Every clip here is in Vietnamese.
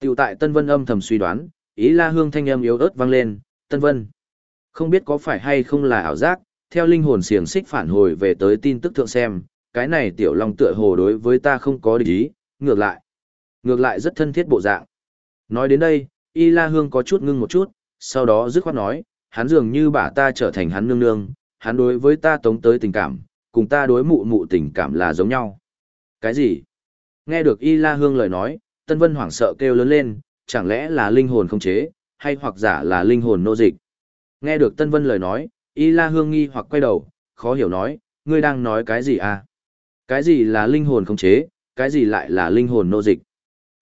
Tiểu tại Tân Vân âm thầm suy đoán, ý la hương thanh âm yếu ớt vang lên, Tân Vân. Không biết có phải hay không là ảo giác, theo linh hồn xiềng xích phản hồi về tới tin tức thượng xem, cái này tiểu long tựa hồ đối với ta không có địch ý, ngược lại. Ngược lại rất thân thiết bộ dạng. Nói đến đây, Y La Hương có chút ngưng một chút, sau đó dứt khoát nói, hắn dường như bà ta trở thành hắn nương nương, hắn đối với ta tống tới tình cảm, cùng ta đối mụ mụ tình cảm là giống nhau. Cái gì? Nghe được Y La Hương lời nói, Tân Vân hoảng sợ kêu lớn lên, chẳng lẽ là linh hồn không chế, hay hoặc giả là linh hồn nô dịch. Nghe được Tân Vân lời nói, Y La Hương nghi hoặc quay đầu, khó hiểu nói, ngươi đang nói cái gì à? Cái gì là linh hồn không chế, cái gì lại là linh hồn nô dịch?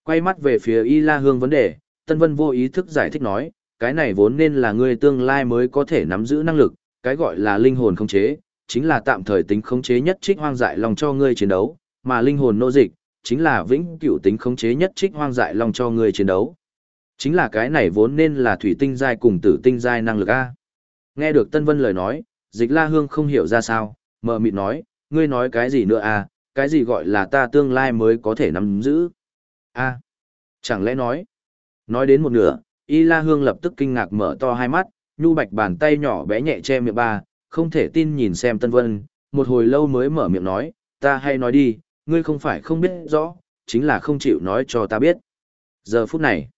Quay mắt về phía Y La Hương vấn đề, Tân Vân vô ý thức giải thích nói, cái này vốn nên là ngươi tương lai mới có thể nắm giữ năng lực, cái gọi là linh hồn không chế, chính là tạm thời tính khống chế nhất trích hoang dại lòng cho ngươi chiến đấu, mà linh hồn nô dịch, chính là vĩnh cửu tính khống chế nhất trích hoang dại long cho ngươi chiến đấu. Chính là cái này vốn nên là thủy tinh giai cùng tử tinh giai năng lực A. Nghe được Tân Vân lời nói, dịch la hương không hiểu ra sao, mờ mịt nói, ngươi nói cái gì nữa à, cái gì gọi là ta tương lai mới có thể nắm giữ. a chẳng lẽ nói, nói đến một nửa, y la hương lập tức kinh ngạc mở to hai mắt, nhu bạch bàn tay nhỏ bé nhẹ che miệng ba, không thể tin nhìn xem Tân Vân, một hồi lâu mới mở miệng nói, ta hay nói đi, ngươi không phải không biết rõ, chính là không chịu nói cho ta biết. Giờ phút này,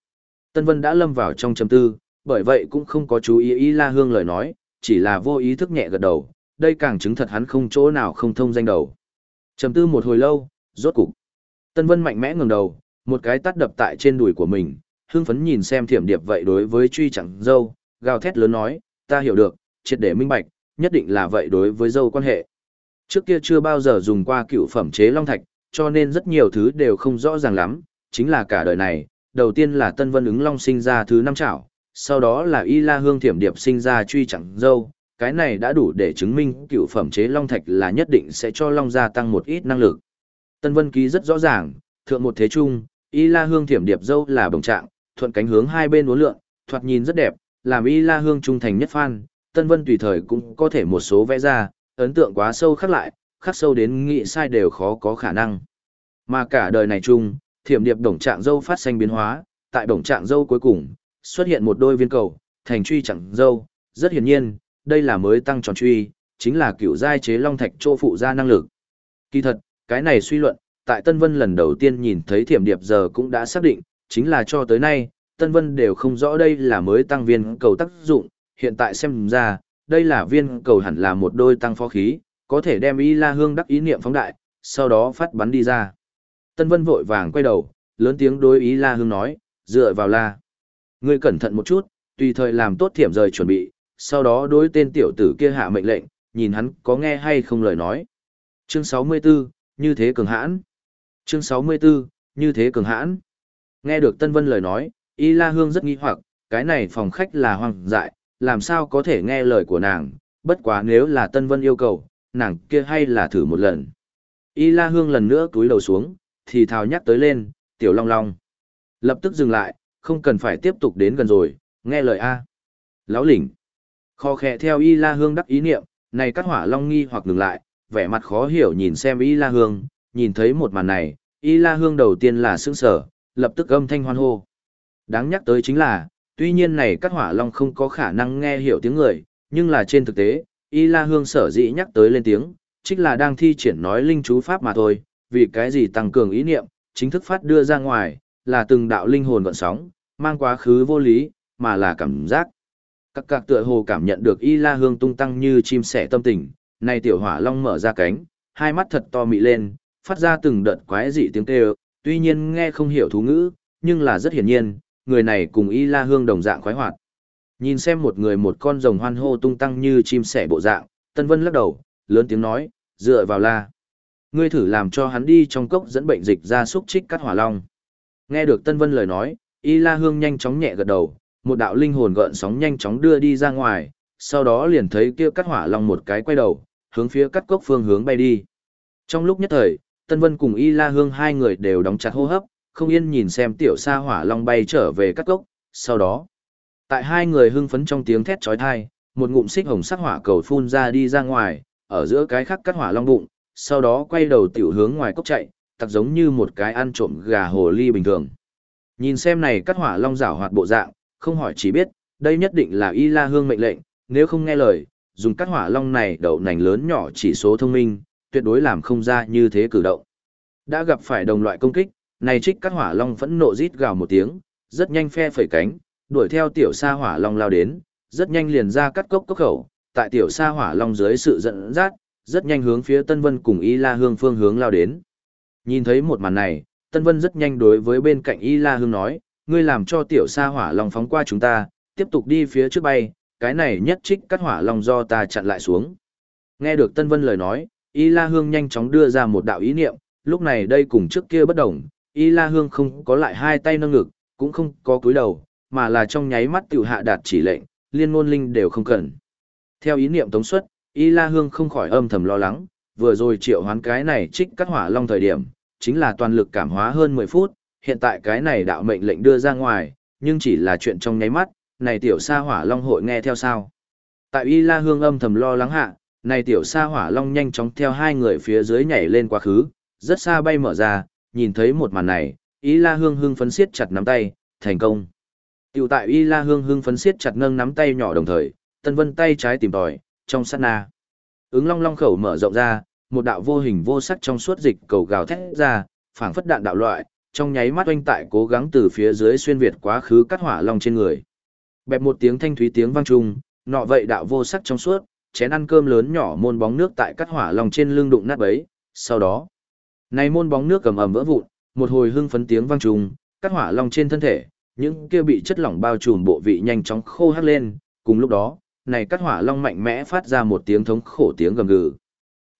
Tân Vân đã lâm vào trong chấm tư, bởi vậy cũng không có chú ý ý La Hương lời nói, chỉ là vô ý thức nhẹ gật đầu, đây càng chứng thật hắn không chỗ nào không thông danh đầu. Trầm tư một hồi lâu, rốt cục. Tân Vân mạnh mẽ ngẩng đầu, một cái tát đập tại trên đùi của mình, hưng phấn nhìn xem thiểm điệp vậy đối với truy chẳng dâu, gào thét lớn nói, ta hiểu được, triệt để minh bạch, nhất định là vậy đối với dâu quan hệ. Trước kia chưa bao giờ dùng qua cựu phẩm chế long thạch, cho nên rất nhiều thứ đều không rõ ràng lắm, chính là cả đời này, đầu tiên là Tân Vân ứng long sinh ra thứ năm trảo, sau đó là Y La Hương Thiểm Điệp sinh ra truy chẳng dâu, cái này đã đủ để chứng minh cựu phẩm chế long thạch là nhất định sẽ cho long gia tăng một ít năng lực. Tân Vân ký rất rõ ràng, thượng một thế trung, Y La Hương Thiểm Điệp dâu là bồng trạng, thuận cánh hướng hai bên uốn lượn, thoạt nhìn rất đẹp, làm Y La Hương trung thành nhất phan, Tân Vân tùy thời cũng có thể một số vẽ ra, ấn tượng quá sâu khắc lại, khắc sâu đến nghĩ sai đều khó có khả năng. Mà cả đời này chung, Thiểm Điệp đồng trạng dâu phát sinh biến hóa, tại đồng trạng dâu cuối cùng, xuất hiện một đôi viên cầu, thành truy chẳng dâu, rất hiển nhiên, đây là mới tăng tròn truy, chính là kiểu giai chế long thạch trô phụ ra năng lực. Kỳ thật, cái này suy luận, tại Tân Vân lần đầu tiên nhìn thấy thiểm điệp giờ cũng đã xác định, chính là cho tới nay, Tân Vân đều không rõ đây là mới tăng viên cầu tác dụng, hiện tại xem ra, đây là viên cầu hẳn là một đôi tăng phó khí, có thể đem y la hương đắc ý niệm phóng đại, sau đó phát bắn đi ra. Tân Vân vội vàng quay đầu, lớn tiếng đối ý la hương nói, dựa vào la. Ngươi cẩn thận một chút, tùy thời làm tốt thiểm rời chuẩn bị, sau đó đối tên tiểu tử kia hạ mệnh lệnh, nhìn hắn có nghe hay không lời nói. Chương 64, như thế cường hãn. Chương 64, như thế cường hãn. Nghe được Tân Vân lời nói, Y La Hương rất nghi hoặc, cái này phòng khách là hoang dại, làm sao có thể nghe lời của nàng, bất quá nếu là Tân Vân yêu cầu, nàng kia hay là thử một lần. Y La Hương lần nữa túi đầu xuống, thì thào nhắc tới lên, tiểu long long. Lập tức dừng lại, không cần phải tiếp tục đến gần rồi, nghe lời A. Lão lỉnh. Kho khẽ theo Y La Hương đắc ý niệm, này các hỏa long nghi hoặc ngừng lại, vẻ mặt khó hiểu nhìn xem Y La Hương, nhìn thấy một màn này, Y La Hương đầu tiên là sững sở, lập tức âm thanh hoan hô. Đáng nhắc tới chính là, tuy nhiên này các hỏa long không có khả năng nghe hiểu tiếng người, nhưng là trên thực tế, Y La Hương sở dĩ nhắc tới lên tiếng, chính là đang thi triển nói linh chú pháp mà thôi, vì cái gì tăng cường ý niệm, chính thức phát đưa ra ngoài, là từng đạo linh hồn vận sóng, mang quá khứ vô lý, mà là cảm giác. Các cạc tựa hồ cảm nhận được y la hương tung tăng như chim sẻ tâm tình, này tiểu hỏa long mở ra cánh, hai mắt thật to mị lên, phát ra từng đợt quái dị tiếng kêu, tuy nhiên nghe không hiểu thú ngữ, nhưng là rất hiển nhiên, người này cùng y la hương đồng dạng khoái hoạt. Nhìn xem một người một con rồng hoan hô tung tăng như chim sẻ bộ dạng, Tân Vân lắc đầu, lớn tiếng nói, dựa vào la. Ngươi thử làm cho hắn đi trong cốc dẫn bệnh dịch ra xúc trích cắt hỏa long. Nghe được Tân Vân lời nói, Y La Hương nhanh chóng nhẹ gật đầu, một đạo linh hồn gợn sóng nhanh chóng đưa đi ra ngoài, sau đó liền thấy kia cắt hỏa long một cái quay đầu, hướng phía cắt cốc phương hướng bay đi. Trong lúc nhất thời, Tân Vân cùng Y La Hương hai người đều đóng chặt hô hấp, không yên nhìn xem tiểu sa hỏa long bay trở về cắt cốc, sau đó, tại hai người hưng phấn trong tiếng thét chói tai, một ngụm xích hồng sắc hỏa cầu phun ra đi ra ngoài, ở giữa cái khắc cắt hỏa long bụng, sau đó quay đầu tiểu hướng ngoài cốc chạy, tặc giống như một cái ăn trộm gà hồ ly bình thường. Nhìn xem này cắt hỏa long rảo hoạt bộ dạng, không hỏi chỉ biết, đây nhất định là Y La Hương mệnh lệnh, nếu không nghe lời, dùng cắt hỏa long này đậu nành lớn nhỏ chỉ số thông minh, tuyệt đối làm không ra như thế cử động. Đã gặp phải đồng loại công kích, này trích cắt hỏa long phẫn nộ rít gào một tiếng, rất nhanh phe phẩy cánh, đuổi theo tiểu sa hỏa long lao đến, rất nhanh liền ra cắt cốc cốc khẩu, tại tiểu sa hỏa long dưới sự giận dắt, rất nhanh hướng phía Tân Vân cùng Y La Hương phương hướng lao đến. Nhìn thấy một màn này, Tân Vân rất nhanh đối với bên cạnh Y La Hương nói, ngươi làm cho tiểu sa hỏa long phóng qua chúng ta, tiếp tục đi phía trước bay, cái này nhất trích cắt hỏa long do ta chặn lại xuống. Nghe được Tân Vân lời nói, Y La Hương nhanh chóng đưa ra một đạo ý niệm, lúc này đây cùng trước kia bất đồng, Y La Hương không có lại hai tay nâng ngực, cũng không có cúi đầu, mà là trong nháy mắt tiểu hạ đạt chỉ lệnh, liên ngôn linh đều không cần. Theo ý niệm tống xuất, Y La Hương không khỏi âm thầm lo lắng, vừa rồi triệu hoán cái này trích cắt hỏa long thời điểm, chính là toàn lực cảm hóa hơn 10 phút, hiện tại cái này đạo mệnh lệnh đưa ra ngoài, nhưng chỉ là chuyện trong nháy mắt, này tiểu sa hỏa long hội nghe theo sao. Tại Y La Hương âm thầm lo lắng hạ, này tiểu sa hỏa long nhanh chóng theo hai người phía dưới nhảy lên quá khứ, rất xa bay mở ra, nhìn thấy một màn này, Y La Hương hưng phấn siết chặt nắm tay, thành công. Tiểu tại Y La Hương hưng phấn siết chặt nâng nắm tay nhỏ đồng thời, Tân Vân tay trái tìm tòi, trong sát na. Ứng long long khẩu mở rộng ra, một đạo vô hình vô sắc trong suốt dịch cầu gào thét ra, phảng phất đạn đạo loại, trong nháy mắt oanh tại cố gắng từ phía dưới xuyên việt quá khứ cắt hỏa long trên người. Bẹp một tiếng thanh thúy tiếng vang trung, nọ vậy đạo vô sắc trong suốt, chén ăn cơm lớn nhỏ môn bóng nước tại cắt hỏa long trên lưng đụng nát bấy, sau đó, này môn bóng nước cầm ầm vỡ vụn, một hồi hưng phấn tiếng vang trung, cắt hỏa long trên thân thể, những kia bị chất lỏng bao trùm bộ vị nhanh chóng khô hắt lên, cùng lúc đó, này cắt hỏa long mạnh mẽ phát ra một tiếng thống khổ tiếng gầm gừ.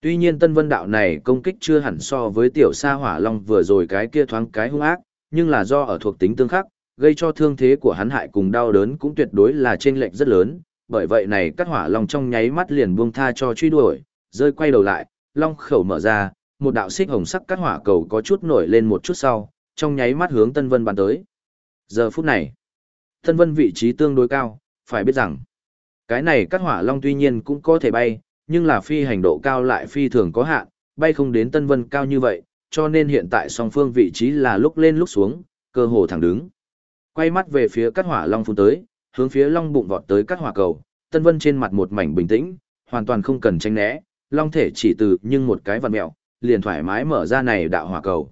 Tuy nhiên tân vân đạo này công kích chưa hẳn so với tiểu sa hỏa long vừa rồi cái kia thoáng cái hung ác, nhưng là do ở thuộc tính tương khắc, gây cho thương thế của hắn hại cùng đau đớn cũng tuyệt đối là chênh lệch rất lớn, bởi vậy này cắt hỏa long trong nháy mắt liền buông tha cho truy đuổi, rơi quay đầu lại, long khẩu mở ra, một đạo xích hồng sắc cắt hỏa cầu có chút nổi lên một chút sau, trong nháy mắt hướng Tân Vân bắn tới. Giờ phút này, Tân Vân vị trí tương đối cao, phải biết rằng, cái này cắt hỏa long tuy nhiên cũng có thể bay, nhưng là phi hành độ cao lại phi thường có hạn, bay không đến Tân Vân cao như vậy, cho nên hiện tại song phương vị trí là lúc lên lúc xuống, cơ hồ thẳng đứng. Quay mắt về phía cắt hỏa long phun tới, hướng phía long bụng vọt tới cắt hỏa cầu, Tân Vân trên mặt một mảnh bình tĩnh, hoàn toàn không cần tranh né, long thể chỉ từ nhưng một cái vật mẹo, liền thoải mái mở ra này đạo hỏa cầu.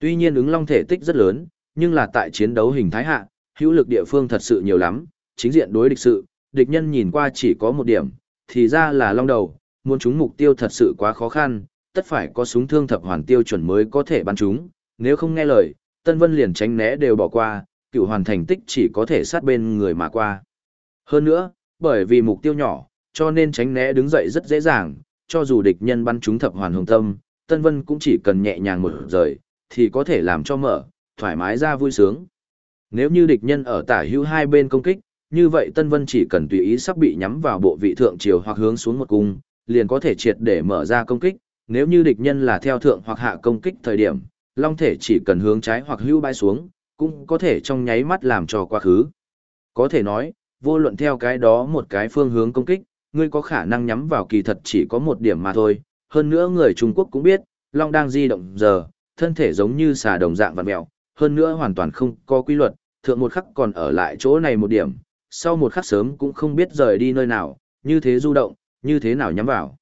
Tuy nhiên ứng long thể tích rất lớn, nhưng là tại chiến đấu hình thái hạ, hữu lực địa phương thật sự nhiều lắm, chính diện đối địch sự, địch nhân nhìn qua chỉ có một điểm, thì ra là long đầu, muốn trúng mục tiêu thật sự quá khó khăn, tất phải có súng thương thập hoàn tiêu chuẩn mới có thể bắn chúng, nếu không nghe lời, Tân Vân liền tránh né đều bỏ qua, cựu hoàn thành tích chỉ có thể sát bên người mà qua. Hơn nữa, bởi vì mục tiêu nhỏ, cho nên tránh né đứng dậy rất dễ dàng, cho dù địch nhân bắn chúng thập hoàn hồng tâm, Tân Vân cũng chỉ cần nhẹ nhàng một rời, thì có thể làm cho mở, thoải mái ra vui sướng. Nếu như địch nhân ở tả hữu hai bên công kích, như vậy Tân Vân chỉ cần tùy ý sắp bị nhắm vào bộ vị thượng chiều hoặc hướng xuống một cung, liền có thể triệt để mở ra công kích, nếu như địch nhân là theo thượng hoặc hạ công kích thời điểm, long thể chỉ cần hướng trái hoặc hữu bay xuống, cũng có thể trong nháy mắt làm cho quá khứ. Có thể nói, vô luận theo cái đó một cái phương hướng công kích, ngươi có khả năng nhắm vào kỳ thật chỉ có một điểm mà thôi. Hơn nữa người Trung Quốc cũng biết, Long đang di động giờ, thân thể giống như xà đồng dạng vặn mèo, hơn nữa hoàn toàn không có quy luật, thượng một khắc còn ở lại chỗ này một điểm, sau một khắc sớm cũng không biết rời đi nơi nào, như thế du động, như thế nào nhắm vào.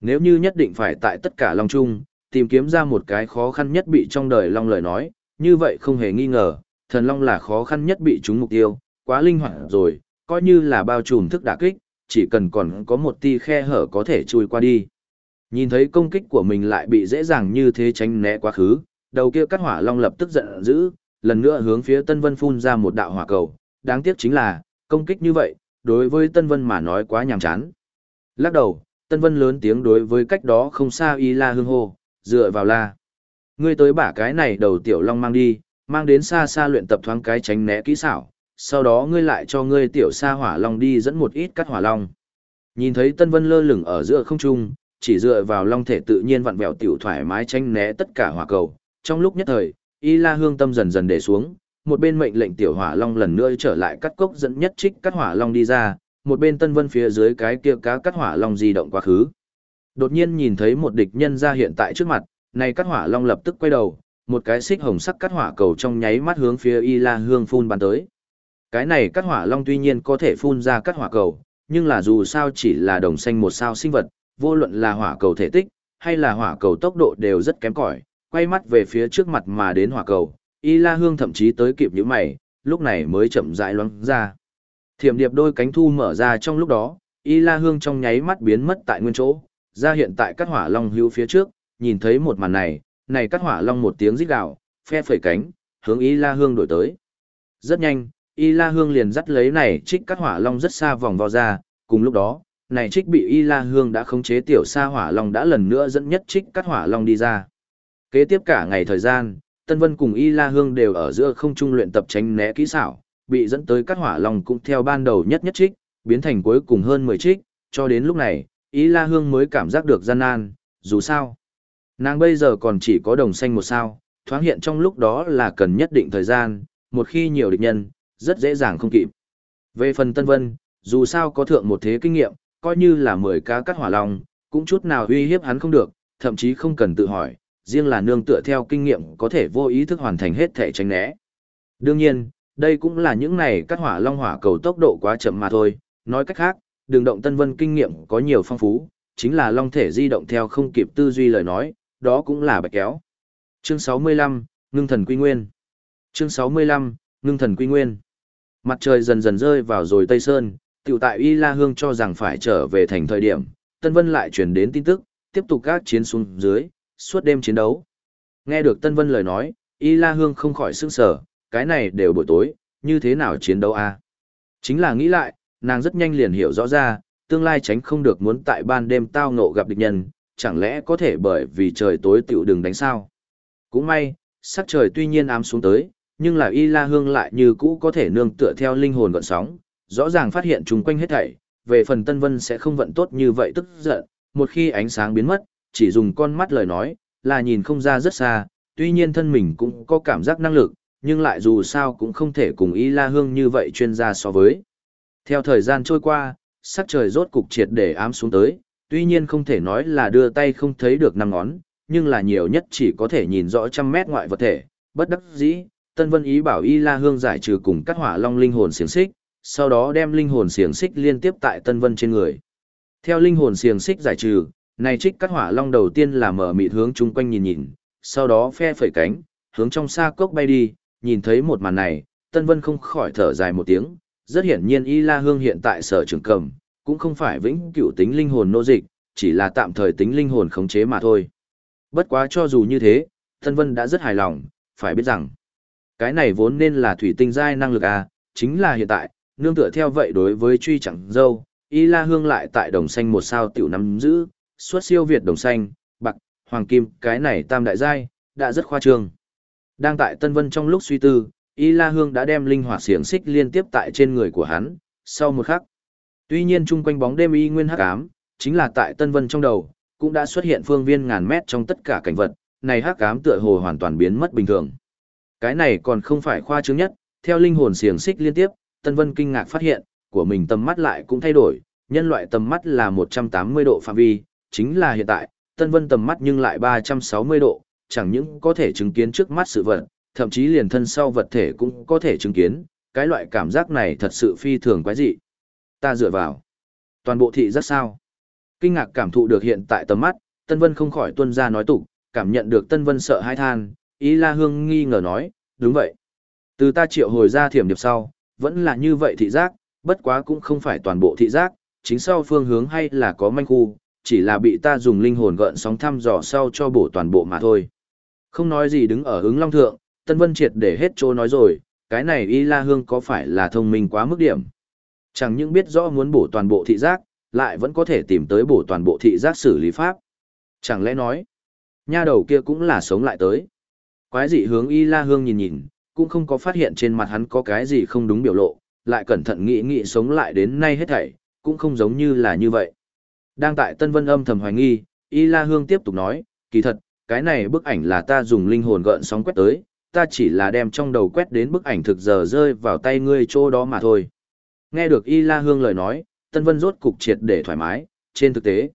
Nếu như nhất định phải tại tất cả Long Trung, tìm kiếm ra một cái khó khăn nhất bị trong đời Long lời nói, như vậy không hề nghi ngờ, thần Long là khó khăn nhất bị trúng mục tiêu, quá linh hoạt rồi, coi như là bao trùm thức đả kích, chỉ cần còn có một ti khe hở có thể chui qua đi. Nhìn thấy công kích của mình lại bị dễ dàng như thế tránh né quá khứ, đầu kia cắt hỏa long lập tức giận dữ, lần nữa hướng phía Tân Vân phun ra một đạo hỏa cầu, đáng tiếc chính là, công kích như vậy, đối với Tân Vân mà nói quá nhàm chán. Lắc đầu, Tân Vân lớn tiếng đối với cách đó không xa Y La Hương hô, dựa vào la. Ngươi tới bả cái này đầu tiểu long mang đi, mang đến xa xa luyện tập thoáng cái tránh né kỹ xảo, sau đó ngươi lại cho ngươi tiểu xa hỏa long đi dẫn một ít cắt hỏa long. Nhìn thấy Tân Vân lơ lửng ở giữa không trung, chỉ dựa vào long thể tự nhiên vặn vẹo tiểu thoải mái tranh né tất cả hỏa cầu. Trong lúc nhất thời, Y La Hương tâm dần dần để xuống, một bên mệnh lệnh tiểu hỏa long lần nữa trở lại cắt cốc dẫn nhất trích cắt hỏa long đi ra, một bên Tân Vân phía dưới cái kia cá cắt hỏa long di động quá khứ. Đột nhiên nhìn thấy một địch nhân ra hiện tại trước mặt, này cắt hỏa long lập tức quay đầu, một cái xích hồng sắc cắt hỏa cầu trong nháy mắt hướng phía Y La Hương phun bắn tới. Cái này cắt hỏa long tuy nhiên có thể phun ra cắt hỏa cầu, nhưng là dù sao chỉ là đồng xanh một sao sinh vật, vô luận là hỏa cầu thể tích, hay là hỏa cầu tốc độ đều rất kém cỏi, quay mắt về phía trước mặt mà đến hỏa cầu, Y La Hương thậm chí tới kịp những mày, lúc này mới chậm rãi loáng ra. Thiểm điệp đôi cánh thu mở ra trong lúc đó, Y La Hương trong nháy mắt biến mất tại nguyên chỗ, ra hiện tại các hỏa long hữu phía trước, nhìn thấy một màn này, này các hỏa long một tiếng rít gào, phe phẩy cánh, hướng Y La Hương đổi tới. Rất nhanh, Y La Hương liền dắt lấy này trích các hỏa long rất xa vòng vào ra, cùng lúc đó, này trích bị Y La Hương đã khống chế tiểu sa hỏa long đã lần nữa dẫn nhất trích cắt hỏa long đi ra. Kế tiếp cả ngày thời gian, Tân Vân cùng Y La Hương đều ở giữa không trung luyện tập tránh né kỹ xảo, bị dẫn tới cắt hỏa long cũng theo ban đầu nhất nhất trích, biến thành cuối cùng hơn 10 trích, cho đến lúc này, Y La Hương mới cảm giác được gian nan, dù sao. Nàng bây giờ còn chỉ có đồng xanh một sao, thoáng hiện trong lúc đó là cần nhất định thời gian, một khi nhiều địch nhân, rất dễ dàng không kịp. Về phần Tân Vân, dù sao có thượng một thế kinh nghiệm, coi như là 10 cá cắt hỏa long, cũng chút nào uy hiếp hắn không được, thậm chí không cần tự hỏi, riêng là nương tựa theo kinh nghiệm có thể vô ý thức hoàn thành hết thể tránh né. Đương nhiên, đây cũng là những này các hỏa long hỏa cầu tốc độ quá chậm mà thôi, nói cách khác, đường động tân vân kinh nghiệm có nhiều phong phú, chính là long thể di động theo không kịp tư duy lời nói, đó cũng là bạch kéo. Chương 65, Ngưng thần quy nguyên. Chương 65, Ngưng thần quy nguyên. Mặt trời dần dần rơi vào rồi Tây Sơn, tiểu tại Y La Hương cho rằng phải trở về thành thời điểm, Tân Vân lại truyền đến tin tức, tiếp tục các chiến xuống dưới, suốt đêm chiến đấu. Nghe được Tân Vân lời nói, Y La Hương không khỏi sững sờ, cái này đều buổi tối, như thế nào chiến đấu a? À? Chính là nghĩ lại, nàng rất nhanh liền hiểu rõ ra, tương lai tránh không được muốn tại ban đêm tao ngộ gặp địch nhân, chẳng lẽ có thể bởi vì trời tối tiểu đừng đánh sao? Cũng may, sắc trời tuy nhiên ám xuống tới, nhưng là Y La Hương lại như cũ có thể nương tựa theo linh hồn gọn sóng, rõ ràng phát hiện chung quanh hết thảy, về phần Tân Vân sẽ không vận tốt như vậy tức giận, một khi ánh sáng biến mất, chỉ dùng con mắt lời nói, là nhìn không ra rất xa, tuy nhiên thân mình cũng có cảm giác năng lực, nhưng lại dù sao cũng không thể cùng Y La Hương như vậy chuyên gia so với. Theo thời gian trôi qua, sắc trời rốt cục triệt để ám xuống tới, tuy nhiên không thể nói là đưa tay không thấy được năm ngón, nhưng là nhiều nhất chỉ có thể nhìn rõ trăm mét ngoại vật thể, bất đắc dĩ, Tân Vân ý bảo Y La Hương giải trừ cùng các hỏa long linh hồn xiềng xích, sau đó đem linh hồn xiềng xích liên tiếp tại Tân Vân trên người. Theo linh hồn xiềng xích giải trừ, này trích cắt hỏa long đầu tiên là mở mịt hướng chung quanh nhìn nhìn, sau đó phe phẩy cánh, hướng trong xa cốc bay đi, nhìn thấy một màn này, Tân Vân không khỏi thở dài một tiếng, rất hiển nhiên Y La Hương hiện tại sở trường cầm, cũng không phải vĩnh cửu tính linh hồn nô dịch, chỉ là tạm thời tính linh hồn khống chế mà thôi. Bất quá cho dù như thế, Tân Vân đã rất hài lòng, phải biết rằng, cái này vốn nên là thủy tinh giai năng lực à, chính là hiện tại, nương tựa theo vậy đối với truy chẳng dâu, Y La Hương lại tại đồng xanh một sao tiểu nắm giữ, xuất siêu việt đồng xanh, bạc, hoàng kim, cái này tam đại giai, đã rất khoa trương. Đang tại Tân Vân trong lúc suy tư, Y La Hương đã đem linh hoạt xiềng xích liên tiếp tại trên người của hắn, sau một khắc. Tuy nhiên chung quanh bóng đêm y nguyên hắc ám, chính là tại Tân Vân trong đầu, cũng đã xuất hiện phương viên ngàn mét trong tất cả cảnh vật, này hắc ám tựa hồ hoàn toàn biến mất bình thường. Cái này còn không phải khoa trương nhất, theo linh hồn xiềng xích liên tiếp, Tân Vân kinh ngạc phát hiện, của mình tầm mắt lại cũng thay đổi, nhân loại tầm mắt là 180 độ phạm vi, chính là hiện tại, Tân Vân tầm mắt nhưng lại 360 độ, chẳng những có thể chứng kiến trước mắt sự vật, thậm chí liền thân sau vật thể cũng có thể chứng kiến, cái loại cảm giác này thật sự phi thường quái dị. Ta dựa vào. Toàn bộ thị rất sao. Kinh ngạc cảm thụ được hiện tại tầm mắt, Tân Vân không khỏi tuân ra nói tục, cảm nhận được Tân Vân sợ hãi than, ý la hương nghi ngờ nói, đúng vậy. Từ ta triệu hồi ra thiểm điệp sau, vẫn là như vậy thị giác, bất quá cũng không phải toàn bộ thị giác, chính sau phương hướng hay là có manh khu, chỉ là bị ta dùng linh hồn gợn sóng thăm dò sau cho bổ toàn bộ mà thôi. Không nói gì đứng ở hướng long thượng, Tân Vân triệt để hết chỗ nói rồi, cái này Y La Hương có phải là thông minh quá mức điểm. Chẳng những biết rõ muốn bổ toàn bộ thị giác, lại vẫn có thể tìm tới bổ toàn bộ thị giác xử lý pháp. Chẳng lẽ nói, nha đầu kia cũng là sống lại tới. Quái dị hướng Y La Hương nhìn nhìn, cũng không có phát hiện trên mặt hắn có cái gì không đúng biểu lộ, lại cẩn thận nghĩ nghĩ sống lại đến nay hết thảy, cũng không giống như là như vậy. Đang tại Tân Vân âm thầm hoài nghi, Y La Hương tiếp tục nói, kỳ thật, cái này bức ảnh là ta dùng linh hồn gợn sóng quét tới, ta chỉ là đem trong đầu quét đến bức ảnh thực giờ rơi vào tay ngươi chỗ đó mà thôi. Nghe được Y La Hương lời nói, Tân Vân rốt cục triệt để thoải mái, trên thực tế.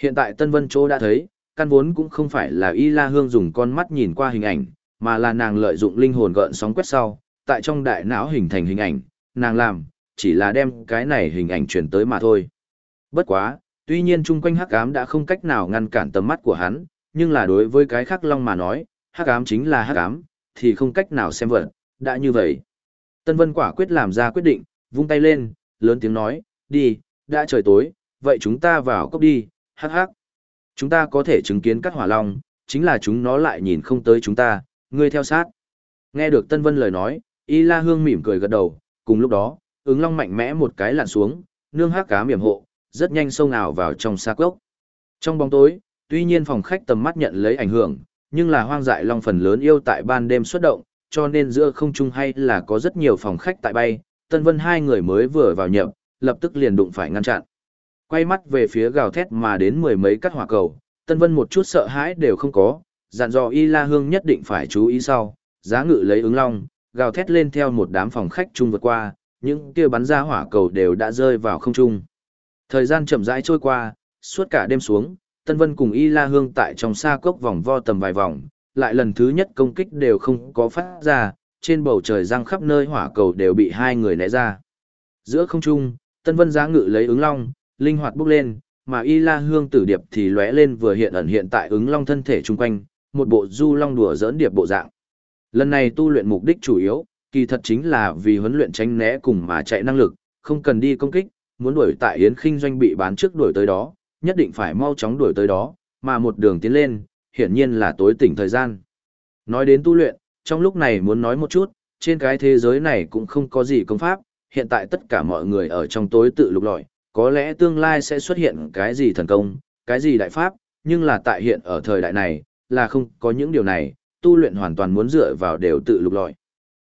Hiện tại Tân Vân chỗ đã thấy, căn vốn cũng không phải là Y La Hương dùng con mắt nhìn qua hình ảnh, mà là nàng lợi dụng linh hồn gợn sóng quét sau, tại trong đại não hình thành hình ảnh, nàng làm, chỉ là đem cái này hình ảnh chuyển tới mà thôi. Bất quá, tuy nhiên chung quanh hắc ám đã không cách nào ngăn cản tầm mắt của hắn, nhưng là đối với cái khắc long mà nói, hắc ám chính là hắc ám, thì không cách nào xem vật, đã như vậy. Tân Vân quả quyết làm ra quyết định, vung tay lên, lớn tiếng nói, đi, đã trời tối, vậy chúng ta vào cốc đi, hắc hắc. Chúng ta có thể chứng kiến các hỏa long, chính là chúng nó lại nhìn không tới chúng ta, ngươi theo sát. Nghe được Tân Vân lời nói, Y La Hương mỉm cười gật đầu, cùng lúc đó, ứng long mạnh mẽ một cái lặn xuống, nương hắc cá miểm hộ, rất nhanh sông ảo vào trong xa cốc. Trong bóng tối, tuy nhiên phòng khách tầm mắt nhận lấy ảnh hưởng, nhưng là hoang dại long phần lớn yêu tại ban đêm xuất động, cho nên giữa không trung hay là có rất nhiều phòng khách tại bay, Tân Vân hai người mới vừa vào nhập, lập tức liền đụng phải ngăn chặn. Quay mắt về phía gào thét mà đến mười mấy cắt hỏa cầu, Tân Vân một chút sợ hãi đều không có, dặn dò Y La Hương nhất định phải chú ý sau, giá ngự lấy ứng long, gào thét lên theo một đám phòng khách chung vượt qua, những kia bắn ra hỏa cầu đều đã rơi vào không trung. Thời gian chậm rãi trôi qua, suốt cả đêm xuống, Tân Vân cùng Y La Hương tại trong xa cốc vòng vo tầm vài vòng, lại lần thứ nhất công kích đều không có phát ra, trên bầu trời răng khắp nơi hỏa cầu đều bị hai người né ra. Giữa không trung, Tân Vân giá ngự lấy ứng long, linh hoạt bốc lên, mà Y La Hương tử điệp thì lóe lên vừa hiện ẩn hiện tại ứng long thân thể chung quanh, một bộ du long đùa giỡn điệp bộ dạng. Lần này tu luyện mục đích chủ yếu, kỳ thật chính là vì huấn luyện tránh né cùng mà chạy năng lực, không cần đi công kích, muốn đuổi tại Yến Khinh doanh bị bán trước đuổi tới đó, nhất định phải mau chóng đuổi tới đó, mà một đường tiến lên, hiển nhiên là tối tỉnh thời gian. Nói đến tu luyện, trong lúc này muốn nói một chút, trên cái thế giới này cũng không có gì công pháp, hiện tại tất cả mọi người ở trong tối tự lục lọi, có lẽ tương lai sẽ xuất hiện cái gì thần công, cái gì đại pháp, nhưng là tại hiện ở thời đại này, là không có những điều này, tu luyện hoàn toàn muốn dựa vào đều tự lục lọi.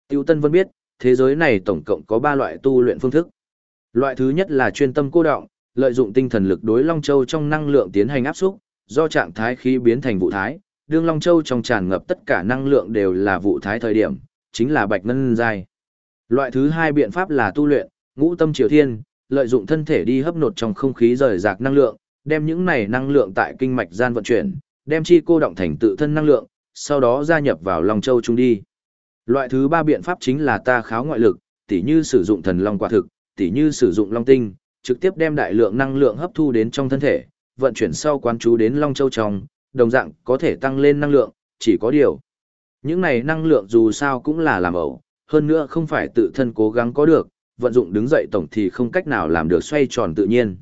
Tiêu Tân Vân biết, thế giới này tổng cộng có 3 loại tu luyện phương thức. Loại thứ nhất là chuyên tâm cô động, lợi dụng tinh thần lực đối Long Châu trong năng lượng tiến hành áp xúc, do trạng thái khí biến thành vụ thái, đương Long Châu trong tràn ngập tất cả năng lượng đều là vụ thái thời điểm, chính là bạch ngân dài. Loại thứ hai biện pháp là tu luyện, ngũ tâm triều thiên, lợi dụng thân thể đi hấp nột trong không khí rời rạc năng lượng, đem những này năng lượng tại kinh mạch gian vận chuyển, đem chi cô động thành tự thân năng lượng, sau đó gia nhập vào Long Châu trung đi. Loại thứ ba biện pháp chính là ta kháo ngoại lực, tỉ như sử dụng thần long quả thực, tỉ như sử dụng long tinh, trực tiếp đem đại lượng năng lượng hấp thu đến trong thân thể, vận chuyển sau quán chú đến Long Châu trong, đồng dạng có thể tăng lên năng lượng, chỉ có điều. Những này năng lượng dù sao cũng là làm ẩu, hơn nữa không phải tự thân cố gắng có được, vận dụng đứng dậy tổng thì không cách nào làm được xoay tròn tự nhiên.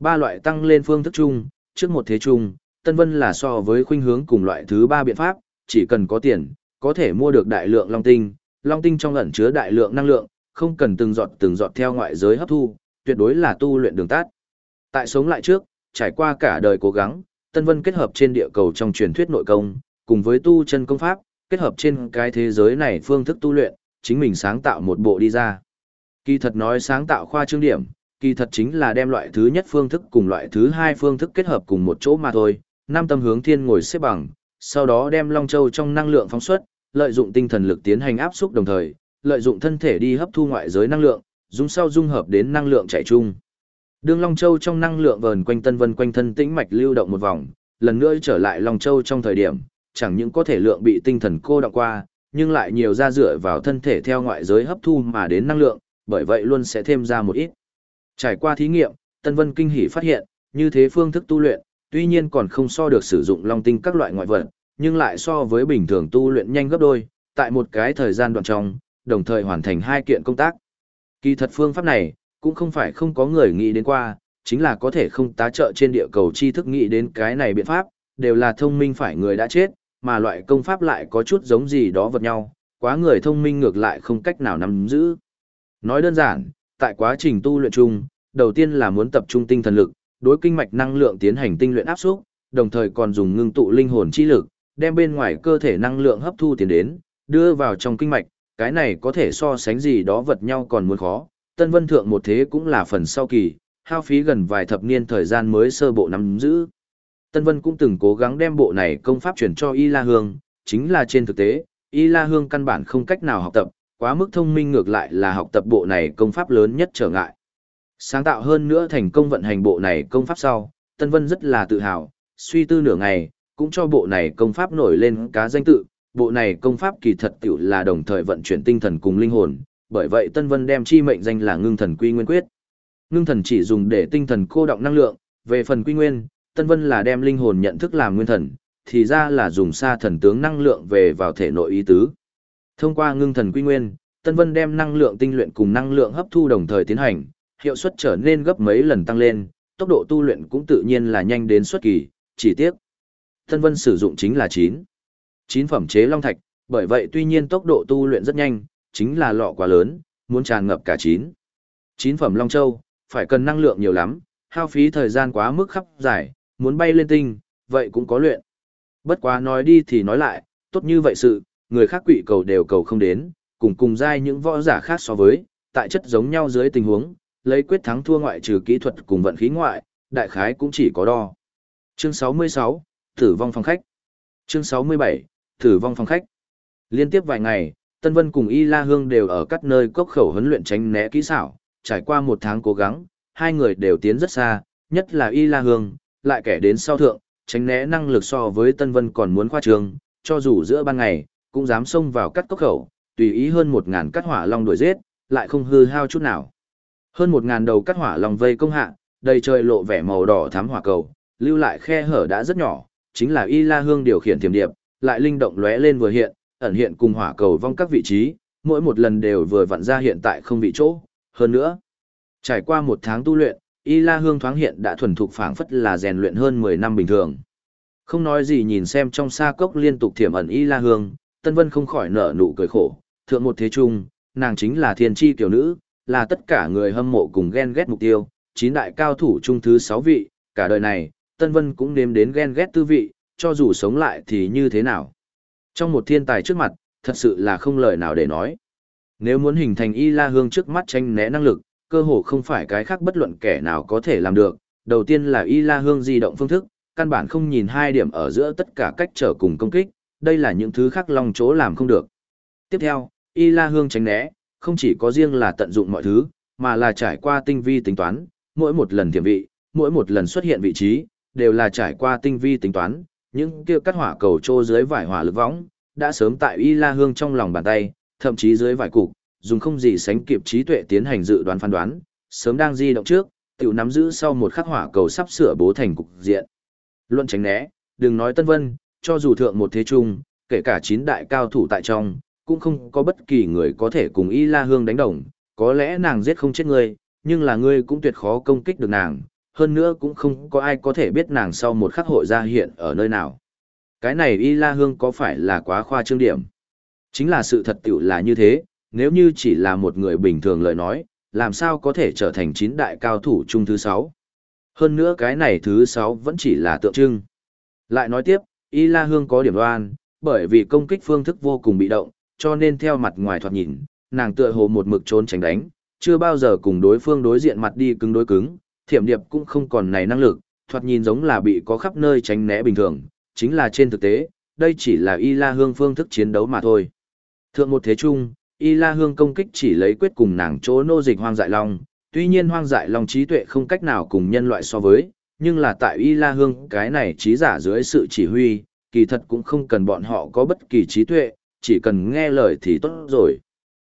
Ba loại tăng lên phương thức chung, trước một thế chung, Tân Vân là so với khuynh hướng cùng loại thứ ba biện pháp, chỉ cần có tiền, có thể mua được đại lượng long tinh, long tinh trong ẩn chứa đại lượng năng lượng, không cần từng giọt từng giọt theo ngoại giới hấp thu, tuyệt đối là tu luyện đường tắt. Tại sống lại trước, trải qua cả đời cố gắng, Tân Vân kết hợp trên địa cầu trong truyền thuyết nội công, cùng với tu chân công pháp, kết hợp trên cái thế giới này phương thức tu luyện, chính mình sáng tạo một bộ đi ra. Kỳ thật nói sáng tạo khoa trương điểm, kỳ thật chính là đem loại thứ nhất phương thức cùng loại thứ hai phương thức kết hợp cùng một chỗ mà thôi, Nam tâm hướng thiên ngồi xếp bằng, sau đó đem Long Châu trong năng lượng phóng xuất, lợi dụng tinh thần lực tiến hành áp xúc đồng thời, lợi dụng thân thể đi hấp thu ngoại giới năng lượng, dùng sau dung hợp đến năng lượng chạy chung. Đường Long Châu trong năng lượng vờn quanh Tân Vân quanh thân tĩnh mạch lưu động một vòng, lần nữa trở lại Long Châu trong thời điểm, chẳng những có thể lượng bị tinh thần cô động qua, nhưng lại nhiều ra dựa vào thân thể theo ngoại giới hấp thu mà đến năng lượng, bởi vậy luôn sẽ thêm ra một ít. Trải qua thí nghiệm, Tân Vân kinh hỉ phát hiện, như thế phương thức tu luyện, tuy nhiên còn không so được sử dụng long tinh các loại ngoại vật, nhưng lại so với bình thường tu luyện nhanh gấp đôi, tại một cái thời gian đoạn trong, đồng thời hoàn thành hai kiện công tác. Kỳ thật phương pháp này, cũng không phải không có người nghĩ đến qua, chính là có thể không tá trợ trên địa cầu tri thức nghĩ đến cái này biện pháp, đều là thông minh phải người đã chết, mà loại công pháp lại có chút giống gì đó vật nhau, quá người thông minh ngược lại không cách nào nắm giữ. Nói đơn giản, tại quá trình tu luyện chung, đầu tiên là muốn tập trung tinh thần lực, đối kinh mạch năng lượng tiến hành tinh luyện áp xúc, đồng thời còn dùng ngưng tụ linh hồn chi lực, đem bên ngoài cơ thể năng lượng hấp thu tiến đến, đưa vào trong kinh mạch, cái này có thể so sánh gì đó vật nhau còn muốn khó. Tân Vân Thượng một thế cũng là phần sau kỳ, hao phí gần vài thập niên thời gian mới sơ bộ nắm giữ. Tân Vân cũng từng cố gắng đem bộ này công pháp chuyển cho Y La Hương, chính là trên thực tế, Y La Hương căn bản không cách nào học tập, quá mức thông minh ngược lại là học tập bộ này công pháp lớn nhất trở ngại. Sáng tạo hơn nữa thành công vận hành bộ này công pháp sau, Tân Vân rất là tự hào, suy tư nửa ngày, cũng cho bộ này công pháp nổi lên cá danh tự, bộ này công pháp kỳ thật tiểu là đồng thời vận chuyển tinh thần cùng linh hồn, bởi vậy Tân Vân đem chi mệnh danh là ngưng thần quy nguyên quyết. Ngưng thần chỉ dùng để tinh thần cô động năng lượng, về phần quy nguyên, Tân Vân là đem linh hồn nhận thức làm nguyên thần, thì ra là dùng xa thần tướng năng lượng về vào thể nội ý tứ. Thông qua ngưng thần quy nguyên, Tân Vân đem năng lượng tinh luyện cùng năng lượng hấp thu đồng thời tiến hành, hiệu suất trở nên gấp mấy lần tăng lên, tốc độ tu luyện cũng tự nhiên là nhanh đến xuất kỳ, chỉ tiếc. Tân Vân sử dụng chính là 9. 9 phẩm chế long thạch, bởi vậy tuy nhiên tốc độ tu luyện rất nhanh, chính là lọ quá lớn, muốn tràn ngập cả 9. 9 phẩm long châu, phải cần năng lượng nhiều lắm, hao phí thời gian quá mức khắp dài, muốn bay lên tinh, vậy cũng có luyện. Bất quá nói đi thì nói lại, tốt như vậy sự, người khác quỷ cầu đều cầu không đến, cùng cùng giai những võ giả khác so với, tại chất giống nhau dưới tình huống, lấy quyết thắng thua ngoại trừ kỹ thuật cùng vận khí ngoại, đại khái cũng chỉ có đo. Chương 66, Tử vong phòng khách. Chương 67, Tử vong phòng khách. Liên tiếp vài ngày, Tân Vân cùng Y La Hương đều ở các nơi cốc khẩu huấn luyện tránh né kỹ xảo, trải qua một tháng cố gắng, hai người đều tiến rất xa, nhất là Y La Hương, lại kẻ đến sau thượng, tránh né năng lực so với Tân Vân còn muốn khoa trường, cho dù giữa ban ngày, cũng dám xông vào cắt cốc khẩu, tùy ý hơn một ngàn cắt hỏa long đuổi giết, lại không hư hao chút nào. Hơn một ngàn đầu cắt hỏa long vây công hạ, đầy trời lộ vẻ màu đỏ thắm hỏa cầu, lưu lại khe hở đã rất nhỏ, chính là Y La Hương điều khiển tiềm điệp, lại linh động lóe lên vừa hiện, ẩn hiện cùng hỏa cầu vong các vị trí, mỗi một lần đều vừa vặn ra hiện tại không vị chỗ, hơn nữa. Trải qua một tháng tu luyện, Y La Hương thoáng hiện đã thuần thục phảng phất là rèn luyện hơn 10 năm bình thường. Không nói gì nhìn xem trong xa cốc liên tục thiểm ẩn Y La Hương, Tân Vân không khỏi nở nụ cười khổ, thượng một thế trung, nàng chính là thiên chi tiểu nữ, là tất cả người hâm mộ cùng ghen ghét mục tiêu, chín đại cao thủ trung thứ 6 vị, cả đời này, Tân Vân cũng nếm đến ghen ghét tư vị, cho dù sống lại thì như thế nào. Trong một thiên tài trước mặt, thật sự là không lời nào để nói. Nếu muốn hình thành Y La Hương trước mắt tranh né năng lực, cơ hồ không phải cái khác bất luận kẻ nào có thể làm được. Đầu tiên là Y La Hương di động phương thức, căn bản không nhìn hai điểm ở giữa tất cả cách trở cùng công kích, đây là những thứ khác lòng chỗ làm không được. Tiếp theo, Y La Hương tránh né, không chỉ có riêng là tận dụng mọi thứ, mà là trải qua tinh vi tính toán, mỗi một lần thiểm vị, mỗi một lần xuất hiện vị trí, đều là trải qua tinh vi tính toán, những kia cắt hỏa cầu trô dưới vải hỏa lực võng, đã sớm tại Y La Hương trong lòng bàn tay, thậm chí dưới vải cục, dùng không gì sánh kịp trí tuệ tiến hành dự đoán phán đoán, sớm đang di động trước, tiểu nắm giữ sau một khắc hỏa cầu sắp sửa bố thành cục diện. Luận tránh né, đừng nói Tân Vân, cho dù thượng một thế trung, kể cả chín đại cao thủ tại trong, cũng không có bất kỳ người có thể cùng Y La Hương đánh đồng, có lẽ nàng giết không chết ngươi, nhưng là ngươi cũng tuyệt khó công kích được nàng, hơn nữa cũng không có ai có thể biết nàng sau một khắc hội ra hiện ở nơi nào. Cái này Y La Hương có phải là quá khoa trương điểm? Chính là sự thật tiểu là như thế, nếu như chỉ là một người bình thường lời nói, làm sao có thể trở thành chín đại cao thủ chung thứ sáu. Hơn nữa cái này thứ sáu vẫn chỉ là tượng trưng. Lại nói tiếp, Y La Hương có điểm đoan, bởi vì công kích phương thức vô cùng bị động, cho nên theo mặt ngoài thoạt nhìn, nàng tựa hồ một mực trốn tránh đánh, chưa bao giờ cùng đối phương đối diện mặt đi cứng đối cứng, thiểm điệp cũng không còn này năng lực, thoạt nhìn giống là bị có khắp nơi tránh né bình thường, chính là trên thực tế, đây chỉ là Y La Hương phương thức chiến đấu mà thôi. Thượng một thế chung, Y La Hương công kích chỉ lấy quyết cùng nàng chỗ nô dịch hoang dại long, tuy nhiên hoang dại long trí tuệ không cách nào cùng nhân loại so với, nhưng là tại Y La Hương cái này trí giả dưới sự chỉ huy, kỳ thật cũng không cần bọn họ có bất kỳ trí tuệ, chỉ cần nghe lời thì tốt rồi.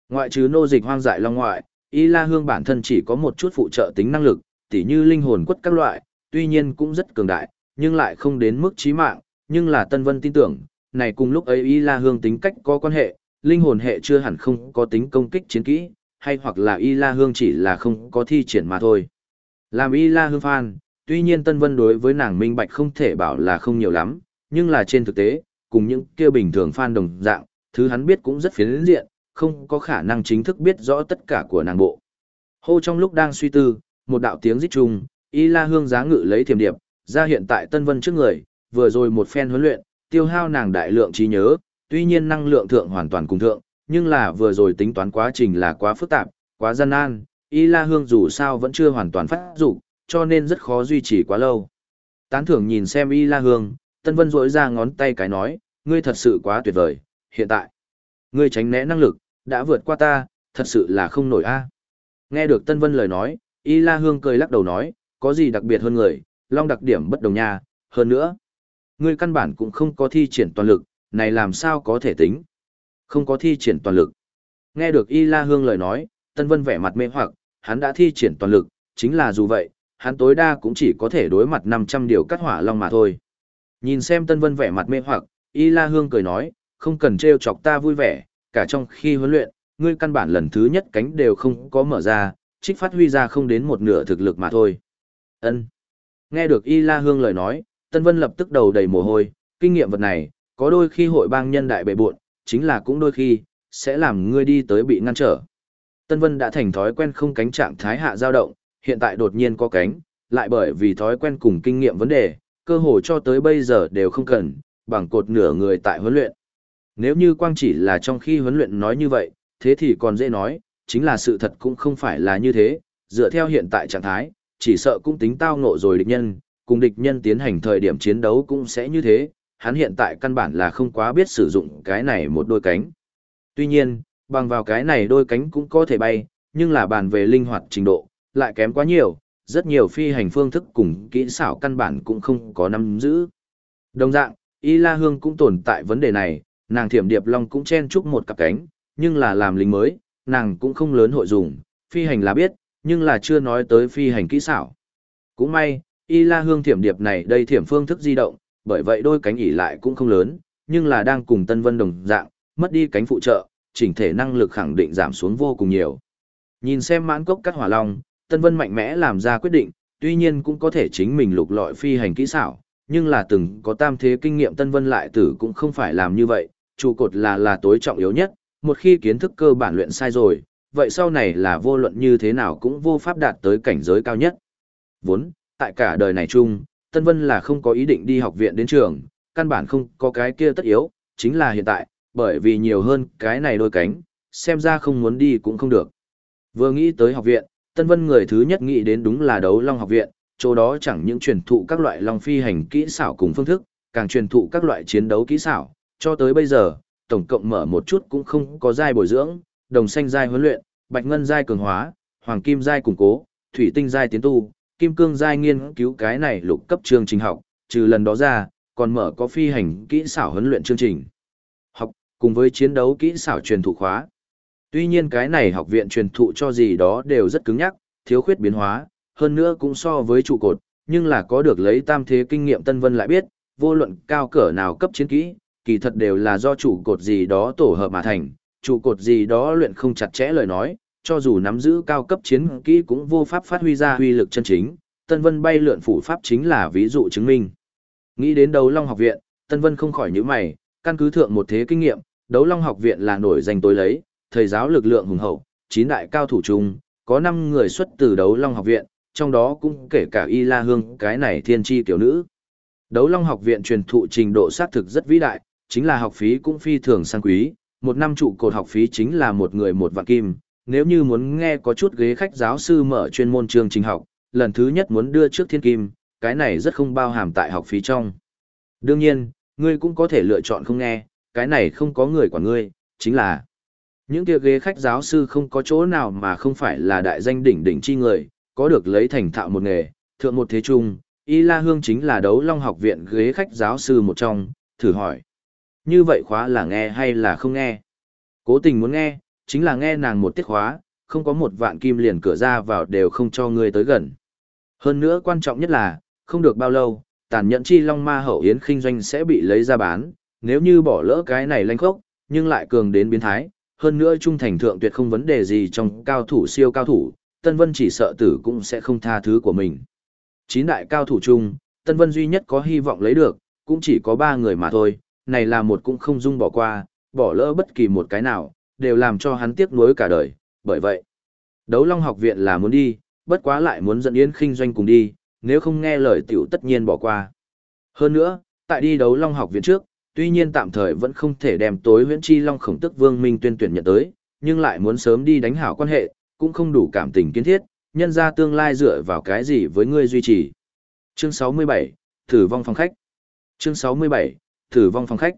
Ngoại trừ nô dịch hoang dại long ngoại, Y La Hương bản thân chỉ có một chút phụ trợ tính năng lực, tỉ như linh hồn quất các loại, tuy nhiên cũng rất cường đại, nhưng lại không đến mức chí mạng, nhưng là Tân Vân tin tưởng, này cùng lúc ấy Y La Hương tính cách có quan hệ, linh hồn hệ chưa hẳn không có tính công kích chiến kỹ, hay hoặc là Y La Hương chỉ là không có thi triển mà thôi. Làm Y La Hương fan, tuy nhiên Tân Vân đối với nàng minh bạch không thể bảo là không nhiều lắm, nhưng là trên thực tế, cùng những kia bình thường fan đồng dạng, thứ hắn biết cũng rất phiến diện, không có khả năng chính thức biết rõ tất cả của nàng bộ. Hô trong lúc đang suy tư, một đạo tiếng rít chung, Y La Hương giá ngự lấy thiềm điệp, ra hiện tại Tân Vân trước người, vừa rồi một phen huấn luyện, tiêu hao nàng đại lượng trí nhớ, tuy nhiên năng lượng thượng hoàn toàn cùng thượng, nhưng là vừa rồi tính toán quá trình là quá phức tạp, quá gian nan, Y La Hương dù sao vẫn chưa hoàn toàn phát dụng, cho nên rất khó duy trì quá lâu. Tán thưởng nhìn xem Y La Hương, Tân Vân rỗi ra ngón tay cái nói, ngươi thật sự quá tuyệt vời, hiện tại. Ngươi tránh né năng lực, đã vượt qua ta, thật sự là không nổi a. Nghe được Tân Vân lời nói, Y La Hương cười lắc đầu nói, có gì đặc biệt hơn người, long đặc điểm bất đồng nha, hơn nữa. Ngươi căn bản cũng không có thi triển toàn lực, này làm sao có thể tính? Không có thi triển toàn lực. Nghe được Y La Hương lời nói, Tân Vân vẻ mặt mê hoặc, hắn đã thi triển toàn lực, chính là dù vậy, hắn tối đa cũng chỉ có thể đối mặt 500 điều cắt hỏa long mà thôi. Nhìn xem Tân Vân vẻ mặt mê hoặc, Y La Hương cười nói, không cần trêu chọc ta vui vẻ, cả trong khi huấn luyện, ngươi căn bản lần thứ nhất cánh đều không có mở ra, trích phát huy ra không đến một nửa thực lực mà thôi. Ân. Nghe được Y La Hương lời nói, Tân Vân lập tức đầu đầy mồ hôi, kinh nghiệm vật này, có đôi khi hội bang nhân đại bệ buộn, chính là cũng đôi khi, sẽ làm ngươi đi tới bị ngăn trở. Tân Vân đã thành thói quen không cánh trạng thái hạ dao động, hiện tại đột nhiên có cánh, lại bởi vì thói quen cùng kinh nghiệm vấn đề, cơ hồ cho tới bây giờ đều không cần, bằng cột nửa người tại huấn luyện. Nếu như quang chỉ là trong khi huấn luyện nói như vậy, thế thì còn dễ nói, chính là sự thật cũng không phải là như thế, dựa theo hiện tại trạng thái, chỉ sợ cũng tính tao ngộ rồi địch nhân, cùng địch nhân tiến hành thời điểm chiến đấu cũng sẽ như thế, hắn hiện tại căn bản là không quá biết sử dụng cái này một đôi cánh. Tuy nhiên, bằng vào cái này đôi cánh cũng có thể bay, nhưng là bàn về linh hoạt trình độ, lại kém quá nhiều, rất nhiều phi hành phương thức cùng kỹ xảo căn bản cũng không có nắm giữ. Đồng dạng, Y La Hương cũng tồn tại vấn đề này, nàng thiểm điệp long cũng chen chúc một cặp cánh, nhưng là làm lính mới, nàng cũng không lớn hội dùng, phi hành là biết, nhưng là chưa nói tới phi hành kỹ xảo. Cũng may, Y La Hương thiểm điệp này đây thiểm phương thức di động, bởi vậy đôi cánh ỉ lại cũng không lớn, nhưng là đang cùng Tân Vân đồng dạng, mất đi cánh phụ trợ, chỉnh thể năng lực khẳng định giảm xuống vô cùng nhiều. Nhìn xem mãn cốc cắt hỏa long, Tân Vân mạnh mẽ làm ra quyết định, tuy nhiên cũng có thể chính mình lục lọi phi hành kỹ xảo, nhưng là từng có tam thế kinh nghiệm Tân Vân lại tử cũng không phải làm như vậy, trụ cột là là tối trọng yếu nhất, một khi kiến thức cơ bản luyện sai rồi, vậy sau này là vô luận như thế nào cũng vô pháp đạt tới cảnh giới cao nhất. Vốn, tại cả đời này chung, Tân Vân là không có ý định đi học viện đến trường, căn bản không có cái kia tất yếu, chính là hiện tại, bởi vì nhiều hơn cái này đôi cánh, xem ra không muốn đi cũng không được. Vừa nghĩ tới học viện, Tân Vân người thứ nhất nghĩ đến đúng là đấu long học viện, chỗ đó chẳng những truyền thụ các loại long phi hành kỹ xảo cùng phương thức, càng truyền thụ các loại chiến đấu kỹ xảo, cho tới bây giờ, tổng cộng mở một chút cũng không có giai bồi dưỡng, đồng xanh giai huấn luyện, bạch ngân giai cường hóa, hoàng kim giai củng cố, thủy tinh giai tiến tu, kim cương giai nghiên cứu cái này lục cấp chương trình học, trừ lần đó ra, còn mở có phi hành kỹ xảo huấn luyện chương trình. Học, cùng với chiến đấu kỹ xảo truyền thụ khóa. Tuy nhiên cái này học viện truyền thụ cho gì đó đều rất cứng nhắc, thiếu khuyết biến hóa, hơn nữa cũng so với trụ cột, nhưng là có được lấy tam thế kinh nghiệm Tân Vân lại biết, vô luận cao cỡ nào cấp chiến kỹ, kỳ thật đều là do trụ cột gì đó tổ hợp mà thành, trụ cột gì đó luyện không chặt chẽ lời nói, cho dù nắm giữ cao cấp chiến kỹ cũng vô pháp phát huy ra huy lực chân chính, Tân Vân bay lượn phủ pháp chính là ví dụ chứng minh. Nghĩ đến đấu long học viện, Tân Vân không khỏi nhíu mày, căn cứ thượng một thế kinh nghiệm, đấu long học viện là nổi danh tối lấy, thầy giáo lực lượng hùng hậu, chín đại cao thủ chung, có 5 người xuất từ đấu long học viện, trong đó cũng kể cả Y La Hương cái này thiên Chi tiểu nữ. Đấu long học viện truyền thụ trình độ xác thực rất vĩ đại, chính là học phí cũng phi thường sang quý, một năm trụ cột học phí chính là một người một vạn kim, nếu như muốn nghe có chút ghế khách giáo sư mở chuyên môn chương trình học, lần thứ nhất muốn đưa trước thiên kim, cái này rất không bao hàm tại học phí trong. Đương nhiên, ngươi cũng có thể lựa chọn không nghe, cái này không có người quản ngươi, chính là những kia ghế khách giáo sư không có chỗ nào mà không phải là đại danh đỉnh đỉnh chi người, có được lấy thành thạo một nghề, thượng một thế trung, Y La Hương chính là đấu long học viện ghế khách giáo sư một trong, thử hỏi. Như vậy khóa là nghe hay là không nghe? Cố tình muốn nghe, chính là nghe nàng một tiết khóa, không có một vạn kim liền cửa ra vào đều không cho ngươi tới gần. Hơn nữa quan trọng nhất là, không được bao lâu, tàn nhẫn chi long ma hậu yến khinh doanh sẽ bị lấy ra bán, nếu như bỏ lỡ cái này lanh khốc, nhưng lại cường đến biến thái, hơn nữa trung thành thượng tuyệt không vấn đề gì trong cao thủ siêu cao thủ, Tân Vân chỉ sợ tử cũng sẽ không tha thứ của mình. Chín đại cao thủ chung, Tân Vân duy nhất có hy vọng lấy được, cũng chỉ có ba người mà thôi, này là một cũng không dung bỏ qua, bỏ lỡ bất kỳ một cái nào, đều làm cho hắn tiếc nuối cả đời, bởi vậy. Đấu Long học viện là muốn đi, bất quá lại muốn dẫn Yến Kinh Doanh cùng đi, nếu không nghe lời tiểu tất nhiên bỏ qua. Hơn nữa, tại đi đấu Long học viện trước, tuy nhiên tạm thời vẫn không thể đem tối huyễn chi Long khổng tức Vương Minh tuyên tuyển nhận tới, nhưng lại muốn sớm đi đánh hảo quan hệ, cũng không đủ cảm tình kiến thiết, nhân ra tương lai dựa vào cái gì với ngươi duy trì. Chương 67, Thử vong phòng khách. Chương 67, Thử vong phòng khách.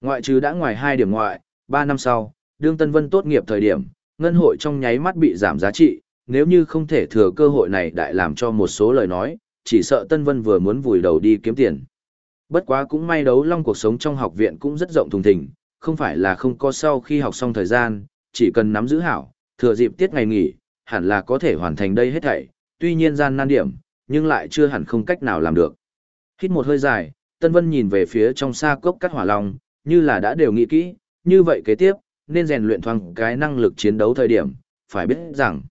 Ngoại trừ đã ngoài hai điểm ngoại, 3 năm sau, đương Tân Vân tốt nghiệp thời điểm, ngân hội trong nháy mắt bị giảm giá trị, nếu như không thể thừa cơ hội này đại làm cho một số lời nói, chỉ sợ Tân Vân vừa muốn vùi đầu đi kiếm tiền. Bất quá cũng may đấu long cuộc sống trong học viện cũng rất rộng thùng thình, không phải là không có sau khi học xong thời gian, chỉ cần nắm giữ hảo, thừa dịp tiết ngày nghỉ, hẳn là có thể hoàn thành đây hết thảy, tuy nhiên gian nan điểm, nhưng lại chưa hẳn không cách nào làm được. Hít một hơi dài, Tân Vân nhìn về phía trong xa cốc cắt hỏa long, như là đã đều nghĩ kỹ, như vậy kế tiếp, nên rèn luyện thoáng cái năng lực chiến đấu thời điểm, phải biết rằng,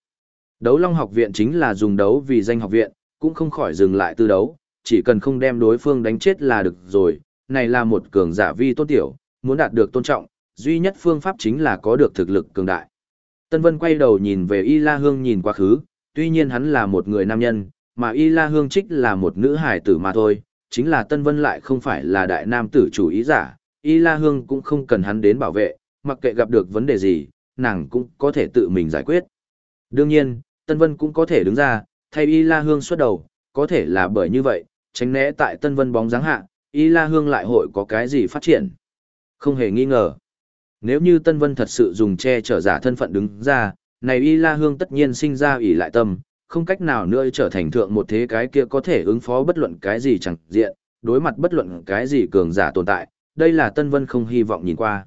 đấu long học viện chính là dùng đấu vì danh học viện, cũng không khỏi dừng lại tư đấu, chỉ cần không đem đối phương đánh chết là được rồi, này là một cường giả vi tôn tiểu, muốn đạt được tôn trọng, duy nhất phương pháp chính là có được thực lực cường đại. Tân Vân quay đầu nhìn về Y La Hương nhìn quá khứ, tuy nhiên hắn là một người nam nhân, mà Y La Hương trích là một nữ hải tử mà thôi, chính là Tân Vân lại không phải là đại nam tử chủ ý giả, Y La Hương cũng không cần hắn đến bảo vệ, mặc kệ gặp được vấn đề gì, nàng cũng có thể tự mình giải quyết. Đương nhiên, Tân Vân cũng có thể đứng ra, thay Y La Hương xuất đầu, có thể là bởi như vậy, tránh né tại Tân Vân bóng dáng hạ, Y La Hương lại hội có cái gì phát triển. Không hề nghi ngờ. Nếu như Tân Vân thật sự dùng che chở giả thân phận đứng ra, này Y La Hương tất nhiên sinh ra ủy lại tâm, không cách nào nữa trở thành thượng một thế cái kia có thể ứng phó bất luận cái gì chẳng diện, đối mặt bất luận cái gì cường giả tồn tại, đây là Tân Vân không hy vọng nhìn qua.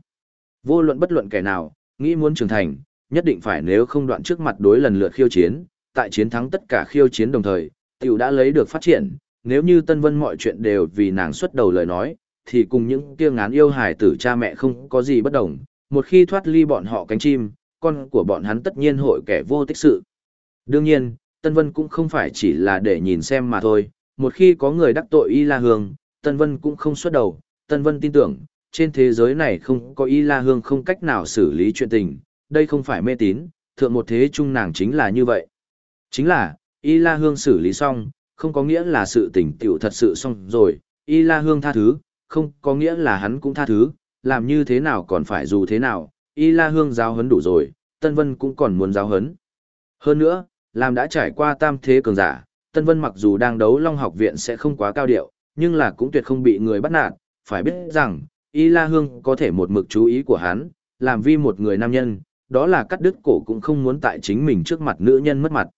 Vô luận bất luận kẻ nào, nghĩ muốn trưởng thành, nhất định phải nếu không đoạn trước mặt đối lần lượt khiêu chiến, tại chiến thắng tất cả khiêu chiến đồng thời, tiểu đã lấy được phát triển, nếu như Tân Vân mọi chuyện đều vì nàng xuất đầu lời nói, thì cùng những kia ngán yêu hài tử cha mẹ không có gì bất đồng, một khi thoát ly bọn họ cánh chim, con của bọn hắn tất nhiên hội kẻ vô tích sự. Đương nhiên, Tân Vân cũng không phải chỉ là để nhìn xem mà thôi, một khi có người đắc tội Y La Hương, Tân Vân cũng không xuất đầu, Tân Vân tin tưởng, trên thế giới này không có Y La Hương không cách nào xử lý chuyện tình, đây không phải mê tín, thượng một thế trung nàng chính là như vậy. Chính là, Y La Hương xử lý xong, không có nghĩa là sự tình tiểu thật sự xong rồi, Y La Hương tha thứ, không có nghĩa là hắn cũng tha thứ, làm như thế nào còn phải dù thế nào, Y La Hương giáo hấn đủ rồi, Tân Vân cũng còn muốn giáo hấn. Hơn nữa, làm đã trải qua tam thế cường giả, Tân Vân mặc dù đang đấu Long học viện sẽ không quá cao điệu, nhưng là cũng tuyệt không bị người bắt nạt, phải biết rằng, Y La Hương có thể một mực chú ý của hắn, làm vi một người nam nhân, đó là cắt đứt cổ cũng không muốn tại chính mình trước mặt nữ nhân mất mặt.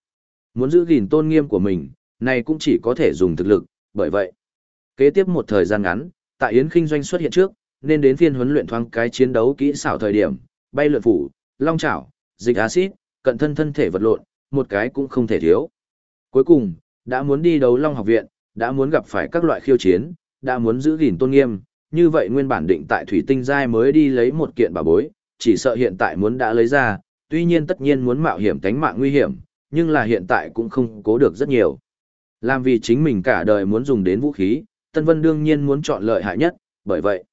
Muốn giữ gìn tôn nghiêm của mình, này cũng chỉ có thể dùng thực lực, bởi vậy. Kế tiếp một thời gian ngắn, tại Yến Kinh Doanh xuất hiện trước, nên đến phiên huấn luyện thoáng cái chiến đấu kỹ xảo thời điểm, bay lượn phủ, long chảo, dịch axit, cận thân thân thể vật lộn, một cái cũng không thể thiếu. Cuối cùng, đã muốn đi đấu long học viện, đã muốn gặp phải các loại khiêu chiến, đã muốn giữ gìn tôn nghiêm, như vậy nguyên bản định tại thủy tinh giai mới đi lấy một kiện bảo bối, chỉ sợ hiện tại muốn đã lấy ra, tuy nhiên tất nhiên muốn mạo hiểm tánh mạng nguy hiểm, nhưng là hiện tại cũng không cố được rất nhiều. Làm vì chính mình cả đời muốn dùng đến vũ khí, Tân Vân đương nhiên muốn chọn lợi hại nhất, bởi vậy,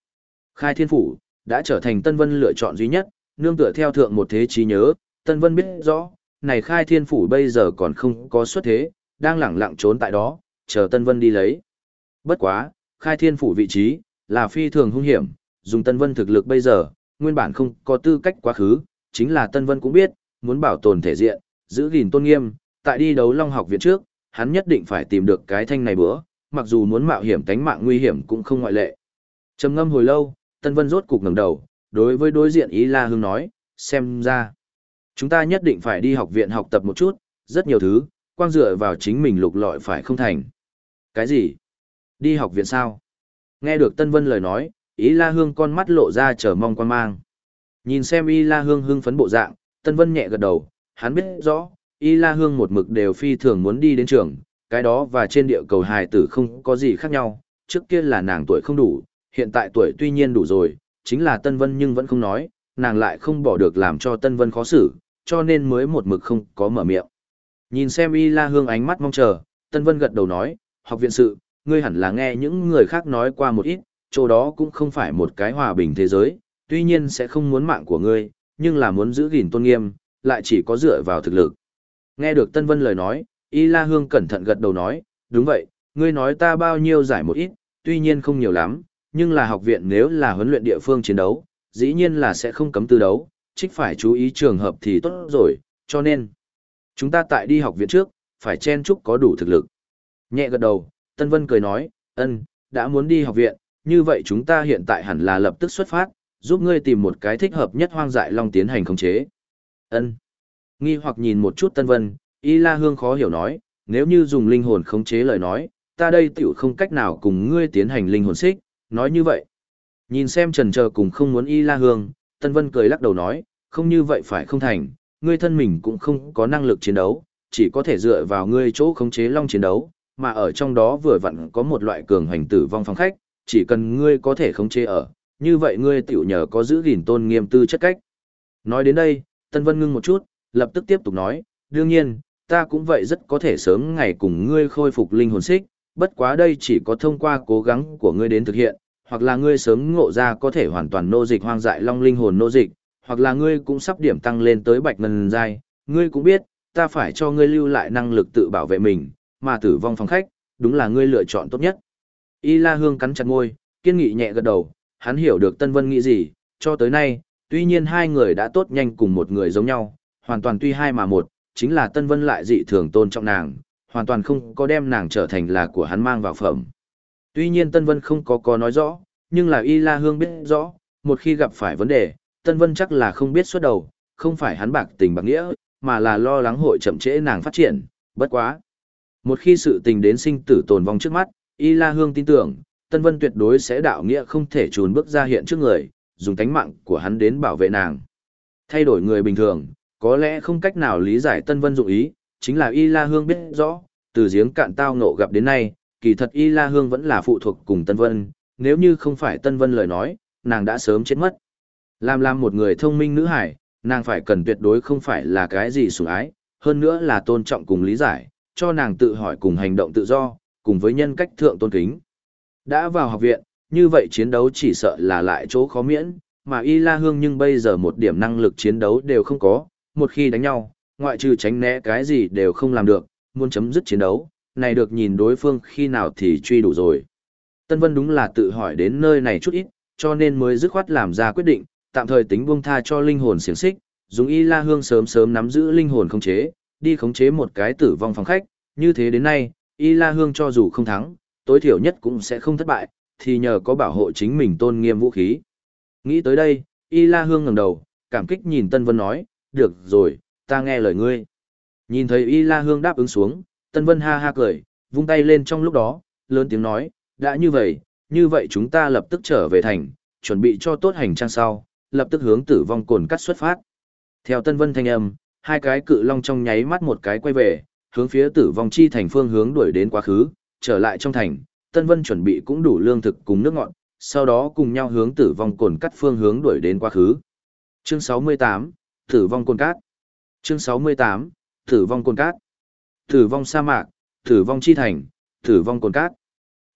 Khai Thiên Phủ đã trở thành Tân Vân lựa chọn duy nhất, nương tựa theo thượng một thế trí nhớ, Tân Vân biết rõ, này Khai Thiên Phủ bây giờ còn không có xuất thế, đang lẳng lặng trốn tại đó, chờ Tân Vân đi lấy. Bất quá, Khai Thiên Phủ vị trí, là phi thường hung hiểm, dùng Tân Vân thực lực bây giờ, nguyên bản không có tư cách quá khứ, chính là Tân Vân cũng biết, muốn bảo tồn thể diện, giữ gìn tôn nghiêm, tại đi đấu Long học viện trước, hắn nhất định phải tìm được cái thanh này bữa, mặc dù muốn mạo hiểm tánh mạng nguy hiểm cũng không ngoại lệ. Trầm ngâm hồi lâu, Tân Vân rốt cục ngẩng đầu, đối với đối diện Ý La Hương nói, xem ra, chúng ta nhất định phải đi học viện học tập một chút, rất nhiều thứ, quang dựa vào chính mình lục lọi phải không thành. Cái gì? Đi học viện sao? Nghe được Tân Vân lời nói, Ý La Hương con mắt lộ ra chờ mong quan mang. Nhìn xem Y La Hương hưng phấn bộ dạng, Tân Vân nhẹ gật đầu, hắn biết rõ, Y La Hương một mực đều phi thường muốn đi đến trường, cái đó và trên địa cầu hài tử không có gì khác nhau, trước kia là nàng tuổi không đủ, hiện tại tuổi tuy nhiên đủ rồi, chính là Tân Vân nhưng vẫn không nói, nàng lại không bỏ được làm cho Tân Vân khó xử, cho nên mới một mực không có mở miệng. Nhìn xem Y La Hương ánh mắt mong chờ, Tân Vân gật đầu nói, học viện sự, ngươi hẳn là nghe những người khác nói qua một ít, chỗ đó cũng không phải một cái hòa bình thế giới, tuy nhiên sẽ không muốn mạng của ngươi, nhưng là muốn giữ gìn tôn nghiêm, lại chỉ có dựa vào thực lực. Nghe được Tân Vân lời nói, Y La Hương cẩn thận gật đầu nói, đúng vậy, ngươi nói ta bao nhiêu giải một ít, tuy nhiên không nhiều lắm, nhưng là học viện nếu là huấn luyện địa phương chiến đấu, dĩ nhiên là sẽ không cấm tư đấu, trích phải chú ý trường hợp thì tốt rồi, cho nên, chúng ta tại đi học viện trước, phải chen chúc có đủ thực lực. Nhẹ gật đầu, Tân Vân cười nói, ân, đã muốn đi học viện, như vậy chúng ta hiện tại hẳn là lập tức xuất phát, giúp ngươi tìm một cái thích hợp nhất hoang dại long tiến hành khống chế. Ân. Nghi hoặc nhìn một chút Tân Vân, Y La Hương khó hiểu nói, nếu như dùng linh hồn khống chế lời nói, ta đây tiểu không cách nào cùng ngươi tiến hành linh hồn xích, nói như vậy. Nhìn xem trần chờ cùng không muốn y la hương, Tân Vân cười lắc đầu nói, không như vậy phải không thành, ngươi thân mình cũng không có năng lực chiến đấu, chỉ có thể dựa vào ngươi chỗ khống chế long chiến đấu, mà ở trong đó vừa vặn có một loại cường hành tử vong phòng khách, chỉ cần ngươi có thể khống chế ở, như vậy ngươi tiểu nhờ có giữ gìn tôn nghiêm tư chất cách. Nói đến đây, Tân Vân ngưng một chút, lập tức tiếp tục nói, đương nhiên, ta cũng vậy rất có thể sớm ngày cùng ngươi khôi phục linh hồn xích, bất quá đây chỉ có thông qua cố gắng của ngươi đến thực hiện, hoặc là ngươi sớm ngộ ra có thể hoàn toàn nô dịch hoang dại long linh hồn nô dịch, hoặc là ngươi cũng sắp điểm tăng lên tới bạch ngân giai, ngươi cũng biết, ta phải cho ngươi lưu lại năng lực tự bảo vệ mình, mà tử vong phòng khách, đúng là ngươi lựa chọn tốt nhất. Y La Hương cắn chặt môi, kiên nghị nhẹ gật đầu, hắn hiểu được Tân Vân nghĩ gì, cho tới nay, tuy nhiên hai người đã tốt nhanh cùng một người giống nhau, hoàn toàn tuy hai mà một, chính là Tân Vân lại dị thường tôn trọng nàng, hoàn toàn không có đem nàng trở thành là của hắn mang vào phẩm. Tuy nhiên Tân Vân không có có nói rõ, nhưng là Y La Hương biết rõ, một khi gặp phải vấn đề, Tân Vân chắc là không biết xuất đầu, không phải hắn bạc tình bạc nghĩa, mà là lo lắng hội chậm trễ nàng phát triển, bất quá. Một khi sự tình đến sinh tử tồn vong trước mắt, Y La Hương tin tưởng, Tân Vân tuyệt đối sẽ đạo nghĩa không thể trùn bước ra hiện trước người, dùng tánh mạng của hắn đến bảo vệ nàng. Thay đổi người bình thường, có lẽ không cách nào lý giải Tân Vân dụng ý, chính là Y La Hương biết rõ, từ giếng cạn tao ngộ gặp đến nay, kỳ thật Y La Hương vẫn là phụ thuộc cùng Tân Vân, nếu như không phải Tân Vân lời nói, nàng đã sớm chết mất. Làm làm một người thông minh nữ hải, nàng phải cần tuyệt đối không phải là cái gì sủng ái, hơn nữa là tôn trọng cùng lý giải, cho nàng tự hỏi cùng hành động tự do, cùng với nhân cách thượng tôn kính. Đã vào học viện, như vậy chiến đấu chỉ sợ là lại chỗ khó miễn, mà Y La Hương nhưng bây giờ một điểm năng lực chiến đấu đều không có, một khi đánh nhau, ngoại trừ tránh né cái gì đều không làm được, muốn chấm dứt chiến đấu, này được nhìn đối phương khi nào thì truy đủ rồi. Tân Vân đúng là tự hỏi đến nơi này chút ít, cho nên mới dứt khoát làm ra quyết định, tạm thời tính buông tha cho linh hồn xiềng xích, dùng Y La Hương sớm sớm nắm giữ linh hồn khống chế, đi khống chế một cái tử vong phòng khách, như thế đến nay, Y La Hương cho dù không thắng, tối thiểu nhất cũng sẽ không thất bại, thì nhờ có bảo hộ chính mình tôn nghiêm vũ khí. Nghĩ tới đây, Y La Hương ngẩng đầu, cảm kích nhìn Tân Vân nói, được rồi, ta nghe lời ngươi. Nhìn thấy Y La Hương đáp ứng xuống, Tân Vân ha ha cười, vung tay lên trong lúc đó, lớn tiếng nói, đã như vậy, như vậy chúng ta lập tức trở về thành, chuẩn bị cho tốt hành trang sau, lập tức hướng tử vong cồn cắt xuất phát. Theo Tân Vân thanh âm, hai cái cự long trong nháy mắt một cái quay về, hướng phía tử vong chi thành phương hướng đuổi đến quá khứ, trở lại trong thành, Tân Vân chuẩn bị cũng đủ lương thực cùng nước ngọt, sau đó cùng nhau hướng tử vong cồn cắt phương hướng đuổi đến quá khứ. Chương 68, Tử vong cồn cát. Chương 68, Tử vong cồn cát. Tử vong sa mạc, tử vong chi thành, tử vong cồn cát.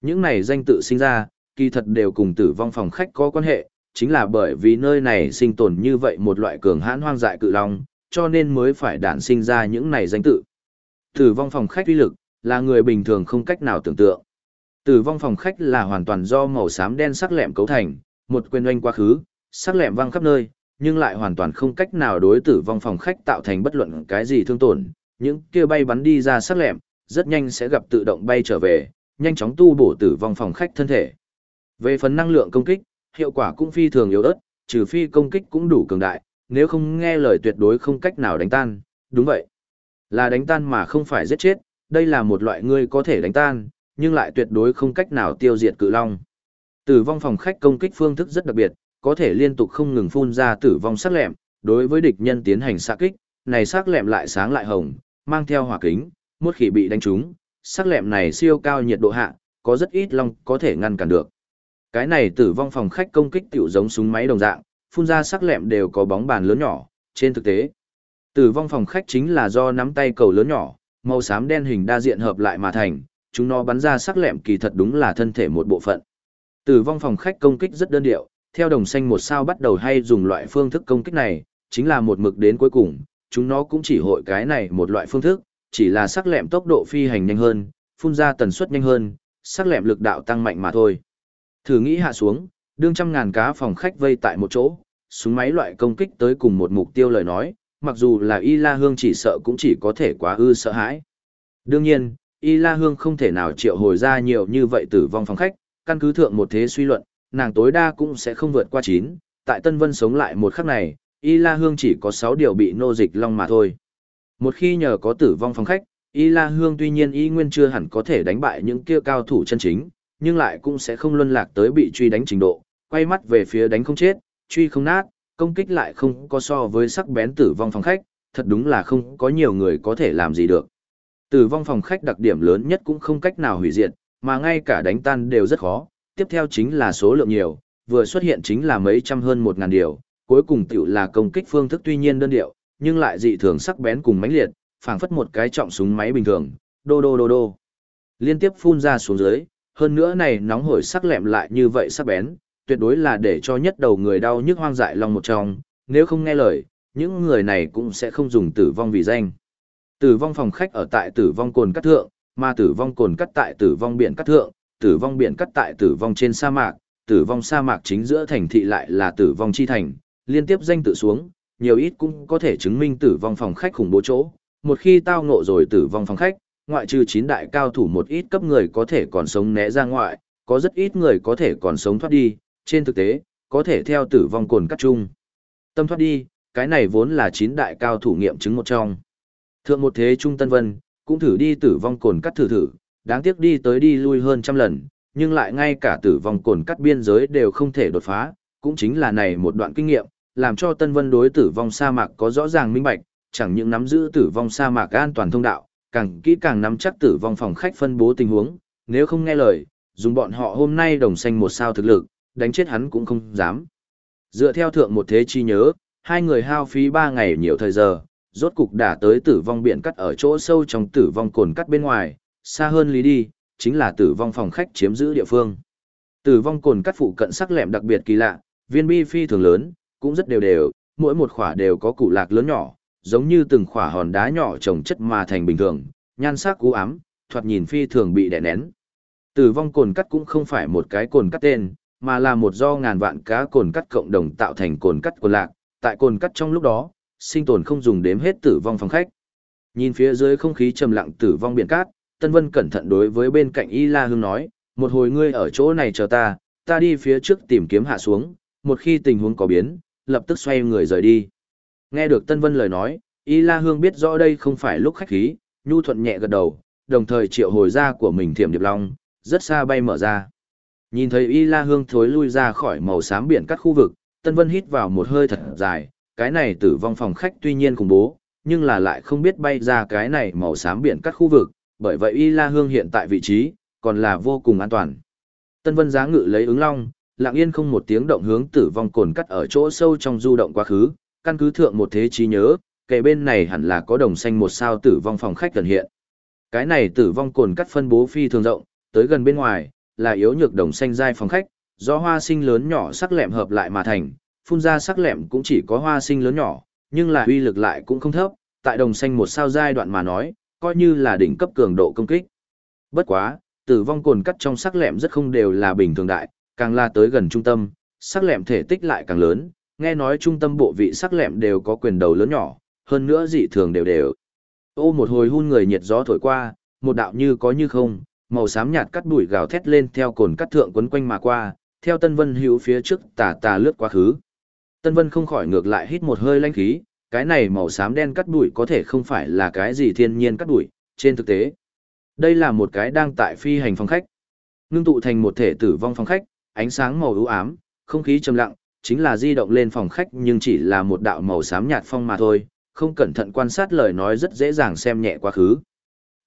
Những này danh tự sinh ra, kỳ thật đều cùng tử vong phòng khách có quan hệ, chính là bởi vì nơi này sinh tồn như vậy một loại cường hãn hoang dại cự long, cho nên mới phải đản sinh ra những này danh tự. Tử vong phòng khách uy lực, là người bình thường không cách nào tưởng tượng. Tử vong phòng khách là hoàn toàn do màu xám đen sắc lẹm cấu thành, một quyền oanh quá khứ, sắc lẹm văng khắp nơi, nhưng lại hoàn toàn không cách nào đối tử vong phòng khách tạo thành bất luận cái gì thương tổn. Những kia bay bắn đi ra sắc lẹm, rất nhanh sẽ gặp tự động bay trở về, nhanh chóng tu bổ tử vong phòng khách thân thể. Về phần năng lượng công kích, hiệu quả cũng phi thường yếu ớt, trừ phi công kích cũng đủ cường đại, nếu không nghe lời tuyệt đối không cách nào đánh tan, đúng vậy. Là đánh tan mà không phải giết chết, đây là một loại ngươi có thể đánh tan, nhưng lại tuyệt đối không cách nào tiêu diệt cự long. Tử vong phòng khách công kích phương thức rất đặc biệt, có thể liên tục không ngừng phun ra tử vong sắc lẹm, đối với địch nhân tiến hành xạ kích, này sắc lẹm lại sáng lại hồng, mang theo hỏa kính, một khi bị đánh trúng, sắc lẹm này siêu cao nhiệt độ hạ, có rất ít long có thể ngăn cản được. Cái này tử vong phòng khách công kích tiểu giống súng máy đồng dạng, phun ra sắc lẹm đều có bóng bàn lớn nhỏ, trên thực tế. Tử vong phòng khách chính là do nắm tay cầu lớn nhỏ, màu xám đen hình đa diện hợp lại mà thành, chúng nó bắn ra sắc lẹm kỳ thật đúng là thân thể một bộ phận. Tử vong phòng khách công kích rất đơn điệu, theo đồng xanh một sao bắt đầu hay dùng loại phương thức công kích này, chính là một mực đến cuối cùng, chúng nó cũng chỉ hội cái này một loại phương thức, chỉ là sắc lẹm tốc độ phi hành nhanh hơn, phun ra tần suất nhanh hơn, sắc lẹm lực đạo tăng mạnh mà thôi. Thử nghĩ hạ xuống, đương trăm ngàn cá phòng khách vây tại một chỗ, súng máy loại công kích tới cùng một mục tiêu lời nói, mặc dù là Y La Hương chỉ sợ cũng chỉ có thể quá ư sợ hãi. Đương nhiên, Y La Hương không thể nào triệu hồi ra nhiều như vậy tử vong phòng khách, căn cứ thượng một thế suy luận, nàng tối đa cũng sẽ không vượt qua 9, tại Tân Vân sống lại một khắc này, Y La Hương chỉ có 6 điều bị nô dịch long mà thôi. Một khi nhờ có tử vong phòng khách, Y La Hương tuy nhiên y nguyên chưa hẳn có thể đánh bại những kia cao thủ chân chính, nhưng lại cũng sẽ không luân lạc tới bị truy đánh trình độ, quay mắt về phía đánh không chết, truy không nát, công kích lại không có so với sắc bén tử vong phòng khách, thật đúng là không có nhiều người có thể làm gì được. Tử vong phòng khách đặc điểm lớn nhất cũng không cách nào hủy diệt, mà ngay cả đánh tan đều rất khó, tiếp theo chính là số lượng nhiều, vừa xuất hiện chính là mấy trăm hơn một ngàn điều, cuối cùng tiểu là công kích phương thức tuy nhiên đơn điệu, nhưng lại dị thường sắc bén cùng mãnh liệt, phảng phất một cái trọng súng máy bình thường, đô đô đô đô. Liên tiếp phun ra xuống dưới, hơn nữa này nóng hổi sắc lẹm lại như vậy sắc bén, tuyệt đối là để cho nhất đầu người đau nhức hoang dại lòng một trong, nếu không nghe lời, những người này cũng sẽ không dùng tử vong vì danh. Tử vong phòng khách ở tại tử vong cồn cắt thượng, mà tử vong cồn cắt tại tử vong biển cắt thượng, tử vong biển cắt tại tử vong trên sa mạc, tử vong sa mạc chính giữa thành thị lại là tử vong chi thành, liên tiếp danh tự xuống, nhiều ít cũng có thể chứng minh tử vong phòng khách khủng bố chỗ. Một khi tao ngộ rồi tử vong phòng khách, ngoại trừ chín đại cao thủ một ít cấp người có thể còn sống né ra ngoại, có rất ít người có thể còn sống thoát đi, trên thực tế, có thể theo tử vong cồn cắt chung. Tâm thoát đi, cái này vốn là chín đại cao thủ nghiệm chứng một trong. Thượng một thế Trung Tân Vân, cũng thử đi tử vong cồn cắt thử thử, đáng tiếc đi tới đi lui hơn trăm lần, nhưng lại ngay cả tử vong cồn cắt biên giới đều không thể đột phá, cũng chính là này một đoạn kinh nghiệm, làm cho Tân Vân đối tử vong sa mạc có rõ ràng minh bạch, chẳng những nắm giữ tử vong sa mạc an toàn thông đạo, càng kỹ càng nắm chắc tử vong phòng khách phân bố tình huống, nếu không nghe lời, dùng bọn họ hôm nay đồng xanh một sao thực lực, đánh chết hắn cũng không dám. Dựa theo thượng một thế chi nhớ, hai người hao phí ba ngày nhiều thời giờ, rốt cục đã tới tử vong biển cắt ở chỗ sâu trong tử vong cồn cắt bên ngoài, xa hơn lý đi, chính là tử vong phòng khách chiếm giữ địa phương. Tử vong cồn cắt phụ cận sắc lẹm đặc biệt kỳ lạ, viên bi phi thường lớn, cũng rất đều đều, mỗi một khỏa đều có củ lạc lớn nhỏ, giống như từng khỏa hòn đá nhỏ trồng chất mà thành bình thường, nhan sắc cú ám, thoạt nhìn phi thường bị đè nén. Tử vong cồn cắt cũng không phải một cái cồn cắt tên, mà là một do ngàn vạn cá cồn cắt cộng đồng tạo thành cồn cắt cồn lạc, tại cồn cắt trong lúc đó, sinh tồn không dùng đếm hết tử vong phòng khách. Nhìn phía dưới không khí trầm lặng tử vong biển cát, Tân Vân cẩn thận đối với bên cạnh Y La Hương nói, một hồi ngươi ở chỗ này chờ ta, ta đi phía trước tìm kiếm hạ xuống, một khi tình huống có biến, lập tức xoay người rời đi. Nghe được Tân Vân lời nói, Y La Hương biết rõ đây không phải lúc khách khí, nhu thuận nhẹ gật đầu, đồng thời triệu hồi ra của mình thiểm điệp long, rất xa bay mở ra. Nhìn thấy Y La Hương thối lui ra khỏi màu xám biển cắt khu vực, Tân Vân hít vào một hơi thật dài, cái này tử vong phòng khách tuy nhiên khủng bố, nhưng là lại không biết bay ra cái này màu xám biển cắt khu vực, bởi vậy Y La Hương hiện tại vị trí, còn là vô cùng an toàn. Tân Vân giá ngự lấy ứng long, lặng yên không một tiếng động hướng tử vong cồn cắt ở chỗ sâu trong du động quá khứ, căn cứ thượng một thế trí nhớ, Kề bên này hẳn là có đồng xanh một sao tử vong phòng khách gần hiện. Cái này tử vong cồn cắt phân bố phi thường rộng, tới gần bên ngoài, là yếu nhược đồng xanh giai phòng khách, do hoa sinh lớn nhỏ sắc lẹm hợp lại mà thành, phun ra sắc lẹm cũng chỉ có hoa sinh lớn nhỏ, nhưng là uy lực lại cũng không thấp, tại đồng xanh một sao giai đoạn mà nói, coi như là đỉnh cấp cường độ công kích. Bất quá, tử vong cồn cắt trong sắc lẹm rất không đều là bình thường đại, càng là tới gần trung tâm, sắc lẹm thể tích lại càng lớn, nghe nói trung tâm bộ vị sắc lẹm đều có quyền đầu lớn nhỏ, hơn nữa dị thường đều đều. Ô một hồi hun người nhiệt gió thổi qua, một đạo như có như không, màu xám nhạt cắt bụi gào thét lên theo cồn cắt thượng quấn quanh mà qua, theo Tân Vân hữu phía trước tà tà lướt quá khứ. Tân Vân không khỏi ngược lại hít một hơi lanh khí, cái này màu xám đen cắt bụi có thể không phải là cái gì thiên nhiên cắt bụi, trên thực tế. Đây là một cái đang tại phi hành phòng khách. Ngưng tụ thành một thể tử vong phòng khách, ánh sáng màu ưu ám, không khí trầm lặng, chính là di động lên phòng khách nhưng chỉ là một đạo màu xám nhạt phong mà thôi, không cẩn thận quan sát lời nói rất dễ dàng xem nhẹ quá khứ.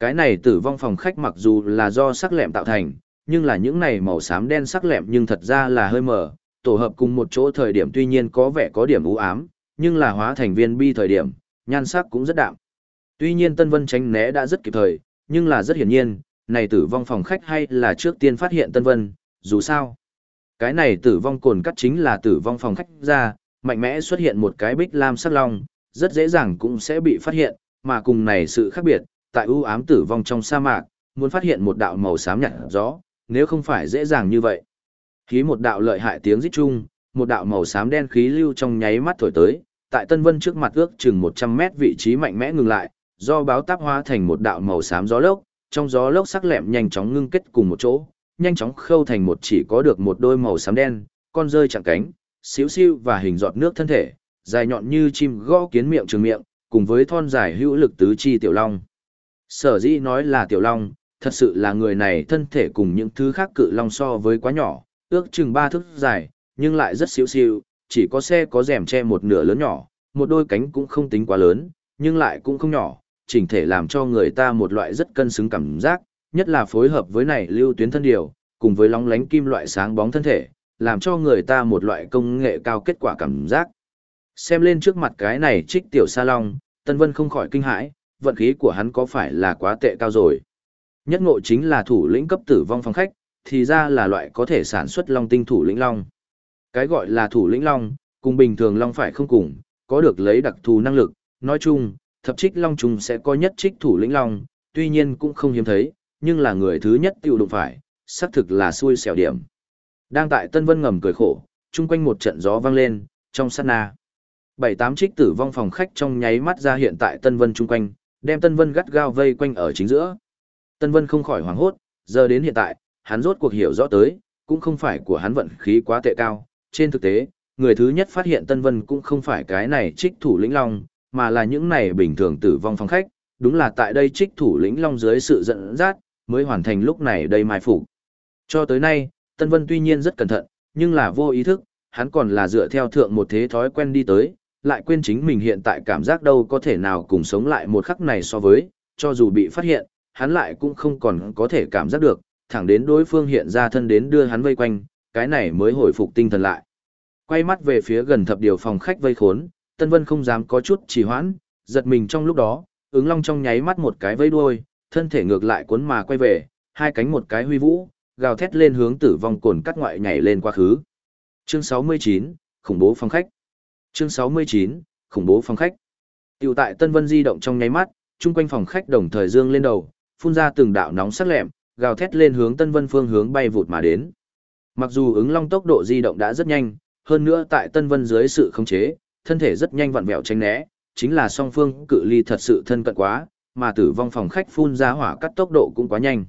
Cái này tử vong phòng khách mặc dù là do sắc lẹm tạo thành, nhưng là những này màu xám đen sắc lẹm nhưng thật ra là hơi mờ, tổ hợp cùng một chỗ thời điểm tuy nhiên có vẻ có điểm u ám, nhưng là hóa thành viên bi thời điểm, nhan sắc cũng rất đạm. Tuy nhiên Tân Vân tránh né đã rất kịp thời, nhưng là rất hiển nhiên, này tử vong phòng khách hay là trước tiên phát hiện Tân Vân, dù sao. Cái này tử vong cồn cắt chính là tử vong phòng khách ra, mạnh mẽ xuất hiện một cái bích lam sắc long, rất dễ dàng cũng sẽ bị phát hiện, mà cùng này sự khác biệt, tại ưu ám tử vong trong sa mạc, muốn phát hiện một đạo màu xám nhạt gió, nếu không phải dễ dàng như vậy. Khí một đạo lợi hại tiếng rít chung, một đạo màu xám đen khí lưu trong nháy mắt thổi tới, tại Tân Vân trước mặt ước chừng 100 mét vị trí mạnh mẽ ngừng lại, do báo táp hóa thành một đạo màu xám gió lốc, trong gió lốc sắc lẹm nhanh chóng ngưng kết cùng một chỗ, nhanh chóng khâu thành một chỉ có được một đôi màu xám đen, con rơi chẳng cánh, xíu xiu và hình giọt nước thân thể, dài nhọn như chim gõ kiến miệng trường miệng, cùng với thon dài hữu lực tứ chi tiểu long. Sở dĩ nói là tiểu long, thật sự là người này thân thể cùng những thứ khác cự long so với quá nhỏ, ước chừng ba thước dài, nhưng lại rất xíu xiu, chỉ có xe có rèm che một nửa lớn nhỏ, một đôi cánh cũng không tính quá lớn, nhưng lại cũng không nhỏ, chỉnh thể làm cho người ta một loại rất cân xứng cảm giác, nhất là phối hợp với này lưu tuyến thân điều, cùng với long lánh kim loại sáng bóng thân thể, làm cho người ta một loại công nghệ cao kết quả cảm giác. Xem lên trước mặt cái này trích tiểu sa long, Tân Vân không khỏi kinh hãi, vận khí của hắn có phải là quá tệ cao rồi. Nhất ngộ chính là thủ lĩnh cấp tử vong phòng khách, thì ra là loại có thể sản xuất long tinh thủ lĩnh long. Cái gọi là thủ lĩnh long, cùng bình thường long phải không cùng, có được lấy đặc thù năng lực, nói chung, thập trích long trùng sẽ có nhất trích thủ lĩnh long, tuy nhiên cũng không hiếm thấy, nhưng là người thứ nhất tiêu đụng phải, xác thực là xui xẻo điểm. Đang tại Tân Vân ngầm cười khổ, chung quanh một trận gió vang lên, trong sát na. Bảy tám trích tử vong phòng khách trong nháy mắt ra hiện tại Tân Vân chung quanh, đem Tân Vân gắt gao vây quanh ở chính giữa. Tân Vân không khỏi hoảng hốt, giờ đến hiện tại, hắn rốt cuộc hiểu rõ tới, cũng không phải của hắn vận khí quá tệ cao. Trên thực tế, người thứ nhất phát hiện Tân Vân cũng không phải cái này trích thủ lĩnh long, mà là những này bình thường tử vong phòng khách, đúng là tại đây trích thủ lĩnh long dưới sự dẫn dắt, mới hoàn thành lúc này đây mai phục. Cho tới nay, Tân Vân tuy nhiên rất cẩn thận, nhưng là vô ý thức, hắn còn là dựa theo thượng một thế thói quen đi tới, lại quên chính mình hiện tại cảm giác đâu có thể nào cùng sống lại một khắc này so với, cho dù bị phát hiện, hắn lại cũng không còn có thể cảm giác được, thẳng đến đối phương hiện ra thân đến đưa hắn vây quanh, cái này mới hồi phục tinh thần lại. Quay mắt về phía gần thập điều phòng khách vây khốn, Tân Vân không dám có chút trì hoãn, giật mình trong lúc đó, ứng long trong nháy mắt một cái vây đuôi, thân thể ngược lại cuốn mà quay về, hai cánh một cái huy vũ, gào thét lên hướng tử vong cồn cắt ngoại nhảy lên quá khứ. Chương 69, khủng bố phòng khách. Chương 69, khủng bố phòng khách. Tiểu tại Tân Vân di động trong nháy mắt, chung quanh phòng khách đồng thời dương lên đầu, phun ra từng đạo nóng sắc lẹm, gào thét lên hướng Tân Vân phương hướng bay vụt mà đến. Mặc dù ứng long tốc độ di động đã rất nhanh, hơn nữa tại Tân Vân dưới sự khống chế, thân thể rất nhanh vặn vẹo tránh né, chính là song phương cự ly thật sự thân cận quá, mà tử vong phòng khách phun ra hỏa cắt tốc độ cũng quá nhanh.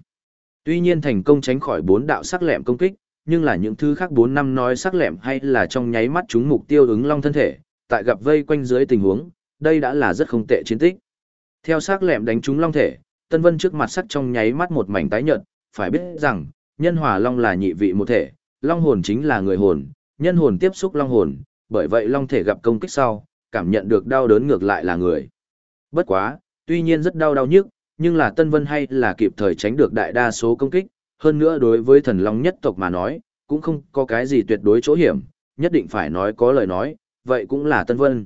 Tuy nhiên thành công tránh khỏi bốn đạo sắc lẹm công kích, nhưng là những thứ khác bốn năm nói sắc lẹm hay là trong nháy mắt chúng mục tiêu ứng long thân thể, tại gặp vây quanh dưới tình huống, đây đã là rất không tệ chiến tích. Theo sắc lẹm đánh trúng long thể, Tân Vân trước mặt sắc trong nháy mắt một mảnh tái nhợt, phải biết rằng, nhân hỏa long là nhị vị một thể, long hồn chính là người hồn, nhân hồn tiếp xúc long hồn, bởi vậy long thể gặp công kích sau, cảm nhận được đau đớn ngược lại là người. Bất quá, tuy nhiên rất đau đau nhức, nhưng là Tân Vân hay là kịp thời tránh được đại đa số công kích, hơn nữa đối với thần long nhất tộc mà nói, cũng không có cái gì tuyệt đối chỗ hiểm, nhất định phải nói có lời nói, vậy cũng là Tân Vân.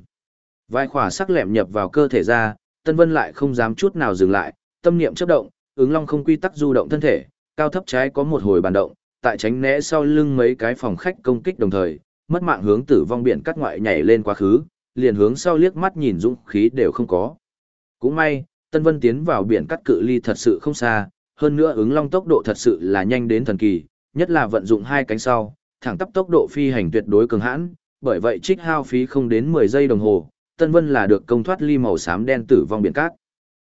Vai khỏa sắc lẹm nhập vào cơ thể ra, Tân Vân lại không dám chút nào dừng lại, tâm niệm chấp động, ứng long không quy tắc du động thân thể, cao thấp trái có một hồi bàn động, tại tránh né sau lưng mấy cái phòng khách công kích đồng thời, mất mạng hướng tử vong biển cắt ngoại nhảy lên quá khứ, liền hướng sau liếc mắt nhìn dũng khí đều không có. Cũng may, Tân Vân tiến vào biển cắt cự ly thật sự không xa, hơn nữa ứng long tốc độ thật sự là nhanh đến thần kỳ, nhất là vận dụng hai cánh sau, thẳng tắp tốc độ phi hành tuyệt đối cường hãn, bởi vậy trích hao phí không đến 10 giây đồng hồ, Tân Vân là được công thoát ly màu xám đen tử vong biển cát.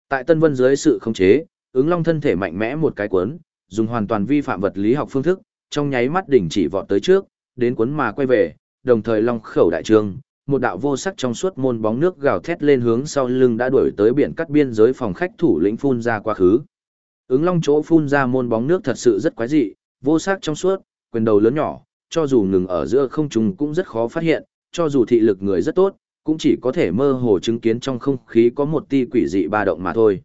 Tại Tân Vân dưới sự khống chế, ứng long thân thể mạnh mẽ một cái cuốn, dùng hoàn toàn vi phạm vật lý học phương thức, trong nháy mắt đỉnh chỉ vọt tới trước, đến cuốn mà quay về, đồng thời long khẩu đại trường, một đạo vô sắc trong suốt môn bóng nước gào thét lên hướng sau lưng đã đuổi tới biển cắt biên giới phòng khách thủ lĩnh phun ra quá khứ. Ứng long chỗ phun ra môn bóng nước thật sự rất quái dị, vô sắc trong suốt, quyền đầu lớn nhỏ, cho dù ngừng ở giữa không trung cũng rất khó phát hiện, cho dù thị lực người rất tốt, cũng chỉ có thể mơ hồ chứng kiến trong không khí có một tia quỷ dị ba động mà thôi.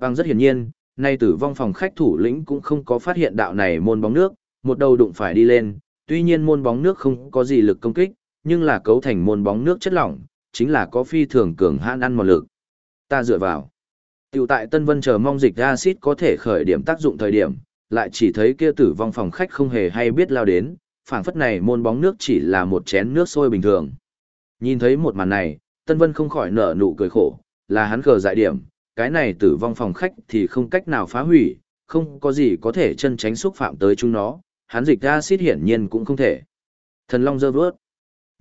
Bằng rất hiển nhiên, nay tử vong phòng khách thủ lĩnh cũng không có phát hiện đạo này môn bóng nước, một đầu đụng phải đi lên, tuy nhiên môn bóng nước không có gì lực công kích, nhưng là cấu thành môn bóng nước chất lỏng, chính là có phi thường cường hãn ăn một lực. Ta dựa vào. Tiểu tại Tân Vân chờ mong dịch acid có thể khởi điểm tác dụng thời điểm, lại chỉ thấy kia tử vong phòng khách không hề hay biết lao đến, phảng phất này môn bóng nước chỉ là một chén nước sôi bình thường. Nhìn thấy một màn này, Tân Vân không khỏi nở nụ cười khổ, là hắn cờ dại điểm, cái này tử vong phòng khách thì không cách nào phá hủy, không có gì có thể chân tránh xúc phạm tới chúng nó, hắn dịch acid hiển nhiên cũng không thể. Thần Long dơ vớt.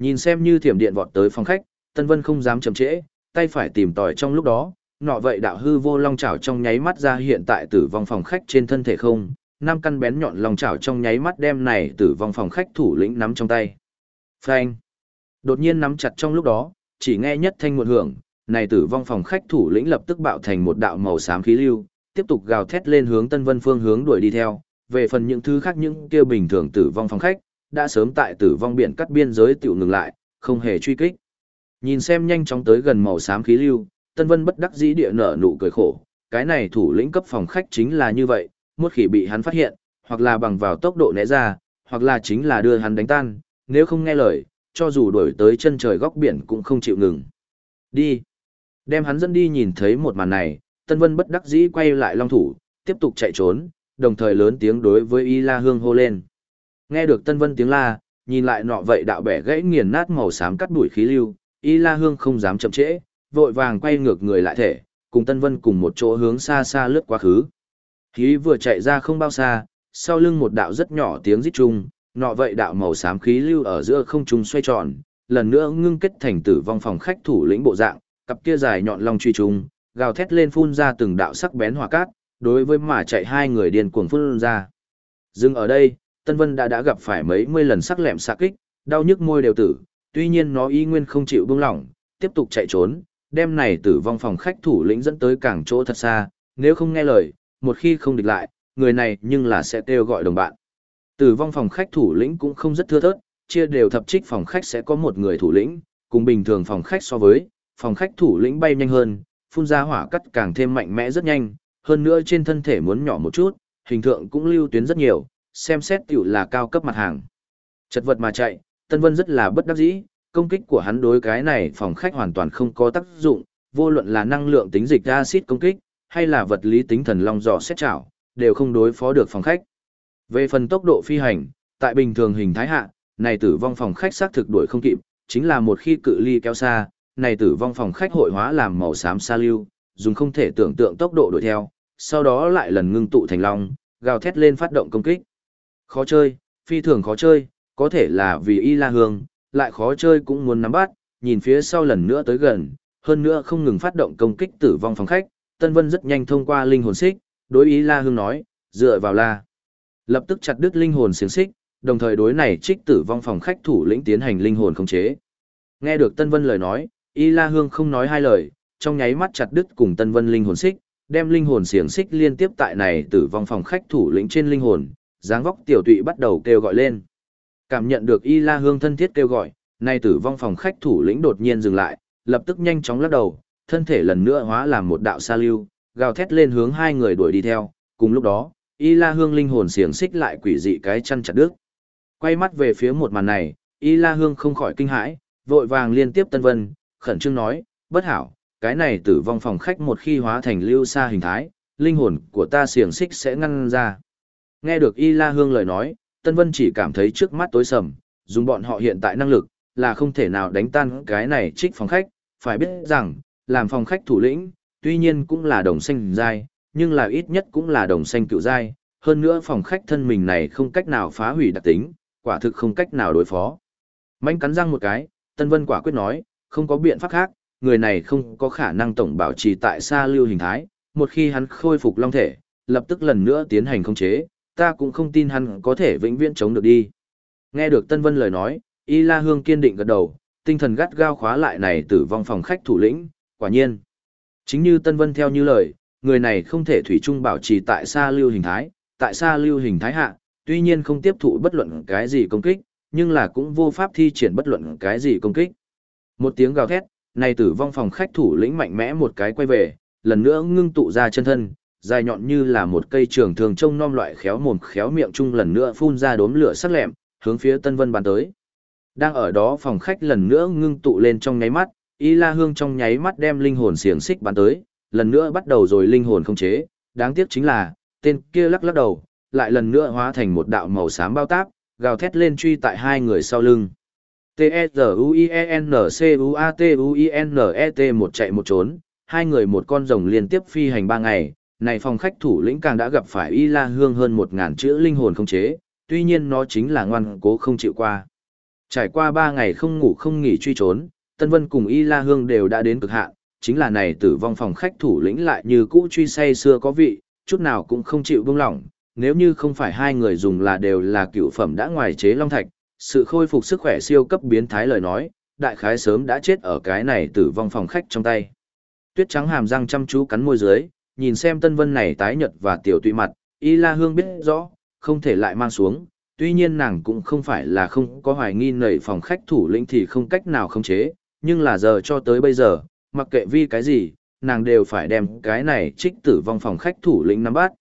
Nhìn xem như thiểm điện vọt tới phòng khách, Tân Vân không dám chậm trễ, tay phải tìm tòi trong lúc đó, nọ vậy đạo hư vô long chảo trong nháy mắt ra hiện tại tử vong phòng khách trên thân thể không, năm căn bén nhọn long chảo trong nháy mắt đem này tử vong phòng khách thủ lĩnh nắm trong tay. Phanh. Đột nhiên nắm chặt trong lúc đó, chỉ nghe nhất thanh một hưởng, này tử vong phòng khách thủ lĩnh lập tức bạo thành một đạo màu xám khí lưu, tiếp tục gào thét lên hướng Tân Vân phương hướng đuổi đi theo, về phần những thứ khác những kia bình thường tử vong phòng khách, đã sớm tại tử vong biển cắt biên giới tiểu ngừng lại, không hề truy kích. Nhìn xem nhanh chóng tới gần màu xám khí lưu, Tân Vân bất đắc dĩ địa nở nụ cười khổ, cái này thủ lĩnh cấp phòng khách chính là như vậy, một khi bị hắn phát hiện, hoặc là bằng vào tốc độ né ra, hoặc là chính là đưa hắn đánh tan, nếu không nghe lời, cho dù đuổi tới chân trời góc biển cũng không chịu ngừng. Đi. Đem hắn dẫn đi nhìn thấy một màn này, Tân Vân bất đắc dĩ quay lại long thủ, tiếp tục chạy trốn, đồng thời lớn tiếng đối với Y La Hương hô lên. Nghe được Tân Vân tiếng la, nhìn lại nọ vậy đạo bẻ gãy nghiền nát màu xám cắt đuổi khí lưu, Y La Hương không dám chậm trễ, vội vàng quay ngược người lại thể, cùng Tân Vân cùng một chỗ hướng xa xa lướt quá khứ. Khí vừa chạy ra không bao xa, sau lưng một đạo rất nhỏ tiếng rít chung, nọ vậy đạo màu xám khí lưu ở giữa không trung xoay tròn, lần nữa ngưng kết thành tử vong phòng khách thủ lĩnh bộ dạng, cặp kia dài nhọn long truy trùng, gào thét lên phun ra từng đạo sắc bén hỏa cát, đối với mà chạy hai người điên cuồng phun ra. Dừng ở đây, Tân Vân đã đã gặp phải mấy mươi lần sắc lẹm xạ kích, đau nhức môi đều tử, tuy nhiên nó y nguyên không chịu buông lỏng, tiếp tục chạy trốn, đem này tử vong phòng khách thủ lĩnh dẫn tới cảng chỗ thật xa, nếu không nghe lời, một khi không địch lại, người này nhưng là sẽ kêu gọi đồng bạn. Tử vong phòng khách thủ lĩnh cũng không rất thưa thớt, chia đều thập trích phòng khách sẽ có một người thủ lĩnh, cùng bình thường phòng khách so với, phòng khách thủ lĩnh bay nhanh hơn, phun ra hỏa cắt càng thêm mạnh mẽ rất nhanh, hơn nữa trên thân thể muốn nhỏ một chút, hình tượng cũng lưu tuyến rất nhiều, xem xét tiểu là cao cấp mặt hàng. Chật vật mà chạy, Tân Vân rất là bất đắc dĩ, công kích của hắn đối cái này phòng khách hoàn toàn không có tác dụng, vô luận là năng lượng tính dịch acid công kích, hay là vật lý tính thần long dò xét chảo, đều không đối phó được phòng khách. Về phần tốc độ phi hành, tại bình thường hình thái hạ, này tử vong phòng khách xác thực đuổi không kịp, chính là một khi cự ly kéo xa, này tử vong phòng khách hội hóa làm màu xám sa lưu, dùng không thể tưởng tượng tốc độ đuổi theo, sau đó lại lần ngưng tụ thành long, gào thét lên phát động công kích. Khó chơi, phi thường khó chơi, có thể là vì y la hương, lại khó chơi cũng muốn nắm bắt, nhìn phía sau lần nữa tới gần, hơn nữa không ngừng phát động công kích tử vong phòng khách, Tân Vân rất nhanh thông qua linh hồn xích, đối ý la hương nói, dựa vào la. Lập tức chặt đứt linh hồn xiềng xích, đồng thời đối này trích tử vong phòng khách thủ lĩnh tiến hành linh hồn khống chế. Nghe được Tân Vân lời nói, Y La Hương không nói hai lời, trong nháy mắt chặt đứt cùng Tân Vân linh hồn xích, đem linh hồn xiềng xích liên tiếp tại này tử vong phòng khách thủ lĩnh trên linh hồn, dáng vóc tiểu tụy bắt đầu kêu gọi lên. Cảm nhận được Y La Hương thân thiết kêu gọi, nay tử vong phòng khách thủ lĩnh đột nhiên dừng lại, lập tức nhanh chóng lắc đầu, thân thể lần nữa hóa làm một đạo sa lưu, gào thét lên hướng hai người đuổi đi theo, cùng lúc đó, Y La Hương linh hồn xiềng xích lại quỷ dị cái chăn chặt đứt. Quay mắt về phía một màn này, Y La Hương không khỏi kinh hãi, vội vàng liên tiếp tân vân, khẩn trương nói, bất hảo, cái này tử vong phòng khách một khi hóa thành lưu xa hình thái, linh hồn của ta xiềng xích sẽ ngăn ra. Nghe được Y La Hương lời nói, Tân Vân chỉ cảm thấy trước mắt tối sầm, dùng bọn họ hiện tại năng lực, là không thể nào đánh tan cái này trích phòng khách, phải biết rằng, làm phòng khách thủ lĩnh, tuy nhiên cũng là đồng xanh giai, nhưng là ít nhất cũng là đồng xanh cựu giai, hơn nữa phòng khách thân mình này không cách nào phá hủy đặc tính, quả thực không cách nào đối phó. Mạnh cắn răng một cái, Tân Vân quả quyết nói, không có biện pháp khác, người này không có khả năng tổng bảo trì tại xa lưu hình thái, một khi hắn khôi phục long thể, lập tức lần nữa tiến hành khống chế, ta cũng không tin hắn có thể vĩnh viễn chống được đi. Nghe được Tân Vân lời nói, Y La Hương kiên định gật đầu, tinh thần gắt gao khóa lại này tử vong phòng khách thủ lĩnh, quả nhiên. Chính như Tân Vân theo như lời, người này không thể thủy chung bảo trì tại xa lưu hình thái, tại xa lưu hình thái hạ, tuy nhiên không tiếp thụ bất luận cái gì công kích, nhưng là cũng vô pháp thi triển bất luận cái gì công kích. Một tiếng gào thét, này tử vong phòng khách thủ lĩnh mạnh mẽ một cái quay về, lần nữa ngưng tụ ra chân thân, dài nhọn như là một cây trường thường trông nom loại khéo mồm khéo miệng chung lần nữa phun ra đốm lửa sắc lẹm, hướng phía Tân Vân bắn tới. Đang ở đó phòng khách lần nữa ngưng tụ lên trong nháy mắt, Y La Hương trong nháy mắt đem linh hồn xiềng xích bắn tới, lần nữa bắt đầu rồi linh hồn không chế, đáng tiếc chính là, tên kia lắc lắc đầu, lại lần nữa hóa thành một đạo màu xám bao táp, gào thét lên truy tại hai người sau lưng. T-E-Z-U-I-E-N-C-U-A-T-U-I-N-E-T một chạy một trốn, hai người một con rồng liên tiếp phi hành ba ngày, này phòng khách thủ lĩnh càng đã gặp phải Y La Hương hơn một ngàn chữ linh hồn không chế, tuy nhiên nó chính là ngoan cố không chịu qua. Trải qua ba ngày không ngủ không nghỉ truy trốn, Tân Vân cùng Y La Hương đều đã đến cực hạn, chính là này tử vong phòng khách thủ lĩnh lại như cũ truy say xưa có vị, chút nào cũng không chịu buông lỏng, nếu như không phải hai người dùng là đều là cựu phẩm đã ngoài chế long thạch, sự khôi phục sức khỏe siêu cấp biến thái lời nói, đại khái sớm đã chết ở cái này tử vong phòng khách trong tay. Tuyết trắng hàm răng chăm chú cắn môi dưới, nhìn xem tân vân này tái nhợt và tiểu tụy mặt, y la hương biết rõ, không thể lại mang xuống, tuy nhiên nàng cũng không phải là không có hoài nghi nảy phòng khách thủ lĩnh thì không cách nào khống chế, nhưng là giờ cho tới bây giờ, mặc kệ vì cái gì, nàng đều phải đem cái này trích tử vong phòng khách thủ lĩnh nắm bắt.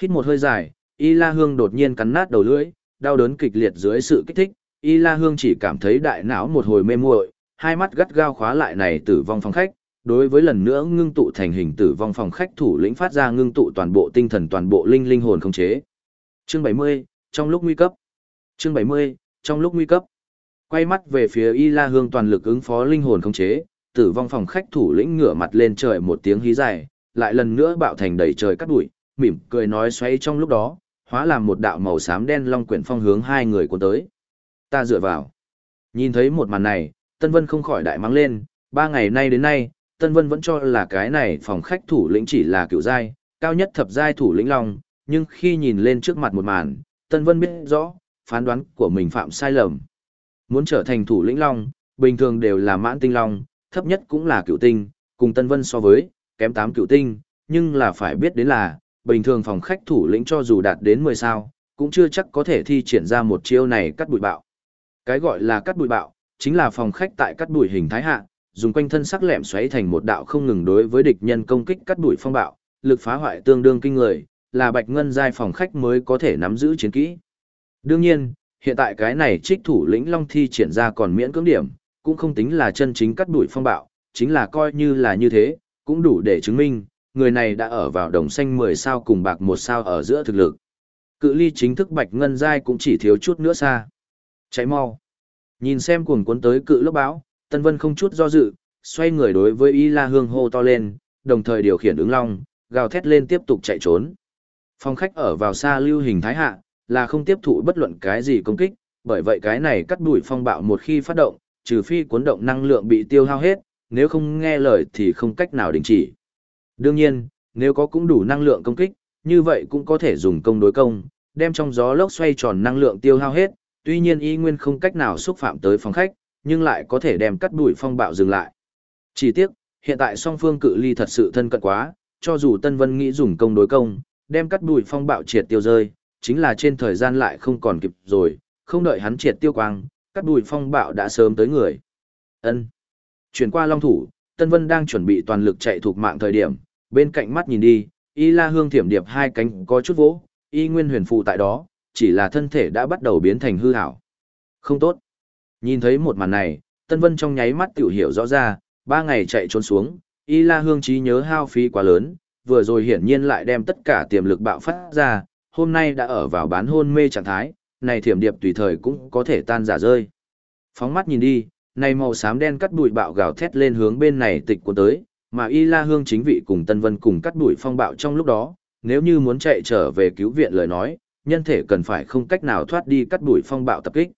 Hít một hơi dài, Y La Hương đột nhiên cắn nát đầu lưỡi, đau đớn kịch liệt dưới sự kích thích, Y La Hương chỉ cảm thấy đại não một hồi mê muội, hai mắt gắt gao khóa lại này tử vong phòng khách, đối với lần nữa ngưng tụ thành hình tử vong phòng khách thủ lĩnh phát ra ngưng tụ toàn bộ tinh thần toàn bộ linh linh hồn không chế. Chương 70, trong lúc nguy cấp. Chương 70, trong lúc nguy cấp. Quay mắt về phía Y La Hương toàn lực ứng phó linh hồn không chế, tử vong phòng khách thủ lĩnh ngửa mặt lên trời một tiếng hí dài, lại lần nữa bạo thành đầy trời cắt bụi, mỉm cười nói xoay trong lúc đó, hóa làm một đạo màu xám đen long quyển phong hướng hai người cuốn tới. Ta dựa vào. Nhìn thấy một màn này, Tân Vân không khỏi đại mắng lên, ba ngày nay đến nay, Tân Vân vẫn cho là cái này phòng khách thủ lĩnh chỉ là cựu giai, cao nhất thập giai thủ lĩnh long, nhưng khi nhìn lên trước mặt một màn, Tân Vân biết rõ, phán đoán của mình phạm sai lầm. Muốn trở thành thủ lĩnh long, bình thường đều là mãn tinh long, thấp nhất cũng là cựu tinh, cùng Tân Vân so với, kém 8 cựu tinh, nhưng là phải biết đến là, bình thường phòng khách thủ lĩnh cho dù đạt đến 10 sao, cũng chưa chắc có thể thi triển ra một chiêu này cắt bụi bạo. Cái gọi là cắt bụi bạo, chính là phòng khách tại cắt bụi hình thái hạ, dùng quanh thân sắc lẹm xoáy thành một đạo không ngừng đối với địch nhân công kích cắt đuổi phong bạo, lực phá hoại tương đương kinh người, là bạch ngân giai phòng khách mới có thể nắm giữ chiến kỹ. Đương nhiên, hiện tại cái này trích thủ lĩnh long thi triển ra còn miễn cưỡng điểm, cũng không tính là chân chính cắt đuổi phong bạo, chính là coi như là như thế, cũng đủ để chứng minh, người này đã ở vào đồng xanh 10 sao cùng bạc 1 sao ở giữa thực lực. Cự ly chính thức bạch ngân giai cũng chỉ thiếu chút nữa xa. Cháy mau. Nhìn xem cuồng cuốn tới cự lốc báo, Tân Vân không chút do dự, xoay người đối với Y La Hương hô to lên, đồng thời điều khiển ứng long, gào thét lên tiếp tục chạy trốn. Phong khách ở vào xa lưu hình thái hạ, là không tiếp thụ bất luận cái gì công kích, bởi vậy cái này cắt đuổi phong bạo một khi phát động, trừ phi cuốn động năng lượng bị tiêu hao hết, nếu không nghe lời thì không cách nào đình chỉ. Đương nhiên, nếu có cũng đủ năng lượng công kích, như vậy cũng có thể dùng công đối công, đem trong gió lốc xoay tròn năng lượng tiêu hao hết, tuy nhiên y nguyên không cách nào xúc phạm tới phòng khách, nhưng lại có thể đem cắt đuổi phong bạo dừng lại. Chỉ tiếc, hiện tại song phương cự ly thật sự thân cận quá, cho dù Tân Vân nghĩ dùng công đối công, đem cắt đuổi phong bạo triệt tiêu rơi, chính là trên thời gian lại không còn kịp rồi, không đợi hắn triệt tiêu quang, cắt đuổi phong bạo đã sớm tới người. ân Chuyển qua long thủ, Tân Vân đang chuẩn bị toàn lực chạy thuộc mạng thời điểm, bên cạnh mắt nhìn đi, y la hương thiểm điệp hai cánh có chút vỗ, y nguyên huyền phụ tại đó, chỉ là thân thể đã bắt đầu biến thành hư hảo. Không tốt. Nhìn thấy một màn này, Tân Vân trong nháy mắt tiểu hiểu rõ ra, ba ngày chạy trốn xuống, y la hương trí nhớ hao phí quá lớn, vừa rồi hiển nhiên lại đem tất cả tiềm lực bạo phát ra, hôm nay đã ở vào bán hôn mê trạng thái, này thiểm điệp tùy thời cũng có thể tan giả rơi. Phóng mắt nhìn đi, này màu xám đen cắt bụi bạo gào thét lên hướng bên này tịch cuốn tới, mà Y La Hương chính vị cùng Tân Vân cùng cắt bụi phong bạo trong lúc đó, nếu như muốn chạy trở về cứu viện lời nói, nhân thể cần phải không cách nào thoát đi cắt bụi phong bạo tập kích.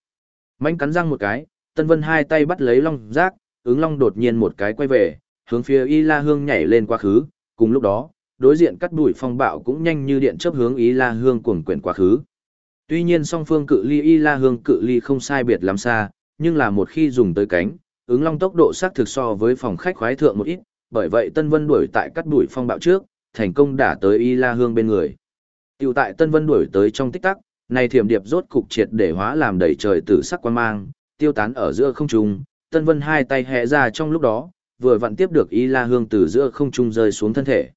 Mánh cắn răng một cái, Tân Vân hai tay bắt lấy long giác, ứng long đột nhiên một cái quay về, hướng phía Y La Hương nhảy lên quá khứ, cùng lúc đó, đối diện cắt đuổi phong bạo cũng nhanh như điện chớp hướng Y La Hương cuồng quyển quá khứ. Tuy nhiên song phương cự ly Y La Hương cự ly không sai biệt lắm xa, nhưng là một khi dùng tới cánh, ứng long tốc độ xác thực so với phòng khách khoái thượng một ít, bởi vậy Tân Vân đuổi tại cắt đuổi phong bạo trước, thành công đả tới Y La Hương bên người. Tiểu tại Tân Vân đuổi tới trong tích tắc, này thiểm điệp rốt cục triệt để hóa làm đầy trời tử sắc quan mang, tiêu tán ở giữa không trung, Tân Vân hai tay hẽ ra trong lúc đó, vừa vặn tiếp được Y La Hương từ giữa không trung rơi xuống thân thể.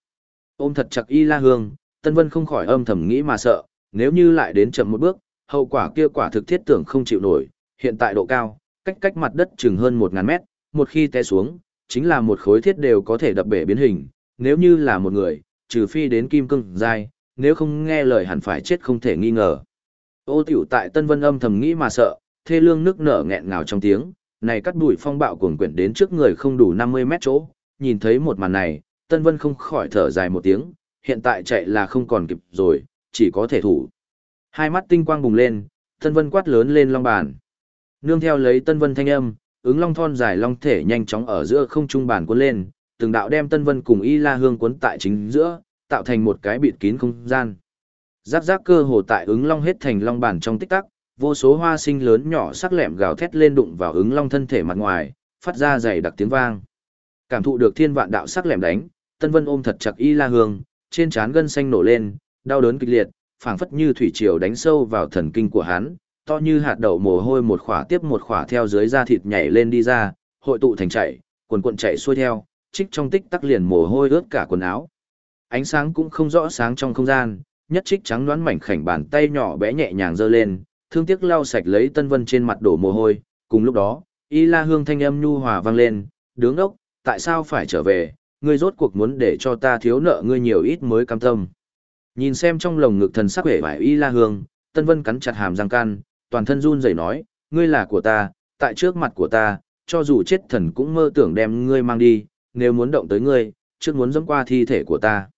Ôm thật chặt Y La Hương, Tân Vân không khỏi âm thầm nghĩ mà sợ, nếu như lại đến chậm một bước, hậu quả kia quả thực thiết tưởng không chịu nổi, hiện tại độ cao, cách cách mặt đất chừng hơn 1000 mét, một khi té xuống, chính là một khối thiết đều có thể đập bể biến hình, nếu như là một người, trừ phi đến kim cương dai, nếu không nghe lời hẳn phải chết không thể nghi ngờ. Ô tiểu tại Tân Vân âm thầm nghĩ mà sợ, thê lương nước nở nghẹn ngào trong tiếng, này cắt đuổi phong bạo cuồng quyển đến trước người không đủ 50 mét chỗ, nhìn thấy một màn này, Tân Vân không khỏi thở dài một tiếng, hiện tại chạy là không còn kịp rồi, chỉ có thể thủ. Hai mắt tinh quang bùng lên, Tân Vân quát lớn lên long bàn. Nương theo lấy Tân Vân thanh âm, ứng long thon dài long thể nhanh chóng ở giữa không trung bàn cuốn lên, từng đạo đem Tân Vân cùng Y La Hương cuốn tại chính giữa, tạo thành một cái bịt kín không gian. Giáp giáp cơ hồ tại ứng long hết thành long bản trong tích tắc, vô số hoa sinh lớn nhỏ sắc lẹm gào thét lên đụng vào ứng long thân thể mặt ngoài, phát ra dày đặc tiếng vang. Cảm thụ được thiên vạn đạo sắc lẹm đánh, Tân Vân ôm thật chặt Y La Hương, trên trán gân xanh nổ lên, đau đớn kịch liệt, phảng phất như thủy triều đánh sâu vào thần kinh của hắn, to như hạt đậu mồ hôi một khỏa tiếp một khỏa theo dưới da thịt nhảy lên đi ra, hội tụ thành chảy, quần quần chạy xuôi theo, trích trong tích tắc liền mồ hôi ướt cả quần áo. Ánh sáng cũng không rõ sáng trong không gian, nhất trích trắng đoán mảnh khảnh bàn tay nhỏ bé nhẹ nhàng giơ lên, thương tiếc lau sạch lấy Tân Vân trên mặt đổ mồ hôi, cùng lúc đó, Y La Hương thanh âm nhu hòa vang lên, "Đứng đốc, tại sao phải trở về, ngươi rốt cuộc muốn để cho ta thiếu nợ ngươi nhiều ít mới cam tâm." Nhìn xem trong lồng ngực thần sắc vẻ vải Y La Hương, Tân Vân cắn chặt hàm răng can, toàn thân run rẩy nói, "Ngươi là của ta, tại trước mặt của ta, cho dù chết thần cũng mơ tưởng đem ngươi mang đi, nếu muốn động tới ngươi, trước muốn dẫm qua thi thể của ta."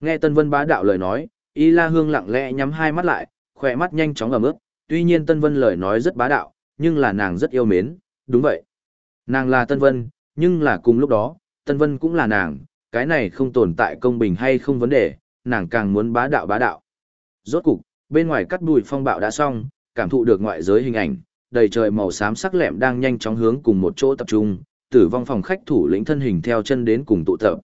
Nghe Tân Vân bá đạo lời nói, Y La Hương lặng lẽ nhắm hai mắt lại, khỏe mắt nhanh chóng ẩm ướt, tuy nhiên Tân Vân lời nói rất bá đạo, nhưng là nàng rất yêu mến, đúng vậy. Nàng là Tân Vân, nhưng là cùng lúc đó, Tân Vân cũng là nàng, cái này không tồn tại công bình hay không vấn đề, nàng càng muốn bá đạo bá đạo. Rốt cục, bên ngoài cắt bụi phong bạo đã xong, cảm thụ được ngoại giới hình ảnh, đầy trời màu xám sắc lẹm đang nhanh chóng hướng cùng một chỗ tập trung, tử vong phòng khách thủ lĩnh thân hình theo chân đến cùng tụ tập.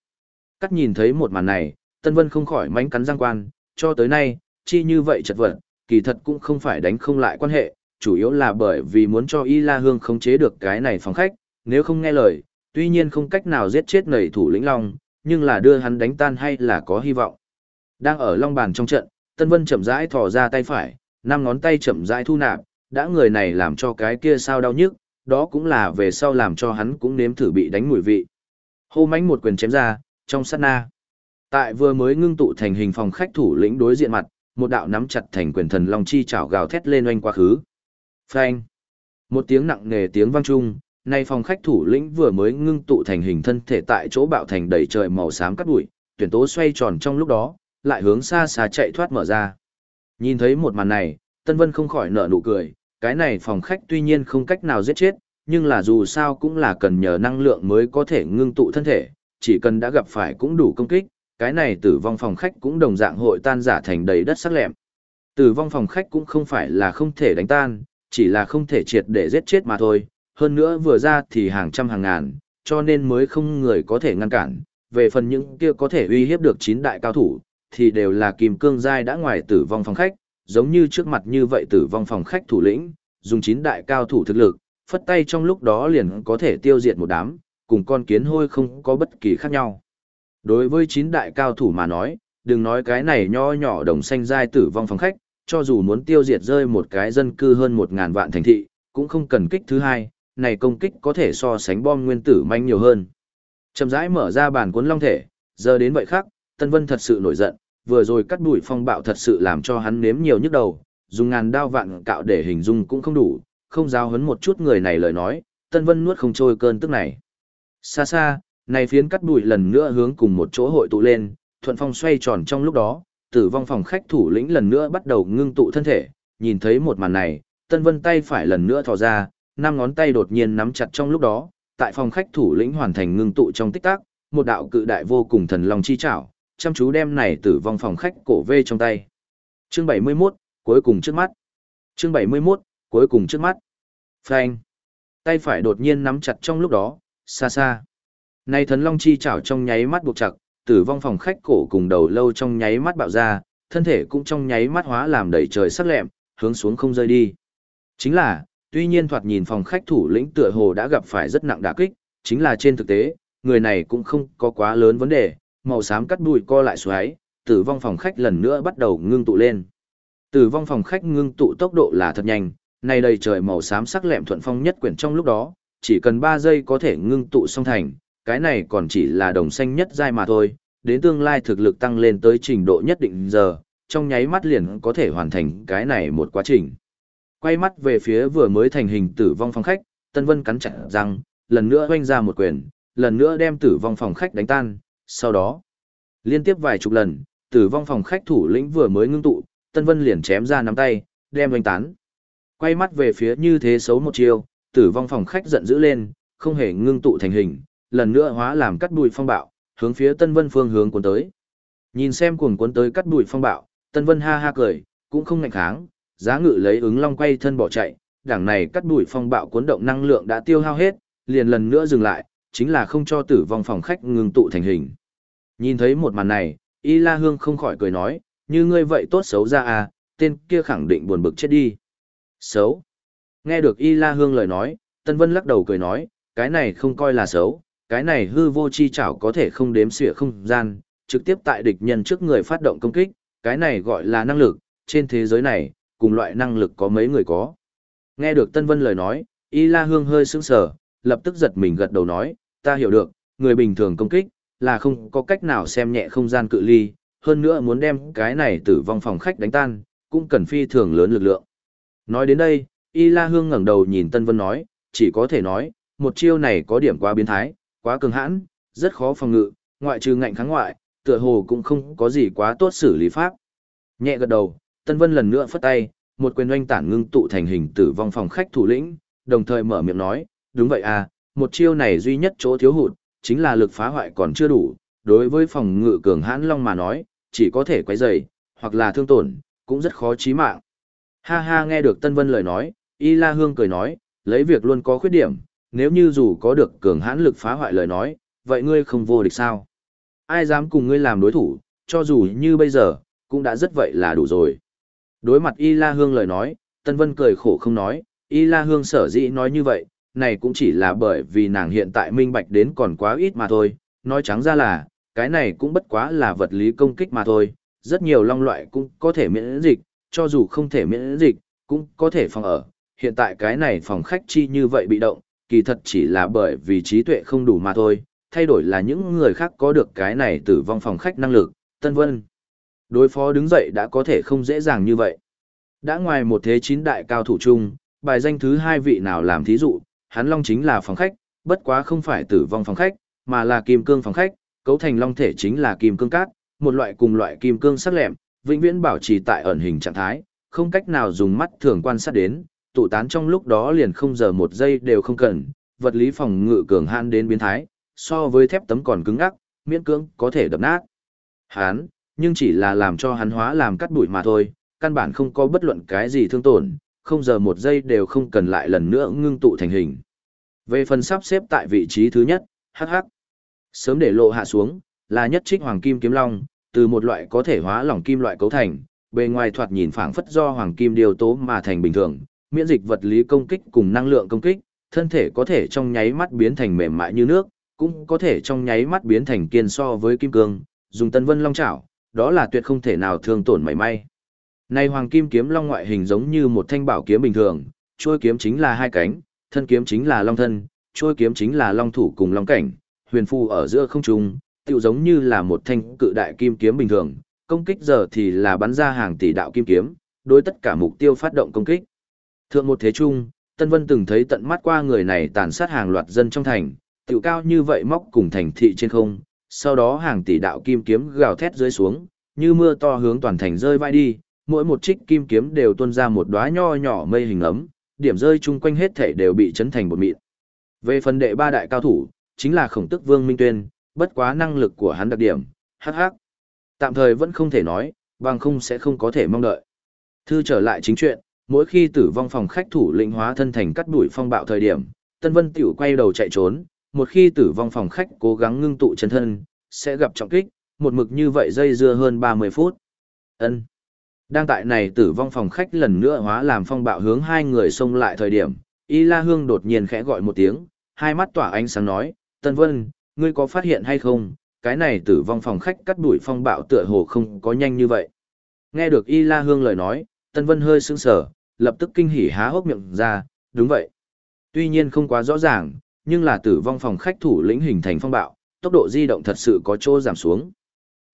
Cắt nhìn thấy một màn này, Tân Vân không khỏi mánh cắn răng quan, cho tới nay, chi như vậy chật vật, kỳ thật cũng không phải đánh không lại quan hệ, chủ yếu là bởi vì muốn cho Y La Hương khống chế được cái này phòng khách, nếu không nghe lời, tuy nhiên không cách nào giết chết nầy thủ lĩnh Long, nhưng là đưa hắn đánh tan hay là có hy vọng. Đang ở Long bàn trong trận, Tân Vân chậm rãi thò ra tay phải, năm ngón tay chậm rãi thu nạp, đã người này làm cho cái kia sao đau nhức, đó cũng là về sau làm cho hắn cũng nếm thử bị đánh mùi vị. Hô mánh một quyền chém ra, trong sát na. Tại vừa mới ngưng tụ thành hình phòng khách thủ lĩnh đối diện mặt, một đạo nắm chặt thành quyền thần long chi chảo gào thét lên oanh quá khứ. Phanh! Một tiếng nặng nề tiếng vang chung. nay phòng khách thủ lĩnh vừa mới ngưng tụ thành hình thân thể tại chỗ bạo thành đầy trời màu xám cắt bụi, tuyển tố xoay tròn trong lúc đó, lại hướng xa xa chạy thoát mở ra. Nhìn thấy một màn này, Tân Vân không khỏi nở nụ cười, cái này phòng khách tuy nhiên không cách nào giết chết, nhưng là dù sao cũng là cần nhờ năng lượng mới có thể ngưng tụ thân thể, chỉ cần đã gặp phải cũng đủ công kích, cái này tử vong phòng khách cũng đồng dạng hội tan giả thành đầy đất sắc lẹm. Tử vong phòng khách cũng không phải là không thể đánh tan, chỉ là không thể triệt để giết chết mà thôi, hơn nữa vừa ra thì hàng trăm hàng ngàn, cho nên mới không người có thể ngăn cản. Về phần những kia có thể uy hiếp được chín đại cao thủ, thì đều là kim cương giai đã ngoài tử vong phòng khách, giống như trước mặt như vậy tử vong phòng khách thủ lĩnh, dùng chín đại cao thủ thực lực, phất tay trong lúc đó liền có thể tiêu diệt một đám, cùng con kiến hôi không có bất kỳ khác nhau. Đối với chín đại cao thủ mà nói, đừng nói cái này nho nhỏ đồng xanh giai tử vong phòng khách, cho dù muốn tiêu diệt rơi một cái dân cư hơn một ngàn vạn thành thị, cũng không cần kích thứ hai, này công kích có thể so sánh bom nguyên tử manh nhiều hơn. Chậm rãi mở ra bàn cuốn long thể, giờ đến vậy khác, Tân Vân thật sự nổi giận, vừa rồi cắt đuổi phong bạo thật sự làm cho hắn nếm nhiều nhức đầu, dùng ngàn đao vạn cạo để hình dung cũng không đủ, không giao hấn một chút người này lời nói, Tân Vân nuốt không trôi cơn tức này. Xa xa, này phiến cắt bụi lần nữa hướng cùng một chỗ hội tụ lên, thuận phong xoay tròn trong lúc đó, tử vong phòng khách thủ lĩnh lần nữa bắt đầu ngưng tụ thân thể, nhìn thấy một màn này, Tân Vân tay phải lần nữa thò ra, năm ngón tay đột nhiên nắm chặt trong lúc đó, tại phòng khách thủ lĩnh hoàn thành ngưng tụ trong tích tắc, một đạo cự đại vô cùng thần long chi chảo, chăm chú đem này tử vong phòng khách cổ vê trong tay. Chương 71, cuối cùng trước mắt. Chương 71, cuối cùng trước mắt. Phanh. Tay phải đột nhiên nắm chặt trong lúc đó, xa xa nay thần long chi chảo trong nháy mắt buộc chặt, tử vong phòng khách cổ cùng đầu lâu trong nháy mắt bạo ra, thân thể cũng trong nháy mắt hóa làm đầy trời sắc lẹm, hướng xuống không rơi đi. Chính là, tuy nhiên thoạt nhìn phòng khách thủ lĩnh tựa hồ đã gặp phải rất nặng đả kích, chính là trên thực tế, người này cũng không có quá lớn vấn đề, màu xám cắt đuôi co lại xoáy, tử vong phòng khách lần nữa bắt đầu ngưng tụ lên. Tử vong phòng khách ngưng tụ tốc độ là thật nhanh, nay đầy trời màu xám sắc lẹm thuận phong nhất quyển trong lúc đó, chỉ cần 3 giây có thể ngưng tụ xong thành, cái này còn chỉ là đồng xanh nhất giai mà thôi, đến tương lai thực lực tăng lên tới trình độ nhất định giờ, trong nháy mắt liền có thể hoàn thành cái này một quá trình. Quay mắt về phía vừa mới thành hình tử vong phòng khách, Tân Vân cắn chặt răng, lần nữa hoanh ra một quyền, lần nữa đem tử vong phòng khách đánh tan, sau đó, liên tiếp vài chục lần, tử vong phòng khách thủ lĩnh vừa mới ngưng tụ, Tân Vân liền chém ra nắm tay, đem hoanh tán. Quay mắt về phía như thế xấu một chiều, tử vong phòng khách giận dữ lên, không hề ngưng tụ thành hình, lần nữa hóa làm cắt bụi phong bạo, hướng phía Tân Vân phương hướng cuốn tới. Nhìn xem cuồng cuốn tới cắt bụi phong bạo, Tân Vân ha ha cười, cũng không ngạnh kháng, giá ngự lấy ứng long quay thân bỏ chạy, đảng này cắt đuổi phong bạo cuốn động năng lượng đã tiêu hao hết, liền lần nữa dừng lại, chính là không cho tử vong phòng khách ngừng tụ thành hình. Nhìn thấy một màn này, Y La Hương không khỏi cười nói, như ngươi vậy tốt xấu ra à, tên kia khẳng định buồn bực chết đi. Xấu. Nghe được Y La Hương lời nói, Tân Vân lắc đầu cười nói, cái này không coi là xấu, cái này hư vô chi chảo có thể không đếm xỉa không gian, trực tiếp tại địch nhân trước người phát động công kích, cái này gọi là năng lực, trên thế giới này, cùng loại năng lực có mấy người có. Nghe được Tân Vân lời nói, Y La Hương hơi sững sờ, lập tức giật mình gật đầu nói, ta hiểu được, người bình thường công kích, là không có cách nào xem nhẹ không gian cự ly, hơn nữa muốn đem cái này tử vong phòng khách đánh tan, cũng cần phi thường lớn lực lượng. Nói đến đây, Y La Hương ngẩng đầu nhìn Tân Vân nói, chỉ có thể nói, một chiêu này có điểm quá biến thái, quá cường hãn, rất khó phòng ngự, ngoại trừ ngạnh kháng ngoại, tựa hồ cũng không có gì quá tốt xử lý pháp. Nhẹ gật đầu, Tân Vân lần nữa phất tay, một quyền oanh tản ngưng tụ thành hình tử vong phòng khách thủ lĩnh, đồng thời mở miệng nói, đúng vậy à, một chiêu này duy nhất chỗ thiếu hụt, chính là lực phá hoại còn chưa đủ, đối với phòng ngự cường hãn long mà nói, chỉ có thể quấy rầy, hoặc là thương tổn, cũng rất khó chí mạng. Ha ha nghe được Tân Vân lời nói, Y La Hương cười nói, lấy việc luôn có khuyết điểm, nếu như dù có được cường hãn lực phá hoại lời nói, vậy ngươi không vô địch sao? Ai dám cùng ngươi làm đối thủ, cho dù như bây giờ, cũng đã rất vậy là đủ rồi. Đối mặt Y La Hương lời nói, Tân Vân cười khổ không nói, Y La Hương sở dĩ nói như vậy, này cũng chỉ là bởi vì nàng hiện tại minh bạch đến còn quá ít mà thôi, nói trắng ra là, cái này cũng bất quá là vật lý công kích mà thôi, rất nhiều long loại cũng có thể miễn dịch, cho dù không thể miễn dịch, cũng có thể phòng ở. Hiện tại cái này phòng khách chi như vậy bị động, kỳ thật chỉ là bởi vì trí tuệ không đủ mà thôi, thay đổi là những người khác có được cái này tử vong phòng khách năng lực, Tân Vân. Đối phó đứng dậy đã có thể không dễ dàng như vậy. Đã ngoài một thế chín đại cao thủ chung, bài danh thứ hai vị nào làm thí dụ, hắn long chính là phòng khách, bất quá không phải tử vong phòng khách, mà là kim cương phòng khách, cấu thành long thể chính là kim cương cát, một loại cùng loại kim cương sắc lẹm, vĩnh viễn bảo trì tại ẩn hình trạng thái, không cách nào dùng mắt thường quan sát đến, tụ tán trong lúc đó liền không giờ một giây đều không cần, vật lý phòng ngự cường han đến biến thái, so với thép tấm còn cứng ngắc, miễn cưỡng có thể đập nát. Hán, nhưng chỉ là làm cho hắn hóa làm cắt bụi mà thôi, căn bản không có bất luận cái gì thương tổn, không giờ một giây đều không cần lại lần nữa ngưng tụ thành hình. Về phần sắp xếp tại vị trí thứ nhất, hắc hắc. Sớm để lộ hạ xuống, là nhất trích hoàng kim kiếm long, từ một loại có thể hóa lỏng kim loại cấu thành, bề ngoài thoạt nhìn phảng phất do hoàng kim điều tố mà thành bình thường, miễn dịch vật lý công kích cùng năng lượng công kích, thân thể có thể trong nháy mắt biến thành mềm mại như nước, cũng có thể trong nháy mắt biến thành kiên so với kim cương, dùng tân vân long chảo, đó là tuyệt không thể nào thương tổn mảy may. Này hoàng kim kiếm long ngoại hình giống như một thanh bảo kiếm bình thường, chuôi kiếm chính là hai cánh, thân kiếm chính là long thân, chuôi kiếm chính là long thủ cùng long cảnh, huyền phù ở giữa không trung, tựu giống như là một thanh cự đại kim kiếm bình thường, công kích giờ thì là bắn ra hàng tỷ đạo kim kiếm, đối tất cả mục tiêu phát động công kích. Thượng một thế trung, Tân Vân từng thấy tận mắt qua người này tàn sát hàng loạt dân trong thành, tiểu cao như vậy móc cùng thành thị trên không, sau đó hàng tỷ đạo kim kiếm gào thét rơi xuống, như mưa to hướng toàn thành rơi vai đi, mỗi một trích kim kiếm đều tuôn ra một đóa nho nhỏ mây hình ấm, điểm rơi chung quanh hết thể đều bị chấn thành bột mịn. Về phần đệ ba đại cao thủ, chính là khổng tức vương Minh Tuyên, bất quá năng lực của hắn đặc điểm, hắc hắc. Tạm thời vẫn không thể nói, bằng không sẽ không có thể mong đợi. Thư trở lại chính chuyện, mỗi khi tử vong phòng khách thủ lĩnh hóa thân thành cắt đuổi phong bạo thời điểm, Tân Vân tiểu quay đầu chạy trốn, một khi tử vong phòng khách cố gắng ngưng tụ chân thân, sẽ gặp trọng kích, một mực như vậy dây dưa hơn 30 phút. Ân. Đang tại này tử vong phòng khách lần nữa hóa làm phong bạo hướng hai người xông lại thời điểm, Y La Hương đột nhiên khẽ gọi một tiếng, hai mắt tỏa ánh sáng nói, Tân Vân, ngươi có phát hiện hay không, cái này tử vong phòng khách cắt đuổi phong bạo tựa hồ không có nhanh như vậy. Nghe được Y La Hương lời nói, Tân Vân hơi sững sờ, lập tức kinh hỉ há hốc miệng ra, đúng vậy. Tuy nhiên không quá rõ ràng, nhưng là tử vong phòng khách thủ lĩnh hình thành phong bạo, tốc độ di động thật sự có chỗ giảm xuống.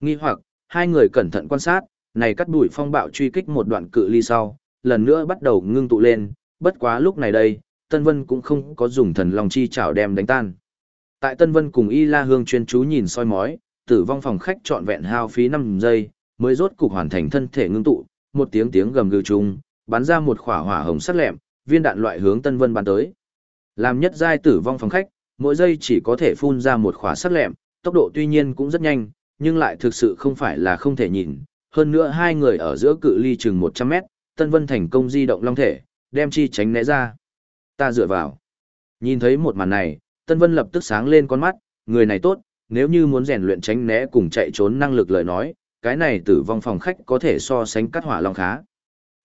Nghi hoặc, hai người cẩn thận quan sát, này cắt đuổi phong bạo truy kích một đoạn cự ly sau, lần nữa bắt đầu ngưng tụ lên, bất quá lúc này đây, Tân Vân cũng không có dùng thần lòng chi chảo đem đánh tan. Tại Tân Vân cùng Y La Hương chuyên chú nhìn soi mói, tử vong phòng khách trọn vẹn hao phí 5 giây, mới rốt cục hoàn thành thân thể ngưng tụ, một tiếng tiếng gầm gừ chung, bắn ra một khỏa hỏa hồng sắc lẹm, viên đạn loại hướng Tân Vân bắn tới. Làm nhất giai tử vong phòng khách, mỗi giây chỉ có thể phun ra một khỏa sắc lẹm, tốc độ tuy nhiên cũng rất nhanh, nhưng lại thực sự không phải là không thể nhìn. Hơn nữa hai người ở giữa cự ly chừng 100 mét, Tân Vân thành công di động long thể, đem chi tránh né ra. Ta dựa vào. Nhìn thấy một màn này, Tân Vân lập tức sáng lên con mắt, người này tốt, nếu như muốn rèn luyện tránh né cùng chạy trốn năng lực lời nói, cái này tử vong phòng khách có thể so sánh cắt hỏa long khá.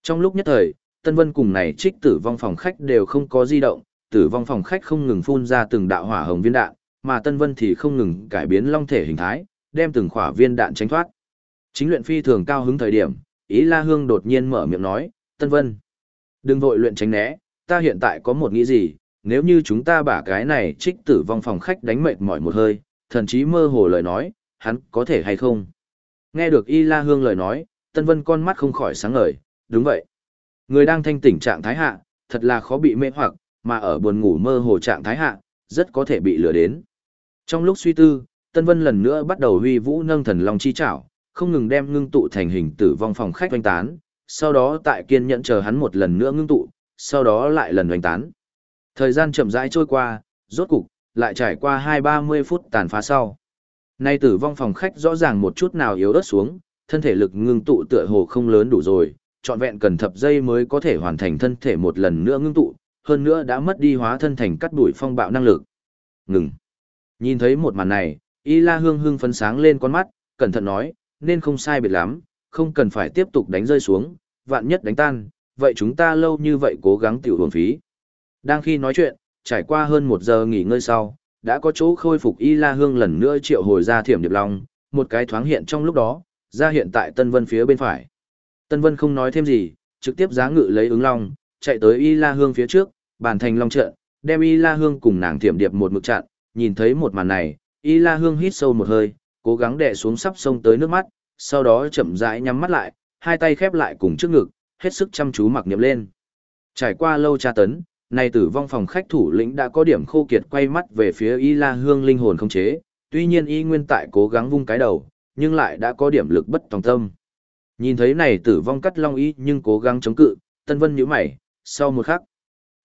Trong lúc nhất thời, Tân Vân cùng này trích tử vong phòng khách đều không có di động, tử vong phòng khách không ngừng phun ra từng đạo hỏa hồng viên đạn, mà Tân Vân thì không ngừng cải biến long thể hình thái, đem từng khỏa viên đạn tránh thoát. Chính luyện phi thường cao hứng thời điểm, Ý La Hương đột nhiên mở miệng nói, Tân Vân, đừng vội luyện tránh né, ta hiện tại có một nghĩ gì, nếu như chúng ta bả cái này trích tử vong phòng khách đánh mệt mỏi một hơi, thần chí mơ hồ lời nói, hắn có thể hay không? Nghe được Y La Hương lời nói, Tân Vân con mắt không khỏi sáng ngời, đúng vậy. Người đang thanh tỉnh trạng thái hạ, thật là khó bị mê hoặc, mà ở buồn ngủ mơ hồ trạng thái hạ, rất có thể bị lừa đến. Trong lúc suy tư, Tân Vân lần nữa bắt đầu huy vũ nâng thần long chi chảo, không ngừng đem ngưng tụ thành hình tử vong phòng khách oanh tán, sau đó tại kiên nhẫn chờ hắn một lần nữa ngưng tụ, sau đó lại lần oanh tán. Thời gian chậm rãi trôi qua, rốt cục, lại trải qua hai ba mươi phút tàn phá sau. Nay tử vong phòng khách rõ ràng một chút nào yếu ớt xuống, thân thể lực ngưng tụ tựa hồ không lớn đủ rồi, trọn vẹn cần thập giây mới có thể hoàn thành thân thể một lần nữa ngưng tụ, hơn nữa đã mất đi hóa thân thành cắt đuổi phong bạo năng lực. Ngừng. Nhìn thấy một màn này, Y La Hương hưng phấn sáng lên con mắt, cẩn thận nói, nên không sai biệt lắm, không cần phải tiếp tục đánh rơi xuống, vạn nhất đánh tan, vậy chúng ta lâu như vậy cố gắng tiểu hồn phí. Đang khi nói chuyện, trải qua hơn một giờ nghỉ ngơi sau, đã có chỗ khôi phục Y La Hương lần nữa triệu hồi ra thiểm điệp long, một cái thoáng hiện trong lúc đó, ra hiện tại Tân Vân phía bên phải. Tân Vân không nói thêm gì, trực tiếp giá ngự lấy ứng long, chạy tới Y La Hương phía trước, bàn thành long trận, đem Y La Hương cùng nàng thiểm điệp một mực chặn, nhìn thấy một màn này, Y La Hương hít sâu một hơi, cố gắng đè xuống sắp sông tới nước mắt, sau đó chậm rãi nhắm mắt lại, hai tay khép lại cùng trước ngực, hết sức chăm chú mặc niệm lên. Trải qua lâu tra tấn, nay tử vong phòng khách thủ lĩnh đã có điểm khô kiệt quay mắt về phía Y La Hương linh hồn không chế, tuy nhiên y nguyên tại cố gắng vung cái đầu, nhưng lại đã có điểm lực bất tòng tâm. Nhìn thấy này tử vong cắt long y nhưng cố gắng chống cự, Tân Vân nhíu mày, sau một khắc,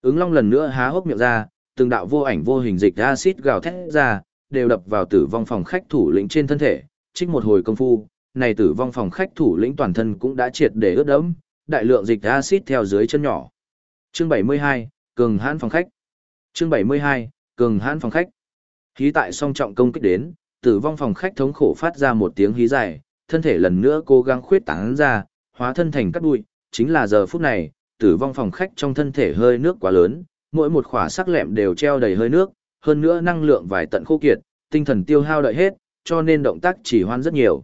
ứng long lần nữa há hốc miệng ra, từng đạo vô ảnh vô hình dịch acid gào thét ra, đều đập vào tử vong phòng khách thủ lĩnh trên thân thể, trích một hồi công phu, này tử vong phòng khách thủ lĩnh toàn thân cũng đã triệt để ướt đẫm, đại lượng dịch acid theo dưới chân nhỏ. Chương 72, cường hãn phòng khách. Chương 72, cường hãn phòng khách. Hí tại song trọng công kích đến, tử vong phòng khách thống khổ phát ra một tiếng hí dài, thân thể lần nữa cố gắng khuyết tán ra, hóa thân thành cát bụi, chính là giờ phút này, tử vong phòng khách trong thân thể hơi nước quá lớn, mỗi một khỏa sắc lẹm đều treo đầy hơi nước, hơn nữa năng lượng vài tận khô kiệt, tinh thần tiêu hao đợi hết, cho nên động tác chỉ hoan rất nhiều.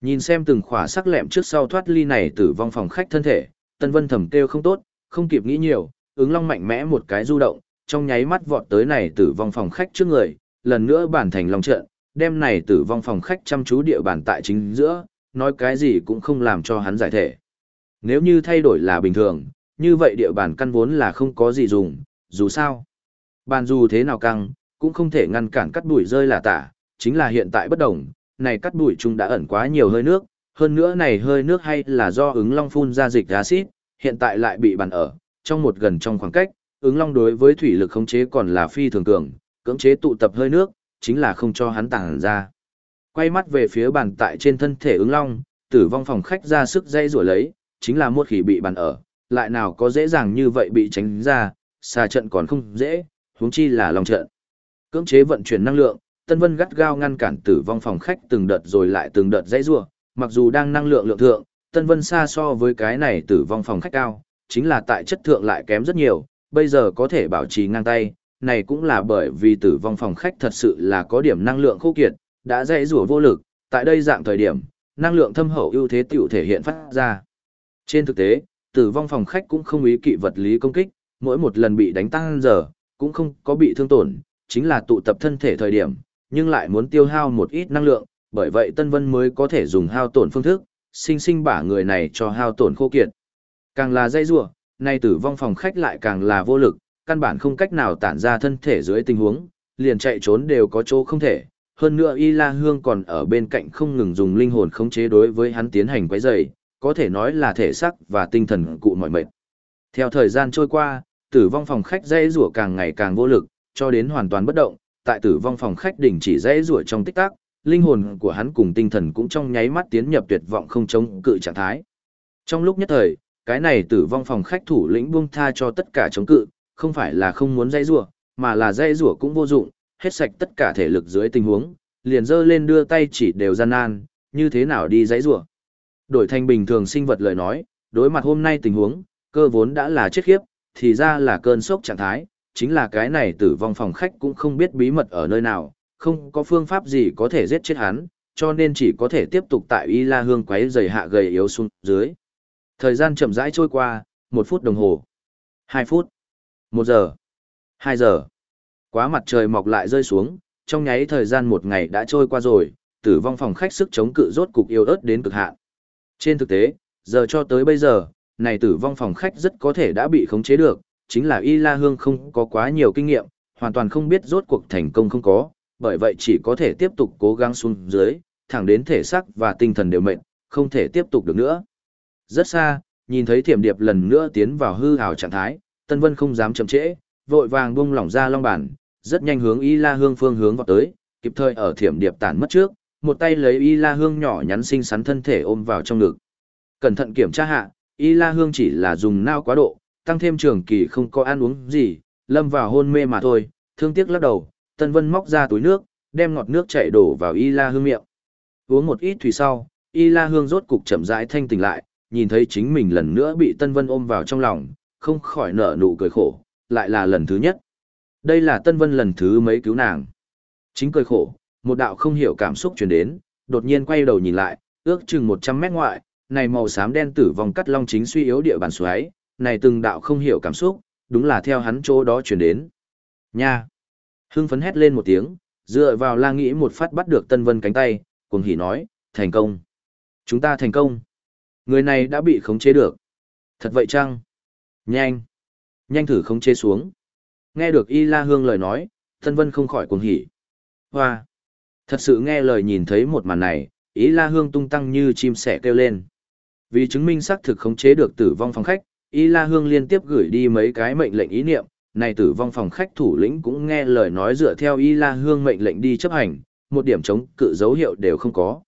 Nhìn xem từng khỏa sắc lẹm trước sau thoát ly này tử vong phòng khách thân thể, Tân Vân thầm kêu không tốt, không kịp nghĩ nhiều, ứng long mạnh mẽ một cái du động, trong nháy mắt vọt tới này tử vong phòng khách trước người, lần nữa bản thành long trận, đem này tử vong phòng khách chăm chú địa bàn tại chính giữa, nói cái gì cũng không làm cho hắn giải thể. Nếu như thay đổi là bình thường, như vậy địa bàn căn vốn là không có gì dùng, dù sao. Bàn dù thế nào căng, cũng không thể ngăn cản cắt bụi rơi là tả, chính là hiện tại bất đồng, này cắt bụi chúng đã ẩn quá nhiều hơi nước, hơn nữa này hơi nước hay là do ứng long phun ra dịch axit, hiện tại lại bị bàn ở, trong một gần trong khoảng cách, ứng long đối với thủy lực khống chế còn là phi thường cường, cưỡng chế tụ tập hơi nước, chính là không cho hắn tàng ra. Quay mắt về phía bàn tại trên thân thể ứng long, tử vong phòng khách ra sức dây rủa lấy, chính là một khỉ bị bàn ở, lại nào có dễ dàng như vậy bị tránh ra, xa trận còn không dễ, huống chi là lòng trận. Cưỡng chế vận chuyển năng lượng, Tân Vân gắt gao ngăn cản tử vong phòng khách từng đợt rồi lại từng đợt dây rủa, mặc dù đang năng lượng lượng thượng, Tân Vân xa so với cái này tử vong phòng khách cao, chính là tại chất thượng lại kém rất nhiều, bây giờ có thể bảo trì ngang tay, này cũng là bởi vì tử vong phòng khách thật sự là có điểm năng lượng khô kiệt, đã dây rủa vô lực, tại đây dạng thời điểm, năng lượng thâm hậu ưu thế tiểu thể hiện phát ra. Trên thực tế, tử vong phòng khách cũng không ý kỵ vật lý công kích, mỗi một lần bị đánh tăng giờ, cũng không có bị thương tổn, chính là tụ tập thân thể thời điểm, nhưng lại muốn tiêu hao một ít năng lượng, bởi vậy Tân Vân mới có thể dùng hao tổn phương thức, sinh sinh bả người này cho hao tổn khô kiệt. Càng là dây rủa, nay tử vong phòng khách lại càng là vô lực, căn bản không cách nào tản ra thân thể dưới tình huống, liền chạy trốn đều có chỗ không thể. Hơn nữa Y La Hương còn ở bên cạnh không ngừng dùng linh hồn khống chế đối với hắn tiến hành quấy rầy, có thể nói là thể xác và tinh thần cụ mỏi mệt. Theo thời gian trôi qua, tử vong phòng khách dây rủa càng ngày càng vô lực, cho đến hoàn toàn bất động, tại tử vong phòng khách đỉnh chỉ dây rủa trong tích tắc, linh hồn của hắn cùng tinh thần cũng trong nháy mắt tiến nhập tuyệt vọng không chống cự trạng thái. Trong lúc nhất thời, Cái này tử vong phòng khách thủ lĩnh buông tha cho tất cả chống cự, không phải là không muốn dây rủa, mà là dây rủa cũng vô dụng, hết sạch tất cả thể lực dưới tình huống, liền dơ lên đưa tay chỉ đều gian nan, như thế nào đi dãy rủa. Đổi thành bình thường sinh vật lời nói, đối mặt hôm nay tình huống, cơ vốn đã là chết khiếp, thì ra là cơn sốc trạng thái, chính là cái này tử vong phòng khách cũng không biết bí mật ở nơi nào, không có phương pháp gì có thể giết chết hắn, cho nên chỉ có thể tiếp tục tại Y La Hương quấy dày hạ gầy yếu xuống dưới. Thời gian chậm rãi trôi qua, một phút đồng hồ, hai phút, một giờ, hai giờ. Quá mặt trời mọc lại rơi xuống, trong nháy thời gian một ngày đã trôi qua rồi, tử vong phòng khách sức chống cự rốt cục yêu ớt đến cực hạn. Trên thực tế, giờ cho tới bây giờ, này tử vong phòng khách rất có thể đã bị khống chế được, chính là Y La Hương không có quá nhiều kinh nghiệm, hoàn toàn không biết rốt cuộc thành công không có, bởi vậy chỉ có thể tiếp tục cố gắng xuống dưới, thẳng đến thể xác và tinh thần đều mệnh, không thể tiếp tục được nữa. Rất xa, nhìn thấy thiểm điệp lần nữa tiến vào hư hào trạng thái, Tân Vân không dám chậm trễ, vội vàng buông lỏng ra long bản, rất nhanh hướng Y La Hương phương hướng vào tới, kịp thời ở thiểm điệp tản mất trước, một tay lấy Y La Hương nhỏ nhắn xinh xắn thân thể ôm vào trong ngực. Cẩn thận kiểm tra hạ, Y La Hương chỉ là dùng nao quá độ, tăng thêm trường kỳ không có ăn uống gì, lâm vào hôn mê mà thôi, thương tiếc lắc đầu, Tân Vân móc ra túi nước, đem ngọt nước chảy đổ vào Y La Hương miệng. Uống một ít thủy sau, Y La Hương rốt cục chậm rãi thanh tỉnh lại, nhìn thấy chính mình lần nữa bị Tân Vân ôm vào trong lòng, không khỏi nở nụ cười khổ, lại là lần thứ nhất. Đây là Tân Vân lần thứ mấy cứu nàng. Chính cười khổ, một đạo không hiểu cảm xúc truyền đến, đột nhiên quay đầu nhìn lại, ước chừng 100 mét ngoại, này màu xám đen tử vòng cắt long chính suy yếu địa bàn xoáy, này từng đạo không hiểu cảm xúc, đúng là theo hắn chỗ đó truyền đến. Nha! Hưng phấn hét lên một tiếng, dựa vào la nghĩ một phát bắt được Tân Vân cánh tay, cùng hỉ nói, thành công. Chúng ta thành công. Người này đã bị khống chế được. Thật vậy chăng? Nhanh! Nhanh thử không chế xuống. Nghe được Y La Hương lời nói, Tân Vân không khỏi cuồng hỉ. Hoa! Thật sự nghe lời nhìn thấy một màn này, Y La Hương tung tăng như chim sẻ kêu lên. Vì chứng minh xác thực khống chế được tử vong phòng khách, Y La Hương liên tiếp gửi đi mấy cái mệnh lệnh ý niệm, này tử vong phòng khách thủ lĩnh cũng nghe lời nói dựa theo Y La Hương mệnh lệnh đi chấp hành, một điểm chống cự dấu hiệu đều không có.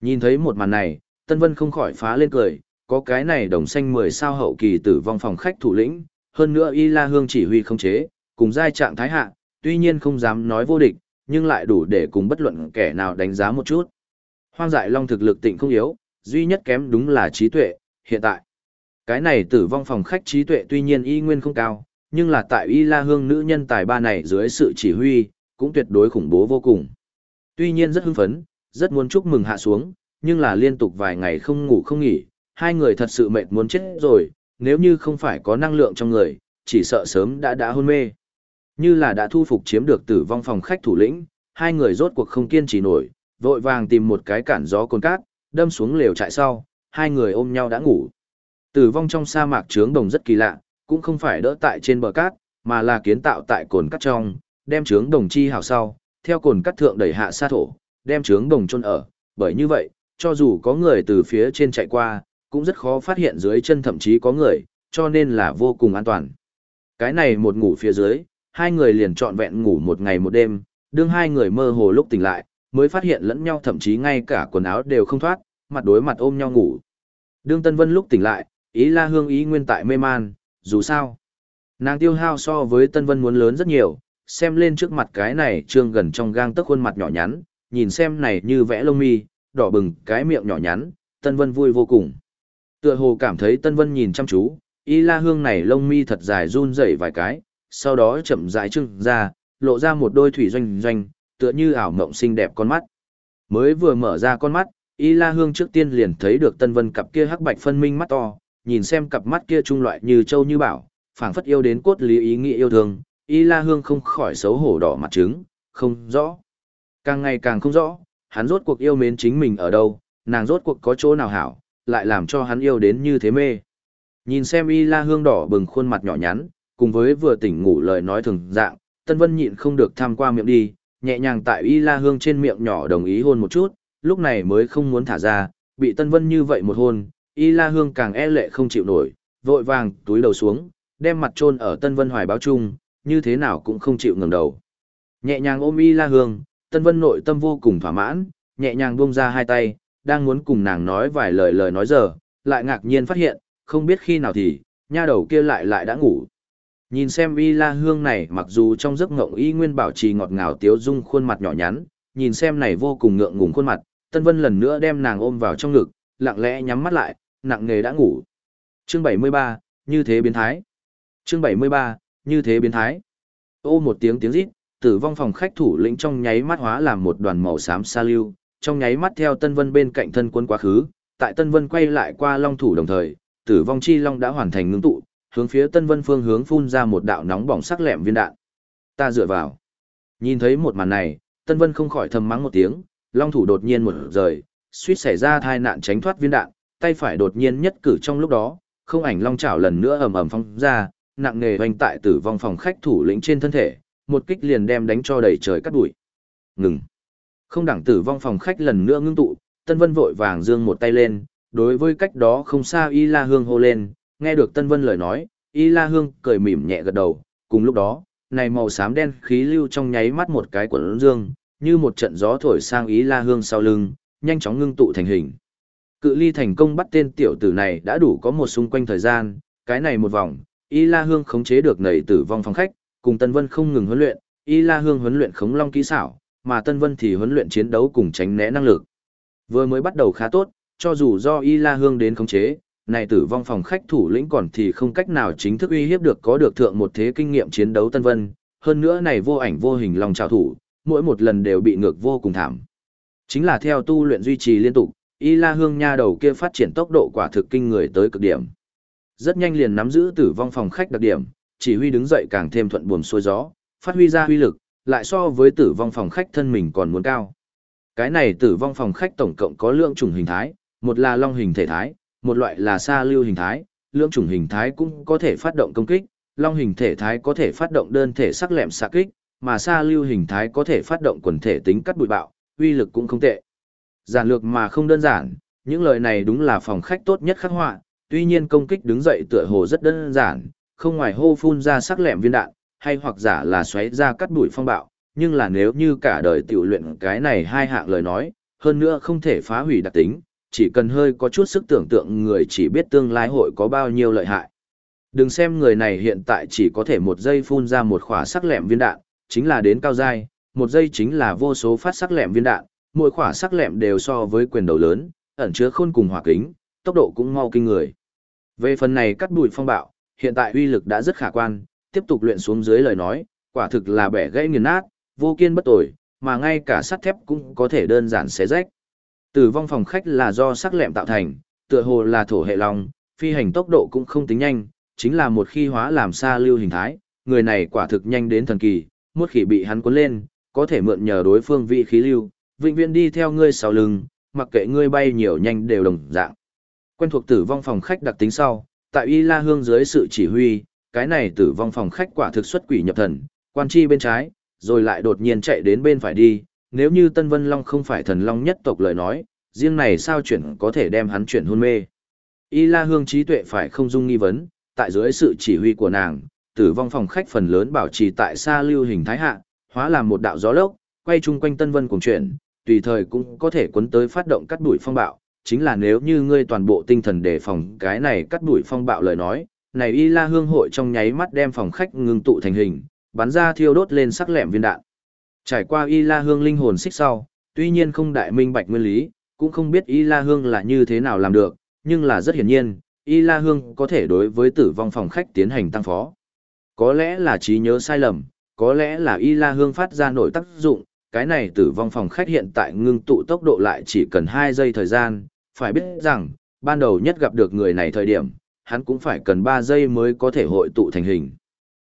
Nhìn thấy một màn này, Tân Vân không khỏi phá lên cười, có cái này đồng xanh 10 sao hậu kỳ tử vong phòng khách thủ lĩnh, hơn nữa Y La Hương chỉ huy không chế, cùng giai trạng thái hạ, tuy nhiên không dám nói vô địch, nhưng lại đủ để cùng bất luận kẻ nào đánh giá một chút. Hoang dại long thực lực tịnh không yếu, duy nhất kém đúng là trí tuệ, hiện tại. Cái này tử vong phòng khách trí tuệ tuy nhiên y nguyên không cao, nhưng là tại y la hương nữ nhân tài ba này dưới sự chỉ huy, cũng tuyệt đối khủng bố vô cùng. Tuy nhiên rất hưng phấn, rất muốn chúc mừng hạ xuống, nhưng là liên tục vài ngày không ngủ không nghỉ, hai người thật sự mệt muốn chết rồi, nếu như không phải có năng lượng trong người, chỉ sợ sớm đã đã hôn mê. Như là đã thu phục chiếm được tử vong phòng khách thủ lĩnh, hai người rốt cuộc không kiên trì nổi, vội vàng tìm một cái cản gió cồn cát, đâm xuống lều trại sau, hai người ôm nhau đã ngủ. Tử vong trong sa mạc trướng đồng rất kỳ lạ, cũng không phải đỡ tại trên bờ cát, mà là kiến tạo tại cồn cát trong, đem trướng đồng chi hào sau, theo cồn cát thượng đẩy hạ sa thổ, đem trướng đồng chôn ở, bởi như vậy, cho dù có người từ phía trên chạy qua, cũng rất khó phát hiện dưới chân thậm chí có người, cho nên là vô cùng an toàn. Cái này một ngủ phía dưới, hai người liền trọn vẹn ngủ một ngày một đêm, đương hai người mơ hồ lúc tỉnh lại, mới phát hiện lẫn nhau thậm chí ngay cả quần áo đều không thoát, mặt đối mặt ôm nhau ngủ. Đương Tân Vân lúc tỉnh lại, ý la hương ý nguyên tại mê man, dù sao. Nàng tiêu hao so với Tân Vân muốn lớn rất nhiều, xem lên trước mặt cái này trương gần trong gang tấc khuôn mặt nhỏ nhắn, nhìn xem này như vẽ lông mi, đỏ bừng cái miệng nhỏ nhắn, Tân Vân vui vô cùng. Tựa hồ cảm thấy Tân Vân nhìn chăm chú, y la hương này lông mi thật dài run rẩy vài cái, sau đó chậm rãi trưng ra, lộ ra một đôi thủy doanh doanh, tựa như ảo mộng xinh đẹp con mắt. Mới vừa mở ra con mắt, Y La Hương trước tiên liền thấy được Tân Vân cặp kia hắc bạch phân minh mắt to, nhìn xem cặp mắt kia trung loại như châu như bảo, phảng phất yêu đến cốt lý ý nghĩa yêu thương, Y La Hương không khỏi xấu hổ đỏ mặt trứng, không rõ. Càng ngày càng không rõ, hắn rốt cuộc yêu mến chính mình ở đâu, nàng rốt cuộc có chỗ nào hảo, lại làm cho hắn yêu đến như thế mê. Nhìn xem Y La Hương đỏ bừng khuôn mặt nhỏ nhắn, cùng với vừa tỉnh ngủ lời nói thường dạng, Tân Vân nhịn không được tham qua miệng đi, nhẹ nhàng tại Y La Hương trên miệng nhỏ đồng ý hôn một chút, lúc này mới không muốn thả ra, bị Tân Vân như vậy một hôn, Y La Hương càng e lệ không chịu nổi, vội vàng túi đầu xuống, đem mặt chôn ở Tân Vân hoài báo chung, như thế nào cũng không chịu ngẩng đầu. Nhẹ nhàng ôm Y La Hương, Tân Vân nội tâm vô cùng thỏa mãn, nhẹ nhàng buông ra hai tay, đang muốn cùng nàng nói vài lời lời nói giờ, lại ngạc nhiên phát hiện, không biết khi nào thì, nha đầu kia lại lại đã ngủ. Nhìn xem Y La Hương này mặc dù trong giấc ngộng y nguyên bảo trì ngọt ngào tiếu dung khuôn mặt nhỏ nhắn, nhìn xem này vô cùng ngượng ngùng khuôn mặt, Tân Vân lần nữa đem nàng ôm vào trong ngực, lặng lẽ nhắm mắt lại, nặng nề đã ngủ. Chương 73, như thế biến thái. Chương 73, như thế biến thái. Ô một tiếng tiếng rít, tử vong phòng khách thủ lĩnh trong nháy mắt hóa làm một đoàn màu xám sa lưu, trong nháy mắt theo Tân Vân bên cạnh thân quân quá khứ, tại Tân Vân quay lại qua long thủ đồng thời, tử vong chi long đã hoàn thành ngưng tụ, hướng phía Tân Vân phương hướng phun ra một đạo nóng bỏng sắc lẹm viên đạn. Ta dựa vào. Nhìn thấy một màn này, Tân Vân không khỏi thầm mắng một tiếng, long thủ đột nhiên một rời, suýt xảy ra tai nạn tránh thoát viên đạn, tay phải đột nhiên nhất cử trong lúc đó, không ảnh long chảo lần nữa ầm ầm phóng ra, nặng nề hoành tại tử vong phòng khách thủ lĩnh trên thân thể, một kích liền đem đánh cho đầy trời cát bụi. Ngừng. Không đẳng tử vong phòng khách lần nữa ngưng tụ, Tân Vân vội vàng dương một tay lên, đối với cách đó không xa Y La Hương hô lên, nghe được Tân Vân lời nói, Y La Hương cười mỉm nhẹ gật đầu, cùng lúc đó, này màu xám đen khí lưu trong nháy mắt một cái quần dương, như một trận gió thổi sang Y La Hương sau lưng, nhanh chóng ngưng tụ thành hình. Cự ly thành công bắt tên tiểu tử này đã đủ có một xung quanh thời gian, cái này một vòng, Y La Hương khống chế được nảy tử vong phòng khách, cùng Tân Vân không ngừng huấn luyện, Y La Hương huấn luyện khống long kỹ xảo, mà Tân Vân thì huấn luyện chiến đấu cùng tránh né năng lực. Vừa mới bắt đầu khá tốt, cho dù do Y La Hương đến khống chế, này tử vong phòng khách thủ lĩnh còn thì không cách nào chính thức uy hiếp được có được thượng một thế kinh nghiệm chiến đấu Tân Vân, hơn nữa này vô ảnh vô hình lòng trào thủ, mỗi một lần đều bị ngược vô cùng thảm. Chính là theo tu luyện duy trì liên tục, Y La Hương nha đầu kia phát triển tốc độ quả thực kinh người tới cực điểm. Rất nhanh liền nắm giữ tử vong phòng khách đặc điểm, chỉ huy đứng dậy càng thêm thuận buồm xuôi gió, phát huy ra huy lực, lại so với tử vong phòng khách thân mình còn muốn cao. Cái này tử vong phòng khách tổng cộng có lượng chủng hình thái, một là long hình thể thái, một loại là sa lưu hình thái, lượng chủng hình thái cũng có thể phát động công kích, long hình thể thái có thể phát động đơn thể sắc lẹm xạ kích, mà sa lưu hình thái có thể phát động quần thể tính cắt bụi bạo, uy lực cũng không tệ. Giản lược mà không đơn giản, những lời này đúng là phòng khách tốt nhất khắc họa, tuy nhiên công kích đứng dậy tựa hồ rất đơn giản, không ngoài hô phun ra sắc lẹm viên đạn, hay hoặc giả là xoáy ra cắt bụi phong bạo, nhưng là nếu như cả đời tiểu luyện cái này hai hạng lời nói, hơn nữa không thể phá hủy đặc tính, chỉ cần hơi có chút sức tưởng tượng người chỉ biết tương lai hội có bao nhiêu lợi hại. Đừng xem người này hiện tại chỉ có thể một giây phun ra một khỏa sắc lẹm viên đạn, chính là đến cao dai, một giây chính là vô số phát sắc lẹm viên đạn, mỗi khỏa sắc lẹm đều so với quyền đầu lớn, ẩn chứa khôn cùng hỏa kính, tốc độ cũng mau kinh người. Về phần này cắt bụi phong bạo, hiện tại uy lực đã rất khả quan, tiếp tục luyện xuống dưới lời nói, quả thực là bẻ gãy nghiền nát, vô kiên bất tồi, mà ngay cả sắt thép cũng có thể đơn giản xé rách. Tử vong phòng khách là do sắc lẹm tạo thành, tựa hồ là thổ hệ long, phi hành tốc độ cũng không tính nhanh, chính là một khi hóa làm xa lưu hình thái, người này quả thực nhanh đến thần kỳ, một khi bị hắn cuốn lên, có thể mượn nhờ đối phương vị khí lưu, vĩnh viễn đi theo ngươi sau lưng, mặc kệ ngươi bay nhiều nhanh đều đồng dạng. Quen thuộc tử vong phòng khách đặc tính sau, tại Y La Hương dưới sự chỉ huy, cái này tử vong phòng khách quả thực xuất quỷ nhập thần, quan chi bên trái, rồi lại đột nhiên chạy đến bên phải đi, nếu như Tân Vân Long không phải thần long nhất tộc lời nói, riêng này sao chuyển có thể đem hắn chuyển hôn mê. Y La Hương trí tuệ phải không dung nghi vấn, tại dưới sự chỉ huy của nàng, tử vong phòng khách phần lớn bảo trì tại xa lưu hình thái hạ, hóa làm một đạo gió lốc, quay chung quanh Tân Vân cùng chuyển, tùy thời cũng có thể cuốn tới phát động cắt đuổi phong bạo, chính là nếu như ngươi toàn bộ tinh thần đề phòng cái này cắt đuổi phong bạo lời nói, này Y La Hương hội trong nháy mắt đem phòng khách ngưng tụ thành hình, bắn ra thiêu đốt lên sắc lẹm viên đạn. Trải qua Y La Hương linh hồn xích sau, tuy nhiên không đại minh bạch nguyên lý, cũng không biết Y La Hương là như thế nào làm được, nhưng là rất hiển nhiên, Y La Hương có thể đối với tử vong phòng khách tiến hành tăng phó. Có lẽ là trí nhớ sai lầm, có lẽ là Y La Hương phát ra nội tác dụng, cái này tử vong phòng khách hiện tại ngưng tụ tốc độ lại chỉ cần 2 giây thời gian, phải biết rằng, ban đầu nhất gặp được người này thời điểm, hắn cũng phải cần 3 giây mới có thể hội tụ thành hình.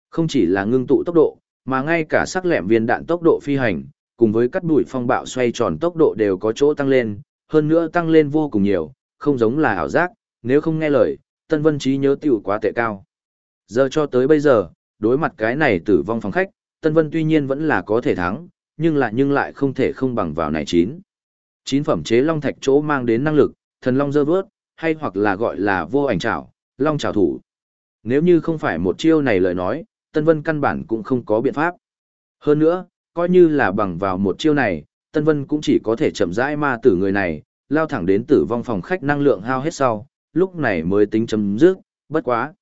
Không chỉ là ngưng tụ tốc độ, mà ngay cả sắc lẹm viên đạn tốc độ phi hành, cùng với cắt đuổi phong bạo xoay tròn tốc độ đều có chỗ tăng lên, hơn nữa tăng lên vô cùng nhiều, không giống là ảo giác, nếu không nghe lời, Tân Vân trí nhớ tiểu quá tệ cao. Giờ cho tới bây giờ, đối mặt cái này tử vong phòng khách, Tân Vân tuy nhiên vẫn là có thể thắng, nhưng lại nhưng lại không thể không bằng vào này chín. Chín phẩm chế long thạch chỗ mang đến năng lực, thần long dơ vớt, hay hoặc là gọi là vô ảnh trảo, long trào thủ. Nếu như không phải một chiêu này lời nói, Tân Vân căn bản cũng không có biện pháp. Hơn nữa, coi như là bằng vào một chiêu này, Tân Vân cũng chỉ có thể chậm rãi ma tử người này, lao thẳng đến tử vong phòng khách năng lượng hao hết sau, lúc này mới tính chấm dứt, bất quá.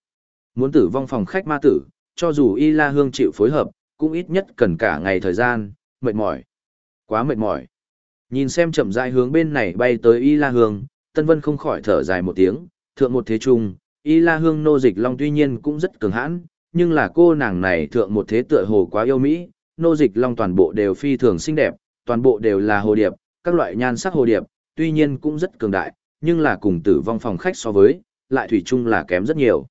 Muốn tử vong phòng khách ma tử, cho dù Y La Hương chịu phối hợp, cũng ít nhất cần cả ngày thời gian, mệt mỏi. Quá mệt mỏi. Nhìn xem chậm rãi hướng bên này bay tới Y La Hương, Tân Vân không khỏi thở dài một tiếng, thượng một thế trung, Y La Hương nô dịch long tuy nhiên cũng rất cường hãn, nhưng là cô nàng này thượng một thế tựa hồ quá yêu mỹ, nô dịch long toàn bộ đều phi thường xinh đẹp, toàn bộ đều là hồ điệp, các loại nhan sắc hồ điệp, tuy nhiên cũng rất cường đại, nhưng là cùng tử vong phòng khách so với, lại thủy chung là kém rất nhiều.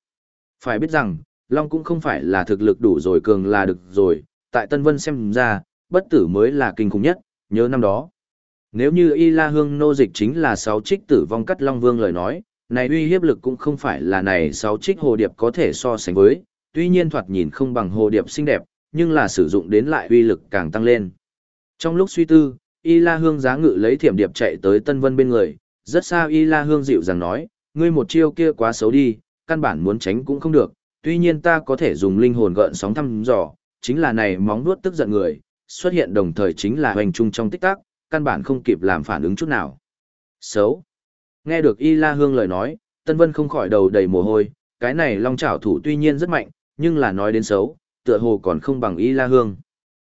Phải biết rằng, Long cũng không phải là thực lực đủ rồi cường là được rồi, tại Tân Vân xem ra, bất tử mới là kinh khủng nhất, nhớ năm đó. Nếu như Y La Hương nô dịch chính là sáu trích tử vong cắt Long Vương lời nói, này uy hiếp lực cũng không phải là này sáu trích hồ điệp có thể so sánh với, tuy nhiên thoạt nhìn không bằng hồ điệp xinh đẹp, nhưng là sử dụng đến lại uy lực càng tăng lên. Trong lúc suy tư, Y La Hương giá ngự lấy thiểm điệp chạy tới Tân Vân bên người, rất xa Y La Hương dịu dàng nói, ngươi một chiêu kia quá xấu đi, căn bản muốn tránh cũng không được, tuy nhiên ta có thể dùng linh hồn gợn sóng thăm dò, chính là này móng nuốt tức giận người, xuất hiện đồng thời chính là hoành trung trong tích tắc, căn bản không kịp làm phản ứng chút nào. Xấu. Nghe được Y La Hương lời nói, Tân Vân không khỏi đầu đầy mồ hôi, cái này long chảo thủ tuy nhiên rất mạnh, nhưng là nói đến xấu, tựa hồ còn không bằng Y La Hương.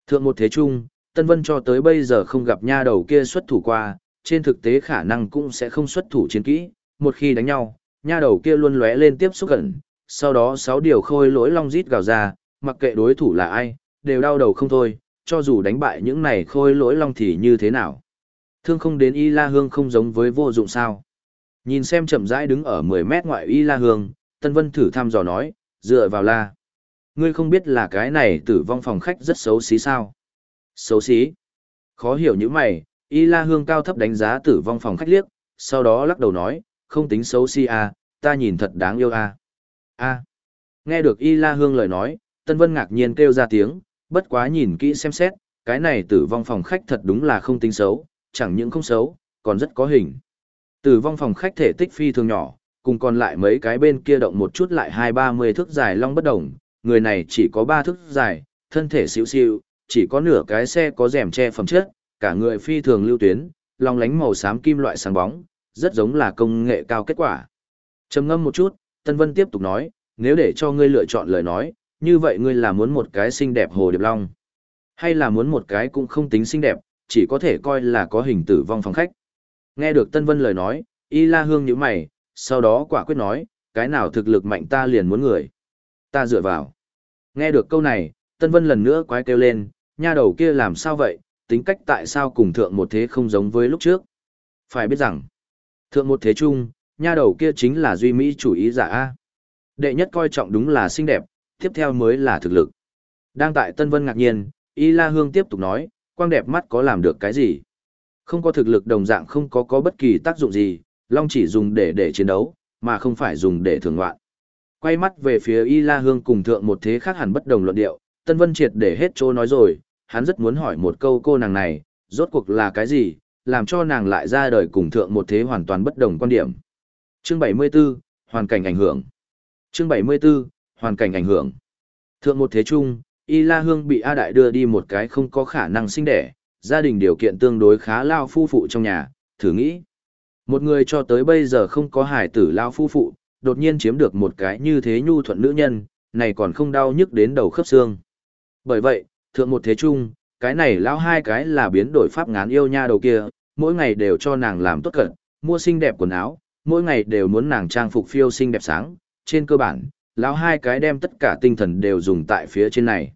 Thượng một thế trung, Tân Vân cho tới bây giờ không gặp nha đầu kia xuất thủ qua, trên thực tế khả năng cũng sẽ không xuất thủ chiến kỹ, một khi đánh nhau, nha đầu kia luôn lóe lên tiếp xúc gần, sau đó sáu điều khôi lỗi long rít gào ra, mặc kệ đối thủ là ai, đều đau đầu không thôi, cho dù đánh bại những này khôi lỗi long thì như thế nào. Thương không đến Y La Hương không giống với vô dụng sao. Nhìn xem chậm rãi đứng ở 10 mét ngoại Y La Hương, Tân Vân thử thăm dò nói, dựa vào La. Ngươi không biết là cái này tử vong phòng khách rất xấu xí sao. Xấu xí. Khó hiểu như mày, Y La Hương cao thấp đánh giá tử vong phòng khách liếc, sau đó lắc đầu nói, không tính xấu xí à, ta nhìn thật đáng yêu à. A. Nghe được Y La Hương lời nói, Tân Vân ngạc nhiên kêu ra tiếng, bất quá nhìn kỹ xem xét, cái này tử vong phòng khách thật đúng là không tính xấu, chẳng những không xấu, còn rất có hình. Tử vong phòng khách thể tích phi thường nhỏ, cùng còn lại mấy cái bên kia động một chút lại hai ba mươi thước dài long bất đồng, người này chỉ có ba thước dài, thân thể xíu xiu, chỉ có nửa cái xe có rèm che phẩm chất, cả người phi thường lưu tuyến, long lánh màu xám kim loại sáng bóng, rất giống là công nghệ cao kết quả. Trầm ngâm một chút, Tân Vân tiếp tục nói, nếu để cho ngươi lựa chọn lời nói, như vậy ngươi là muốn một cái xinh đẹp hồ điệp long, hay là muốn một cái cũng không tính xinh đẹp, chỉ có thể coi là có hình tử vong phòng khách. Nghe được Tân Vân lời nói, Y La Hương nhíu mày, sau đó quả quyết nói, cái nào thực lực mạnh ta liền muốn người. Ta dựa vào. Nghe được câu này, Tân Vân lần nữa quái kêu lên, nha đầu kia làm sao vậy, tính cách tại sao cùng thượng một thế không giống với lúc trước. Phải biết rằng, thượng một thế chung, nha đầu kia chính là duy mỹ chủ ý giả A. Đệ nhất coi trọng đúng là xinh đẹp, tiếp theo mới là thực lực. Đang tại Tân Vân ngạc nhiên, Y La Hương tiếp tục nói, quang đẹp mắt có làm được cái gì? Không có thực lực đồng dạng không có có bất kỳ tác dụng gì, Long chỉ dùng để để chiến đấu, mà không phải dùng để thưởng loạn. Quay mắt về phía Y La Hương cùng thượng một thế khác hẳn bất đồng luận điệu, Tân Vân triệt để hết chỗ nói rồi, hắn rất muốn hỏi một câu cô nàng này, rốt cuộc là cái gì, làm cho nàng lại ra đời cùng thượng một thế hoàn toàn bất đồng quan điểm. Chương 74, hoàn cảnh ảnh hưởng. Chương 74, hoàn cảnh ảnh hưởng. Thượng một thế trung, Y La Hương bị A Đại đưa đi một cái không có khả năng sinh đẻ, gia đình điều kiện tương đối khá lao phu phụ trong nhà, thử nghĩ. Một người cho tới bây giờ không có hải tử lao phu phụ, đột nhiên chiếm được một cái như thế nhu thuận nữ nhân, này còn không đau nhức đến đầu khớp xương. Bởi vậy, thượng một thế trung, cái này lao hai cái là biến đổi pháp ngán yêu nha đầu kia, mỗi ngày đều cho nàng làm tốt cận, mua xinh đẹp quần áo, mỗi ngày đều muốn nàng trang phục phiêu xinh đẹp sáng, trên cơ bản, lão hai cái đem tất cả tinh thần đều dùng tại phía trên này.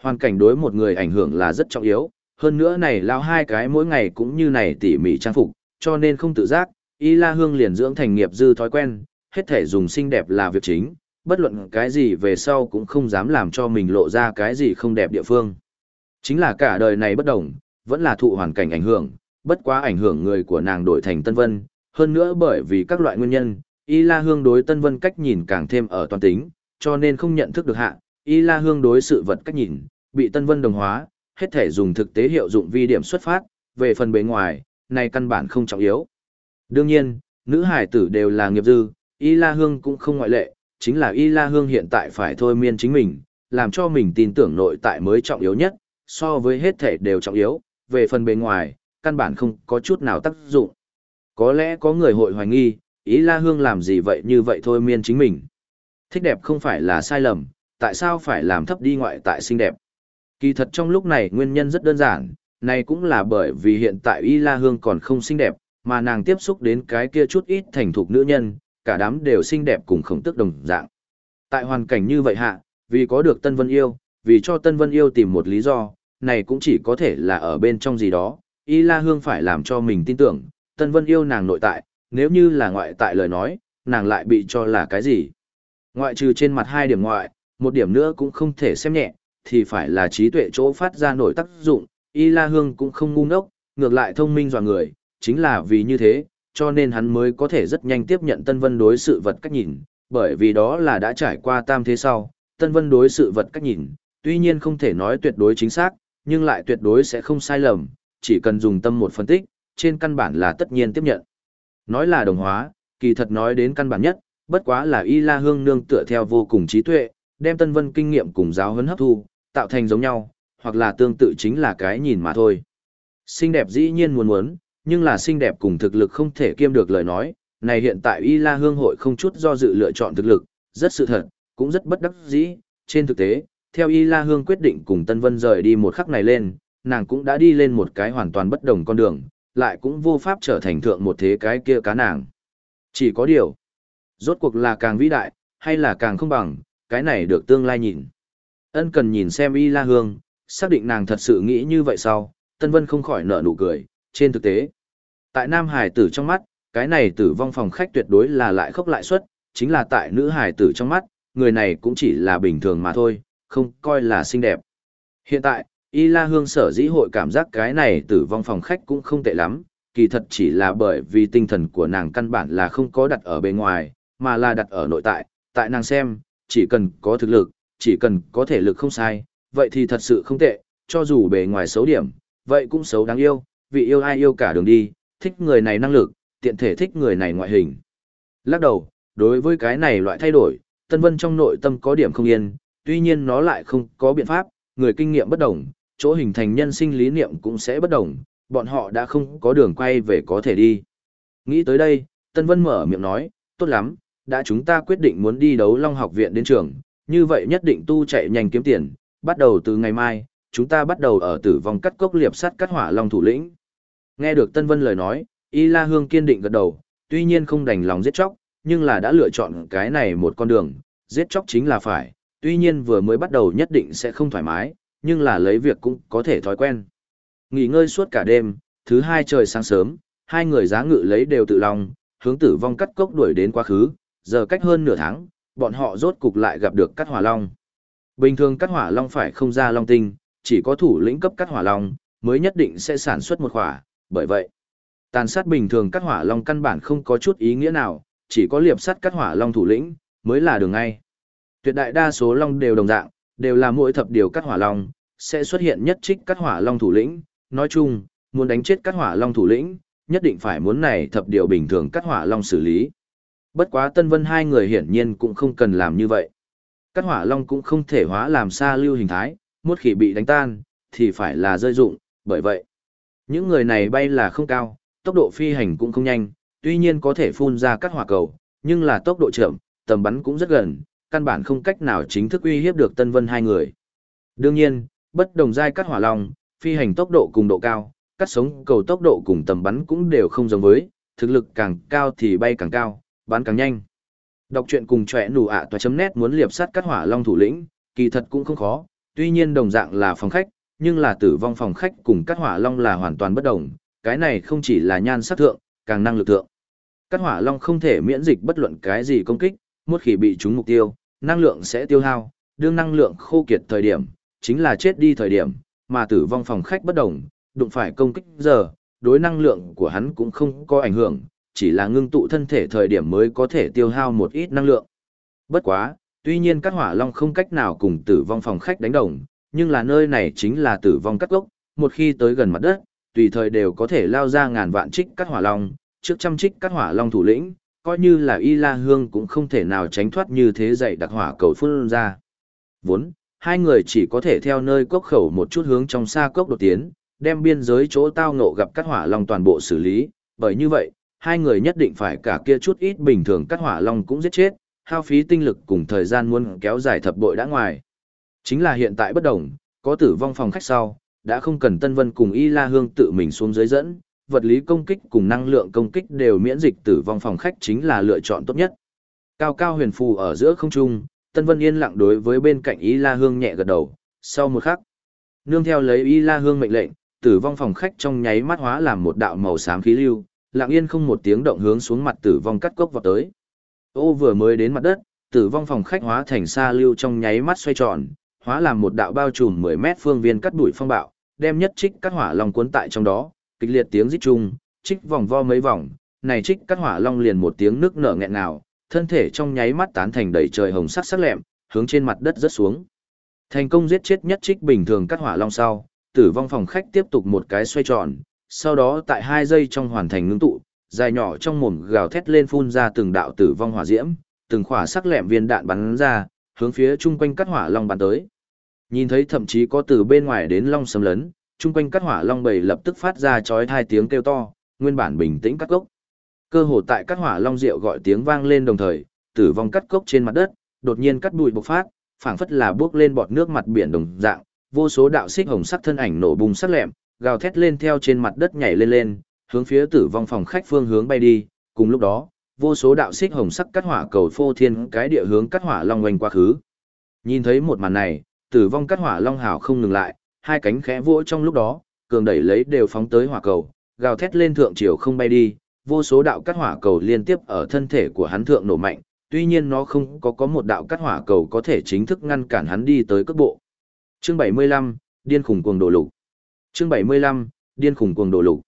Hoàn cảnh đối một người ảnh hưởng là rất trọng yếu, hơn nữa này lao hai cái mỗi ngày cũng như này tỉ mỉ trang phục, cho nên không tự giác, Y La Hương liền dưỡng thành nghiệp dư thói quen, hết thể dùng xinh đẹp là việc chính, bất luận cái gì về sau cũng không dám làm cho mình lộ ra cái gì không đẹp địa phương. Chính là cả đời này bất đồng, vẫn là thụ hoàn cảnh ảnh hưởng, bất quá ảnh hưởng người của nàng đổi thành Tân Vân, hơn nữa bởi vì các loại nguyên nhân, Y La Hương đối Tân Vân cách nhìn càng thêm ở toàn tính, cho nên không nhận thức được hạ, Y La Hương đối sự vật cách nhìn, bị Tân Vân đồng hóa, hết thể dùng thực tế hiệu dụng vi điểm xuất phát, về phần bề ngoài, này căn bản không trọng yếu. Đương nhiên, nữ hải tử đều là nghiệp dư, Y La Hương cũng không ngoại lệ, chính là Y La Hương hiện tại phải thôi miên chính mình, làm cho mình tin tưởng nội tại mới trọng yếu nhất, so với hết thể đều trọng yếu, về phần bề ngoài, căn bản không có chút nào tác dụng. Có lẽ có người hội hoài nghi, ý la hương làm gì vậy như vậy thôi miên chính mình. Thích đẹp không phải là sai lầm, tại sao phải làm thấp đi ngoại tại xinh đẹp. Kỳ thật trong lúc này nguyên nhân rất đơn giản, này cũng là bởi vì hiện tại Y La Hương còn không xinh đẹp, mà nàng tiếp xúc đến cái kia chút ít thành thục nữ nhân, cả đám đều xinh đẹp cùng khổng tức đồng dạng. Tại hoàn cảnh như vậy hạ, vì có được Tân Vân yêu, vì cho Tân Vân yêu tìm một lý do, này cũng chỉ có thể là ở bên trong gì đó, Y La Hương phải làm cho mình tin tưởng, Tân Vân yêu nàng nội tại, nếu như là ngoại tại lời nói, nàng lại bị cho là cái gì. Ngoại trừ trên mặt hai điểm ngoại, một điểm nữa cũng không thể xem nhẹ, thì phải là trí tuệ chỗ phát ra nổi tác dụng, Y La Hương cũng không ngu ngốc, ngược lại thông minh dò người, chính là vì như thế, cho nên hắn mới có thể rất nhanh tiếp nhận Tân Vân đối sự vật cách nhìn, bởi vì đó là đã trải qua tam thế sau, Tân Vân đối sự vật cách nhìn, tuy nhiên không thể nói tuyệt đối chính xác, nhưng lại tuyệt đối sẽ không sai lầm, chỉ cần dùng tâm một phân tích, trên căn bản là tất nhiên tiếp nhận. Nói là đồng hóa, kỳ thật nói đến căn bản nhất, bất quá là Y La Hương nương tựa theo vô cùng trí tuệ, đem Tân Vân kinh nghiệm cùng giáo huấn hấp thu, tạo thành giống nhau, hoặc là tương tự chính là cái nhìn mà thôi. Xinh đẹp dĩ nhiên muốn muốn, nhưng là xinh đẹp cùng thực lực không thể kiêm được lời nói, này hiện tại Y La Hương hội không chút do dự lựa chọn thực lực, rất sự thật, cũng rất bất đắc dĩ, trên thực tế, theo Y La Hương quyết định cùng Tân Vân rời đi một khắc này lên, nàng cũng đã đi lên một cái hoàn toàn bất đồng con đường, lại cũng vô pháp trở thành thượng một thế cái kia cá nàng. Chỉ có điều, rốt cuộc là càng vĩ đại, hay là càng không bằng, cái này được tương lai nhìn. Ân cần nhìn xem Y La Hương, xác định nàng thật sự nghĩ như vậy sau, Tân Vân không khỏi nở nụ cười, trên thực tế. Tại Nam Hải tử trong mắt, cái này tử vong phòng khách tuyệt đối là lại khốc lại suất, chính là tại nữ hải tử trong mắt, người này cũng chỉ là bình thường mà thôi, không coi là xinh đẹp. Hiện tại, Y La Hương sở dĩ hội cảm giác cái này tử vong phòng khách cũng không tệ lắm, kỳ thật chỉ là bởi vì tinh thần của nàng căn bản là không có đặt ở bên ngoài, mà là đặt ở nội tại, tại nàng xem, chỉ cần có thực lực, chỉ cần có thể lực không sai, vậy thì thật sự không tệ, cho dù bề ngoài xấu điểm, vậy cũng xấu đáng yêu, vì yêu ai yêu cả đường đi, thích người này năng lực, tiện thể thích người này ngoại hình. Lắc đầu, đối với cái này loại thay đổi, Tân Vân trong nội tâm có điểm không yên, tuy nhiên nó lại không có biện pháp, người kinh nghiệm bất đồng, chỗ hình thành nhân sinh lý niệm cũng sẽ bất đồng, bọn họ đã không có đường quay về có thể đi. Nghĩ tới đây, Tân Vân mở miệng nói, tốt lắm, đã chúng ta quyết định muốn đi đấu Long học viện đến trường, như vậy nhất định tu chạy nhanh kiếm tiền, bắt đầu từ ngày mai, chúng ta bắt đầu ở tử vong cắt cốc liệp sắt cắt hỏa Long thủ lĩnh. Nghe được Tân Vân lời nói, Y La Hương kiên định gật đầu, tuy nhiên không đành lòng giết chóc, nhưng là đã lựa chọn cái này một con đường, giết chóc chính là phải, tuy nhiên vừa mới bắt đầu nhất định sẽ không thoải mái, nhưng là lấy việc cũng có thể thói quen. Nghỉ ngơi suốt cả đêm, thứ hai trời sáng sớm, hai người giá ngự lấy đều tự lòng, hướng tử vong cắt cốc đuổi đến quá khứ, giờ cách hơn nửa tháng, bọn họ rốt cục lại gặp được cắt hỏa long. Bình thường cắt hỏa long phải không ra long tinh, chỉ có thủ lĩnh cấp cắt hỏa long, mới nhất định sẽ sản xuất một hỏa, bởi vậy, tàn sát bình thường cắt hỏa long căn bản không có chút ý nghĩa nào, chỉ có liệp sắt cắt hỏa long thủ lĩnh, mới là đường ngay. Tuyệt đại đa số long đều đồng dạng, đều là mỗi thập điều cắt hỏa long, sẽ xuất hiện nhất trích cắt hỏa long thủ lĩnh, nói chung, muốn đánh chết cắt hỏa long thủ lĩnh, nhất định phải muốn này thập điều bình thường cắt hỏa long xử lý. Bất quá Tân Vân hai người hiển nhiên cũng không cần làm như vậy. Cắt hỏa long cũng không thể hóa làm xa lưu hình thái, một khi bị đánh tan, thì phải là rơi dụng, bởi vậy. Những người này bay là không cao, tốc độ phi hành cũng không nhanh, tuy nhiên có thể phun ra cắt hỏa cầu, nhưng là tốc độ chậm, tầm bắn cũng rất gần, căn bản không cách nào chính thức uy hiếp được Tân Vân hai người. Đương nhiên, bất đồng giai cắt hỏa long, phi hành tốc độ cùng độ cao, cắt sống cầu tốc độ cùng tầm bắn cũng đều không giống với, thực lực càng cao thì bay càng cao, bắn càng nhanh. Đọc truyện cùng chọe nủ ạ toa chấm nét muốn liệp sát cắt hỏa long thủ lĩnh, kỳ thật cũng không khó, tuy nhiên đồng dạng là phòng khách, nhưng là tử vong phòng khách cùng cắt hỏa long là hoàn toàn bất đồng, cái này không chỉ là nhan sắc thượng, càng năng lực thượng. Cắt hỏa long không thể miễn dịch bất luận cái gì công kích, một khi bị trúng mục tiêu, năng lượng sẽ tiêu hao, đương năng lượng khô kiệt thời điểm, chính là chết đi thời điểm, mà tử vong phòng khách bất đồng, đụng phải công kích giờ, đối năng lượng của hắn cũng không có ảnh hưởng, chỉ là ngưng tụ thân thể thời điểm mới có thể tiêu hao một ít năng lượng. Bất quá, tuy nhiên các hỏa long không cách nào cùng tử vong phòng khách đánh đồng, nhưng là nơi này chính là tử vong cắt gốc, một khi tới gần mặt đất, tùy thời đều có thể lao ra ngàn vạn trích cắt hỏa long, trước trăm trích cắt hỏa long thủ lĩnh, coi như là y la hương cũng không thể nào tránh thoát như thế dậy đặc hỏa cầu phun ra. Vốn, hai người chỉ có thể theo nơi cốc khẩu một chút hướng trong xa cốc đột tiến, đem biên giới chỗ tao ngộ gặp cắt hỏa long toàn bộ xử lý, bởi như vậy, hai người nhất định phải cả kia chút ít bình thường cắt hỏa long cũng giết chết, hao phí tinh lực cùng thời gian muốn kéo dài thập bội đã ngoài. Chính là hiện tại bất đồng, có tử vong phòng khách sau, đã không cần Tân Vân cùng Y La Hương tự mình xuống dưới dẫn, vật lý công kích cùng năng lượng công kích đều miễn dịch tử vong phòng khách chính là lựa chọn tốt nhất. Cao cao huyền phù ở giữa không trung, Tân Vân yên lặng đối với bên cạnh Y La Hương nhẹ gật đầu, sau một khắc, nương theo lấy Y La Hương mệnh lệnh, tử vong phòng khách trong nháy mắt hóa làm một đạo màu xám khí lưu, lặng yên không một tiếng động hướng xuống mặt tử vong cắt cốc vào tới. Ô vừa mới đến mặt đất, tử vong phòng khách hóa thành xa lưu trong nháy mắt xoay tròn, hóa làm một đạo bao trùm 10 mét phương viên cắt đuổi phong bạo, đem nhất trích cắt hỏa long cuốn tại trong đó, kịch liệt tiếng rít chung, trích vòng vo mấy vòng, này trích cắt hỏa long liền một tiếng nước nở nghẹn ngào, thân thể trong nháy mắt tán thành đầy trời hồng sắc sắc lẹm, hướng trên mặt đất rớt xuống. Thành công giết chết nhất trích bình thường cắt hỏa long sau, tử vong phòng khách tiếp tục một cái xoay tròn, sau đó tại hai giây trong hoàn thành ngưng tụ, dài nhỏ trong mồm gào thét lên phun ra từng đạo tử vong hỏa diễm, từng khỏa sắc lẹm viên đạn bắn ra, hướng phía chung quanh cắt hỏa long bắn tới. Nhìn thấy thậm chí có từ bên ngoài đến long sấm lấn, chung quanh cắt hỏa long bầy lập tức phát ra chói tai tiếng kêu to, nguyên bản bình tĩnh cắt gốc. Cơ hồ tại cắt hỏa long rượu gọi tiếng vang lên đồng thời, tử vong cắt cốc trên mặt đất, đột nhiên cắt bụi bộc phát, phảng phất là bước lên bọt nước mặt biển đồng dạng, vô số đạo xích hồng sắc thân ảnh nổ bùng sắc lẹm, gào thét lên theo trên mặt đất nhảy lên lên, hướng phía tử vong phòng khách phương hướng bay đi, cùng lúc đó, vô số đạo xích hồng sắc cắt hỏa cầu phô thiên cái địa hướng cắt hỏa long quanh quá khứ. Nhìn thấy một màn này, tử vong cắt hỏa long hào không ngừng lại, hai cánh khẽ vỗ trong lúc đó, cường đẩy lấy đều phóng tới hỏa cầu, gào thét lên thượng chiều không bay đi, vô số đạo cắt hỏa cầu liên tiếp ở thân thể của hắn thượng nổ mạnh, tuy nhiên nó không có có một đạo cắt hỏa cầu có thể chính thức ngăn cản hắn đi tới cấp bộ. Chương 75, điên khủng cuồng đổ lục. Chương 75, điên khủng cuồng đổ lục.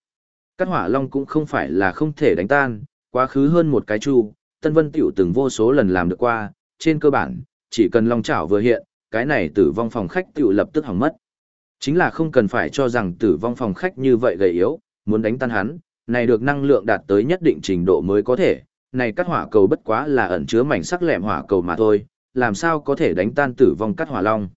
Cắt hỏa long cũng không phải là không thể đánh tan, quá khứ hơn một cái chu, Tân Vân tiểu từng vô số lần làm được qua, trên cơ bản, chỉ cần long chảo vừa hiện, cái này tử vong phòng khách tiểu lập tức hỏng mất. Chính là không cần phải cho rằng tử vong phòng khách như vậy gầy yếu, muốn đánh tan hắn, này được năng lượng đạt tới nhất định trình độ mới có thể, này cắt hỏa cầu bất quá là ẩn chứa mảnh sắc lẹm hỏa cầu mà thôi, làm sao có thể đánh tan tử vong cắt hỏa long.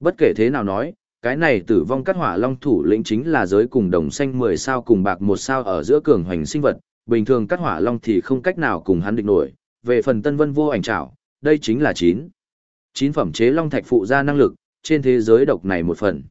Bất kể thế nào nói, cái này tử vong cắt hỏa long thủ lĩnh chính là giới cùng đồng xanh 10 sao cùng bạc một sao ở giữa cường hoành sinh vật, bình thường cắt hỏa long thì không cách nào cùng hắn địch nổi, về phần tân vân vô ảnh trảo, đây chính là 9. 9 phẩm chế long thạch phụ ra năng lực, trên thế giới độc này một phần.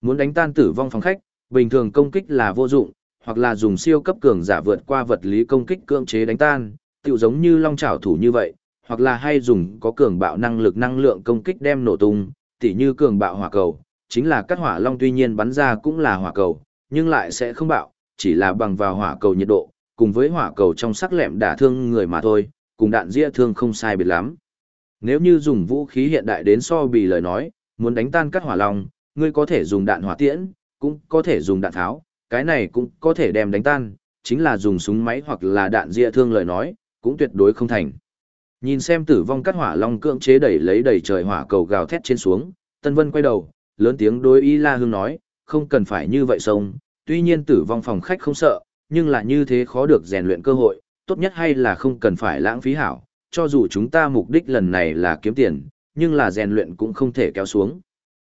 Muốn đánh tan tử vong phòng khách, bình thường công kích là vô dụng, hoặc là dùng siêu cấp cường giả vượt qua vật lý công kích cưỡng chế đánh tan, tựu giống như long trảo thủ như vậy, hoặc là hay dùng có cường bạo năng lực năng lượng công kích đem nổ tung, tỉ như cường bạo hỏa cầu, chính là các hỏa long tuy nhiên bắn ra cũng là hỏa cầu, nhưng lại sẽ không bạo, chỉ là bằng vào hỏa cầu nhiệt độ, cùng với hỏa cầu trong sắc lẹm đả thương người mà thôi, cùng đạn dĩa thương không sai biệt lắm. Nếu như dùng vũ khí hiện đại đến so bì lời nói, muốn đánh tan các hỏa long, ngươi có thể dùng đạn hỏa tiễn, cũng có thể dùng đạn tháo, cái này cũng có thể đem đánh tan, chính là dùng súng máy hoặc là đạn dĩa thương lời nói, cũng tuyệt đối không thành. Nhìn xem tử vong cắt hỏa long cưỡng chế đẩy lấy đầy trời hỏa cầu gào thét trên xuống, Tân Vân quay đầu, lớn tiếng đối Y La Hương nói, không cần phải như vậy sông, tuy nhiên tử vong phòng khách không sợ, nhưng là như thế khó được rèn luyện cơ hội, tốt nhất hay là không cần phải lãng phí hảo, cho dù chúng ta mục đích lần này là kiếm tiền, nhưng là rèn luyện cũng không thể kéo xuống.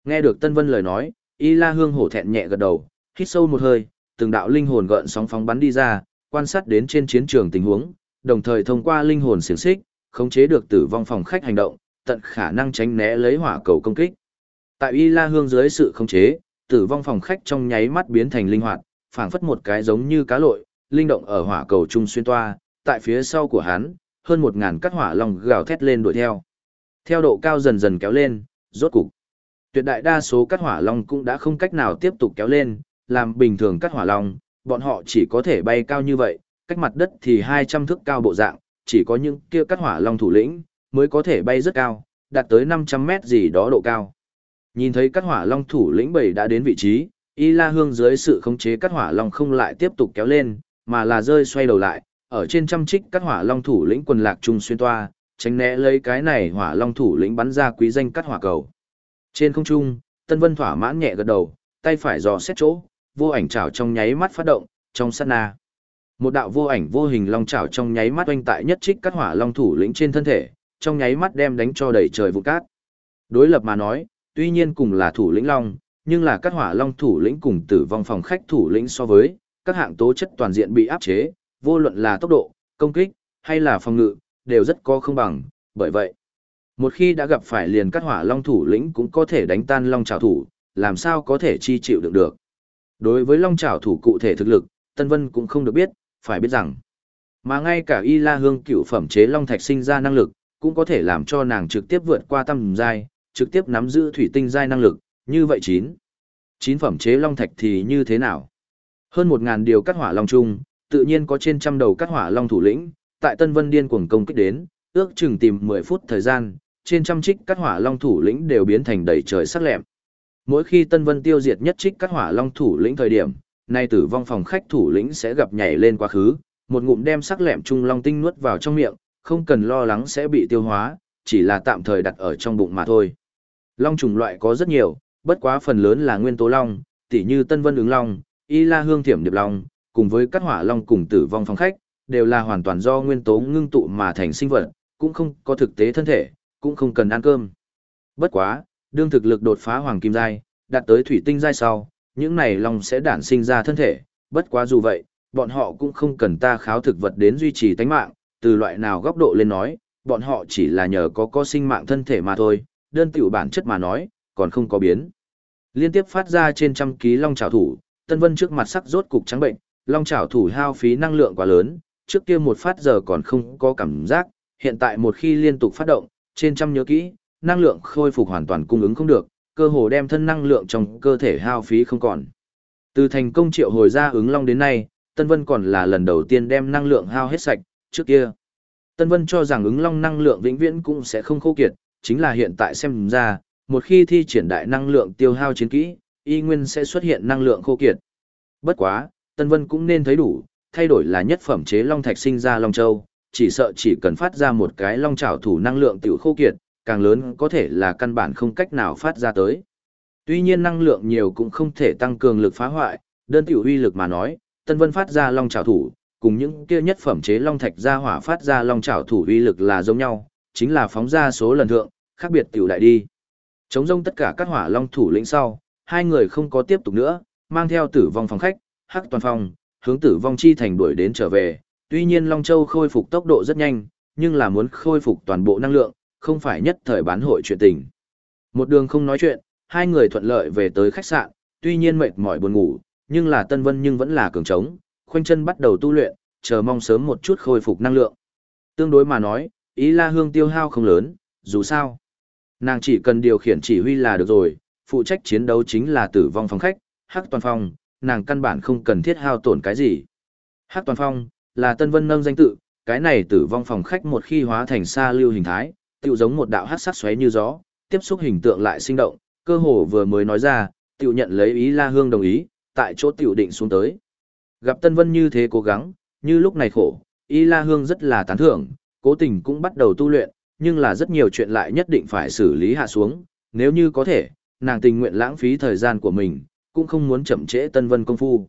Nghe được Tân Vân lời nói, Y La Hương hổ thẹn nhẹ gật đầu, hít sâu một hơi, từng đạo linh hồn gợn sóng phóng bắn đi ra, quan sát đến trên chiến trường tình huống, đồng thời thông qua linh hồn xiển xích, khống chế được tử vong phòng khách hành động, tận khả năng tránh né lấy hỏa cầu công kích. Tại Y La Hương dưới sự khống chế, tử vong phòng khách trong nháy mắt biến thành linh hoạt, phảng phất một cái giống như cá lội, linh động ở hỏa cầu trung xuyên toa, tại phía sau của hắn, hơn một ngàn cắt hỏa long gào thét lên đuổi theo. Theo độ cao dần dần kéo lên, rốt cục. Tuyệt đại đa số cắt hỏa long cũng đã không cách nào tiếp tục kéo lên, làm bình thường cắt hỏa long, bọn họ chỉ có thể bay cao như vậy, cách mặt đất thì 200 thước cao bộ dạng, chỉ có những kia cắt hỏa long thủ lĩnh mới có thể bay rất cao, đạt tới 500 mét gì đó độ cao. Nhìn thấy các hỏa long thủ lĩnh bảy đã đến vị trí, Y La Hương dưới sự khống chế các hỏa long không lại tiếp tục kéo lên, mà là rơi xoay đầu lại, ở trên trăm trích các hỏa long thủ lĩnh quần lạc trung xuyên toa, tránh né lấy cái này hỏa long thủ lĩnh bắn ra quý danh cắt hỏa cầu. Trên không trung, Tân Vân thỏa mãn nhẹ gật đầu, tay phải dò xét chỗ, vô ảnh chảo trong nháy mắt phát động, trong sát na. Một đạo vô ảnh vô hình long chảo trong nháy mắt oanh tại nhất trích cắt hỏa long thủ lĩnh trên thân thể, trong nháy mắt đem đánh cho đầy trời vụ cát. Đối lập mà nói, tuy nhiên cùng là thủ lĩnh long, nhưng là các hỏa long thủ lĩnh cùng tử vong phòng khách thủ lĩnh so với, các hạng tố chất toàn diện bị áp chế, vô luận là tốc độ, công kích, hay là phòng ngự, đều rất có không bằng, bởi vậy, một khi đã gặp phải liền các hỏa long thủ lĩnh cũng có thể đánh tan long trào thủ, làm sao có thể chi chịu được được. Đối với long trào thủ cụ thể thực lực, Tân Vân cũng không được biết, phải biết rằng, mà ngay cả Y La Hương cựu phẩm chế long thạch sinh ra năng lực, cũng có thể làm cho nàng trực tiếp vượt qua tâm giai, trực tiếp nắm giữ thủy tinh giai năng lực, như vậy chín. Chín phẩm chế long thạch thì như thế nào? Hơn một ngàn điều cắt hỏa long chung, tự nhiên có trên trăm đầu cắt hỏa long thủ lĩnh, tại Tân Vân điên cuồng công kích đến, ước chừng tìm 10 phút thời gian, trên trăm trích cắt hỏa long thủ lĩnh đều biến thành đầy trời sắc lẹm. Mỗi khi Tân Vân tiêu diệt nhất trích cắt hỏa long thủ lĩnh thời điểm, nay tử vong phòng khách thủ lĩnh sẽ gặp nhảy lên quá khứ, một ngụm đem sắc lẹm trung long tinh nuốt vào trong miệng, không cần lo lắng sẽ bị tiêu hóa, chỉ là tạm thời đặt ở trong bụng mà thôi. Long trùng loại có rất nhiều, bất quá phần lớn là nguyên tố long, tỉ như Tân Vân ứng long, Y La Hương Thiểm Điệp Long, cùng với các hỏa long cùng tử vong phòng khách, đều là hoàn toàn do nguyên tố ngưng tụ mà thành sinh vật, cũng không có thực tế thân thể, cũng không cần ăn cơm. Bất quá, đương thực lực đột phá hoàng kim giai, đạt tới thủy tinh giai sau, những này long sẽ đản sinh ra thân thể, bất quá dù vậy, bọn họ cũng không cần ta kháo thực vật đến duy trì tánh mạng, từ loại nào góc độ lên nói, bọn họ chỉ là nhờ có có sinh mạng thân thể mà thôi, đơn tiểu bản chất mà nói, còn không có biến. Liên tiếp phát ra trên trăm ký long trảo thủ, Tân Vân trước mặt sắc rốt cục trắng bệnh, long trảo thủ hao phí năng lượng quá lớn, trước kia một phát giờ còn không có cảm giác, hiện tại một khi liên tục phát động, trên trăm nhớ kỹ, năng lượng khôi phục hoàn toàn cung ứng không được, cơ hồ đem thân năng lượng trong cơ thể hao phí không còn. Từ thành công triệu hồi ra ứng long đến nay, Tân Vân còn là lần đầu tiên đem năng lượng hao hết sạch, trước kia. Tân Vân cho rằng ứng long năng lượng vĩnh viễn cũng sẽ không khô kiệt, chính là hiện tại xem ra, một khi thi triển đại năng lượng tiêu hao chiến kỹ, y nguyên sẽ xuất hiện năng lượng khô kiệt. Bất quá, Tân Vân cũng nên thấy đủ, thay đổi là nhất phẩm chế long thạch sinh ra long châu, chỉ sợ chỉ cần phát ra một cái long trảo thủ năng lượng tiểu khô kiệt, càng lớn có thể là căn bản không cách nào phát ra tới. Tuy nhiên năng lượng nhiều cũng không thể tăng cường lực phá hoại, đơn tiểu uy lực mà nói, Tân Vân phát ra long trảo thủ, cùng những kia nhất phẩm chế long thạch ra hỏa phát ra long trảo thủ uy lực là giống nhau, chính là phóng ra số lần thượng, khác biệt tiểu đại đi. Chống rông tất cả các hỏa long thủ lĩnh sau, hai người không có tiếp tục nữa, mang theo tử vong phòng khách, hắc toàn phòng, hướng tử vong chi thành đuổi đến trở về. Tuy nhiên Long Châu khôi phục tốc độ rất nhanh, nhưng là muốn khôi phục toàn bộ năng lượng, không phải nhất thời bán hội chuyện tình. Một đường không nói chuyện, hai người thuận lợi về tới khách sạn, tuy nhiên mệt mỏi buồn ngủ, nhưng là Tân Vân nhưng vẫn là cường trống, khoanh chân bắt đầu tu luyện, chờ mong sớm một chút khôi phục năng lượng. Tương đối mà nói, ý la hương tiêu hao không lớn, dù sao. Nàng chỉ cần điều khiển chỉ huy là được rồi, phụ trách chiến đấu chính là tử vong phòng khách, hắc toàn phong, nàng căn bản không cần thiết hao tổn cái gì. Hắc toàn phong, là tân vân nâng danh tự, cái này tử vong phòng khách một khi hóa thành xa lưu hình thái, tựu giống một đạo hắc sắc xoáy như gió, tiếp xúc hình tượng lại sinh động, cơ hồ vừa mới nói ra, tựu nhận lấy ý la hương đồng ý, tại chỗ tiểu định xuống tới. Gặp Tân Vân như thế cố gắng, như lúc này khổ, Y La Hương rất là tán thưởng, cố tình cũng bắt đầu tu luyện, nhưng là rất nhiều chuyện lại nhất định phải xử lý hạ xuống, nếu như có thể, nàng tình nguyện lãng phí thời gian của mình, cũng không muốn chậm trễ Tân Vân công phu.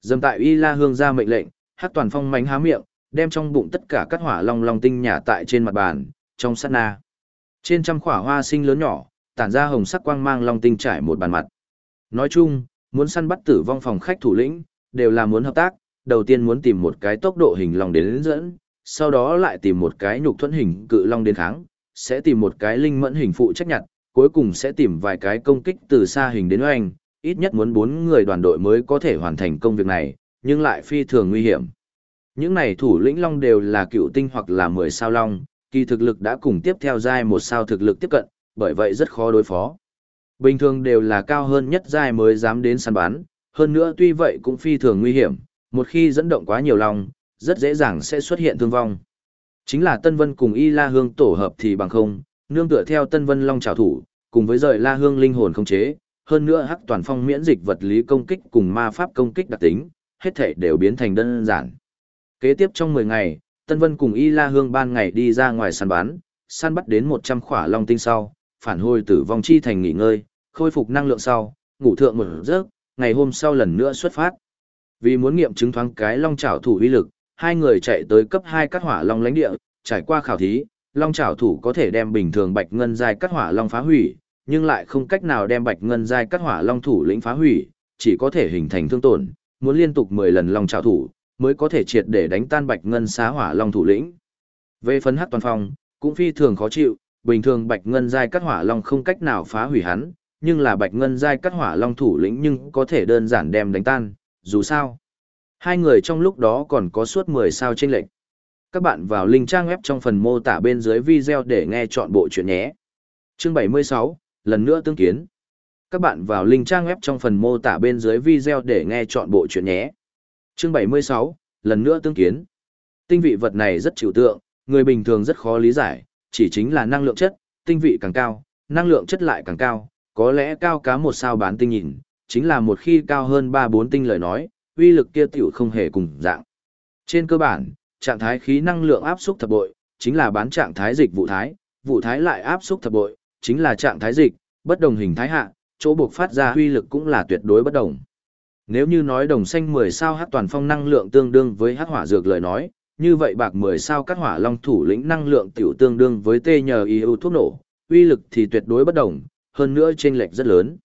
Dầm tại Y La Hương ra mệnh lệnh, hát toàn phong mánh há miệng, đem trong bụng tất cả các hỏa long long tinh nhả tại trên mặt bàn, trong sát na. Trên trăm khỏa hoa sinh lớn nhỏ, tản ra hồng sắc quang mang long tinh trải một bàn mặt. Nói chung, muốn săn bắt tử vong phòng khách thủ lĩnh, đều là muốn hợp tác, đầu tiên muốn tìm một cái tốc độ hình long đến dẫn, sau đó lại tìm một cái nhục thuẫn hình cự long đến kháng, sẽ tìm một cái linh mẫn hình phụ trách nhặt, cuối cùng sẽ tìm vài cái công kích từ xa hình đến oanh, ít nhất muốn bốn người đoàn đội mới có thể hoàn thành công việc này, nhưng lại phi thường nguy hiểm. Những này thủ lĩnh long đều là cựu tinh hoặc là mười sao long, kỳ thực lực đã cùng tiếp theo giai một sao thực lực tiếp cận, bởi vậy rất khó đối phó. Bình thường đều là cao hơn nhất giai mới dám đến săn bắn, hơn nữa tuy vậy cũng phi thường nguy hiểm, một khi dẫn động quá nhiều lòng, rất dễ dàng sẽ xuất hiện thương vong. Chính là Tân Vân cùng Y La Hương tổ hợp thì bằng không, nương tựa theo Tân Vân Long trảo thủ, cùng với rời La Hương linh hồn không chế, hơn nữa hắc toàn phong miễn dịch vật lý công kích cùng ma pháp công kích đặc tính, hết thể đều biến thành đơn giản. Kế tiếp trong 10 ngày, Tân Vân cùng Y La Hương ban ngày đi ra ngoài săn bắn, săn bắt đến 100 khỏa long tinh sau, phản hồi tử vong chi thành nghỉ ngơi, khôi phục năng lượng sau, ngủ thượng một giấc, ngày hôm sau lần nữa xuất phát. Vì muốn nghiệm chứng thoáng cái long chảo thủ uy lực, hai người chạy tới cấp 2 cắt hỏa long lãnh địa, trải qua khảo thí, long chảo thủ có thể đem bình thường bạch ngân giai cắt hỏa long phá hủy, nhưng lại không cách nào đem bạch ngân giai cắt hỏa long thủ lĩnh phá hủy, chỉ có thể hình thành thương tổn, muốn liên tục 10 lần long chảo thủ, mới có thể triệt để đánh tan Bạch Ngân xá hỏa long thủ lĩnh. Về phấn hắc toàn phong, cũng phi thường khó chịu, bình thường Bạch Ngân giai cắt hỏa long không cách nào phá hủy hắn, nhưng là Bạch Ngân giai cắt hỏa long thủ lĩnh nhưng có thể đơn giản đem đánh tan, dù sao. Hai người trong lúc đó còn có suốt 10 sao chênh lệch Các bạn vào link trang web trong phần mô tả bên dưới video để nghe chọn bộ chuyện nhé. Chương 76, lần nữa tương kiến. Các bạn vào link trang web trong phần mô tả bên dưới video để nghe chọn bộ chuyện nhé. Chương 76, lần nữa tương kiến. Tinh vị vật này rất chịu tượng, người bình thường rất khó lý giải, chỉ chính là năng lượng chất, tinh vị càng cao, năng lượng chất lại càng cao, có lẽ cao cá một sao bán tinh nhìn, chính là một khi cao hơn 3-4 tinh lời nói, uy lực kia tiểu không hề cùng dạng. Trên cơ bản, trạng thái khí năng lượng áp xúc thập bội, chính là bán trạng thái dịch vụ thái, vụ thái lại áp xúc thập bội, chính là trạng thái dịch, bất đồng hình thái hạ, chỗ buộc phát ra uy lực cũng là tuyệt đối bất đồng. Nếu như nói đồng xanh 10 sao hát toàn phong năng lượng tương đương với hát hỏa dược lời nói, như vậy bạc 10 sao cắt hỏa long thủ lĩnh năng lượng tiểu tương đương với tê nhờ yêu thuốc nổ, uy lực thì tuyệt đối bất đồng, hơn nữa chênh lệch rất lớn.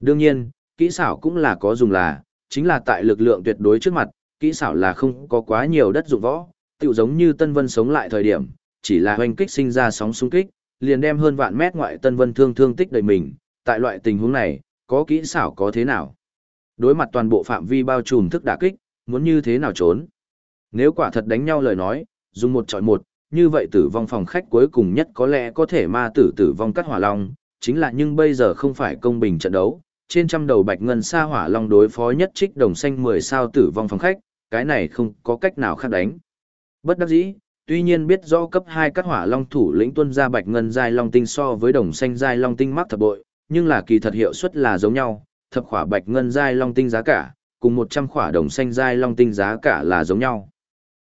Đương nhiên, kỹ xảo cũng là có dùng là, chính là tại lực lượng tuyệt đối trước mặt, kỹ xảo là không có quá nhiều đất dụng võ, tựu giống như Tân Vân sống lại thời điểm, chỉ là hoành kích sinh ra sóng xung kích, liền đem hơn vạn mét ngoại Tân Vân thương thương tích đầy mình, tại loại tình huống này, có kỹ xảo có thế nào? Đối mặt toàn bộ phạm vi bao trùm thức đả kích, muốn như thế nào trốn? Nếu quả thật đánh nhau lời nói, dùng một chọi một, như vậy tử vong phòng khách cuối cùng nhất có lẽ có thể ma tử tử vong cắt hỏa long, chính là nhưng bây giờ không phải công bình trận đấu, trên trăm đầu bạch ngân sa hỏa long đối phó nhất trích đồng xanh 10 sao tử vong phòng khách, cái này không có cách nào khác đánh. Bất đắc dĩ, tuy nhiên biết rõ cấp 2 các hỏa long thủ lĩnh tuân ra bạch ngân giai long tinh so với đồng xanh giai long tinh mắc thập bội, nhưng là kỳ thật hiệu suất là giống nhau, thập khỏa bạch ngân giai long tinh giá cả, cùng 100 khỏa đồng xanh giai long tinh giá cả là giống nhau.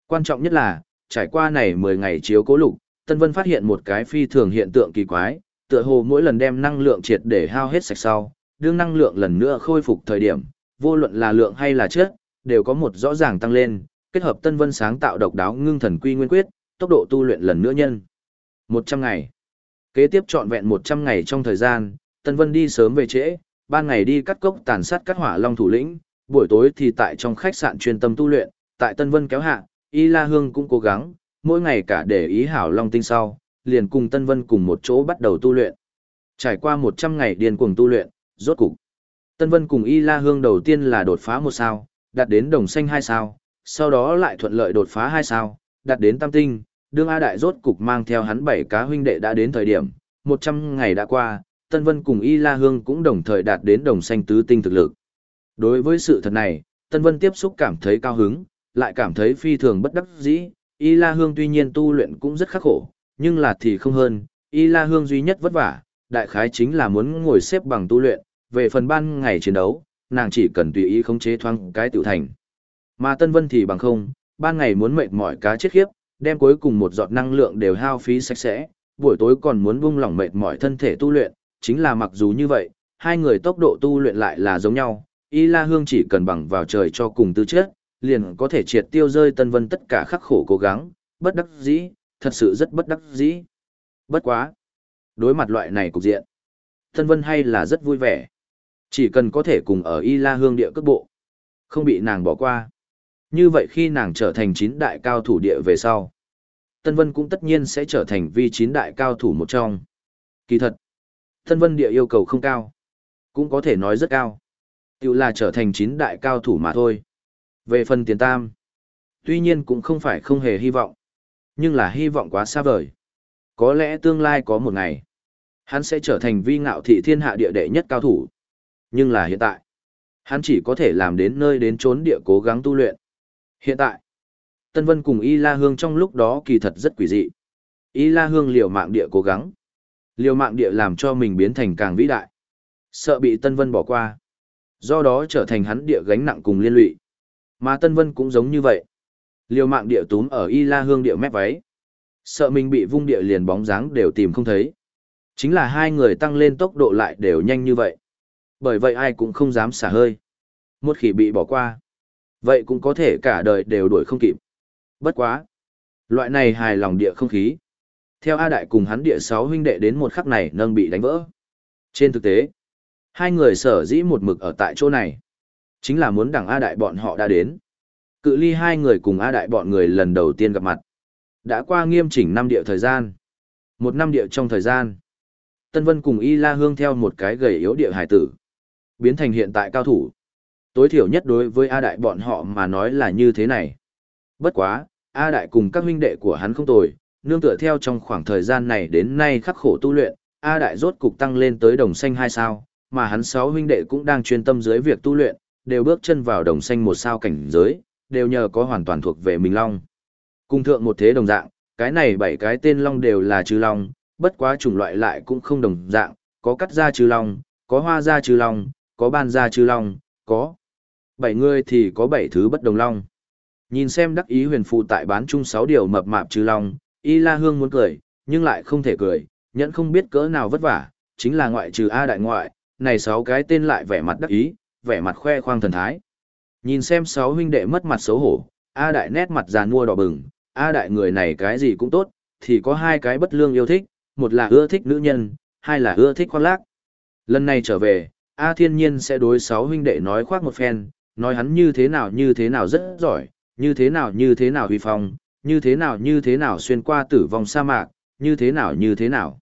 Quan trọng nhất là, trải qua này 10 ngày chiếu cố lục, Tân Vân phát hiện một cái phi thường hiện tượng kỳ quái, tựa hồ mỗi lần đem năng lượng triệt để hao hết sạch sau, đương năng lượng lần nữa khôi phục thời điểm, vô luận là lượng hay là chất, đều có một rõ ràng tăng lên, kết hợp Tân Vân sáng tạo độc đáo ngưng thần quy nguyên quyết, tốc độ tu luyện lần nữa nhân. 100 ngày. Kế tiếp trọn vẹn 100 ngày trong thời gian, Tân Vân đi sớm về trễ, ban ngày đi cắt cốc tàn sát cắt hỏa long thủ lĩnh, buổi tối thì tại trong khách sạn chuyên tâm tu luyện, tại Tân Vân kéo hạ, Y La Hương cũng cố gắng, mỗi ngày cả để ý hảo long tinh sau, liền cùng Tân Vân cùng một chỗ bắt đầu tu luyện. Trải qua 100 ngày điên cuồng tu luyện, rốt cục. Tân Vân cùng Y La Hương đầu tiên là đột phá một sao, đạt đến đồng xanh hai sao, sau đó lại thuận lợi đột phá hai sao, đạt đến tam tinh, đương A Đại rốt cục mang theo hắn bảy cá huynh đệ đã đến thời điểm, 100 ngày đã qua, Tân Vân cùng Y La Hương cũng đồng thời đạt đến đồng xanh tứ tinh thực lực. Đối với sự thật này, Tân Vân tiếp xúc cảm thấy cao hứng, lại cảm thấy phi thường bất đắc dĩ. Y La Hương tuy nhiên tu luyện cũng rất khắc khổ, nhưng là thì không hơn. Y La Hương duy nhất vất vả, đại khái chính là muốn ngồi xếp bằng tu luyện, về phần ban ngày chiến đấu, nàng chỉ cần tùy ý khống chế thoáng cái tiểu thành. Mà Tân Vân thì bằng không, ban ngày muốn mệt mỏi cá chết khiếp, đem cuối cùng một giọt năng lượng đều hao phí sạch sẽ, buổi tối còn muốn buông lỏng mệt mỏi thân thể tu luyện, chính là mặc dù như vậy, hai người tốc độ tu luyện lại là giống nhau, Y La Hương chỉ cần bằng vào trời cho cùng tư chất, liền có thể triệt tiêu rơi Tân Vân tất cả khắc khổ cố gắng, bất đắc dĩ, thật sự rất bất đắc dĩ. Bất quá. Đối mặt loại này cục diện, Tân Vân hay là rất vui vẻ. Chỉ cần có thể cùng ở Y La Hương địa cước bộ, không bị nàng bỏ qua. Như vậy khi nàng trở thành chín đại cao thủ địa về sau, Tân Vân cũng tất nhiên sẽ trở thành vi chín đại cao thủ một trong. Kỳ thật, Tân Vân địa yêu cầu không cao, cũng có thể nói rất cao. Tiểu là trở thành chín đại cao thủ mà thôi. Về phần tiền tam, tuy nhiên cũng không phải không hề hy vọng, nhưng là hy vọng quá xa vời. Có lẽ tương lai có một ngày, hắn sẽ trở thành vi ngạo thị thiên hạ địa đệ nhất cao thủ. Nhưng là hiện tại, hắn chỉ có thể làm đến nơi đến trốn địa cố gắng tu luyện. Hiện tại, Tân Vân cùng Y La Hương trong lúc đó kỳ thật rất quỷ dị. Y La Hương liều mạng địa cố gắng. Liều mạng địa làm cho mình biến thành càng vĩ đại. Sợ bị Tân Vân bỏ qua. Do đó trở thành hắn địa gánh nặng cùng liên lụy. Mà Tân Vân cũng giống như vậy. Liều mạng địa túm ở Y La Hương địa mép váy. Sợ mình bị vung địa liền bóng dáng đều tìm không thấy. Chính là hai người tăng lên tốc độ lại đều nhanh như vậy. Bởi vậy ai cũng không dám xả hơi. Một khi bị bỏ qua. Vậy cũng có thể cả đời đều đuổi không kịp. Bất quá. Loại này hài lòng địa không khí. Theo A Đại cùng hắn địa sáu huynh đệ đến một khắc này nâng bị đánh vỡ. Trên thực tế, hai người sở dĩ một mực ở tại chỗ này. Chính là muốn đằng A Đại bọn họ đã đến. Cự ly hai người cùng A Đại bọn người lần đầu tiên gặp mặt. Đã qua nghiêm chỉnh năm địa thời gian. Một năm địa trong thời gian. Tân Vân cùng Y La Hương theo một cái gầy yếu địa hải tử. Biến thành hiện tại cao thủ. Tối thiểu nhất đối với A Đại bọn họ mà nói là như thế này. Bất quá, A Đại cùng các huynh đệ của hắn không tồi, nương tựa theo trong khoảng thời gian này đến nay khắc khổ tu luyện, A Đại rốt cục tăng lên tới đồng xanh hai sao, mà hắn sáu huynh đệ cũng đang chuyên tâm dưới việc tu luyện, đều bước chân vào đồng xanh một sao cảnh giới, đều nhờ có hoàn toàn thuộc về mình long. Cung thượng một thế đồng dạng, cái này bảy cái tên long đều là trừ long, bất quá chủng loại lại cũng không đồng dạng, có cắt da trừ long, có hoa da trừ long, có ban da trừ long, có bảy người thì có bảy thứ bất đồng long. Nhìn xem đắc ý huyền phụ tại bán chung sáu điều mập mạp trừ long, Y La Hương muốn cười, nhưng lại không thể cười, nhẫn không biết cỡ nào vất vả, chính là ngoại trừ A đại ngoại, này sáu cái tên lại vẻ mặt đắc ý, vẻ mặt khoe khoang thần thái. Nhìn xem sáu huynh đệ mất mặt xấu hổ, A đại nét mặt già nua đỏ bừng, A đại người này cái gì cũng tốt, thì có hai cái bất lương yêu thích, một là ưa thích nữ nhân, hai là ưa thích khoác lác. Lần này trở về, A thiên nhiên sẽ đối sáu huynh đệ nói khoác một phen, nói hắn như thế nào như thế nào rất giỏi, như thế nào như thế nào huy phong, như thế nào như thế nào xuyên qua tử vong sa mạc, như thế nào như thế nào.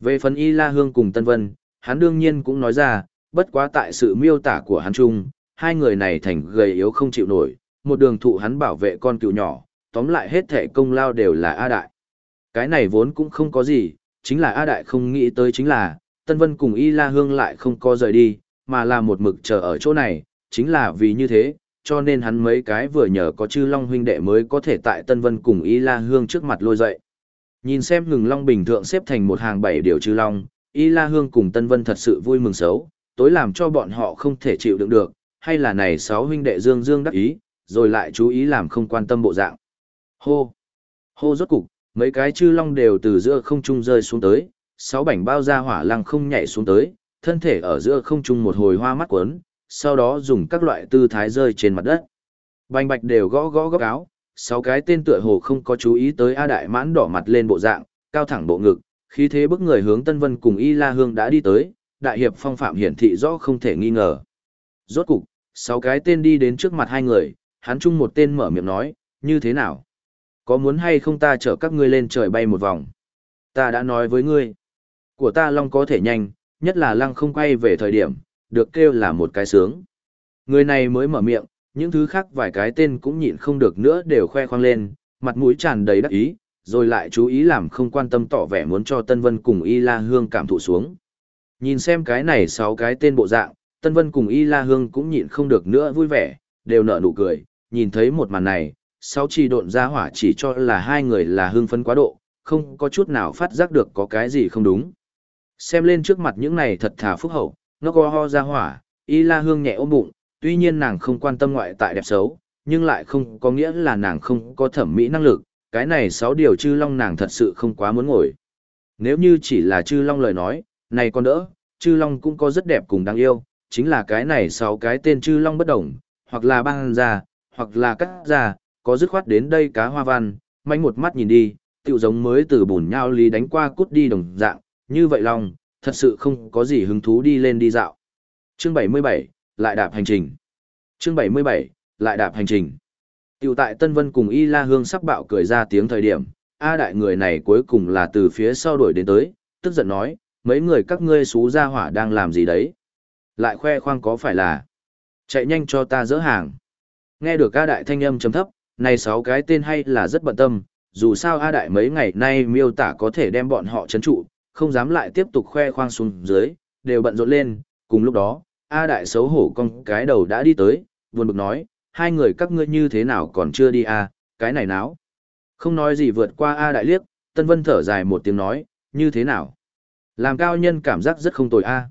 Về phần Y La Hương cùng Tân Vân, hắn đương nhiên cũng nói ra, bất quá tại sự miêu tả của hắn chung, hai người này thành gầy yếu không chịu nổi, một đường thụ hắn bảo vệ con cựu nhỏ, tóm lại hết thể công lao đều là A Đại. Cái này vốn cũng không có gì, chính là A Đại không nghĩ tới chính là, Tân Vân cùng Y La Hương lại không có rời đi, mà là một mực chờ ở chỗ này, chính là vì như thế, cho nên hắn mấy cái vừa nhờ có chư Long huynh đệ mới có thể tại Tân Vân cùng Y La Hương trước mặt lôi dậy. Nhìn xem ngừng Long bình thượng xếp thành một hàng bảy điều chư Long, Y La Hương cùng Tân Vân thật sự vui mừng xấu, tối làm cho bọn họ không thể chịu đựng được, hay là này sáu huynh đệ dương dương đắc ý, rồi lại chú ý làm không quan tâm bộ dạng. Hô! Hô rốt cục, mấy cái chư long đều từ giữa không trung rơi xuống tới, sáu bảnh bao ra hỏa lăng không nhảy xuống tới, thân thể ở giữa không trung một hồi hoa mắt quấn, sau đó dùng các loại tư thái rơi trên mặt đất. Bành bạch đều gõ gõ góc áo, sáu cái tên tựa hồ không có chú ý tới A Đại mãn đỏ mặt lên bộ dạng, cao thẳng bộ ngực, khí thế bức người hướng Tân Vân cùng Y La Hương đã đi tới, đại hiệp phong phạm hiển thị rõ không thể nghi ngờ. Rốt cục, sáu cái tên đi đến trước mặt hai người, hắn chung một tên mở miệng nói, như thế nào? Có muốn hay không ta chở các ngươi lên trời bay một vòng? Ta đã nói với ngươi, của ta long có thể nhanh, nhất là lăng không quay về thời điểm, được kêu là một cái sướng. Người này mới mở miệng, những thứ khác vài cái tên cũng nhịn không được nữa đều khoe khoang lên, mặt mũi tràn đầy đắc ý, rồi lại chú ý làm không quan tâm tỏ vẻ muốn cho Tân Vân cùng Y La Hương cảm thụ xuống. Nhìn xem cái này sáu cái tên bộ dạng, Tân Vân cùng Y La Hương cũng nhịn không được nữa vui vẻ, đều nở nụ cười, nhìn thấy một màn này, sáu chi độn ra hỏa chỉ cho là hai người là hương phấn quá độ, không có chút nào phát giác được có cái gì không đúng. Xem lên trước mặt những này thật thà phúc hậu, nó có ho ra hỏa, Y La Hương nhẹ ôm bụng, tuy nhiên nàng không quan tâm ngoại tại đẹp xấu, nhưng lại không có nghĩa là nàng không có thẩm mỹ năng lực, cái này sáu điều chư long nàng thật sự không quá muốn ngồi. Nếu như chỉ là chư long lời nói, này còn đỡ, chư long cũng có rất đẹp cùng đáng yêu, chính là cái này sáu cái tên chư long bất đồng, hoặc là băng ra, hoặc là cắt ra, có dứt khoát đến đây cá hoa văn, manh một mắt nhìn đi, tựu giống mới từ bùn nhau lý đánh qua cút đi đồng dạng, như vậy long, thật sự không có gì hứng thú đi lên đi dạo. Chương 77, lại đạp hành trình. Chương 77, lại đạp hành trình. Tiểu tại Tân Vân cùng Y La Hương sắp bạo cười ra tiếng thời điểm, A đại người này cuối cùng là từ phía sau đuổi đến tới, tức giận nói, mấy người các ngươi xú ra hỏa đang làm gì đấy? Lại khoe khoang có phải là chạy nhanh cho ta dỡ hàng. Nghe được A đại thanh âm chấm thấp, này sáu cái tên hay là rất bận tâm, dù sao A đại mấy ngày nay miêu tả có thể đem bọn họ chấn trụ, không dám lại tiếp tục khoe khoang xuống dưới, đều bận rộn lên, cùng lúc đó, A đại xấu hổ con cái đầu đã đi tới, buồn bực nói, hai người các ngươi như thế nào còn chưa đi A, cái này náo. Không nói gì vượt qua A đại liếc, Tân Vân thở dài một tiếng nói, như thế nào. Làm cao nhân cảm giác rất không tồi A.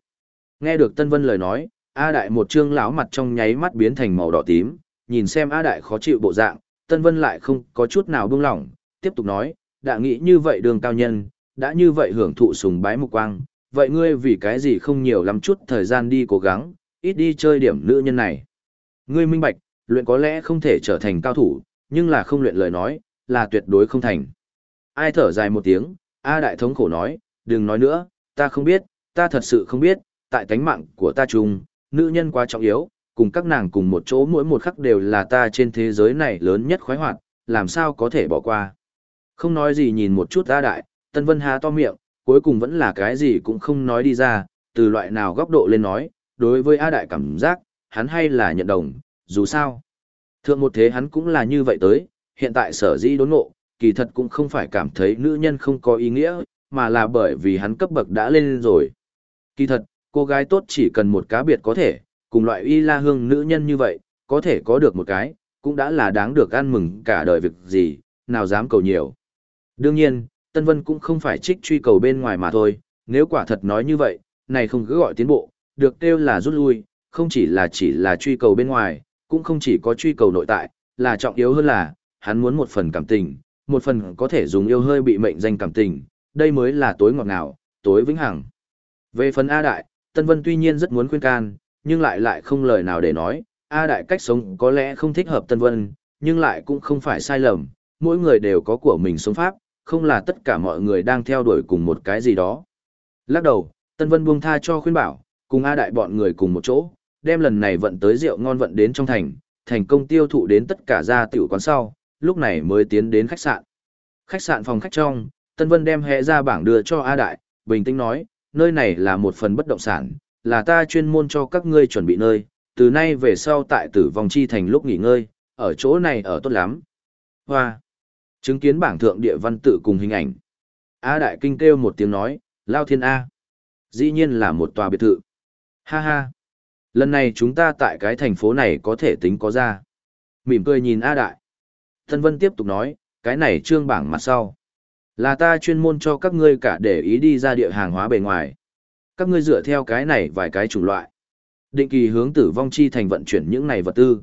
Nghe được Tân Vân lời nói, A đại một trương lão mặt trong nháy mắt biến thành màu đỏ tím, nhìn xem A đại khó chịu bộ dạng, Tân Vân lại không có chút nào buông lỏng, tiếp tục nói, đã nghĩ như vậy đường cao nhân, đã như vậy hưởng thụ sùng bái mục quang, vậy ngươi vì cái gì không nhiều lắm chút thời gian đi cố gắng, ít đi chơi điểm nữ nhân này. Ngươi minh bạch, luyện có lẽ không thể trở thành cao thủ, nhưng là không luyện lời nói, là tuyệt đối không thành. Ai thở dài một tiếng, A đại thống khổ nói, đừng nói nữa, ta không biết, ta thật sự không biết, tại tánh mạng của ta chung, nữ nhân quá trọng yếu, cùng các nàng cùng một chỗ mỗi một khắc đều là ta trên thế giới này lớn nhất khoái hoạt, làm sao có thể bỏ qua. Không nói gì nhìn một chút A Đại, Tân Vân há to miệng, cuối cùng vẫn là cái gì cũng không nói đi ra, từ loại nào góc độ lên nói, đối với A Đại cảm giác, hắn hay là nhận đồng, dù sao. Thượng một thế hắn cũng là như vậy tới, hiện tại sở dĩ đốn ngộ, kỳ thật cũng không phải cảm thấy nữ nhân không có ý nghĩa, mà là bởi vì hắn cấp bậc đã lên rồi. Kỳ thật, cô gái tốt chỉ cần một cá biệt có thể, cùng loại y la hương nữ nhân như vậy, có thể có được một cái, cũng đã là đáng được ăn mừng cả đời việc gì, nào dám cầu nhiều. Đương nhiên, Tân Vân cũng không phải trích truy cầu bên ngoài mà thôi, nếu quả thật nói như vậy, này không cứ gọi tiến bộ, được kêu là rút lui, không chỉ là chỉ là truy cầu bên ngoài, cũng không chỉ có truy cầu nội tại, là trọng yếu hơn là, hắn muốn một phần cảm tình, một phần có thể dùng yêu hơi bị mệnh danh cảm tình, đây mới là tối ngọt ngào, tối vĩnh hằng. Về phần A Đại, Tân Vân tuy nhiên rất muốn khuyên can, nhưng lại lại không lời nào để nói, A Đại cách sống có lẽ không thích hợp Tân Vân, nhưng lại cũng không phải sai lầm, mỗi người đều có của mình sống pháp, không là tất cả mọi người đang theo đuổi cùng một cái gì đó. Lắc đầu, Tân Vân buông tha cho khuyên bảo, cùng A Đại bọn người cùng một chỗ, đem lần này vận tới rượu ngon vận đến trong thành, thành công tiêu thụ đến tất cả gia tiểu quán sau, lúc này mới tiến đến khách sạn. Khách sạn phòng khách trong, Tân Vân đem hệ ra bảng đưa cho A Đại, bình tĩnh nói, nơi này là một phần bất động sản, là ta chuyên môn cho các ngươi chuẩn bị nơi, từ nay về sau tại tử vong chi thành lúc nghỉ ngơi, ở chỗ này ở tốt lắm. Hoa! Chứng kiến bảng thượng địa văn tự cùng hình ảnh. A Đại Kinh kêu một tiếng nói, Lao Thiên A. Dĩ nhiên là một tòa biệt thự. Ha ha! Lần này chúng ta tại cái thành phố này có thể tính có ra. Mỉm cười nhìn A Đại. thân Vân tiếp tục nói, cái này trương bảng mặt sau. Là ta chuyên môn cho các ngươi cả để ý đi ra địa hàng hóa bề ngoài. Các ngươi dựa theo cái này vài cái chủng loại. Định kỳ hướng tử vong chi thành vận chuyển những này vật tư.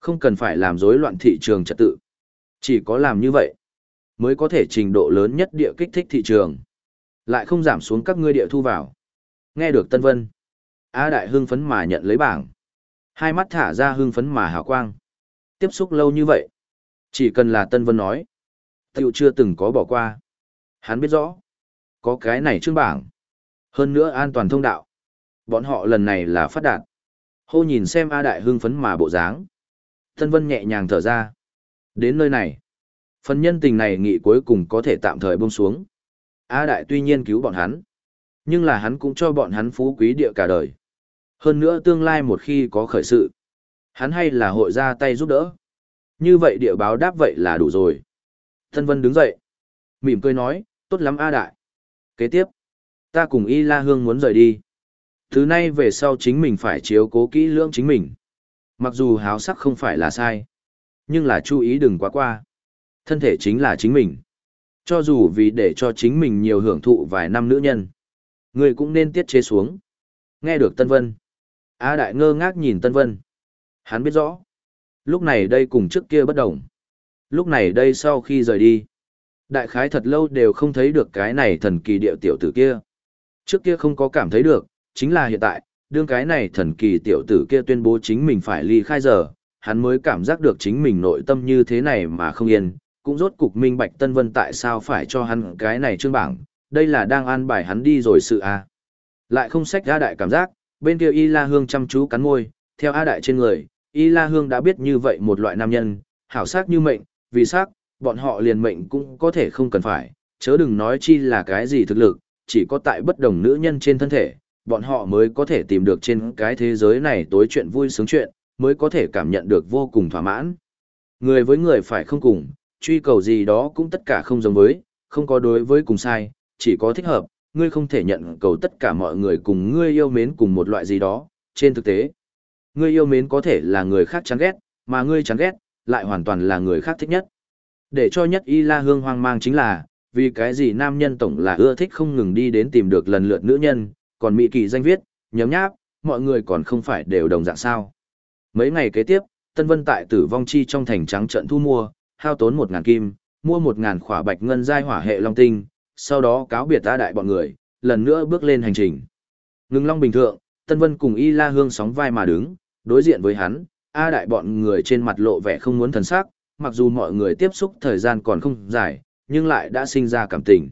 Không cần phải làm rối loạn thị trường trật tự. Chỉ có làm như vậy, mới có thể trình độ lớn nhất địa kích thích thị trường. Lại không giảm xuống các ngươi địa thu vào. Nghe được Tân Vân. A Đại hưng phấn mà nhận lấy bảng. Hai mắt thả ra hưng phấn mà hào quang. Tiếp xúc lâu như vậy. Chỉ cần là Tân Vân nói. Tiểu chưa từng có bỏ qua. Hắn biết rõ. Có cái này trương bảng. Hơn nữa an toàn thông đạo. Bọn họ lần này là phát đạt. Hô nhìn xem A Đại hưng phấn mà bộ dáng. Tân Vân nhẹ nhàng thở ra. Đến nơi này. Phần nhân tình này nghị cuối cùng có thể tạm thời buông xuống. A Đại tuy nhiên cứu bọn hắn. Nhưng là hắn cũng cho bọn hắn phú quý địa cả đời. Hơn nữa tương lai một khi có khởi sự. Hắn hay là hội ra tay giúp đỡ. Như vậy địa báo đáp vậy là đủ rồi. Tân Vân đứng dậy. Mỉm cười nói, tốt lắm A Đại. Kế tiếp, ta cùng Y La Hương muốn rời đi. Thứ nay về sau chính mình phải chiếu cố kỹ lưỡng chính mình. Mặc dù háo sắc không phải là sai, nhưng là chú ý đừng quá qua. Thân thể chính là chính mình. Cho dù vì để cho chính mình nhiều hưởng thụ vài năm nữ nhân, người cũng nên tiết chế xuống. Nghe được Tân Vân. A Đại ngơ ngác nhìn Tân Vân. Hắn biết rõ. Lúc này đây cùng trước kia bất đồng. Lúc này đây sau khi rời đi. Đại khái thật lâu đều không thấy được cái này thần kỳ điệu tiểu tử kia. Trước kia không có cảm thấy được, chính là hiện tại, đương cái này thần kỳ tiểu tử kia tuyên bố chính mình phải ly khai giờ, hắn mới cảm giác được chính mình nội tâm như thế này mà không yên, cũng rốt cục minh bạch Tân Vân tại sao phải cho hắn cái này trương bảng, đây là đang an bài hắn đi rồi sự à. Lại không sách ra đại cảm giác, bên kia Y La Hương chăm chú cắn môi, theo A Đại trên người, Y La Hương đã biết như vậy một loại nam nhân, hảo sắc như mệnh, vì sắc, bọn họ liền mệnh cũng có thể không cần phải, chớ đừng nói chi là cái gì thực lực, chỉ có tại bất đồng nữ nhân trên thân thể, bọn họ mới có thể tìm được trên cái thế giới này tối chuyện vui sướng chuyện, mới có thể cảm nhận được vô cùng thỏa mãn. Người với người phải không cùng, truy cầu gì đó cũng tất cả không giống với, không có đối với cùng sai, chỉ có thích hợp, ngươi không thể nhận cầu tất cả mọi người cùng ngươi yêu mến cùng một loại gì đó, trên thực tế. Ngươi yêu mến có thể là người khác chán ghét, mà ngươi chán ghét, lại hoàn toàn là người khác thích nhất. Để cho nhất y la hương hoang mang chính là, vì cái gì nam nhân tổng là ưa thích không ngừng đi đến tìm được lần lượt nữ nhân, còn mỹ kỳ danh viết, nhấm nháp, mọi người còn không phải đều đồng dạng sao. Mấy ngày kế tiếp, Tân Vân tại tử vong chi trong thành trắng trận thu mua, hao tốn một ngàn kim, mua một ngàn khỏa bạch ngân giai hỏa hệ long tinh, sau đó cáo biệt ta đại bọn người, lần nữa bước lên hành trình. Ngưng long bình thượng, Tân Vân cùng Y La Hương sóng vai mà đứng, đối diện với hắn, A đại bọn người trên mặt lộ vẻ không muốn thần sắc, mặc dù mọi người tiếp xúc thời gian còn không dài, nhưng lại đã sinh ra cảm tình.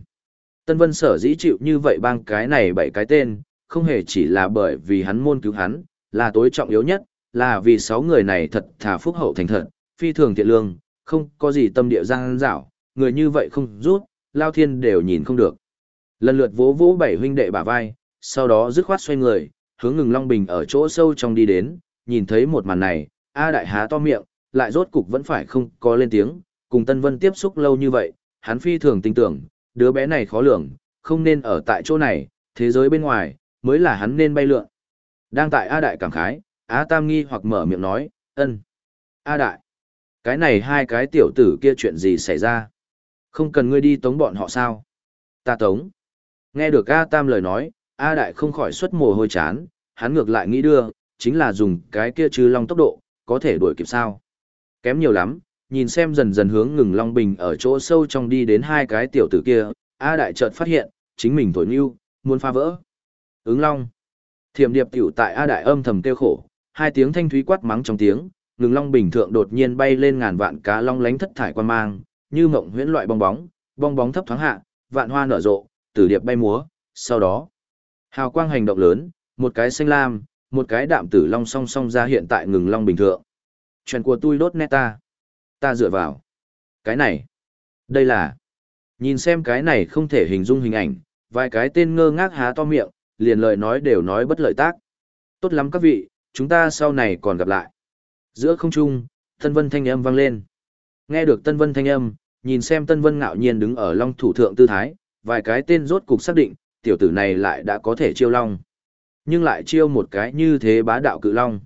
Tân Vân sở dĩ chịu như vậy bang cái này bảy cái tên, không hề chỉ là bởi vì hắn môn cứu hắn, là tối trọng yếu nhất, là vì sáu người này thật thà phúc hậu thành thật, phi thường thiện lương, không có gì tâm địa giang dảo, người như vậy không rút, lao thiên đều nhìn không được. Lần lượt vỗ vỗ bảy huynh đệ bả vai, sau đó dứt khoát xoay người, hướng ngừng Long Bình ở chỗ sâu trong đi đến, nhìn thấy một màn này, A đại há to miệng, lại rốt cục vẫn phải không có lên tiếng, cùng Tân Vân tiếp xúc lâu như vậy, hắn phi thường tin tưởng, đứa bé này khó lường, không nên ở tại chỗ này, thế giới bên ngoài, mới là hắn nên bay lượn. Đang tại A đại cảm khái, A Tam nghi hoặc mở miệng nói, ân. A đại, cái này hai cái tiểu tử kia chuyện gì xảy ra? Không cần ngươi đi tống bọn họ sao? Ta tống. Nghe được A Tam lời nói, A đại không khỏi xuất mồ hôi chán, hắn ngược lại nghĩ đưa, chính là dùng cái kia trừ long tốc độ, có thể đuổi kịp sao? Kém nhiều lắm, nhìn xem dần dần hướng ngừng Long Bình ở chỗ sâu trong đi đến hai cái tiểu tử kia, A Đại chợt phát hiện, chính mình thổi nhu, muốn phá vỡ. Ứng Long. Thiểm điệp tiểu tại A Đại âm thầm kêu khổ, hai tiếng thanh thúy quát mắng trong tiếng, ngừng Long Bình thượng đột nhiên bay lên ngàn vạn cá long lánh thất thải quan mang, như mộng huyễn loại bong bóng, bong bóng thấp thoáng hạ, vạn hoa nở rộ, tử điệp bay múa, sau đó, hào quang hành động lớn, một cái xanh lam, một cái đạm tử long song song ra hiện tại ngừng Long Bình thượng. Chuyện của tôi đốt nét ta ta dựa vào. Cái này, đây là, nhìn xem cái này không thể hình dung hình ảnh, vài cái tên ngơ ngác há to miệng, liền lời nói đều nói bất lợi tác. Tốt lắm các vị, chúng ta sau này còn gặp lại. Giữa không trung, Tân Vân thanh âm vang lên. Nghe được Tân Vân thanh âm, nhìn xem Tân Vân ngạo nhiên đứng ở long thủ thượng tư thái, vài cái tên rốt cục xác định, tiểu tử này lại đã có thể chiêu long. Nhưng lại chiêu một cái như thế bá đạo cự long.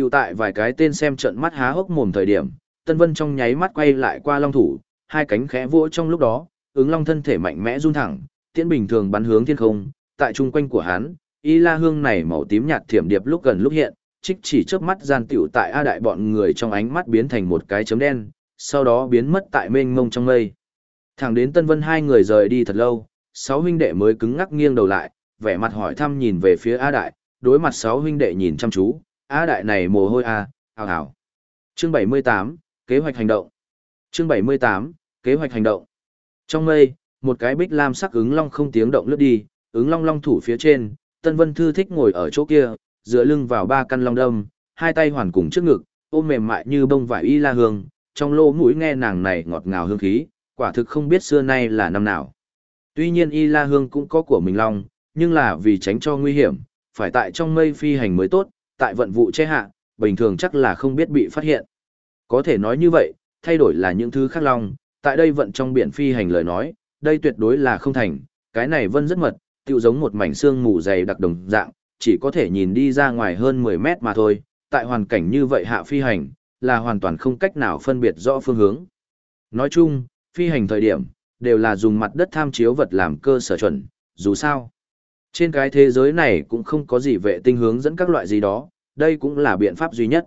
Tiểu tại vài cái tên xem trận mắt há hốc mồm thời điểm, Tân Vân trong nháy mắt quay lại qua long thủ, hai cánh khẽ vỗ trong lúc đó, ứng long thân thể mạnh mẽ run thẳng, tiễn bình thường bắn hướng thiên không, tại trung quanh của hắn, y la hương này màu tím nhạt thiểm điệp lúc gần lúc hiện, trích chỉ chớp mắt gian tiểu tại A đại bọn người trong ánh mắt biến thành một cái chấm đen, sau đó biến mất tại mênh mông trong mây. Thẳng đến Tân Vân hai người rời đi thật lâu, sáu huynh đệ mới cứng ngắc nghiêng đầu lại, vẻ mặt hỏi thăm nhìn về phía A đại, đối mặt sáu huynh đệ nhìn chăm chú, A đại này mồ hôi a, hào hào. Chương 78, Kế hoạch hành động. Chương 78, kế hoạch hành động. Trong mây, một cái bích lam sắc ứng long không tiếng động lướt đi, ứng long long thủ phía trên, Tân Vân Thư thích ngồi ở chỗ kia, dựa lưng vào ba căn long đâm, hai tay hoàn cùng trước ngực, ôm mềm mại như bông vải y la hương, trong lỗ mũi nghe nàng này ngọt ngào hương khí, quả thực không biết xưa nay là năm nào. Tuy nhiên y la hương cũng có của mình long, nhưng là vì tránh cho nguy hiểm, phải tại trong mây phi hành mới tốt, tại vận vụ che hạ, bình thường chắc là không biết bị phát hiện. Có thể nói như vậy, thay đổi là những thứ khác long, tại đây vận trong biển phi hành lời nói, đây tuyệt đối là không thành, cái này vân rất mật, tiêu giống một mảnh xương mù dày đặc đồng dạng, chỉ có thể nhìn đi ra ngoài hơn 10 mét mà thôi, tại hoàn cảnh như vậy hạ phi hành, là hoàn toàn không cách nào phân biệt rõ phương hướng. Nói chung, phi hành thời điểm, đều là dùng mặt đất tham chiếu vật làm cơ sở chuẩn, dù sao. Trên cái thế giới này cũng không có gì vệ tinh hướng dẫn các loại gì đó, đây cũng là biện pháp duy nhất.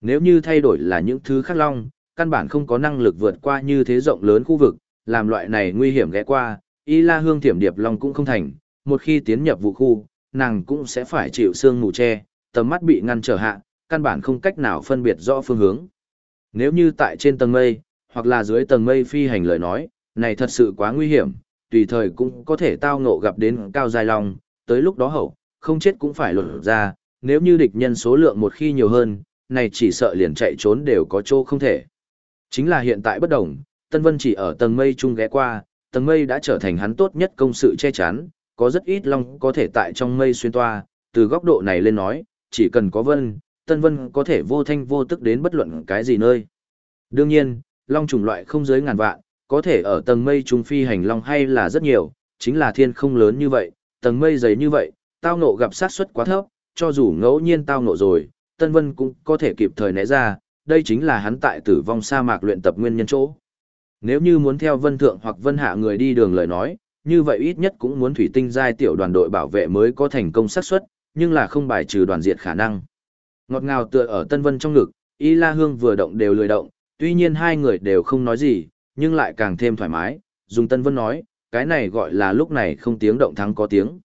Nếu như thay đổi là những thứ khác long, căn bản không có năng lực vượt qua như thế rộng lớn khu vực, làm loại này nguy hiểm ghé qua, y la hương thiểm điệp long cũng không thành, một khi tiến nhập vụ khu, nàng cũng sẽ phải chịu sương mù che, tầm mắt bị ngăn trở hạ, căn bản không cách nào phân biệt rõ phương hướng. Nếu như tại trên tầng mây, hoặc là dưới tầng mây phi hành lời nói, này thật sự quá nguy hiểm, tùy thời cũng có thể tao ngộ gặp đến cao dài long, tới lúc đó hậu, không chết cũng phải lột ra, nếu như địch nhân số lượng một khi nhiều hơn, này chỉ sợ liền chạy trốn đều có chỗ không thể. Chính là hiện tại bất đồng, Tân Vân chỉ ở tầng mây chung ghé qua, tầng mây đã trở thành hắn tốt nhất công sự che chắn, có rất ít long có thể tại trong mây xuyên toa, từ góc độ này lên nói, chỉ cần có vân, Tân Vân có thể vô thanh vô tức đến bất luận cái gì nơi. Đương nhiên, long chủng loại không dưới ngàn vạn, có thể ở tầng mây trung phi hành long hay là rất nhiều, chính là thiên không lớn như vậy, tầng mây dày như vậy, tao ngộ gặp sát suất quá thấp, cho dù ngẫu nhiên tao ngộ rồi, Tân Vân cũng có thể kịp thời né ra, đây chính là hắn tại tử vong sa mạc luyện tập nguyên nhân chỗ. Nếu như muốn theo Vân Thượng hoặc Vân Hạ người đi đường lời nói, như vậy ít nhất cũng muốn thủy tinh giai tiểu đoàn đội bảo vệ mới có thành công xác suất, nhưng là không bài trừ đoàn diệt khả năng. Ngọt ngào tựa ở Tân Vân trong ngực, Y La Hương vừa động đều lười động, tuy nhiên hai người đều không nói gì, nhưng lại càng thêm thoải mái, dùng Tân Vân nói, cái này gọi là lúc này không tiếng động thắng có tiếng.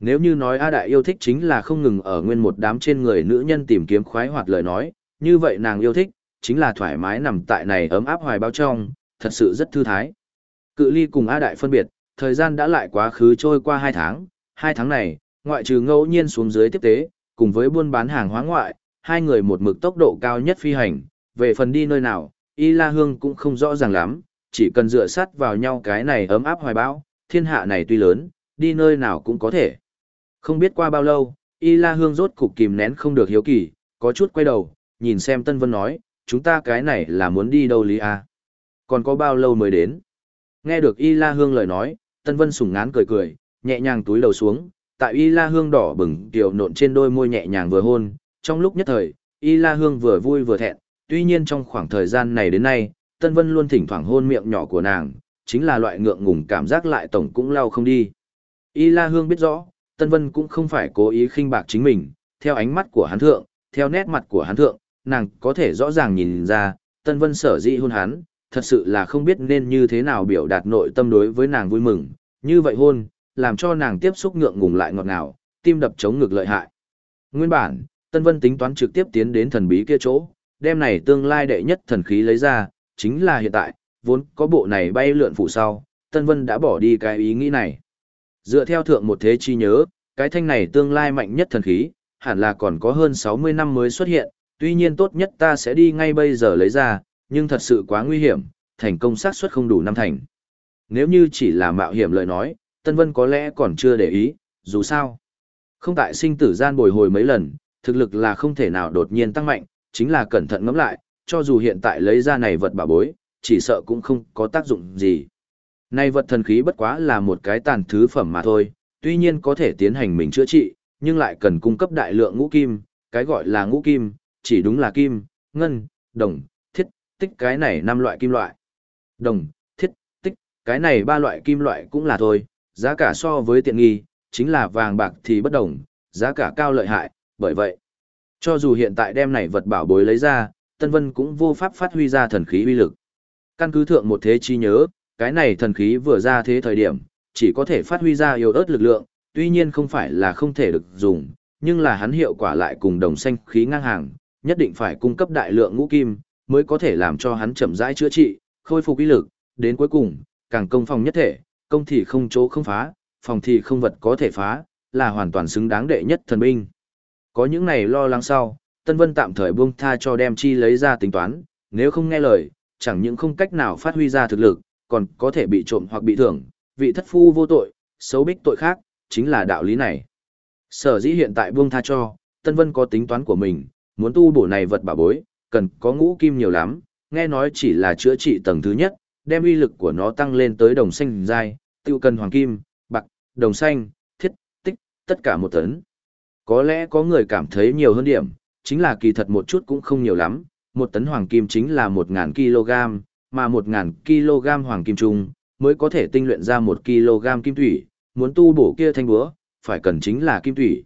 Nếu như nói A Đại yêu thích chính là không ngừng ở nguyên một đám trên người nữ nhân tìm kiếm khoái hoạt lời nói, như vậy nàng yêu thích, chính là thoải mái nằm tại này ấm áp hoài bao trong, thật sự rất thư thái. Cự ly cùng A Đại phân biệt, thời gian đã lại quá khứ trôi qua 2 tháng, 2 tháng này, ngoại trừ ngẫu nhiên xuống dưới tiếp tế, cùng với buôn bán hàng hóa ngoại, hai người một mực tốc độ cao nhất phi hành, về phần đi nơi nào, Y La Hương cũng không rõ ràng lắm, chỉ cần dựa sát vào nhau cái này ấm áp hoài bão, thiên hạ này tuy lớn, đi nơi nào cũng có thể. Không biết qua bao lâu, Y La Hương rốt cục kìm nén không được hiếu kỳ, có chút quay đầu, nhìn xem Tân Vân nói, chúng ta cái này là muốn đi đâu Lý A. Còn có bao lâu mới đến? Nghe được Y La Hương lời nói, Tân Vân sủng ngán cười cười, nhẹ nhàng túi đầu xuống, tại Y La Hương đỏ bừng tiểu nộn trên đôi môi nhẹ nhàng vừa hôn, trong lúc nhất thời, Y La Hương vừa vui vừa thẹn, tuy nhiên trong khoảng thời gian này đến nay, Tân Vân luôn thỉnh thoảng hôn miệng nhỏ của nàng, chính là loại ngượng ngùng cảm giác lại tổng cũng lao không đi. Y La Hương biết rõ, Tân Vân cũng không phải cố ý khinh bạc chính mình, theo ánh mắt của hắn thượng, theo nét mặt của hắn thượng, nàng có thể rõ ràng nhìn ra, Tân Vân sở dĩ hôn hắn, thật sự là không biết nên như thế nào biểu đạt nội tâm đối với nàng vui mừng, như vậy hôn, làm cho nàng tiếp xúc ngượng ngùng lại ngọt ngào, tim đập chống ngực lợi hại. Nguyên bản, Tân Vân tính toán trực tiếp tiến đến thần bí kia chỗ, đem này tương lai đệ nhất thần khí lấy ra, chính là hiện tại, vốn có bộ này bay lượn phụ sau, Tân Vân đã bỏ đi cái ý nghĩ này. Dựa theo thượng một thế chi nhớ, cái thanh này tương lai mạnh nhất thần khí, hẳn là còn có hơn 60 năm mới xuất hiện, tuy nhiên tốt nhất ta sẽ đi ngay bây giờ lấy ra, nhưng thật sự quá nguy hiểm, thành công xác suất không đủ năm thành. Nếu như chỉ là mạo hiểm lời nói, Tân Vân có lẽ còn chưa để ý, dù sao. Không tại sinh tử gian bồi hồi mấy lần, thực lực là không thể nào đột nhiên tăng mạnh, chính là cẩn thận ngẫm lại, cho dù hiện tại lấy ra này vật bảo bối, chỉ sợ cũng không có tác dụng gì. Này vật thần khí bất quá là một cái tàn thứ phẩm mà thôi, tuy nhiên có thể tiến hành mình chữa trị, nhưng lại cần cung cấp đại lượng ngũ kim, cái gọi là ngũ kim, chỉ đúng là kim, ngân, đồng, thiết, tích cái này năm loại kim loại. Đồng, thiết, tích, cái này ba loại kim loại cũng là thôi, giá cả so với tiện nghi, chính là vàng bạc thì bất đồng, giá cả cao lợi hại, bởi vậy, cho dù hiện tại đem này vật bảo bối lấy ra, Tân Vân cũng vô pháp phát huy ra thần khí uy lực. Căn cứ thượng một thế chi nhớ, cái này thần khí vừa ra thế thời điểm, chỉ có thể phát huy ra yếu ớt lực lượng, tuy nhiên không phải là không thể được dùng, nhưng là hắn hiệu quả lại cùng đồng xanh khí ngang hàng, nhất định phải cung cấp đại lượng ngũ kim, mới có thể làm cho hắn chậm rãi chữa trị, khôi phục uy lực, đến cuối cùng, càng công phòng nhất thể, công thì không chỗ không phá, phòng thì không vật có thể phá, là hoàn toàn xứng đáng đệ nhất thần binh. Có những này lo lắng sau, Tân Vân tạm thời buông tha cho đem chi lấy ra tính toán, nếu không nghe lời, chẳng những không cách nào phát huy ra thực lực, còn có thể bị trộm hoặc bị thưởng, vị thất phu vô tội, xấu bích tội khác, chính là đạo lý này. Sở dĩ hiện tại buông tha cho, Tân Vân có tính toán của mình, muốn tu bổ này vật bà bối, cần có ngũ kim nhiều lắm, nghe nói chỉ là chữa trị tầng thứ nhất, đem uy lực của nó tăng lên tới đồng xanh giai, tiêu cần hoàng kim, bạc, đồng xanh, thiết, tích, tất cả một tấn. Có lẽ có người cảm thấy nhiều hơn điểm, chính là kỳ thật một chút cũng không nhiều lắm, một tấn hoàng kim chính là một ngàn kg, mà một ngàn kg hoàng kim trung, mới có thể tinh luyện ra một kg kim thủy, muốn tu bổ kia thanh búa, phải cần chính là kim thủy.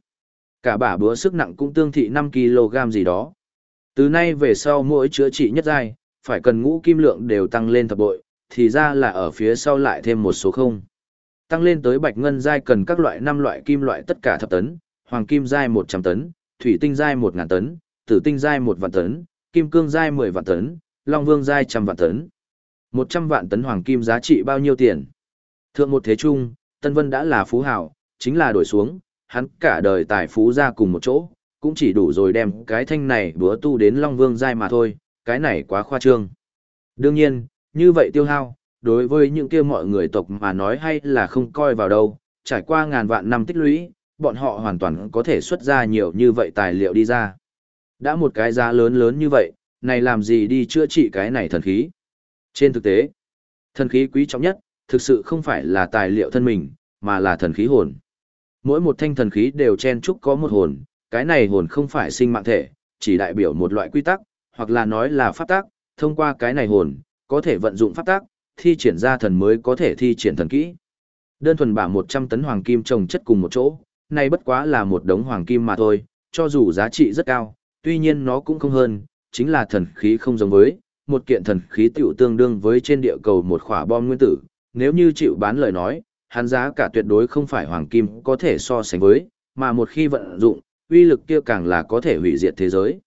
Cả bả búa sức nặng cũng tương thị 5 kg gì đó. Từ nay về sau mỗi chữa trị nhất giai, phải cần ngũ kim lượng đều tăng lên thập bội, thì ra là ở phía sau lại thêm một số không. Tăng lên tới bạch ngân giai cần các loại năm loại kim loại tất cả thập tấn, hoàng kim giai 100 tấn, thủy tinh giai 1000 tấn, tử tinh giai 1 vạn tấn, kim cương giai 10 vạn tấn, long vương giai trăm vạn tấn. 100 vạn tấn hoàng kim giá trị bao nhiêu tiền? Thượng một thế trung, Tân Vân đã là phú hào, chính là đổi xuống, hắn cả đời tài phú ra cùng một chỗ, cũng chỉ đủ rồi đem cái thanh này búa tu đến Long Vương giai mà thôi, cái này quá khoa trương. Đương nhiên, như vậy tiêu hao, đối với những kia mọi người tộc mà nói hay là không coi vào đâu, trải qua ngàn vạn năm tích lũy, bọn họ hoàn toàn có thể xuất ra nhiều như vậy tài liệu đi ra. Đã một cái giá lớn lớn như vậy, này làm gì đi chữa trị cái này thần khí? Trên thực tế, thần khí quý trọng nhất, thực sự không phải là tài liệu thân mình, mà là thần khí hồn. Mỗi một thanh thần khí đều chen chúc có một hồn, cái này hồn không phải sinh mạng thể, chỉ đại biểu một loại quy tắc, hoặc là nói là pháp tác, thông qua cái này hồn, có thể vận dụng pháp tác, thi triển ra thần mới có thể thi triển thần kỹ. Đơn thuần bả 100 tấn hoàng kim trồng chất cùng một chỗ, này bất quá là một đống hoàng kim mà thôi, cho dù giá trị rất cao, tuy nhiên nó cũng không hơn, chính là thần khí không giống với, một kiện thần khí tiểu tương đương với trên địa cầu một khỏa bom nguyên tử, nếu như chịu bán lời nói, hắn giá cả tuyệt đối không phải hoàng kim có thể so sánh với, mà một khi vận dụng, uy lực kia càng là có thể hủy diệt thế giới.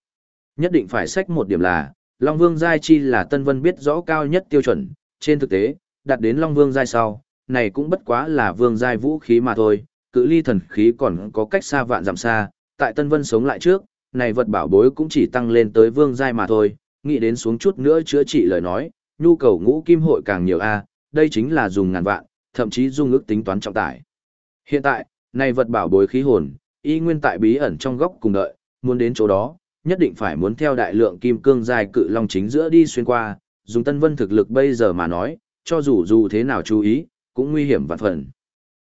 Nhất định phải sách một điểm là, Long Vương Giai Chi là Tân Vân biết rõ cao nhất tiêu chuẩn, trên thực tế, đạt đến Long Vương Giai sau, này cũng bất quá là Vương Giai vũ khí mà thôi, cự ly thần khí còn có cách xa vạn dặm xa, tại Tân Vân sống lại trước, này vật bảo bối cũng chỉ tăng lên tới vương giai mà thôi, nghĩ đến xuống chút nữa chữa trị lời nói, nhu cầu ngũ kim hội càng nhiều a, đây chính là dùng ngàn vạn, thậm chí dung ước tính toán trọng tải. Hiện tại, này vật bảo bối khí hồn, y nguyên tại bí ẩn trong góc cùng đợi, muốn đến chỗ đó, nhất định phải muốn theo đại lượng kim cương dài cự long chính giữa đi xuyên qua, dùng Tân Vân thực lực bây giờ mà nói, cho dù dù thế nào chú ý, cũng nguy hiểm vạn phần.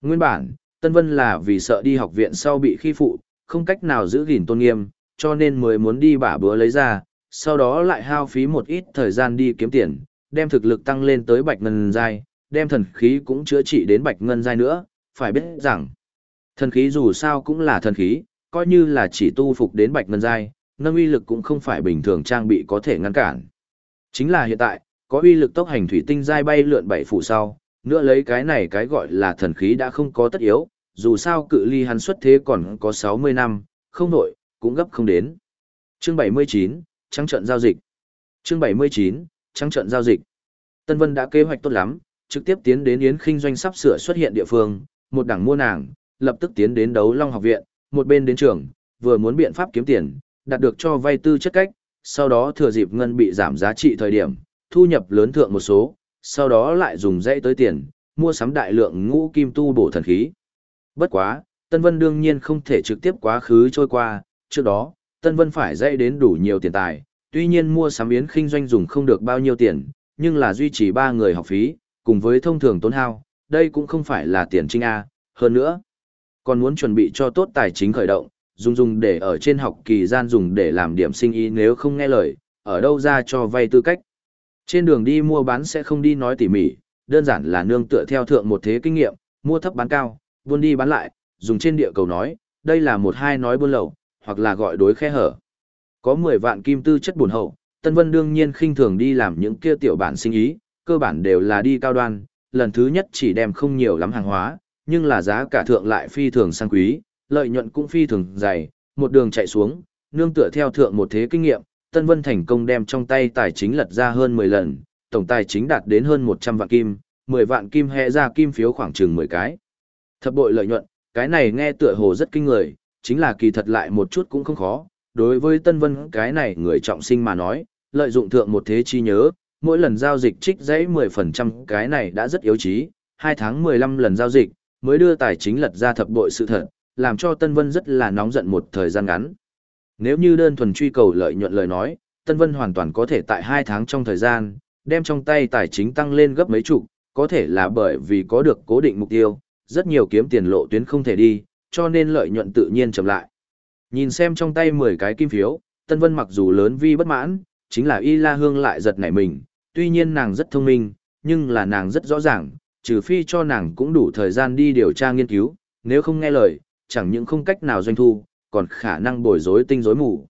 Nguyên bản, Tân Vân là vì sợ đi học viện sau bị khi phụ, không cách nào giữ gìn tôn nghiêm, cho nên mới muốn đi bả bữa lấy ra, sau đó lại hao phí một ít thời gian đi kiếm tiền, đem thực lực tăng lên tới bạch ngân giai, đem thần khí cũng chữa trị đến bạch ngân giai nữa, phải biết rằng, thần khí dù sao cũng là thần khí, coi như là chỉ tu phục đến bạch ngân giai, nâng uy lực cũng không phải bình thường trang bị có thể ngăn cản. Chính là hiện tại, có uy lực tốc hành thủy tinh giai bay lượn bảy phủ sau, nữa lấy cái này cái gọi là thần khí đã không có tất yếu, dù sao cự ly hắn xuất thế còn có 60 năm, không nổi, cũng gấp không đến. Chương 79, trắng trận giao dịch. Chương 79, trắng trận giao dịch. Tân Vân đã kế hoạch tốt lắm, trực tiếp tiến đến Yến Kinh doanh sắp sửa xuất hiện địa phương, một đảng mua nàng, lập tức tiến đến đấu Long học viện, một bên đến trường, vừa muốn biện pháp kiếm tiền, đạt được cho vay tư chất cách, sau đó thừa dịp ngân bị giảm giá trị thời điểm, thu nhập lớn thượng một số, sau đó lại dùng dãy tới tiền, mua sắm đại lượng ngũ kim tu bổ thần khí. Bất quá, Tân Vân đương nhiên không thể trực tiếp quá khứ trôi qua, trước đó, Tân Vân phải dãy đến đủ nhiều tiền tài, tuy nhiên mua sắm yến khinh doanh dùng không được bao nhiêu tiền, nhưng là duy trì ba người học phí, cùng với thông thường tốn hao, đây cũng không phải là tiền trinh A, hơn nữa. Còn muốn chuẩn bị cho tốt tài chính khởi động, dùng dùng để ở trên học kỳ gian dùng để làm điểm sinh ý nếu không nghe lời, ở đâu ra cho vay tư cách. Trên đường đi mua bán sẽ không đi nói tỉ mỉ, đơn giản là nương tựa theo thượng một thế kinh nghiệm, mua thấp bán cao, buôn đi bán lại, dùng trên địa cầu nói, đây là một hai nói buôn lậu, hoặc là gọi đối khe hở. Có 10 vạn kim tư chất buồn hậu, Tân Vân đương nhiên khinh thường đi làm những kia tiểu bản sinh ý, cơ bản đều là đi cao đoan, lần thứ nhất chỉ đem không nhiều lắm hàng hóa, nhưng là giá cả thượng lại phi thường sang quý, lợi nhuận cũng phi thường dày, một đường chạy xuống, nương tựa theo thượng một thế kinh nghiệm, Tân Vân thành công đem trong tay tài chính lật ra hơn 10 lần, tổng tài chính đạt đến hơn 100 vạn kim, 10 vạn kim hệ ra kim phiếu khoảng chừng 10 cái. Thập bội lợi nhuận, cái này nghe tựa hồ rất kinh người, chính là kỳ thật lại một chút cũng không khó. Đối với Tân Vân cái này người trọng sinh mà nói, lợi dụng thượng một thế chi nhớ, mỗi lần giao dịch trích dãy 10% cái này đã rất yếu trí, 2 tháng 15 lần giao dịch, mới đưa tài chính lật ra thập bội sự thật, làm cho Tân Vân rất là nóng giận một thời gian ngắn. Nếu như đơn thuần truy cầu lợi nhuận lời nói, Tân Vân hoàn toàn có thể tại 2 tháng trong thời gian, đem trong tay tài chính tăng lên gấp mấy chục, có thể là bởi vì có được cố định mục tiêu, rất nhiều kiếm tiền lộ tuyến không thể đi, cho nên lợi nhuận tự nhiên chậm lại. Nhìn xem trong tay 10 cái kim phiếu, Tân Vân mặc dù lớn vi bất mãn, chính là Y La Hương lại giật nảy mình, tuy nhiên nàng rất thông minh, nhưng là nàng rất rõ ràng, trừ phi cho nàng cũng đủ thời gian đi điều tra nghiên cứu, nếu không nghe lời, chẳng những không cách nào doanh thu, còn khả năng bồi rối tinh rối mù.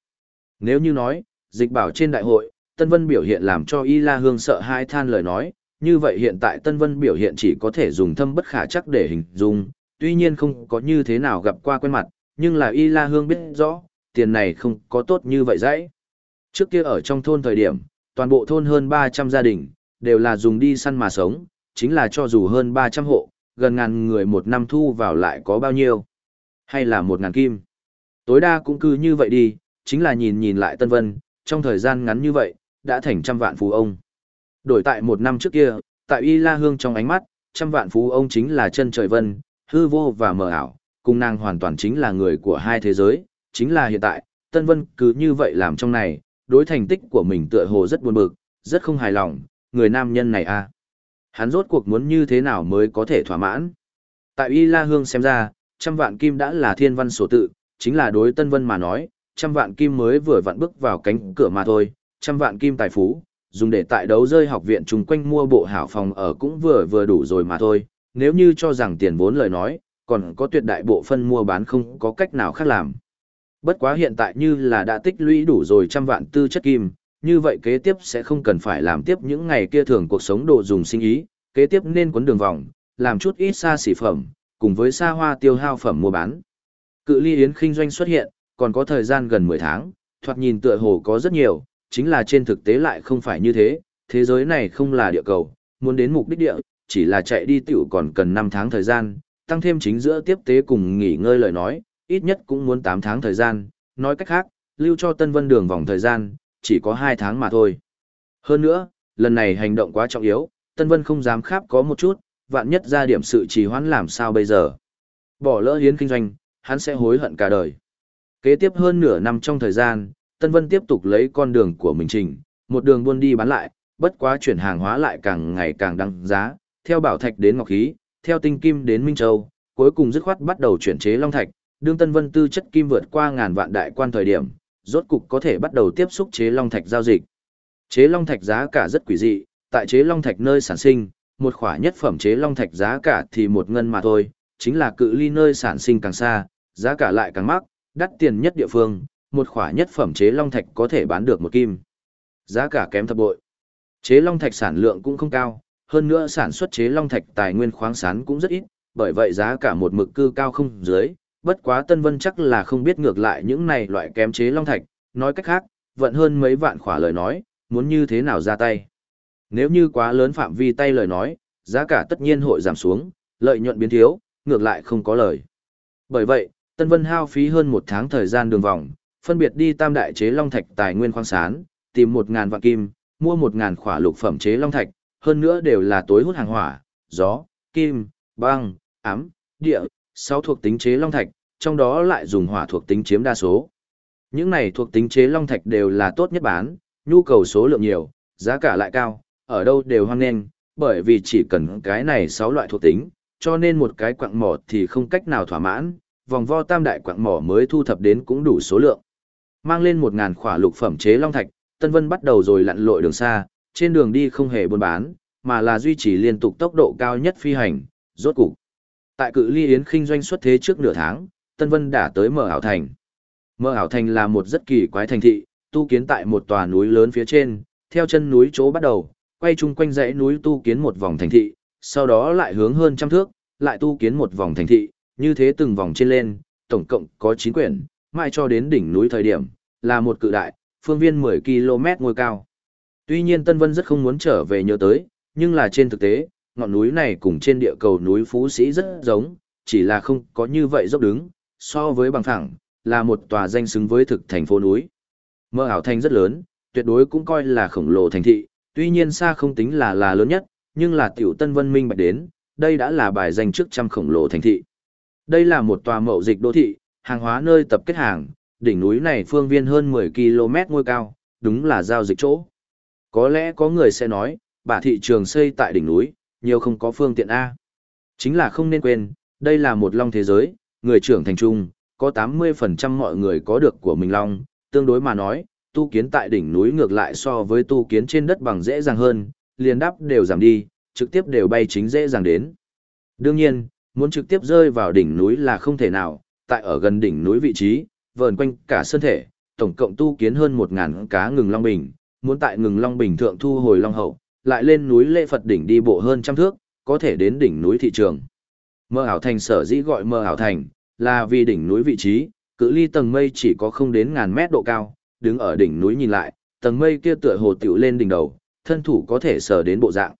Nếu như nói, dịch bảo trên đại hội, Tân Vân biểu hiện làm cho Y La Hương sợ hai than lời nói, như vậy hiện tại Tân Vân biểu hiện chỉ có thể dùng thâm bất khả chắc để hình dung, tuy nhiên không có như thế nào gặp qua quen mặt, nhưng là Y La Hương biết rõ, tiền này không có tốt như vậy dãy. Trước kia ở trong thôn thời điểm, toàn bộ thôn hơn 300 gia đình, đều là dùng đi săn mà sống, chính là cho dù hơn 300 hộ, gần ngàn người một năm thu vào lại có bao nhiêu, hay là một ngàn kim. Tối đa cũng cứ như vậy đi, chính là nhìn nhìn lại Tân Vân, trong thời gian ngắn như vậy, đã thành trăm vạn phú ông. Đổi tại một năm trước kia, tại Y La Hương trong ánh mắt, trăm vạn phú ông chính là chân trời vân, hư vô và mờ ảo, cùng nàng hoàn toàn chính là người của hai thế giới, chính là hiện tại, Tân Vân cứ như vậy làm trong này, đối thành tích của mình tựa hồ rất buồn bực, rất không hài lòng, người nam nhân này a à. Hắn rốt cuộc muốn như thế nào mới có thể thỏa mãn. Tại Y La Hương xem ra, trăm vạn kim đã là thiên văn sổ tự, chính là đối Tân Vân mà nói, trăm vạn kim mới vừa vặn bước vào cánh cửa mà thôi, trăm vạn kim tài phú, dùng để tại đấu rơi học viện chung quanh mua bộ hảo phòng ở cũng vừa vừa đủ rồi mà thôi, nếu như cho rằng tiền vốn lời nói, còn có tuyệt đại bộ phân mua bán không có cách nào khác làm. Bất quá hiện tại như là đã tích lũy đủ rồi trăm vạn tư chất kim, như vậy kế tiếp sẽ không cần phải làm tiếp những ngày kia thường cuộc sống đồ dùng sinh ý, kế tiếp nên quấn đường vòng, làm chút ít xa xỉ phẩm, cùng với xa hoa tiêu hao phẩm mua bán. Cự ly yến kinh doanh xuất hiện, còn có thời gian gần 10 tháng, thoạt nhìn tựa hồ có rất nhiều, chính là trên thực tế lại không phải như thế, thế giới này không là địa cầu, muốn đến mục đích địa, chỉ là chạy đi tiểu còn cần 5 tháng thời gian, tăng thêm chính giữa tiếp tế cùng nghỉ ngơi lời nói, ít nhất cũng muốn 8 tháng thời gian, nói cách khác, lưu cho Tân Vân đường vòng thời gian, chỉ có 2 tháng mà thôi. Hơn nữa, lần này hành động quá trọng yếu, Tân Vân không dám kháp có một chút, vạn nhất ra điểm sự trì hoãn làm sao bây giờ. Bỏ lỡ hiến kinh doanh, hắn sẽ hối hận cả đời. Kế tiếp hơn nửa năm trong thời gian, Tân Vân tiếp tục lấy con đường của mình trình, một đường buôn đi bán lại, bất quá chuyển hàng hóa lại càng ngày càng đăng giá, theo bảo thạch đến ngọc khí, theo tinh kim đến Minh Châu, cuối cùng dứt khoát bắt đầu chuyển chế long thạch, đương Tân Vân tư chất kim vượt qua ngàn vạn đại quan thời điểm, rốt cục có thể bắt đầu tiếp xúc chế long thạch giao dịch. Chế long thạch giá cả rất quỷ dị, tại chế long thạch nơi sản sinh, một khỏa nhất phẩm chế long thạch giá cả thì một ngân mà thôi, chính là cự ly nơi sản sinh càng xa, giá cả lại càng mắc, đắt tiền nhất địa phương, một khỏa nhất phẩm chế long thạch có thể bán được một kim. Giá cả kém thập bội. Chế long thạch sản lượng cũng không cao, hơn nữa sản xuất chế long thạch tài nguyên khoáng sản cũng rất ít, bởi vậy giá cả một mực cư cao không dưới, bất quá Tân Vân chắc là không biết ngược lại những này loại kém chế long thạch, nói cách khác, vận hơn mấy vạn khỏa lời nói, muốn như thế nào ra tay. Nếu như quá lớn phạm vi tay lời nói, giá cả tất nhiên hội giảm xuống, lợi nhuận biến thiếu, ngược lại không có lời. Bởi vậy, Tân Vân hao phí hơn một tháng thời gian đường vòng, phân biệt đi tam đại chế long thạch tài nguyên khoáng sản, tìm một ngàn vạn kim, mua một ngàn khỏa lục phẩm chế long thạch, hơn nữa đều là tối hút hàng hỏa, gió, kim, băng, ám, địa, sáu thuộc tính chế long thạch, trong đó lại dùng hỏa thuộc tính chiếm đa số. Những này thuộc tính chế long thạch đều là tốt nhất bán, nhu cầu số lượng nhiều, giá cả lại cao, ở đâu đều hoang nên, bởi vì chỉ cần cái này 6 loại thuộc tính, cho nên một cái quặng mỏ thì không cách nào thỏa mãn, vòng vo tam đại quặng mỏ mới thu thập đến cũng đủ số lượng. Mang lên 1000 khỏa lục phẩm chế long thạch, Tân Vân bắt đầu rồi lặn lội đường xa, trên đường đi không hề buôn bán, mà là duy trì liên tục tốc độ cao nhất phi hành, rốt cục. Tại cự ly yến khinh doanh xuất thế trước nửa tháng, Tân Vân đã tới Mở Hảo Thành. Mở Hảo Thành là một rất kỳ quái thành thị, tu kiến tại một tòa núi lớn phía trên, theo chân núi chỗ bắt đầu, quay chung quanh dãy núi tu kiến một vòng thành thị, sau đó lại hướng hơn trăm thước, lại tu kiến một vòng thành thị, như thế từng vòng trên lên, tổng cộng có 9 quyển, mãi cho đến đỉnh núi thời điểm, là một cự đại, phương viên 10 km ngôi cao. Tuy nhiên Tân Vân rất không muốn trở về nhớ tới, nhưng là trên thực tế, ngọn núi này cùng trên địa cầu núi Phú Sĩ rất giống, chỉ là không có như vậy dốc đứng, so với bằng phẳng, là một tòa danh xứng với thực thành phố núi. Mơ ảo thành rất lớn, tuyệt đối cũng coi là khổng lồ thành thị, tuy nhiên xa không tính là là lớn nhất, nhưng là tiểu tân vân minh bạch đến, đây đã là bài danh trước trăm khổng lồ thành thị. Đây là một tòa mậu dịch đô thị, hàng hóa nơi tập kết hàng, đỉnh núi này phương viên hơn 10 km ngôi cao, đúng là giao dịch chỗ. Có lẽ có người sẽ nói, bà thị trường xây tại đỉnh núi, nhiều không có phương tiện A. Chính là không nên quên, đây là một long thế giới, người trưởng thành trung, có 80% mọi người có được của mình long, tương đối mà nói, tu kiến tại đỉnh núi ngược lại so với tu kiến trên đất bằng dễ dàng hơn, liền đáp đều giảm đi, trực tiếp đều bay chính dễ dàng đến. Đương nhiên, muốn trực tiếp rơi vào đỉnh núi là không thể nào, tại ở gần đỉnh núi vị trí, vờn quanh cả sơn thể, tổng cộng tu kiến hơn 1000 cá ngừng long bình, muốn tại ngừng long bình thượng thu hồi long hậu, lại lên núi lễ Phật đỉnh đi bộ hơn trăm thước, có thể đến đỉnh núi thị trường. Mơ ảo thành sở dĩ gọi mơ ảo thành, là vì đỉnh núi vị trí, cự ly tầng mây chỉ có không đến ngàn mét độ cao, đứng ở đỉnh núi nhìn lại, tầng mây kia tựa hồ tiểu lên đỉnh đầu, thân thủ có thể sờ đến bộ dạng.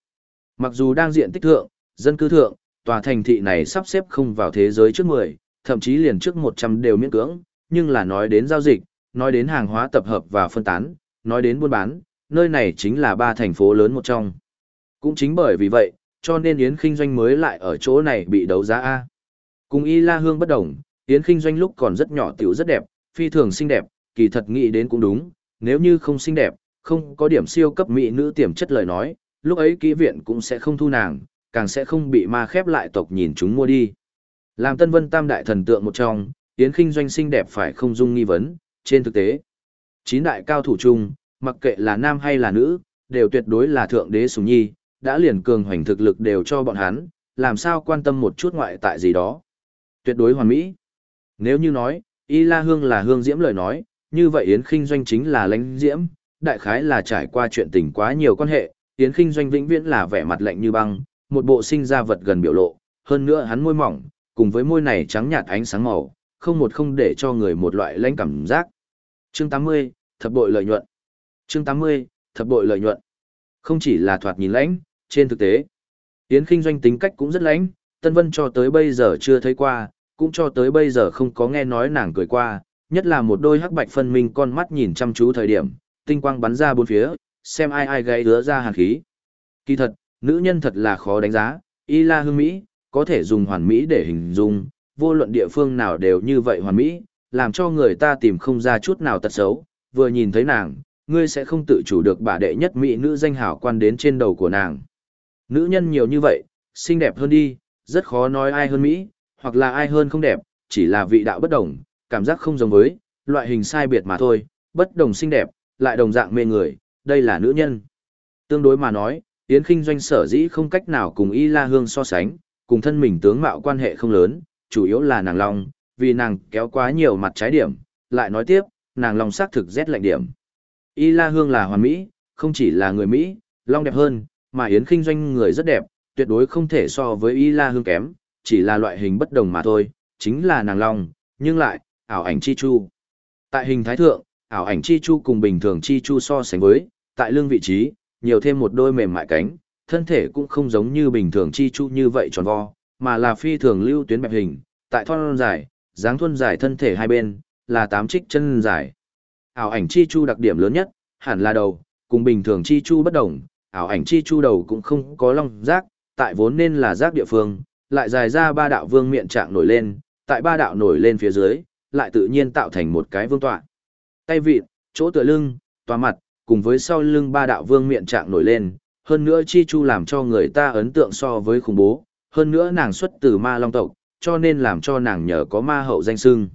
Mặc dù đang diện tích thượng, dân cư thượng, tòa thành thị này sắp xếp không vào thế giới trước 10, thậm chí liền trước 100 đều miễn cưỡng, nhưng là nói đến giao dịch, nói đến hàng hóa tập hợp và phân tán, nói đến buôn bán, nơi này chính là ba thành phố lớn một trong. Cũng chính bởi vì vậy, cho nên Yến Kinh Doanh mới lại ở chỗ này bị đấu giá A. Cùng Y La Hương bất đồng, Yến Kinh Doanh lúc còn rất nhỏ tiểu rất đẹp, phi thường xinh đẹp, kỳ thật nghĩ đến cũng đúng, nếu như không xinh đẹp, không có điểm siêu cấp mỹ nữ tiềm chất lời nói, lúc ấy kỹ viện cũng sẽ không thu nàng, càng sẽ không bị ma khép lại tộc nhìn chúng mua đi. Làm Tân Vân Tam đại thần tượng một trong, Yến Kinh Doanh xinh đẹp phải không dung nghi vấn, trên thực tế. Chín đại cao thủ chung, mặc kệ là nam hay là nữ, đều tuyệt đối là thượng đế sủng nhi, đã liền cường hoành thực lực đều cho bọn hắn, làm sao quan tâm một chút ngoại tại gì đó. Tuyệt đối hoàn mỹ. Nếu như nói, Y La Hương là hương diễm lời nói, như vậy Yến Kinh Doanh chính là lãnh diễm, đại khái là trải qua chuyện tình quá nhiều quan hệ, Yến Kinh Doanh vĩnh viễn là vẻ mặt lạnh như băng, một bộ sinh ra vật gần biểu lộ, hơn nữa hắn môi mỏng, cùng với môi này trắng nhạt ánh sáng màu, không một không để cho người một loại lãnh cảm giác. Chương 80, thập bội lợi nhuận. Chương 80, thập bội lợi nhuận. Không chỉ là thoạt nhìn lãnh, trên thực tế, Yến Kinh Doanh tính cách cũng rất lãnh, Tân Vân cho tới bây giờ chưa thấy qua, cũng cho tới bây giờ không có nghe nói nàng cười qua, Nhất là một đôi hắc bạch phân minh con mắt nhìn chăm chú thời điểm, tinh quang bắn ra bốn phía, xem ai ai gây đứa ra hàn khí. Kỳ thật, nữ nhân thật là khó đánh giá, y la hương Mỹ, có thể dùng hoàn mỹ để hình dung, vô luận địa phương nào đều như vậy hoàn mỹ, làm cho người ta tìm không ra chút nào tật xấu, vừa nhìn thấy nàng, ngươi sẽ không tự chủ được bà đệ nhất mỹ nữ danh hảo quan đến trên đầu của nàng. Nữ nhân nhiều như vậy, xinh đẹp hơn đi, rất khó nói ai hơn Mỹ, hoặc là ai hơn không đẹp, chỉ là vị đạo bất đồng, cảm giác không giống với, loại hình sai biệt mà thôi, bất đồng xinh đẹp, lại đồng dạng mê người, đây là nữ nhân. Tương đối mà nói, Yến Kinh doanh sở dĩ không cách nào cùng Y La Hương so sánh, cùng thân mình tướng mạo quan hệ không lớn, chủ yếu là nàng long, vì nàng kéo quá nhiều mặt trái điểm, lại nói tiếp, nàng long xác thực rét lạnh điểm. Y La Hương là hoàn mỹ, không chỉ là người Mỹ, long đẹp hơn, mà Yến Kinh doanh người rất đẹp, tuyệt đối không thể so với Y La Hương kém, chỉ là loại hình bất đồng mà thôi, chính là nàng long, nhưng lại, ảo ảnh chi chu. Tại hình thái thượng, ảo ảnh chi chu cùng bình thường chi chu so sánh với, tại lưng vị trí, nhiều thêm một đôi mềm mại cánh, thân thể cũng không giống như bình thường chi chu như vậy tròn vo, mà là phi thường lưu tuyến bẹp hình, tại thon dài, dáng thuôn dài thân thể hai bên, là tám trích chân dài. Ảo ảnh chi chu đặc điểm lớn nhất, hẳn là đầu, cùng bình thường chi chu bất đồng, ảo ảnh chi chu đầu cũng không có long rác, tại vốn nên là rác địa phương, lại dài ra ba đạo vương miệng trạng nổi lên, tại ba đạo nổi lên phía dưới, lại tự nhiên tạo thành một cái vương tọa. Tay vịn, chỗ tựa lưng, tòa mặt, cùng với sau lưng ba đạo vương miệng trạng nổi lên, hơn nữa chi chu làm cho người ta ấn tượng so với khủng bố, hơn nữa nàng xuất từ ma long tộc, cho nên làm cho nàng nhờ có ma hậu danh sưng.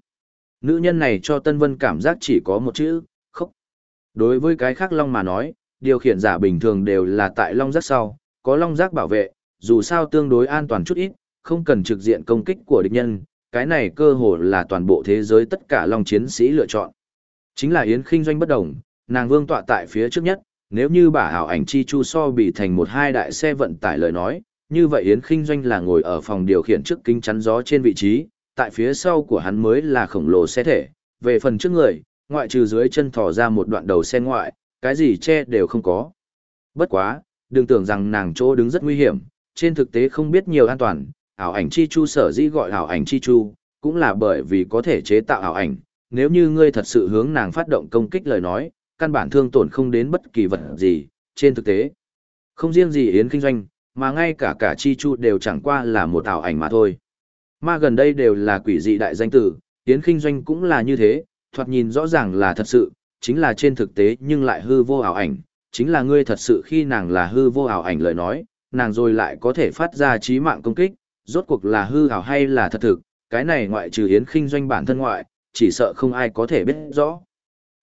Nữ nhân này cho Tân Vân cảm giác chỉ có một chữ, khóc. Đối với cái khác long mà nói, điều khiển giả bình thường đều là tại long giác sau, có long giác bảo vệ, dù sao tương đối an toàn chút ít, không cần trực diện công kích của địch nhân, cái này cơ hồ là toàn bộ thế giới tất cả long chiến sĩ lựa chọn. Chính là Yến Kinh doanh bất đồng, nàng vương tọa tại phía trước nhất, nếu như bà hảo ảnh chi chu so bị thành một hai đại xe vận tải lời nói, như vậy Yến Kinh doanh là ngồi ở phòng điều khiển trước kính chắn gió trên vị trí, tại phía sau của hắn mới là khổng lồ xe thể, về phần trước người, ngoại trừ dưới chân thò ra một đoạn đầu xe ngoại, cái gì che đều không có. Bất quá, đừng tưởng rằng nàng chỗ đứng rất nguy hiểm, trên thực tế không biết nhiều an toàn, ảo ảnh chi chu sở dĩ gọi ảo ảnh chi chu, cũng là bởi vì có thể chế tạo ảo ảnh, nếu như ngươi thật sự hướng nàng phát động công kích lời nói, căn bản thương tổn không đến bất kỳ vật gì, trên thực tế. Không riêng gì Yến kinh doanh, mà ngay cả cả chi chu đều chẳng qua là một ảo ảnh mà thôi. Mà gần đây đều là quỷ dị đại danh tử, Yến kinh doanh cũng là như thế, thoạt nhìn rõ ràng là thật sự, chính là trên thực tế nhưng lại hư vô ảo ảnh, chính là ngươi thật sự khi nàng là hư vô ảo ảnh lời nói, nàng rồi lại có thể phát ra trí mạng công kích, rốt cuộc là hư ảo hay là thật thực, cái này ngoại trừ Yến kinh doanh bản thân ngoại, chỉ sợ không ai có thể biết rõ.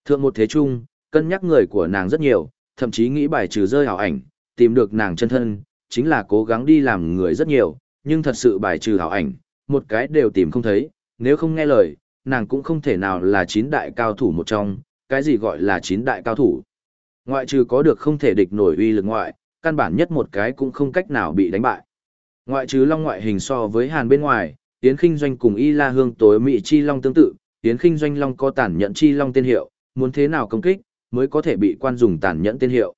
Thượng một thế chung, cân nhắc người của nàng rất nhiều, thậm chí nghĩ bài trừ rơi hảo ảnh, tìm được nàng chân thân, chính là cố gắng đi làm người rất nhiều, nhưng thật sự bài trừ hảo ảnh, một cái đều tìm không thấy, nếu không nghe lời, nàng cũng không thể nào là chín đại cao thủ một trong, cái gì gọi là chín đại cao thủ. Ngoại trừ có được không thể địch nổi uy lực ngoại, căn bản nhất một cái cũng không cách nào bị đánh bại. Ngoại trừ long ngoại hình so với hàn bên ngoài, Yến Kinh Doanh cùng Y La Hương tối Mỹ Chi Long tương tự, Yến Kinh Doanh Long có tản nhẫn Chi Long tên hiệu, muốn thế nào công kích, mới có thể bị quan dùng tàn nhẫn tên hiệu.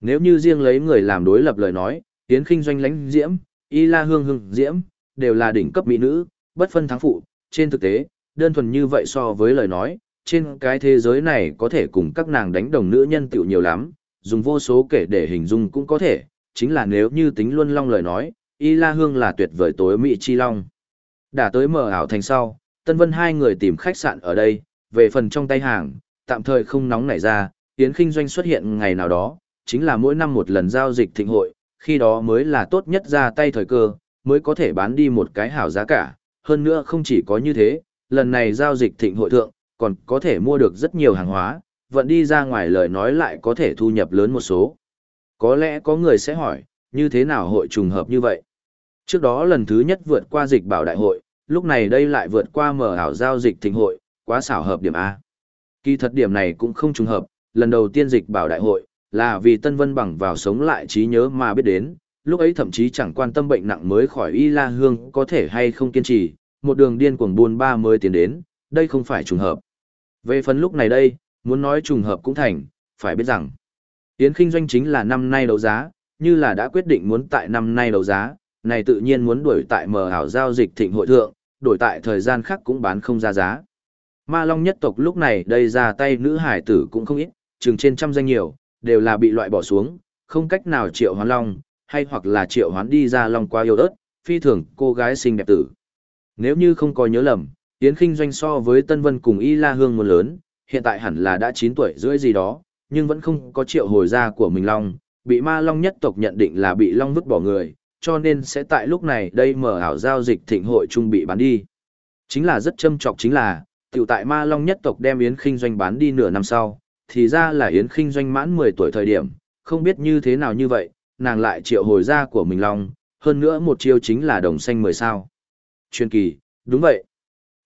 Nếu như riêng lấy người làm đối lập lời nói, Yến Kinh Doanh lãnh diễm, Y La Hương Hương diễm, đều là đỉnh cấp mỹ nữ, bất phân thắng phụ, trên thực tế, đơn thuần như vậy so với lời nói, trên cái thế giới này có thể cùng các nàng đánh đồng nữ nhân tiểu nhiều lắm, dùng vô số kể để hình dung cũng có thể, chính là nếu như tính luôn long lời nói, Y La Hương là tuyệt vời tối mỹ chi long. Đã tới mở ảo thành sau, Tân Vân hai người tìm khách sạn ở đây, về phần trong tay hàng, tạm thời không nóng nảy ra, Yến Kinh Doanh xuất hiện ngày nào đó, chính là mỗi năm một lần giao dịch thịnh hội, khi đó mới là tốt nhất ra tay thời cơ, mới có thể bán đi một cái hảo giá cả. Hơn nữa không chỉ có như thế, lần này giao dịch thịnh hội thượng, còn có thể mua được rất nhiều hàng hóa, vận đi ra ngoài lời nói lại có thể thu nhập lớn một số. Có lẽ có người sẽ hỏi, như thế nào hội trùng hợp như vậy? Trước đó lần thứ nhất vượt qua dịch bảo đại hội, lúc này đây lại vượt qua mở ảo giao dịch thịnh hội, quá xảo hợp điểm A. Kỳ thật điểm này cũng không trùng hợp, lần đầu tiên dịch bảo đại hội, là vì Tân Vân bằng vào sống lại trí nhớ mà biết đến, lúc ấy thậm chí chẳng quan tâm bệnh nặng mới khỏi y la hương có thể hay không kiên trì, một đường điên cuồng buôn ba mới tiến đến, đây không phải trùng hợp. Về phần lúc này đây, muốn nói trùng hợp cũng thành, phải biết rằng, Yến Kinh Doanh chính là năm nay đấu giá, như là đã quyết định muốn tại năm nay đấu giá, này tự nhiên muốn đuổi tại mở ảo giao dịch thịnh hội thượng, đổi tại thời gian khác cũng bán không ra giá. Ma Long nhất tộc lúc này đây ra tay nữ hải tử cũng không ít, chừng trên trăm danh nhiều, đều là bị loại bỏ xuống, không cách nào triệu hoán long, hay hoặc là triệu hoán đi ra long qua yêu đất, phi thường cô gái xinh đẹp tử. Nếu như không có nhớ lầm, Yến Kinh Doanh so với Tân Vân cùng Y La Hương một lớn, hiện tại hẳn là đã 9 tuổi rưỡi gì đó, nhưng vẫn không có triệu hồi ra của mình long, bị ma long nhất tộc nhận định là bị long vứt bỏ người, cho nên sẽ tại lúc này đây mở ảo giao dịch thịnh hội trung bị bán đi. Chính là rất châm trọc chính là, tiểu tại ma long nhất tộc đem Yến Kinh Doanh bán đi nửa năm sau, thì ra là Yến Kinh Doanh mãn 10 tuổi thời điểm, không biết như thế nào như vậy, nàng lại triệu hồi ra của mình long, hơn nữa một chiêu chính là đồng xanh 10 sao. Truyền kỳ, đúng vậy.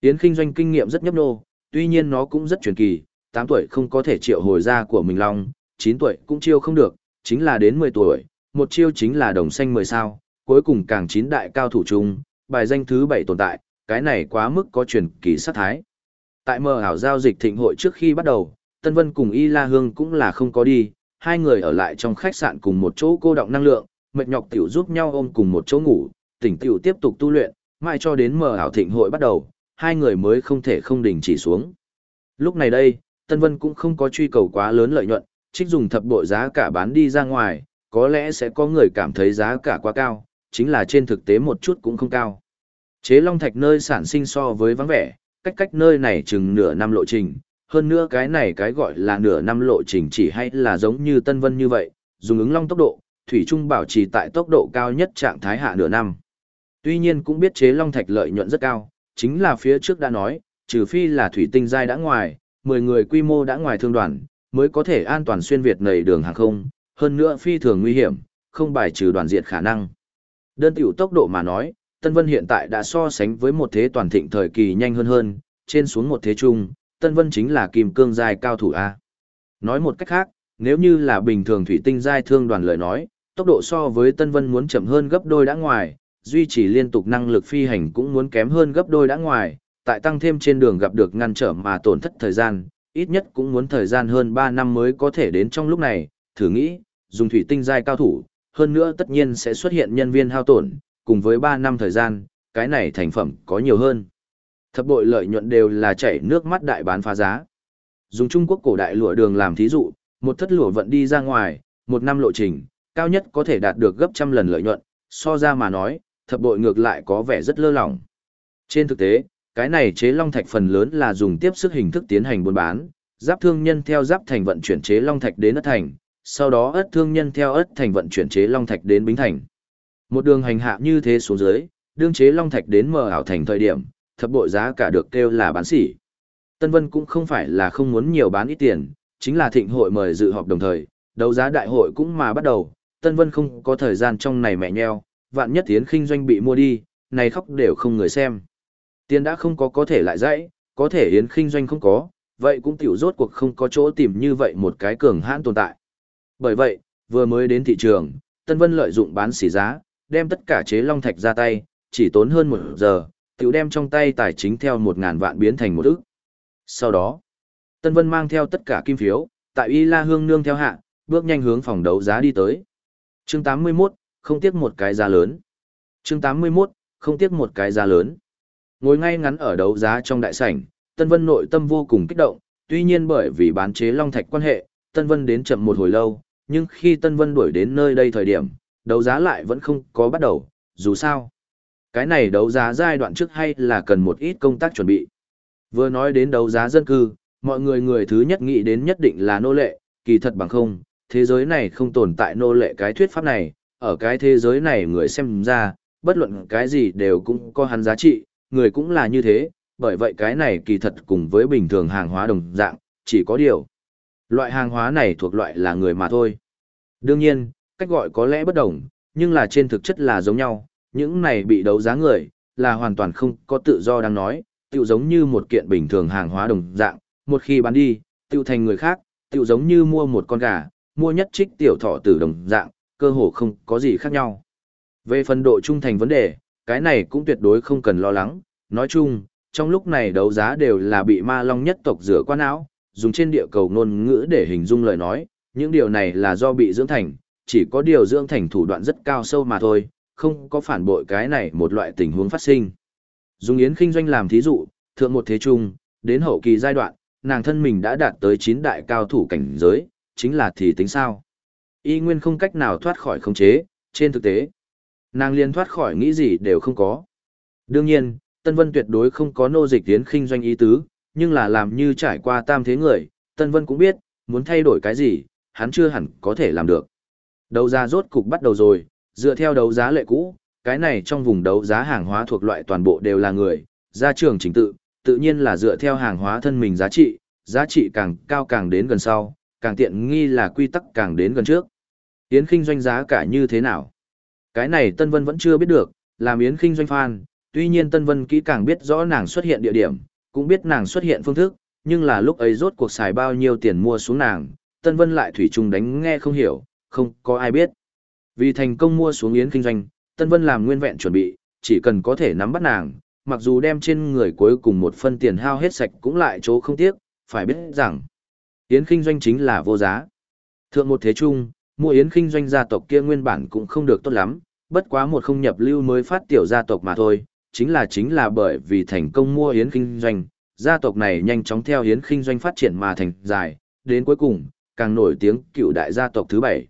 Yến Kinh Doanh kinh nghiệm rất nhấp nô, tuy nhiên nó cũng rất truyền kỳ, 8 tuổi không có thể triệu hồi ra của mình long, 9 tuổi cũng chiêu không được, chính là đến 10 tuổi, một chiêu chính là đồng xanh 10 sao, cuối cùng càng chín đại cao thủ chung, bài danh thứ 7 tồn tại, cái này quá mức có truyền kỳ sát thái. Tại mờ ảo giao dịch thịnh hội trước khi bắt đầu, Tân Vân cùng Y La Hương cũng là không có đi, hai người ở lại trong khách sạn cùng một chỗ cô động năng lượng, mệt nhọc tiểu giúp nhau ôm cùng một chỗ ngủ, tỉnh tiểu tiếp tục tu luyện, mãi cho đến mờ ảo thịnh hội bắt đầu, hai người mới không thể không đình chỉ xuống. Lúc này đây, Tân Vân cũng không có truy cầu quá lớn lợi nhuận, trích dùng thập bộ giá cả bán đi ra ngoài, có lẽ sẽ có người cảm thấy giá cả quá cao, chính là trên thực tế một chút cũng không cao. Chế Long Thạch nơi sản sinh so với vắng vẻ, cách cách nơi này chừng nửa năm lộ trình, hơn nữa cái này cái gọi là nửa năm lộ trình chỉ hay là giống như Tân Vân như vậy, dùng ứng long tốc độ, Thủy Trung bảo trì tại tốc độ cao nhất trạng thái hạ nửa năm. Tuy nhiên cũng biết chế Long Thạch lợi nhuận rất cao, chính là phía trước đã nói, trừ phi là thủy tinh giai đã ngoài, 10 người quy mô đã ngoài thương đoàn, mới có thể an toàn xuyên Việt nầy đường hàng không, hơn nữa phi thường nguy hiểm, không bài trừ đoàn diệt khả năng. Đơn tiểu tốc độ mà nói, Tân Vân hiện tại đã so sánh với một thế toàn thịnh thời kỳ nhanh hơn hơn, trên xuống một thế chung, Tân Vân chính là kim cương giai cao thủ A. Nói một cách khác, nếu như là bình thường thủy tinh giai thương đoàn lời nói, tốc độ so với Tân Vân muốn chậm hơn gấp đôi đã ngoài, duy trì liên tục năng lực phi hành cũng muốn kém hơn gấp đôi đã ngoài, tại tăng thêm trên đường gặp được ngăn trở mà tổn thất thời gian, ít nhất cũng muốn thời gian hơn 3 năm mới có thể đến trong lúc này, thử nghĩ, dùng thủy tinh giai cao thủ, hơn nữa tất nhiên sẽ xuất hiện nhân viên hao tổn, cùng với 3 năm thời gian, cái này thành phẩm có nhiều hơn. Thập bội lợi nhuận đều là chảy nước mắt đại bán phá giá. Dùng Trung Quốc cổ đại lụa đường làm thí dụ, một thất lụa vận đi ra ngoài, một năm lộ trình, cao nhất có thể đạt được gấp trăm lần lợi nhuận, so ra mà nói, thập bội ngược lại có vẻ rất lơ lỏng. Trên thực tế, cái này chế long thạch phần lớn là dùng tiếp sức hình thức tiến hành buôn bán, giáp thương nhân theo giáp thành vận chuyển chế long thạch đến đất thành, sau đó ất thương nhân theo ất thành vận chuyển chế long thạch đến bính thành. Một đường hành hạ như thế xuống dưới, đương chế long thạch đến mở ảo thành thời điểm, thập bội giá cả được kêu là bán sỉ. Tân Vân cũng không phải là không muốn nhiều bán ít tiền, chính là thịnh hội mời dự họp đồng thời, đấu giá đại hội cũng mà bắt đầu, Tân Vân không có thời gian trong này mẹ nheo, vạn nhất tiến khinh doanh bị mua đi, này khóc đều không người xem. Tiền đã không có có thể lại dãy, có thể yến khinh doanh không có, vậy cũng tiểu rốt cuộc không có chỗ tìm như vậy một cái cường hãn tồn tại. Bởi vậy, vừa mới đến thị trường, Tân Vân lợi dụng bán xỉ giá, đem tất cả chế long thạch ra tay, chỉ tốn hơn một giờ, tiểu đem trong tay tài chính theo một ngàn vạn biến thành một ức. Sau đó, Tân Vân mang theo tất cả kim phiếu, tại Y La Hương nương theo hạ, bước nhanh hướng phòng đấu giá đi tới. Chương 81, không tiếc một cái giá lớn. Chương 81, không tiếc một cái giá lớn. Ngồi ngay ngắn ở đấu giá trong đại sảnh, Tân Vân nội tâm vô cùng kích động, tuy nhiên bởi vì bán chế long thạch quan hệ, Tân Vân đến chậm một hồi lâu, nhưng khi Tân Vân đuổi đến nơi đây thời điểm, đấu giá lại vẫn không có bắt đầu, dù sao. Cái này đấu giá giai đoạn trước hay là cần một ít công tác chuẩn bị. Vừa nói đến đấu giá dân cư, mọi người người thứ nhất nghĩ đến nhất định là nô lệ, kỳ thật bằng không, thế giới này không tồn tại nô lệ cái thuyết pháp này, ở cái thế giới này người xem ra, bất luận cái gì đều cũng có hắn giá trị, người cũng là như thế, bởi vậy cái này kỳ thật cùng với bình thường hàng hóa đồng dạng, chỉ có điều. Loại hàng hóa này thuộc loại là người mà thôi. Đương nhiên, cách gọi có lẽ bất đồng, nhưng là trên thực chất là giống nhau, những này bị đấu giá người, là hoàn toàn không có tự do đang nói, tự giống như một kiện bình thường hàng hóa đồng dạng, một khi bán đi, tự thành người khác, tự giống như mua một con gà, mua nhất trích tiểu thọ tử đồng dạng, cơ hồ không có gì khác nhau. Về phần độ trung thành vấn đề, cái này cũng tuyệt đối không cần lo lắng, nói chung, trong lúc này đấu giá đều là bị ma long nhất tộc rửa qua não, dùng trên địa cầu ngôn ngữ để hình dung lời nói, những điều này là do bị dưỡng thành, chỉ có điều dưỡng thành thủ đoạn rất cao sâu mà thôi, không có phản bội cái này một loại tình huống phát sinh. Dùng yến kinh doanh làm thí dụ, thượng một thế trung, đến hậu kỳ giai đoạn, nàng thân mình đã đạt tới 9 đại cao thủ cảnh giới, chính là thì tính sao. Y nguyên không cách nào thoát khỏi khống chế, trên thực tế. Nàng liên thoát khỏi nghĩ gì đều không có. Đương nhiên, Tân Vân tuyệt đối không có nô dịch tiến khinh doanh ý tứ, nhưng là làm như trải qua tam thế người, Tân Vân cũng biết, muốn thay đổi cái gì, hắn chưa hẳn có thể làm được. Đấu giá rốt cục bắt đầu rồi, dựa theo đấu giá lệ cũ, cái này trong vùng đấu giá hàng hóa thuộc loại toàn bộ đều là người, ra trường chính tự, tự nhiên là dựa theo hàng hóa thân mình giá trị, giá trị càng cao càng đến gần sau, càng tiện nghi là quy tắc càng đến gần trước. Yến Kinh doanh giá cả như thế nào? Cái này Tân Vân vẫn chưa biết được, làm Yến Kinh doanh fan, tuy nhiên Tân Vân kỹ càng biết rõ nàng xuất hiện địa điểm, cũng biết nàng xuất hiện phương thức, nhưng là lúc ấy rốt cuộc xài bao nhiêu tiền mua xuống nàng, Tân Vân lại thủy chung đánh nghe không hiểu, không có ai biết. Vì thành công mua xuống Yến Kinh doanh, Tân Vân làm nguyên vẹn chuẩn bị, chỉ cần có thể nắm bắt nàng, mặc dù đem trên người cuối cùng một phân tiền hao hết sạch cũng lại chỗ không tiếc, phải biết rằng, Yến Kinh doanh chính là vô giá. Thượng một thế trung, mua Yến Kinh doanh gia tộc kia nguyên bản cũng không được tốt lắm, bất quá một không nhập lưu mới phát tiểu gia tộc mà thôi, chính là chính là bởi vì thành công mua Yến Kinh doanh, gia tộc này nhanh chóng theo Yến Kinh doanh phát triển mà thành dài, đến cuối cùng, càng nổi tiếng cựu đại gia tộc thứ bảy.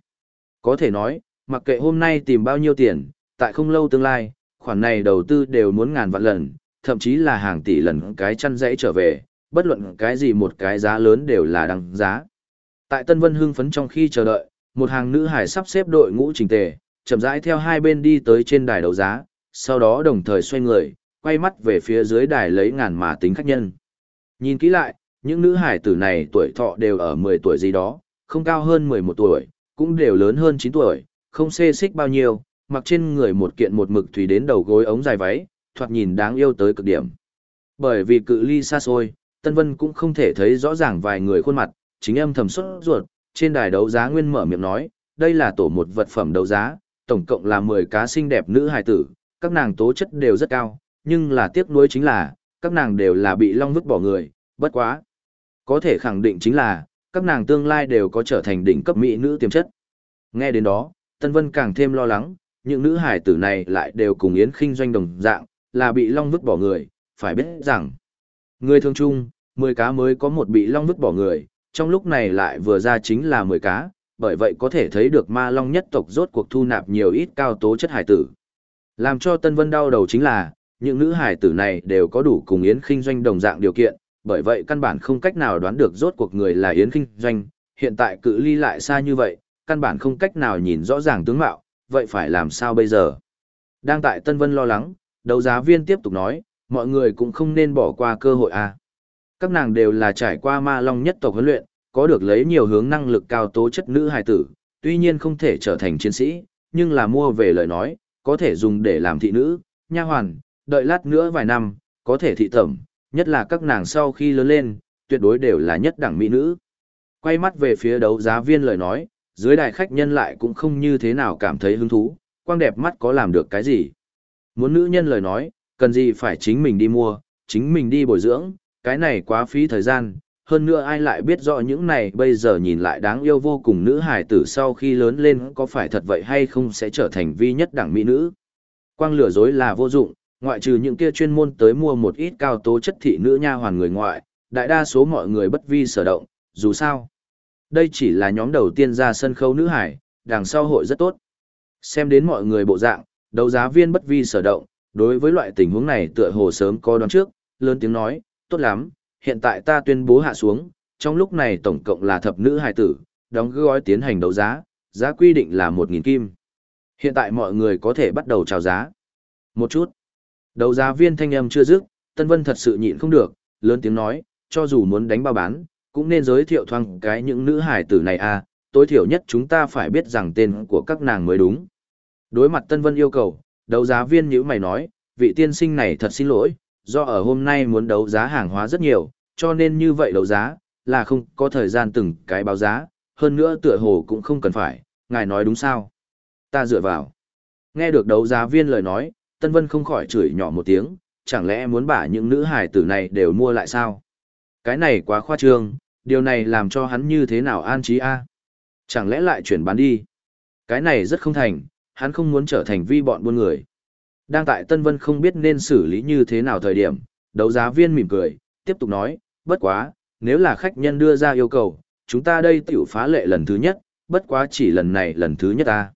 Có thể nói, mặc kệ hôm nay tìm bao nhiêu tiền, tại không lâu tương lai, khoản này đầu tư đều muốn ngàn vạn lần, thậm chí là hàng tỷ lần cái chăn dãy trở về, bất luận cái gì một cái giá lớn đều là đăng giá. Tại Tân Vân hưng phấn trong khi chờ đợi, một hàng nữ hải sắp xếp đội ngũ trình tề, chậm rãi theo hai bên đi tới trên đài đấu giá, sau đó đồng thời xoay người, quay mắt về phía dưới đài lấy ngàn mà tính khách nhân. Nhìn kỹ lại, những nữ hải tử này tuổi thọ đều ở 10 tuổi gì đó, không cao hơn 11 tuổi, cũng đều lớn hơn 9 tuổi, không xê xích bao nhiêu, mặc trên người một kiện một mực thủy đến đầu gối ống dài váy, thoạt nhìn đáng yêu tới cực điểm. Bởi vì cự ly xa xôi, Tân Vân cũng không thể thấy rõ ràng vài người khuôn mặt, chính âm thầm xuất ruột, trên đài đấu giá nguyên mở miệng nói, đây là tổ một vật phẩm đấu giá, tổng cộng là 10 cá xinh đẹp nữ hài tử, các nàng tố chất đều rất cao, nhưng là tiếc nuối chính là, các nàng đều là bị long vứt bỏ người, bất quá. Có thể khẳng định chính là, các nàng tương lai đều có trở thành đỉnh cấp mỹ nữ tiềm chất. Nghe đến đó, Tân Vân càng thêm lo lắng, những nữ hải tử này lại đều cùng Yến Kinh doanh đồng dạng, là bị long vứt bỏ người, phải biết rằng, người thường chung, 10 cá mới có một bị long vứt bỏ người, trong lúc này lại vừa ra chính là 10 cá, bởi vậy có thể thấy được ma long nhất tộc rốt cuộc thu nạp nhiều ít cao tố chất hải tử. Làm cho Tân Vân đau đầu chính là, những nữ hải tử này đều có đủ cùng Yến Kinh doanh đồng dạng điều kiện, bởi vậy căn bản không cách nào đoán được rốt cuộc người là Yến Kinh doanh, hiện tại cự ly lại xa như vậy, căn bản không cách nào nhìn rõ ràng tướng mạo, vậy phải làm sao bây giờ? Đang tại Tân Vân lo lắng, đấu giá viên tiếp tục nói, mọi người cũng không nên bỏ qua cơ hội à. Các nàng đều là trải qua ma long nhất tộc huấn luyện, có được lấy nhiều hướng năng lực cao tố chất nữ hài tử, tuy nhiên không thể trở thành chiến sĩ, nhưng là mua về lời nói, có thể dùng để làm thị nữ, nha hoàn, đợi lát nữa vài năm, có thể thị tẩm, nhất là các nàng sau khi lớn lên, tuyệt đối đều là nhất đẳng mỹ nữ. Quay mắt về phía đấu giá viên lời nói, dưới đài khách nhân lại cũng không như thế nào cảm thấy hứng thú, quang đẹp mắt có làm được cái gì. Muốn nữ nhân lời nói, cần gì phải chính mình đi mua, chính mình đi bồi dưỡng, cái này quá phí thời gian, hơn nữa ai lại biết rõ những này bây giờ nhìn lại đáng yêu vô cùng nữ hài tử sau khi lớn lên có phải thật vậy hay không sẽ trở thành vi nhất đẳng mỹ nữ. Quang lừa dối là vô dụng, ngoại trừ những kia chuyên môn tới mua một ít cao tố chất thị nữ nha hoàn người ngoại, đại đa số mọi người bất vi sở động, dù sao. Đây chỉ là nhóm đầu tiên ra sân khấu nữ hải, đằng sau hội rất tốt. Xem đến mọi người bộ dạng, đấu giá viên bất vi sở động, đối với loại tình huống này tựa hồ sớm có đoán trước, lớn tiếng nói, tốt lắm, hiện tại ta tuyên bố hạ xuống, trong lúc này tổng cộng là thập nữ hài tử, đóng gói tiến hành đấu giá, giá quy định là 1.000 kim. Hiện tại mọi người có thể bắt đầu chào giá. Một chút. Đấu giá viên thanh âm chưa dứt, Tân Vân thật sự nhịn không được, lớn tiếng nói, cho dù muốn đánh bao bán, cũng nên giới thiệu thoang cái những nữ hải tử này à, tối thiểu nhất chúng ta phải biết rằng tên của các nàng mới đúng. Đối mặt Tân Vân yêu cầu, đấu giá viên nhữ mày nói, vị tiên sinh này thật xin lỗi, do ở hôm nay muốn đấu giá hàng hóa rất nhiều, cho nên như vậy đấu giá, là không có thời gian từng cái báo giá, hơn nữa tựa hồ cũng không cần phải, ngài nói đúng sao? Ta dựa vào. Nghe được đấu giá viên lời nói, Tân Vân không khỏi chửi nhỏ một tiếng, chẳng lẽ muốn bả những nữ hài tử này đều mua lại sao? Cái này quá khoa trương, điều này làm cho hắn như thế nào an trí a? Chẳng lẽ lại chuyển bán đi? Cái này rất không thành, hắn không muốn trở thành vi bọn buôn người. Đang tại Tân Vân không biết nên xử lý như thế nào thời điểm, đấu giá viên mỉm cười, tiếp tục nói, bất quá, nếu là khách nhân đưa ra yêu cầu, chúng ta đây tiểu phá lệ lần thứ nhất, bất quá chỉ lần này lần thứ nhất ta.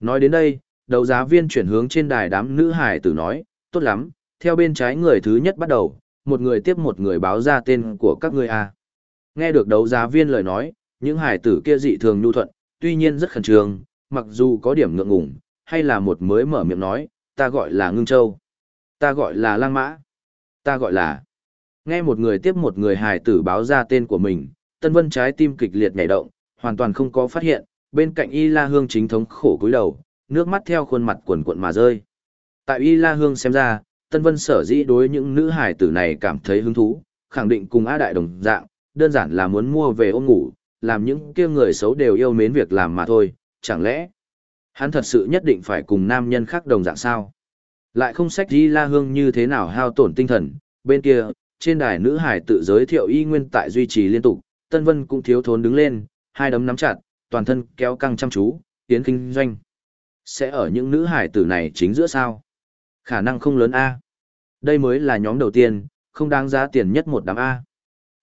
Nói đến đây, đầu giá viên chuyển hướng trên đài đám nữ hải tử nói, tốt lắm, theo bên trái người thứ nhất bắt đầu, một người tiếp một người báo ra tên của các ngươi a. Nghe được đấu giá viên lời nói, những hải tử kia dị thường nhu thuận, tuy nhiên rất khẩn trương, mặc dù có điểm ngượng ngùng, hay là một mới mở miệng nói, ta gọi là Ngưng Châu, ta gọi là Lang Mã, ta gọi là... Nghe một người tiếp một người hải tử báo ra tên của mình, Tân Vân trái tim kịch liệt nhảy động, hoàn toàn không có phát hiện, bên cạnh Y La Hương chính thống khổ cúi đầu, nước mắt theo khuôn mặt quần cuộn mà rơi. Tại Y La Hương xem ra, Tân Vân sở dĩ đối những nữ hải tử này cảm thấy hứng thú, khẳng định cùng A Đại đồng dạng, đơn giản là muốn mua về ôm ngủ, làm những kia người xấu đều yêu mến việc làm mà thôi, chẳng lẽ hắn thật sự nhất định phải cùng nam nhân khác đồng dạng sao? Lại không sách Y La Hương như thế nào hao tổn tinh thần, bên kia, trên đài nữ hải tự giới thiệu y nguyên tại duy trì liên tục, Tân Vân cũng thiếu thốn đứng lên, hai đấm nắm chặt, toàn thân kéo căng chăm chú, tiến kinh doanh. Sẽ ở những nữ hải tử này chính giữa sao? Khả năng không lớn A. Đây mới là nhóm đầu tiên, không đáng giá tiền nhất một đám A.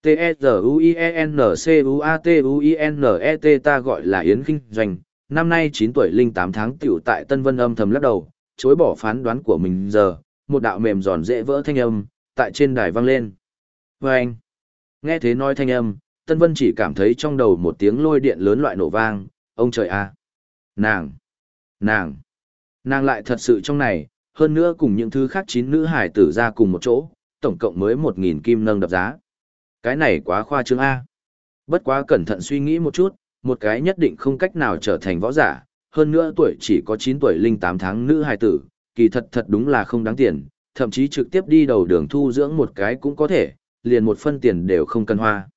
T-E-Z-U-I-E-N-C-U-A-T-U-I-N-E-T ta gọi là Yến Kinh Doanh, năm nay 9 tuổi linh 8 tháng tiểu tại Tân Vân âm thầm lắc đầu, chối bỏ phán đoán của mình giờ, một đạo mềm giòn dễ vỡ thanh âm, tại trên đài vang lên. Và anh, nghe thế nói thanh âm, Tân Vân chỉ cảm thấy trong đầu một tiếng lôi điện lớn loại nổ vang, ông trời a, Nàng! Nàng! Nàng lại thật sự trong này, hơn nữa cùng những thứ khác chín nữ hải tử ra cùng một chỗ, tổng cộng mới một nghìn kim nâng đập giá. Cái này quá khoa trương A. Bất quá cẩn thận suy nghĩ một chút, một cái nhất định không cách nào trở thành võ giả, hơn nữa tuổi chỉ có chín tuổi linh tám tháng nữ hải tử, kỳ thật thật đúng là không đáng tiền, thậm chí trực tiếp đi đầu đường thu dưỡng một cái cũng có thể, liền một phân tiền đều không cần hoa.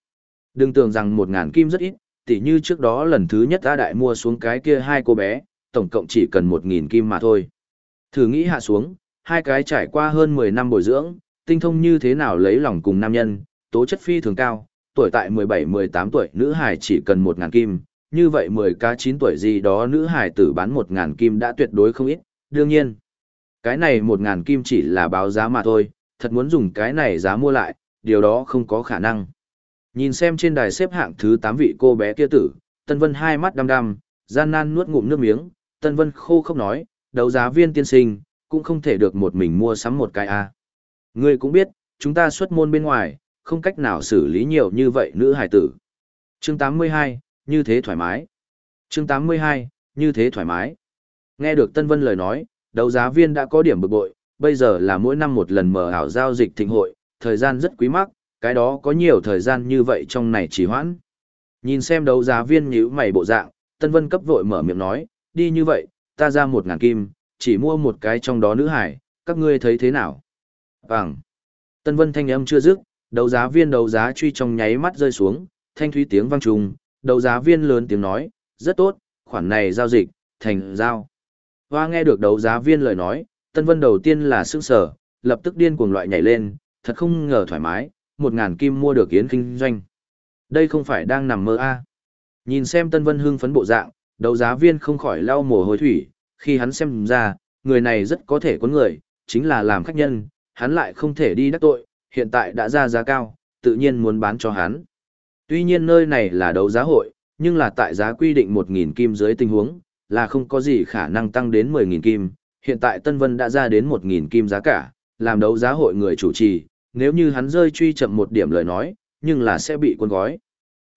Đừng tưởng rằng một ngàn kim rất ít, tỉ như trước đó lần thứ nhất ta Đại mua xuống cái kia hai cô bé, tổng cộng chỉ cần một nghìn kim mà thôi. Thử nghĩ hạ xuống, hai cái trải qua hơn mười năm bồi dưỡng, tinh thông như thế nào lấy lòng cùng nam nhân, tố chất phi thường cao, tuổi tại mười bảy mười tám tuổi nữ hài chỉ cần một ngàn kim, như vậy mười cá chín tuổi gì đó nữ hài tử bán một ngàn kim đã tuyệt đối không ít, đương nhiên. Cái này một ngàn kim chỉ là báo giá mà thôi, thật muốn dùng cái này giá mua lại, điều đó không có khả năng. Nhìn xem trên đài xếp hạng thứ 8 vị cô bé kia tử, Tân Vân hai mắt đăm đăm, gian nan nuốt ngụm nước miếng, Tân Vân khô không nói, đấu giá viên tiên sinh, cũng không thể được một mình mua sắm một cái a. À. Ngươi cũng biết, chúng ta xuất môn bên ngoài, không cách nào xử lý nhiều như vậy nữ hải tử. Chương 82, như thế thoải mái. Chương 82, như thế thoải mái. Nghe được Tân Vân lời nói, đấu giá viên đã có điểm bực bội, bây giờ là mỗi năm một lần mở ảo giao dịch thịnh hội, thời gian rất quý mắc, cái đó có nhiều thời gian như vậy trong này chỉ hoãn. Nhìn xem đấu giá viên nhíu mày bộ dạng, Tân Vân cấp vội mở miệng nói, đi như vậy, ta ra một ngàn kim, chỉ mua một cái trong đó nữ hải, các ngươi thấy thế nào? Vâng. Tân Vân thanh âm chưa dứt, đấu giá viên đấu giá truy trong nháy mắt rơi xuống, thanh thúy tiếng vang trùng, đấu giá viên lớn tiếng nói, rất tốt, khoản này giao dịch, thành giao. Hoa nghe được đấu giá viên lời nói, Tân Vân đầu tiên là sững sở, lập tức điên cuồng loại nhảy lên, thật không ngờ thoải mái, một ngàn kim mua được yến kinh doanh. Đây không phải đang nằm mơ a à. Nhìn xem Tân Vân hưng phấn bộ dạng, đấu giá viên không khỏi lau mồ hôi thủy, khi hắn xem ra, người này rất có thể có người, chính là làm khách nhân, hắn lại không thể đi đắc tội, hiện tại đã ra giá cao, tự nhiên muốn bán cho hắn. Tuy nhiên nơi này là đấu giá hội, nhưng là tại giá quy định 1.000 kim dưới tình huống, là không có gì khả năng tăng đến 10.000 kim, hiện tại Tân Vân đã ra đến 1.000 kim giá cả, làm đấu giá hội người chủ trì, nếu như hắn rơi truy chậm một điểm lời nói, nhưng là sẽ bị cuốn gói.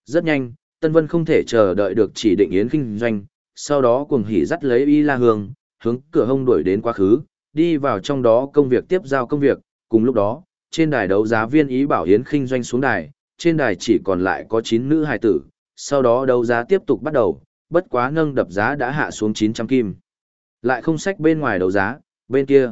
Rất nhanh, Tân Vân không thể chờ đợi được chỉ định yến kinh doanh, sau đó cuồng hỉ dắt lấy Y La Hương, hướng cửa hông đuổi đến quá khứ, đi vào trong đó công việc tiếp giao công việc, cùng lúc đó, trên đài đấu giá viên ý bảo yến kinh doanh xuống đài, trên đài chỉ còn lại có 9 nữ hài tử, sau đó đấu giá tiếp tục bắt đầu, bất quá nâng đập giá đã hạ xuống 900 kim. Lại không sách bên ngoài đấu giá, bên kia.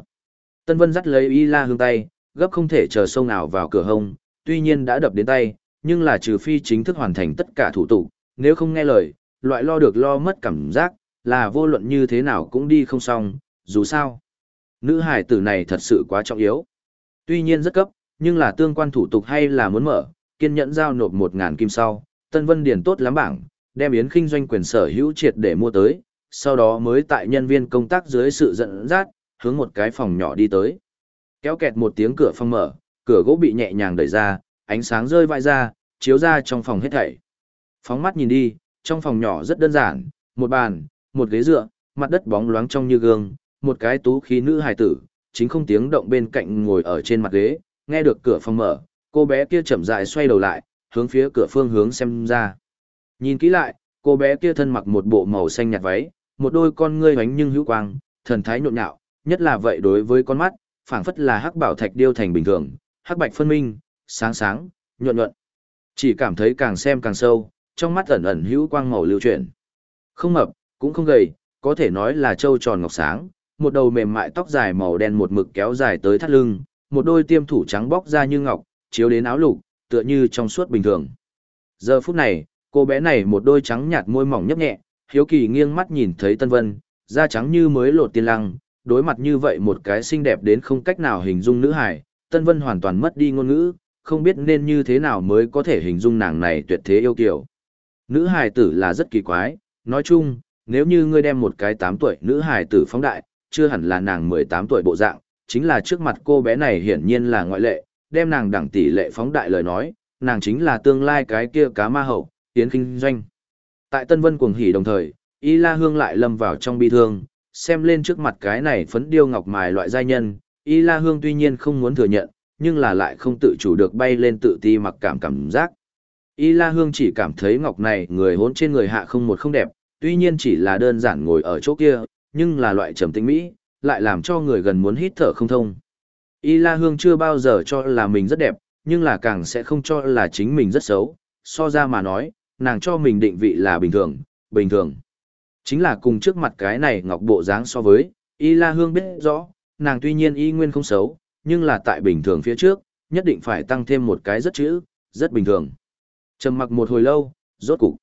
Tân Vân dắt lấy Y La Hương tay, gấp không thể chờ sông nào vào cửa hông, tuy nhiên đã đập đến tay, nhưng là trừ phi chính thức hoàn thành tất cả thủ tục, nếu không nghe lời, loại lo được lo mất cảm giác, là vô luận như thế nào cũng đi không xong, dù sao. Nữ hải tử này thật sự quá trọng yếu. Tuy nhiên rất cấp, nhưng là tương quan thủ tục hay là muốn mở, kiên nhẫn giao nộp 1.000 kim sau, Tân Vân Điền tốt lắm bảng, đem yến kinh doanh quyền sở hữu triệt để mua tới, sau đó mới tại nhân viên công tác dưới sự dẫn dắt, hướng một cái phòng nhỏ đi tới. Kéo kẹt một tiếng cửa phòng mở, cửa gỗ bị nhẹ nhàng đẩy ra, ánh sáng rơi vãi ra, chiếu ra trong phòng hết thảy. Phóng mắt nhìn đi, trong phòng nhỏ rất đơn giản, một bàn, một ghế dựa, mặt đất bóng loáng trong như gương, một cái tú khí nữ hài tử, chính không tiếng động bên cạnh ngồi ở trên mặt ghế, nghe được cửa phòng mở, cô bé kia chậm rãi xoay đầu lại, hướng phía cửa phương hướng xem ra. Nhìn kỹ lại, cô bé kia thân mặc một bộ màu xanh nhạt váy, một đôi con ngươi hoánh nhưng hữu quang, thần thái nhộn nhạo, nhất là vậy đối với con mắt, phảng phất là hắc bảo thạch điêu thành bình thường, hắc bạch phân minh, sáng sáng, nhuận nhuận. Chỉ cảm thấy càng xem càng sâu, trong mắt ẩn ẩn hữu quang màu lưu chuyển. Không mập, cũng không gầy, có thể nói là trâu tròn ngọc sáng, một đầu mềm mại tóc dài màu đen một mực kéo dài tới thắt lưng, một đôi tiêm thủ trắng bóc ra như ngọc, chiếu đến áo lục, tựa như trong suốt bình thường. Giờ phút này, cô bé này một đôi trắng nhạt môi mỏng nhấp nhẹ, hiếu kỳ nghiêng mắt nhìn thấy Tân Vân, da trắng như mới lột tiên lăng, đối mặt như vậy một cái xinh đẹp đến không cách nào hình dung nữ hải, Tân Vân hoàn toàn mất đi ngôn ngữ, không biết nên như thế nào mới có thể hình dung nàng này tuyệt thế yêu kiều. Nữ hài tử là rất kỳ quái, nói chung, nếu như ngươi đem một cái 8 tuổi nữ hài tử phóng đại, chưa hẳn là nàng 18 tuổi bộ dạng, chính là trước mặt cô bé này hiển nhiên là ngoại lệ, đem nàng đẳng tỷ lệ phóng đại lời nói, nàng chính là tương lai cái kia cá ma hậu, tiến kinh doanh. Tại Tân Vân cuồng hỉ đồng thời, Y La Hương lại lâm vào trong bi thương, xem lên trước mặt cái này phấn điêu ngọc mài loại giai nhân, Y La Hương tuy nhiên không muốn thừa nhận, nhưng là lại không tự chủ được bay lên tự ti mặc cảm cảm giác. Y La Hương chỉ cảm thấy ngọc này người hốn trên người hạ không một không đẹp, tuy nhiên chỉ là đơn giản ngồi ở chỗ kia, nhưng là loại trầm tĩnh mỹ, lại làm cho người gần muốn hít thở không thông. Y La Hương chưa bao giờ cho là mình rất đẹp, nhưng là càng sẽ không cho là chính mình rất xấu, so ra mà nói, nàng cho mình định vị là bình thường, bình thường. Chính là cùng trước mặt cái này ngọc bộ dáng so với, Y La Hương biết rõ, nàng tuy nhiên y nguyên không xấu, nhưng là tại bình thường phía trước, nhất định phải tăng thêm một cái rất chữ, rất bình thường. Trầm mặc một hồi lâu, rốt cục.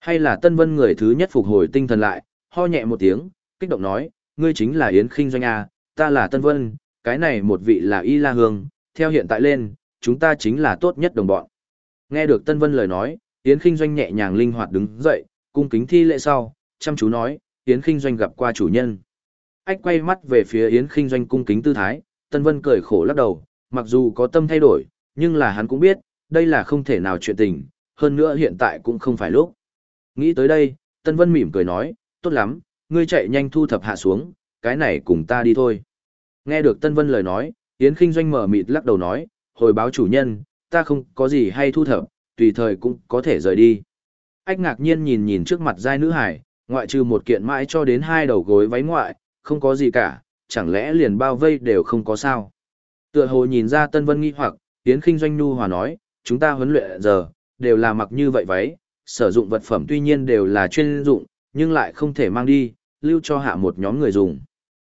Hay là Tân Vân người thứ nhất phục hồi tinh thần lại, ho nhẹ một tiếng, kích động nói, ngươi chính là Yến Kinh Doanh A, ta là Tân Vân, cái này một vị là Y La Hương, theo hiện tại lên, chúng ta chính là tốt nhất đồng bọn. Nghe được Tân Vân lời nói, Yến Kinh Doanh nhẹ nhàng linh hoạt đứng dậy, cung kính thi lễ sau, chăm chú nói, Yến Kinh Doanh gặp qua chủ nhân. Ách quay mắt về phía Yến Kinh Doanh cung kính tư thái, Tân Vân cười khổ lắc đầu, mặc dù có tâm thay đổi, nhưng là hắn cũng biết, đây là không thể nào chuyện tình, hơn nữa hiện tại cũng không phải lúc. Nghĩ tới đây, Tân Vân mỉm cười nói, tốt lắm, ngươi chạy nhanh thu thập hạ xuống, cái này cùng ta đi thôi. Nghe được Tân Vân lời nói, Yến Kinh Doanh mở mịt lắc đầu nói, hồi báo chủ nhân, ta không có gì hay thu thập, tùy thời cũng có thể rời đi. Ách ngạc nhiên nhìn nhìn trước mặt giai nữ hải, ngoại trừ một kiện mãi cho đến hai đầu gối váy ngoại, không có gì cả, chẳng lẽ liền bao vây đều không có sao. Tựa hồ nhìn ra Tân Vân nghi hoặc, Tiễn Kinh Doanh Nu Hòa nói, chúng ta huấn luyện giờ, đều là mặc như vậy váy, sử dụng vật phẩm tuy nhiên đều là chuyên dụng, nhưng lại không thể mang đi, lưu cho hạ một nhóm người dùng.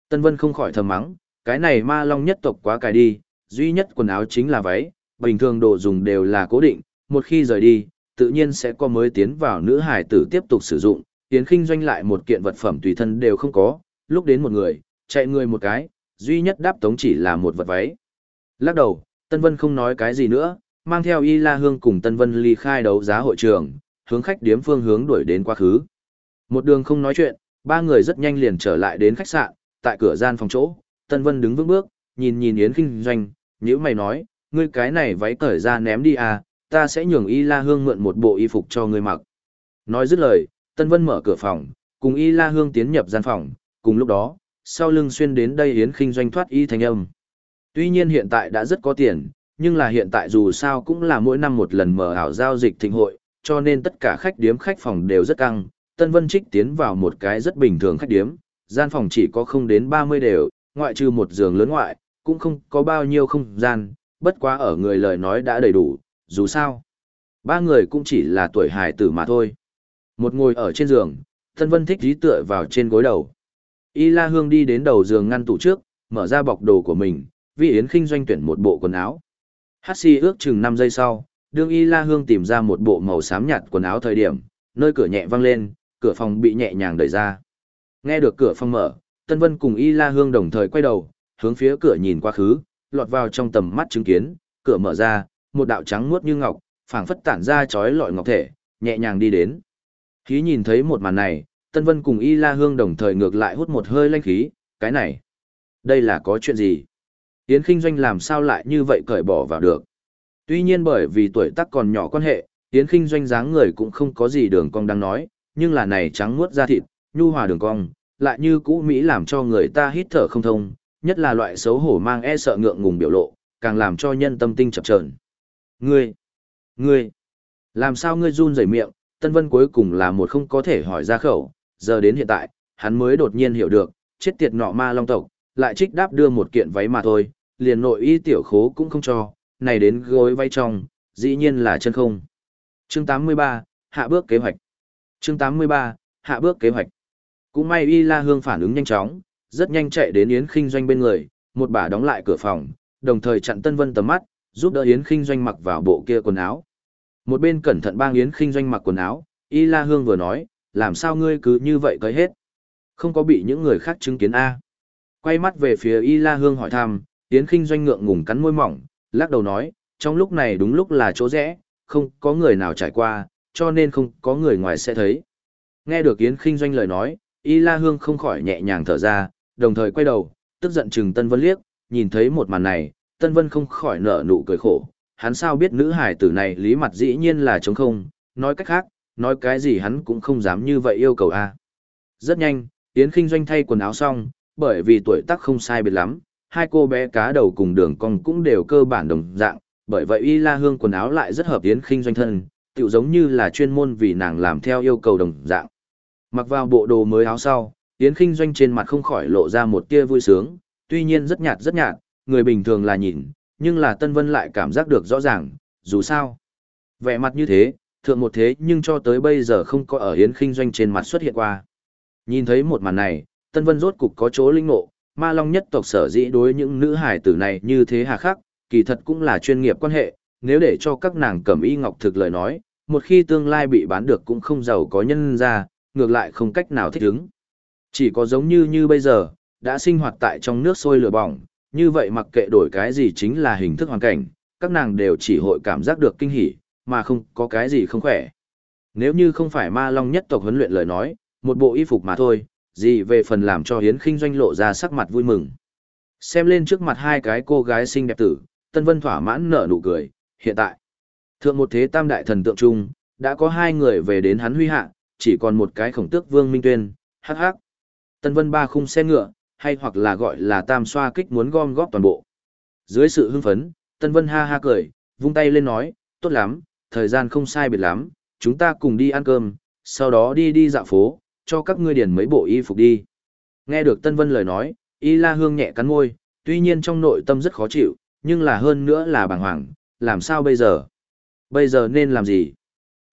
Tân Vân không khỏi thầm mắng, cái này ma long nhất tộc quá cài đi, duy nhất quần áo chính là váy, bình thường đồ dùng đều là cố định, một khi rời đi, tự nhiên sẽ có mới tiến vào nữ hải tử tiếp tục sử dụng, tiến khinh doanh lại một kiện vật phẩm tùy thân đều không có, lúc đến một người, chạy người một cái, duy nhất đáp tống chỉ là một vật váy. Lắc đầu, Tân Vân không nói cái gì nữa, mang theo Y La Hương cùng Tân Vân ly khai đấu giá hội trường, hướng khách điếm phương hướng đuổi đến quá khứ. Một đường không nói chuyện, ba người rất nhanh liền trở lại đến khách sạn, tại cửa gian phòng chỗ, Tân Vân đứng vững bước, nhìn nhìn Yến Kinh Doanh, nhữ mày nói, ngươi cái này váy cởi ra ném đi à, ta sẽ nhường Y La Hương mượn một bộ y phục cho ngươi mặc. Nói dứt lời, Tân Vân mở cửa phòng, cùng Y La Hương tiến nhập gian phòng, cùng lúc đó, sau lưng xuyên đến đây hiến Kinh Doanh thoát y thành âm. Tuy nhiên hiện tại đã rất có tiền, nhưng là hiện tại dù sao cũng là mỗi năm một lần mở ảo giao dịch thịnh hội, cho nên tất cả khách điếm khách phòng đều rất căng. Tân Vân Trích tiến vào một cái rất bình thường khách điếm, gian phòng chỉ có không đến 30 đều, ngoại trừ một giường lớn ngoại, cũng không có bao nhiêu không gian, bất quá ở người lời nói đã đầy đủ, dù sao. Ba người cũng chỉ là tuổi hài tử mà thôi. Một ngồi ở trên giường, Tân Vân thích dí tựa vào trên gối đầu. Y La Hương đi đến đầu giường ngăn tủ trước, mở ra bọc đồ của mình, Vi Yến khinh doanh tuyển một bộ quần áo. Hát si ước chừng 5 giây sau, đương Y La Hương tìm ra một bộ màu xám nhạt quần áo thời điểm, nơi cửa nhẹ văng lên, cửa phòng bị nhẹ nhàng đẩy ra. Nghe được cửa phòng mở, Tân Vân cùng Y La Hương đồng thời quay đầu, hướng phía cửa nhìn qua khứ, lọt vào trong tầm mắt chứng kiến, cửa mở ra, một đạo trắng muốt như ngọc, phảng phất tản ra chói lọi ngọc thể, nhẹ nhàng đi đến. Khí nhìn thấy một màn này, Tân Vân cùng Y La Hương đồng thời ngược lại hút một hơi lanh khí, cái này, đây là có chuyện gì? Yến Kinh Doanh làm sao lại như vậy cởi bỏ vào được? Tuy nhiên bởi vì tuổi tác còn nhỏ quan hệ, Yến Kinh doanh dáng người cũng không có gì đường cong đang nói, nhưng là này trắng muốt da thịt, nhu hòa đường cong, lại như cũ Mỹ làm cho người ta hít thở không thông, nhất là loại xấu hổ mang e sợ ngượng ngùng biểu lộ, càng làm cho nhân tâm tinh chập chờn. Ngươi, ngươi, làm sao ngươi run rẩy miệng, Tân Vân cuối cùng là một không có thể hỏi ra khẩu, giờ đến hiện tại, hắn mới đột nhiên hiểu được, chết tiệt nọ ma long tộc, lại trích đáp đưa một kiện váy mà thôi, liền nội y tiểu khố cũng không cho, này đến gối váy trong, dĩ nhiên là chân không. Chương 83, hạ bước kế hoạch. Chương 83, hạ bước kế hoạch. Cũng may Y La Hương phản ứng nhanh chóng, rất nhanh chạy đến Yến Kinh Doanh bên người, một bà đóng lại cửa phòng, đồng thời chặn Tân Vân tầm mắt, giúp đỡ Yến Kinh Doanh mặc vào bộ kia quần áo. Một bên cẩn thận bang Yến Kinh Doanh mặc quần áo, Y La Hương vừa nói, làm sao ngươi cứ như vậy tới hết? Không có bị những người khác chứng kiến a? Quay mắt về phía Y La Hương hỏi thăm, Yến Kinh Doanh ngượng ngùng cắn môi mỏng, lắc đầu nói, trong lúc này đúng lúc là chỗ rẽ, không có người nào trải qua, cho nên không có người ngoài sẽ thấy. Nghe được Yến Kinh Doanh lời nói, Y La Hương không khỏi nhẹ nhàng thở ra, đồng thời quay đầu, tức giận chừng Tân Vân liếc, nhìn thấy một màn này, Tân Vân không khỏi nở nụ cười khổ, hắn sao biết nữ hải tử này lý mặt dĩ nhiên là trống không, nói cách khác, nói cái gì hắn cũng không dám như vậy yêu cầu a. Rất nhanh, Yến Kinh Doanh thay quần áo xong, bởi vì tuổi tác không sai biệt lắm, hai cô bé cá đầu cùng đường cong cũng đều cơ bản đồng dạng, bởi vậy Y La Hương quần áo lại rất hợp Yến Kinh Doanh thân, tựu giống như là chuyên môn vì nàng làm theo yêu cầu đồng dạng. Mặc vào bộ đồ mới áo sau, Yến Kinh Doanh trên mặt không khỏi lộ ra một tia vui sướng, tuy nhiên rất nhạt rất nhạt, người bình thường là nhìn, nhưng là Tân Vân lại cảm giác được rõ ràng, dù sao. Vẻ mặt như thế, thượng một thế nhưng cho tới bây giờ không có ở Hiến Kinh Doanh trên mặt xuất hiện qua. Nhìn thấy một màn này, Tân Vân rốt cục có chỗ linh ngộ, ma long nhất tộc sở dĩ đối những nữ hải tử này như thế hà khắc, kỳ thật cũng là chuyên nghiệp quan hệ, nếu để cho các nàng cẩm y ngọc thực lời nói, một khi tương lai bị bán được cũng không giàu có nhân ra, ngược lại không cách nào thích ứng. Chỉ có giống như như bây giờ, đã sinh hoạt tại trong nước sôi lửa bỏng, như vậy mặc kệ đổi cái gì chính là hình thức hoàn cảnh, các nàng đều chỉ hội cảm giác được kinh hỉ, mà không có cái gì không khỏe. Nếu như không phải ma long nhất tộc huấn luyện lời nói, một bộ y phục mà thôi, gì về phần làm cho hiến khinh doanh lộ ra sắc mặt vui mừng. Xem lên trước mặt hai cái cô gái xinh đẹp tử, Tân Vân thỏa mãn nở nụ cười, hiện tại. Thượng một thế tam đại thần tượng trung, đã có hai người về đến hắn huy hạ, chỉ còn một cái khổng tước vương minh tuyên, hắc hắc. Tân Vân ba khung xe ngựa, hay hoặc là gọi là tam xoa kích muốn gom góp toàn bộ. Dưới sự hưng phấn, Tân Vân ha ha cười, vung tay lên nói, tốt lắm, thời gian không sai biệt lắm, chúng ta cùng đi ăn cơm, sau đó đi đi dạo phố, cho các ngươi điền mấy bộ y phục đi. Nghe được Tân Vân lời nói, Y La Hương nhẹ cắn môi, tuy nhiên trong nội tâm rất khó chịu, nhưng là hơn nữa là bàng hoàng, làm sao bây giờ? Bây giờ nên làm gì?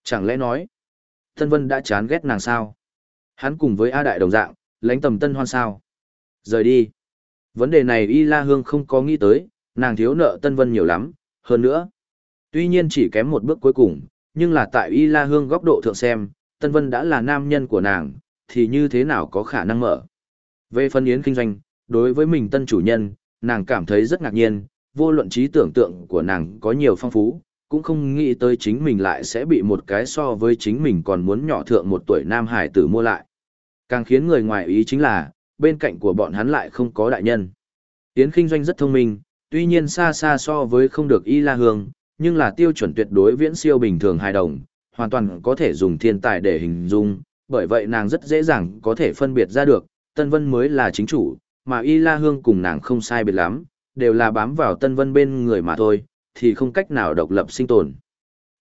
Chẳng lẽ nói, Tân Vân đã chán ghét nàng sao? Hắn cùng với A Đại đồng dạng, lãnh tầm Tân Hoan sao? Rời đi. Vấn đề này Y La Hương không có nghĩ tới, nàng thiếu nợ Tân Vân nhiều lắm, hơn nữa. Tuy nhiên chỉ kém một bước cuối cùng, nhưng là tại Y La Hương góc độ thượng xem, Tân Vân đã là nam nhân của nàng, thì như thế nào có khả năng mở. Về phân yến kinh doanh, đối với mình tân chủ nhân, nàng cảm thấy rất ngạc nhiên, vô luận trí tưởng tượng của nàng có nhiều phong phú, cũng không nghĩ tới chính mình lại sẽ bị một cái so với chính mình còn muốn nhỏ thượng một tuổi nam hải tử mua lại. Càng khiến người ngoài ý chính là, bên cạnh của bọn hắn lại không có đại nhân. Yến kinh doanh rất thông minh, tuy nhiên xa xa so với không được y la hương, nhưng là tiêu chuẩn tuyệt đối viễn siêu bình thường hài đồng, hoàn toàn có thể dùng thiên tài để hình dung, bởi vậy nàng rất dễ dàng có thể phân biệt ra được, Tân Vân mới là chính chủ, mà Y La Hương cùng nàng không sai biệt lắm, đều là bám vào Tân Vân bên người mà thôi, thì không cách nào độc lập sinh tồn.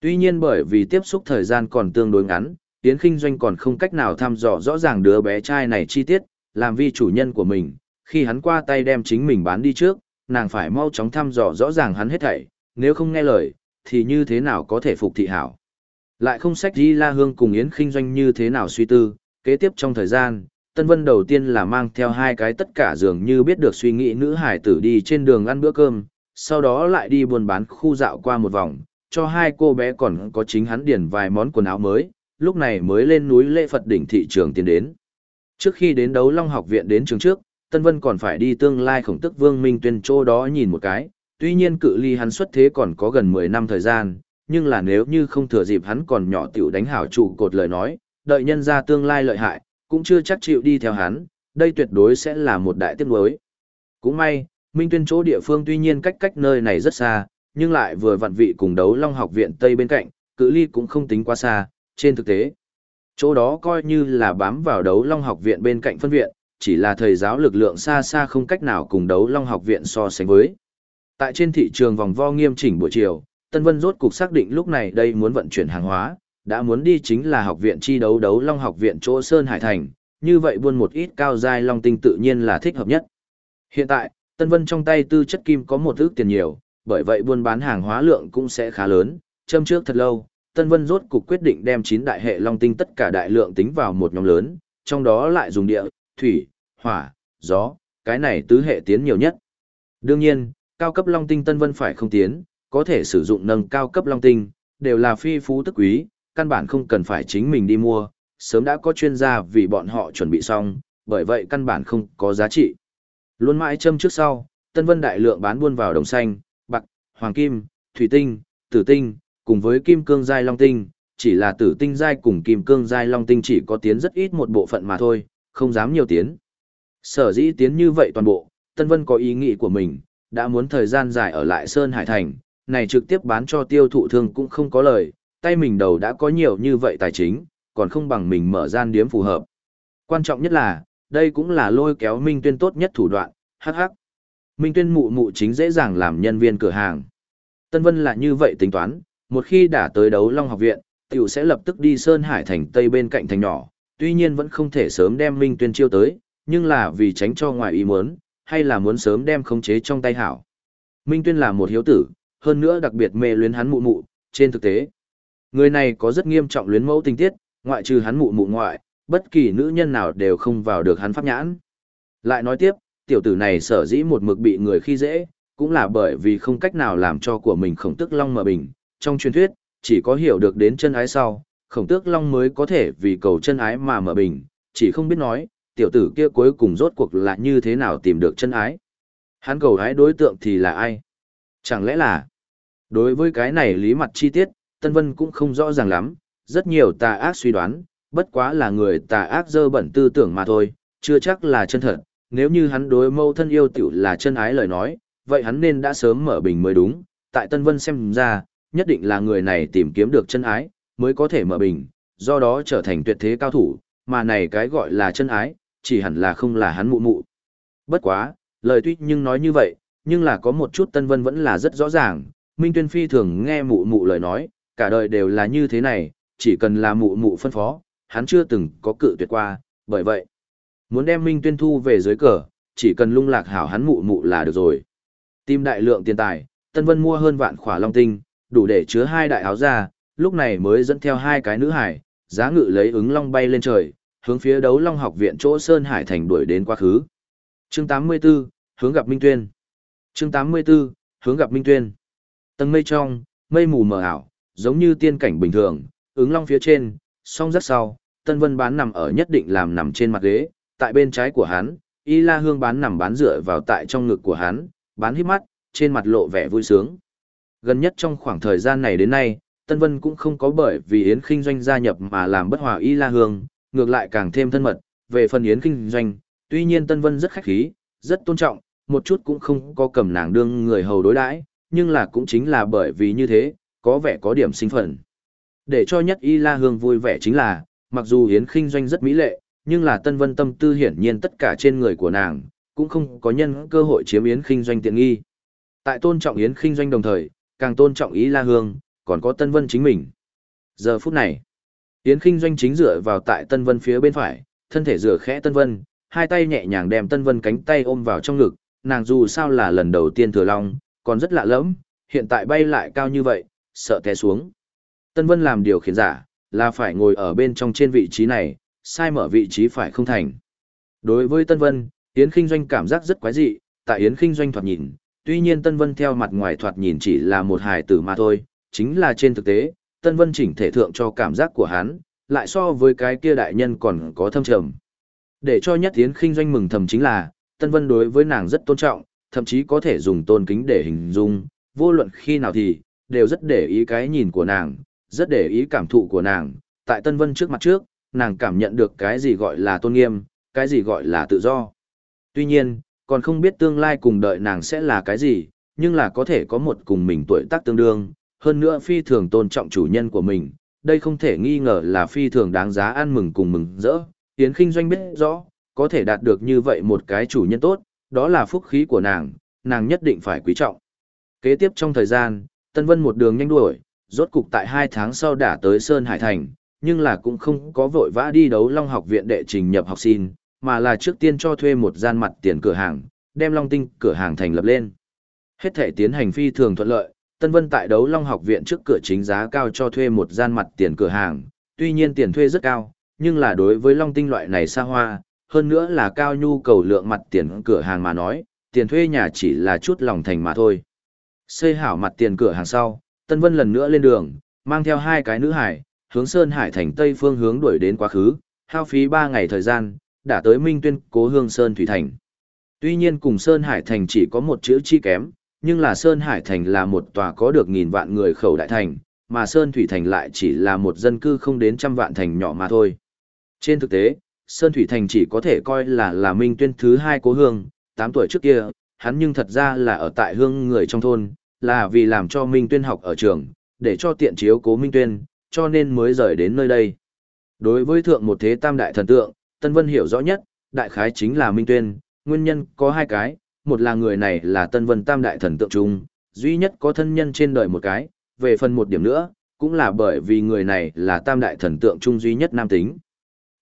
Tuy nhiên bởi vì tiếp xúc thời gian còn tương đối ngắn, Tiến Kinh Doanh còn không cách nào thăm dò rõ ràng đứa bé trai này chi tiết, làm vi chủ nhân của mình, khi hắn qua tay đem chính mình bán đi trước, nàng phải mau chóng thăm dò rõ ràng hắn hết thảy, nếu không nghe lời, thì như thế nào có thể phục thị hảo. Lại không sách Di La Hương cùng Yến Kinh Doanh như thế nào suy tư, kế tiếp trong thời gian, Tân Vân đầu tiên là mang theo hai cái tất cả dường như biết được suy nghĩ nữ hải tử đi trên đường ăn bữa cơm, sau đó lại đi buôn bán khu dạo qua một vòng, cho hai cô bé còn có chính hắn điển vài món quần áo mới, lúc này mới lên núi lễ Phật đỉnh thị trường tiến đến. Trước khi đến đấu Long học viện đến trường trước, Tân Vân còn phải đi tương lai khổng tức Vương Minh Tuyên chỗ đó nhìn một cái, tuy nhiên cự ly hắn xuất thế còn có gần 10 năm thời gian, nhưng là nếu như không thừa dịp hắn còn nhỏ tiểu đánh hảo trụ cột lời nói, đợi nhân ra tương lai lợi hại, cũng chưa chắc chịu đi theo hắn, đây tuyệt đối sẽ là một đại tiếc nuối. Cũng may, Minh Tuyên chỗ địa phương tuy nhiên cách cách nơi này rất xa, nhưng lại vừa vặn vị cùng đấu Long học viện Tây bên cạnh, cự ly cũng không tính quá xa, trên thực tế. Chỗ đó coi như là bám vào đấu Long học viện bên cạnh phân viện, chỉ là thầy giáo lực lượng xa xa không cách nào cùng đấu Long học viện so sánh với. Tại trên thị trường vòng vo nghiêm chỉnh buổi chiều, Tân Vân rốt cục xác định lúc này đây muốn vận chuyển hàng hóa, đã muốn đi chính là học viện chi đấu đấu Long học viện chỗ Sơn Hải Thành, như vậy buôn một ít cao giai long tinh tự nhiên là thích hợp nhất. Hiện tại, Tân Vân trong tay tư chất kim có một ước tiền nhiều, bởi vậy buôn bán hàng hóa lượng cũng sẽ khá lớn, châm trước thật lâu, Tân Vân rốt cục quyết định đem 9 đại hệ long tinh tất cả đại lượng tính vào một nhóm lớn, trong đó lại dùng địa, thủy, hỏa, gió, cái này tứ hệ tiến nhiều nhất. Đương nhiên, cao cấp long tinh Tân Vân phải không tiến, có thể sử dụng nâng cao cấp long tinh, đều là phi phú tức quý, căn bản không cần phải chính mình đi mua, sớm đã có chuyên gia vì bọn họ chuẩn bị xong, bởi vậy căn bản không có giá trị. Luôn mãi châm trước sau, Tân Vân đại lượng bán buôn vào đồng xanh, bạc, hoàng kim, thủy tinh, tử tinh, cùng với kim cương giai long tinh, chỉ là tử tinh giai cùng kim cương giai long tinh chỉ có tiến rất ít một bộ phận mà thôi, không dám nhiều tiến. Sở dĩ tiến như vậy toàn bộ, Tân Vân có ý nghĩ của mình, đã muốn thời gian dài ở lại Sơn Hải Thành, này trực tiếp bán cho tiêu thụ thương cũng không có lời, tay mình đầu đã có nhiều như vậy tài chính, còn không bằng mình mở gian điếm phù hợp. Quan trọng nhất là, đây cũng là lôi kéo Minh Tuyên tốt nhất thủ đoạn, hắc hắc. Minh Tuyên mụ mụ chính dễ dàng làm nhân viên cửa hàng. Tân Vân là như vậy tính toán, một khi đã tới đấu Long học viện, tiểu sẽ lập tức đi Sơn Hải thành Tây bên cạnh thành nhỏ, tuy nhiên vẫn không thể sớm đem Minh Tuyên chiêu tới, nhưng là vì tránh cho ngoài ý muốn, hay là muốn sớm đem khống chế trong tay hảo. Minh Tuyên là một hiếu tử, hơn nữa đặc biệt mê luyến hắn mụ mụ, trên thực tế. Người này có rất nghiêm trọng luyến mẫu tình tiết, ngoại trừ hắn mụ mụ ngoại, bất kỳ nữ nhân nào đều không vào được hắn pháp nhãn. Lại nói tiếp, tiểu tử này sở dĩ một mực bị người khi dễ, cũng là bởi vì không cách nào làm cho của mình khổng tức long mở bình. Trong truyền thuyết, chỉ có hiểu được đến chân ái sau, khổng tước long mới có thể vì cầu chân ái mà mở bình, chỉ không biết nói, tiểu tử kia cuối cùng rốt cuộc là như thế nào tìm được chân ái. Hắn cầu ái đối tượng thì là ai? Chẳng lẽ là... Đối với cái này lý mặt chi tiết, Tân Vân cũng không rõ ràng lắm, rất nhiều tà ác suy đoán, bất quá là người tà ác dơ bẩn tư tưởng mà thôi, chưa chắc là chân thật. Nếu như hắn đối mâu thân yêu tiểu là chân ái lời nói, vậy hắn nên đã sớm mở bình mới đúng. Tại Tân Vân xem ra, nhất định là người này tìm kiếm được chân ái, mới có thể mở bình, do đó trở thành tuyệt thế cao thủ, mà này cái gọi là chân ái, chỉ hẳn là không là hắn mụ mụ. Bất quá, lời tuy nhưng nói như vậy, nhưng là có một chút Tân Vân vẫn là rất rõ ràng, Minh Tuyên Phi thường nghe mụ mụ lời nói, cả đời đều là như thế này, chỉ cần là mụ mụ phân phó, hắn chưa từng có cự tuyệt qua, bởi vậy, muốn đem Minh Tuyên thu về dưới cờ, chỉ cần lung lạc hảo hắn mụ mụ là được rồi. Tìm đại lượng tiền tài, Tân Vân mua hơn vạn khỏa long tinh, đủ để chứa hai đại áo ra, lúc này mới dẫn theo hai cái nữ hải, giá ngự lấy ứng long bay lên trời, hướng phía đấu long học viện chỗ Sơn Hải Thành đuổi đến quá khứ. Chương 84, hướng gặp Minh Tuyên. Chương 84, hướng gặp Minh Tuyên. Tầng mây trong, mây mù mờ ảo, giống như tiên cảnh bình thường, ứng long phía trên, song rất sau, Tân Vân bán nằm ở nhất định làm nằm trên mặt ghế, tại bên trái của hắn, Y La Hương bán nằm bán dựa vào tại trong ngực của hắn, bán hít mắt, trên mặt lộ vẻ vui sướng. Gần nhất trong khoảng thời gian này đến nay, Tân Vân cũng không có bởi vì Yến Kinh Doanh gia nhập mà làm bất hòa Y La Hương, ngược lại càng thêm thân mật, về phần Yến Kinh Doanh, tuy nhiên Tân Vân rất khách khí, rất tôn trọng, một chút cũng không có cầm nàng đương người hầu đối đãi, nhưng là cũng chính là bởi vì như thế, có vẻ có điểm sinh phận. Để cho nhất Y La Hương vui vẻ chính là, mặc dù Yến Kinh Doanh rất mỹ lệ, nhưng là Tân Vân tâm tư hiển nhiên tất cả trên người của nàng, cũng không có nhân cơ hội chiếm Yến Kinh Doanh tiện nghi. Tại tôn trọng Yến Kinh Doanh đồng thời, càng tôn trọng Y La Hương, còn có Tân Vân chính mình. Giờ phút này, Yến Kinh Doanh chính dựa vào tại Tân Vân phía bên phải, thân thể dựa khẽ Tân Vân, hai tay nhẹ nhàng đem Tân Vân cánh tay ôm vào trong ngực, nàng dù sao là lần đầu tiên thừa long, còn rất lạ lẫm, hiện tại bay lại cao như vậy, sợ té xuống. Tân Vân làm điều khiển giả, là phải ngồi ở bên trong trên vị trí này, sai mở vị trí phải không thành. Đối với Tân Vân, Yến Kinh Doanh cảm giác rất quái dị, tại Yến Kinh Doanh thoạt nhìn, tuy nhiên Tân Vân theo mặt ngoài thoạt nhìn chỉ là một hài tử mà thôi, chính là trên thực tế, Tân Vân chỉnh thể thượng cho cảm giác của hắn, lại so với cái kia đại nhân còn có thâm trầm. Để cho nhất Thiến Khinh Doanh mừng thầm chính là, Tân Vân đối với nàng rất tôn trọng, thậm chí có thể dùng tôn kính để hình dung, vô luận khi nào thì, đều rất để ý cái nhìn của nàng, rất để ý cảm thụ của nàng, tại Tân Vân trước mặt trước, nàng cảm nhận được cái gì gọi là tôn nghiêm, cái gì gọi là tự do. Tuy nhiên, còn không biết tương lai cùng đợi nàng sẽ là cái gì, nhưng là có thể có một cùng mình tuổi tác tương đương, hơn nữa phi thường tôn trọng chủ nhân của mình, đây không thể nghi ngờ là phi thường đáng giá ăn mừng cùng mừng rỡ. Yến Kinh Doanh biết rõ, có thể đạt được như vậy một cái chủ nhân tốt, đó là phúc khí của nàng, nàng nhất định phải quý trọng. Kế tiếp trong thời gian, Tân Vân một đường nhanh đuổi, rốt cục tại hai tháng sau đã tới Sơn Hải Thành, nhưng là cũng không có vội vã đi đấu Long học viện đệ trình nhập học xin, mà là trước tiên cho thuê một gian mặt tiền cửa hàng, đem Long Tinh cửa hàng thành lập lên. Hết thể tiến hành phi thường thuận lợi, Tân Vân tại đấu Long học viện trước cửa chính giá cao cho thuê một gian mặt tiền cửa hàng, tuy nhiên tiền thuê rất cao, nhưng là đối với Long Tinh loại này xa hoa, hơn nữa là cao nhu cầu lượng mặt tiền cửa hàng mà nói, tiền thuê nhà chỉ là chút lòng thành mà thôi. Xây hảo mặt tiền cửa hàng sau, Tân Vân lần nữa lên đường, mang theo hai cái nữ hải, hướng Sơn Hải thành Tây phương hướng đuổi đến quá khứ, hao phí 3 ngày thời gian, đã tới Minh Tuyên cố hương Sơn Thủy Thành. Tuy nhiên cùng Sơn Hải thành chỉ có một chữ chi kém, nhưng là Sơn Hải thành là một tòa có được nghìn vạn người khẩu đại thành, mà Sơn Thủy thành lại chỉ là một dân cư không đến trăm vạn thành nhỏ mà thôi. Trên thực tế, Sơn Thủy thành chỉ có thể coi là là Minh Tuyên thứ hai cố hương, 8 tuổi trước kia, hắn nhưng thật ra là ở tại hương người trong thôn, là vì làm cho Minh Tuyên học ở trường, để cho tiện chiếu cố Minh Tuyên, cho nên mới rời đến nơi đây. Đối với thượng một thế tam đại thần tượng, Tân Vân hiểu rõ nhất, đại khái chính là Minh Tuyên, nguyên nhân có hai cái, một là người này là Tân Vân tam đại thần tượng trung duy nhất có thân nhân trên đời một cái, về phần một điểm nữa, cũng là bởi vì người này là tam đại thần tượng trung duy nhất nam tính.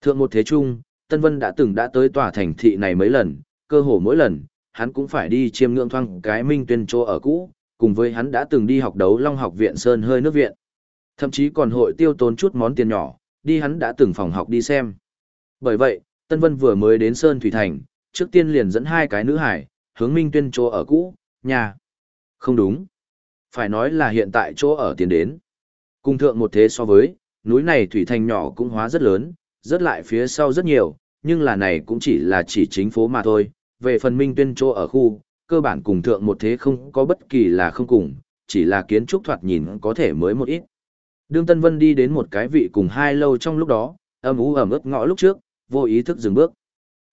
Thượng một thế trung Tân Vân đã từng đã tới tòa thành thị này mấy lần, cơ hồ mỗi lần, hắn cũng phải đi chiêm ngưỡng thoang cái Minh Tuyên chỗ ở cũ, cùng với hắn đã từng đi học đấu Long học viện Sơn hơi nước viện. Thậm chí còn hội tiêu tốn chút món tiền nhỏ, đi hắn đã từng phòng học đi xem. Bởi vậy, Tân Vân vừa mới đến Sơn Thủy Thành, trước tiên liền dẫn hai cái nữ hải, hướng Minh Tuyên chỗ ở cũ, nhà. Không đúng. Phải nói là hiện tại chỗ ở tiền đến. Cung thượng một thế so với, núi này Thủy Thành nhỏ cũng hóa rất lớn, rất lại phía sau rất nhiều, nhưng là này cũng chỉ là chỉ chính phố mà thôi. Về phần Minh Tuyên chỗ ở khu, cơ bản cùng thượng một thế không có bất kỳ là không cùng, chỉ là kiến trúc thoạt nhìn có thể mới một ít. Đương Tân Vân đi đến một cái vị cùng hai lâu trong lúc đó, âm ú ẩm ướt ngõ lúc trước, vô ý thức dừng bước.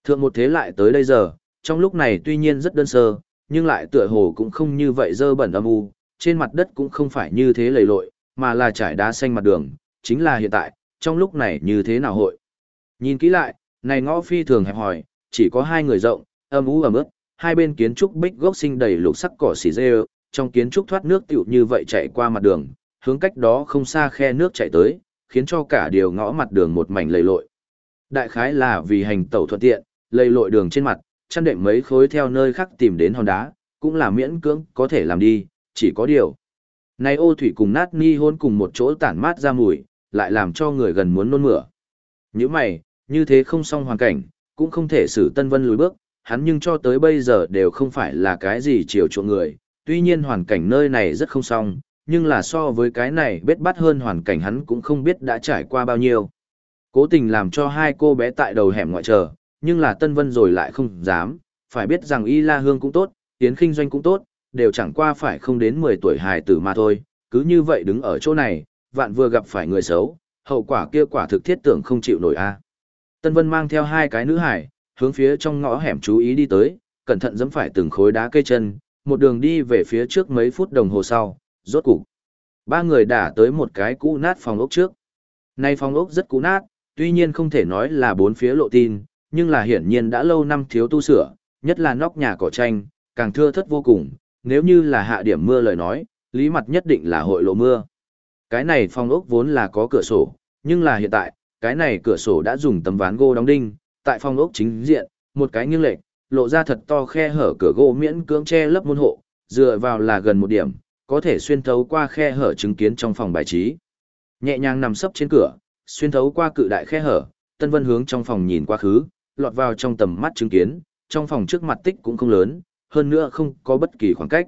Thượng một thế lại tới đây giờ, trong lúc này tuy nhiên rất đơn sơ, nhưng lại tựa hồ cũng không như vậy dơ bẩn âm u, trên mặt đất cũng không phải như thế lầy lội, mà là trải đá xanh mặt đường, chính là hiện tại, trong lúc này như thế nào hội. Nhìn kỹ lại, này ngõ phi thường hẹp hòi, chỉ có hai người rộng, âm u ẩm ướt, hai bên kiến trúc bích gốc sinh đầy lục sắc cỏ xỉ dê, trong kiến trúc thoát nước tiểu như vậy chạy qua mặt đường, hướng cách đó không xa khe nước chạy tới, khiến cho cả điều ngõ mặt đường một mảnh lầy lội. Đại khái là vì hành tẩu thuận tiện, lầy lội đường trên mặt, chăn đệm mấy khối theo nơi khác tìm đến hòn đá, cũng là miễn cưỡng có thể làm đi, chỉ có điều. Này ô thủy cùng nát ni hôn cùng một chỗ tản mát ra mùi, lại làm cho người gần muốn nôn mửa. Như mày, như thế không xong hoàn cảnh, cũng không thể xử Tân Vân lùi bước, hắn nhưng cho tới bây giờ đều không phải là cái gì chiều chuộng người, tuy nhiên hoàn cảnh nơi này rất không xong, nhưng là so với cái này bết bắt hơn hoàn cảnh hắn cũng không biết đã trải qua bao nhiêu. Cố tình làm cho hai cô bé tại đầu hẻm ngoại chờ, nhưng là Tân Vân rồi lại không dám, phải biết rằng Y La Hương cũng tốt, Tiến Kinh Doanh cũng tốt, đều chẳng qua phải không đến 10 tuổi hài tử mà thôi, cứ như vậy đứng ở chỗ này, vạn vừa gặp phải người xấu, hậu quả kia quả thực thiết tưởng không chịu nổi a. Tân Vân mang theo hai cái nữ hải, hướng phía trong ngõ hẻm chú ý đi tới, cẩn thận dẫm phải từng khối đá cây chân, một đường đi về phía trước mấy phút đồng hồ sau, rốt cục. Ba người đã tới một cái cũ nát phòng ốc trước. Nay phòng ốc rất cũ nát, tuy nhiên không thể nói là bốn phía lộ tin, nhưng là hiển nhiên đã lâu năm thiếu tu sửa, nhất là nóc nhà cỏ tranh, càng thưa thất vô cùng, nếu như là hạ điểm mưa lời nói, lý mặt nhất định là hội lộ mưa. Cái này phòng ốc vốn là có cửa sổ, nhưng là hiện tại, cái này cửa sổ đã dùng tấm ván gỗ đóng đinh, tại phòng ốc chính diện, một cái nghiêng lệch, lộ ra thật to khe hở cửa gỗ miễn cưỡng che lấp môn hộ, dựa vào là gần một điểm, có thể xuyên thấu qua khe hở chứng kiến trong phòng bài trí. Nhẹ nhàng nằm sấp trên cửa, xuyên thấu qua cự đại khe hở, Tân Vân hướng trong phòng nhìn qua khứ, lọt vào trong tầm mắt chứng kiến, trong phòng trước mặt tích cũng không lớn, hơn nữa không có bất kỳ khoảng cách.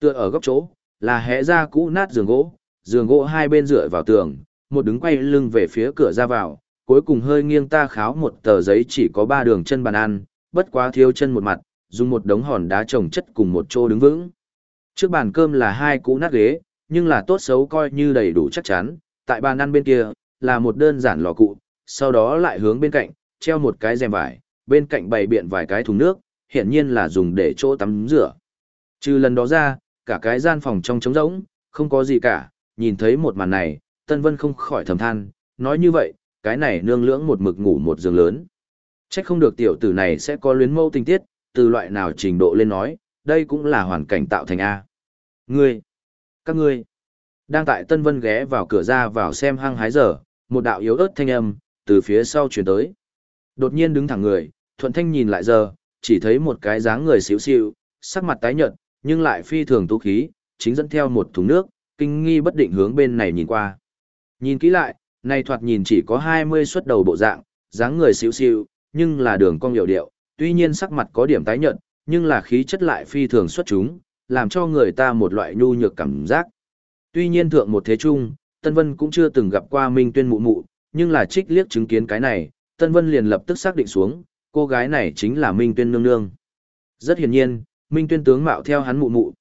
Tựa ở góc chỗ, là hẽ ra cũ nát giường gỗ, giường gỗ hai bên dựa vào tường, một đứng quay lưng về phía cửa ra vào, cuối cùng hơi nghiêng ta kháo một tờ giấy chỉ có ba đường chân bàn ăn, bất quá thiếu chân một mặt, dùng một đống hòn đá trồng chất cùng một chỗ đứng vững. Trước bàn cơm là hai cũ nát ghế, nhưng là tốt xấu coi như đầy đủ chắc chắn, tại bàn ăn bên kia, là một đơn giản lò cụ, sau đó lại hướng bên cạnh, treo một cái rèm vải, bên cạnh bày biện vài cái thùng nước, hiển nhiên là dùng để chỗ tắm rửa. Trừ lần đó ra, cả cái gian phòng trong trống rỗng, không có gì cả, nhìn thấy một màn này, Tân Vân không khỏi thầm than, nói như vậy, cái này nương lưỡng một mực ngủ một giường lớn. Chắc không được tiểu tử này sẽ có luyến mâu tình tiết, từ loại nào trình độ lên nói, đây cũng là hoàn cảnh tạo thành A. Ngươi, các ngươi, đang tại Tân Vân ghé vào cửa ra vào xem hăng hái giờ, một đạo yếu ớt thanh âm, từ phía sau chuyển tới. Đột nhiên đứng thẳng người, thuận thanh nhìn lại giờ, chỉ thấy một cái dáng người xíu xiu, sắc mặt tái nhợt, nhưng lại phi thường tu khí, chính dẫn theo một thùng nước, kinh nghi bất định hướng bên này nhìn qua. Nhìn kỹ lại, này thoạt nhìn chỉ có 20 xuất đầu bộ dạng, dáng người xíu xiu, nhưng là đường cong hiểu điệu, tuy nhiên sắc mặt có điểm tái nhợt, nhưng là khí chất lại phi thường xuất chúng, làm cho người ta một loại nhu nhược cảm giác. Tuy nhiên thượng một thế trung, Tân Vân cũng chưa từng gặp qua Minh Tuyên mụ mụ, nhưng là trích liếc chứng kiến cái này, Tân Vân liền lập tức xác định xuống, cô gái này chính là Minh Tuyên nương nương. Rất hiển nhiên, Minh Tuyên tướng mạo theo hắn mụ mụ.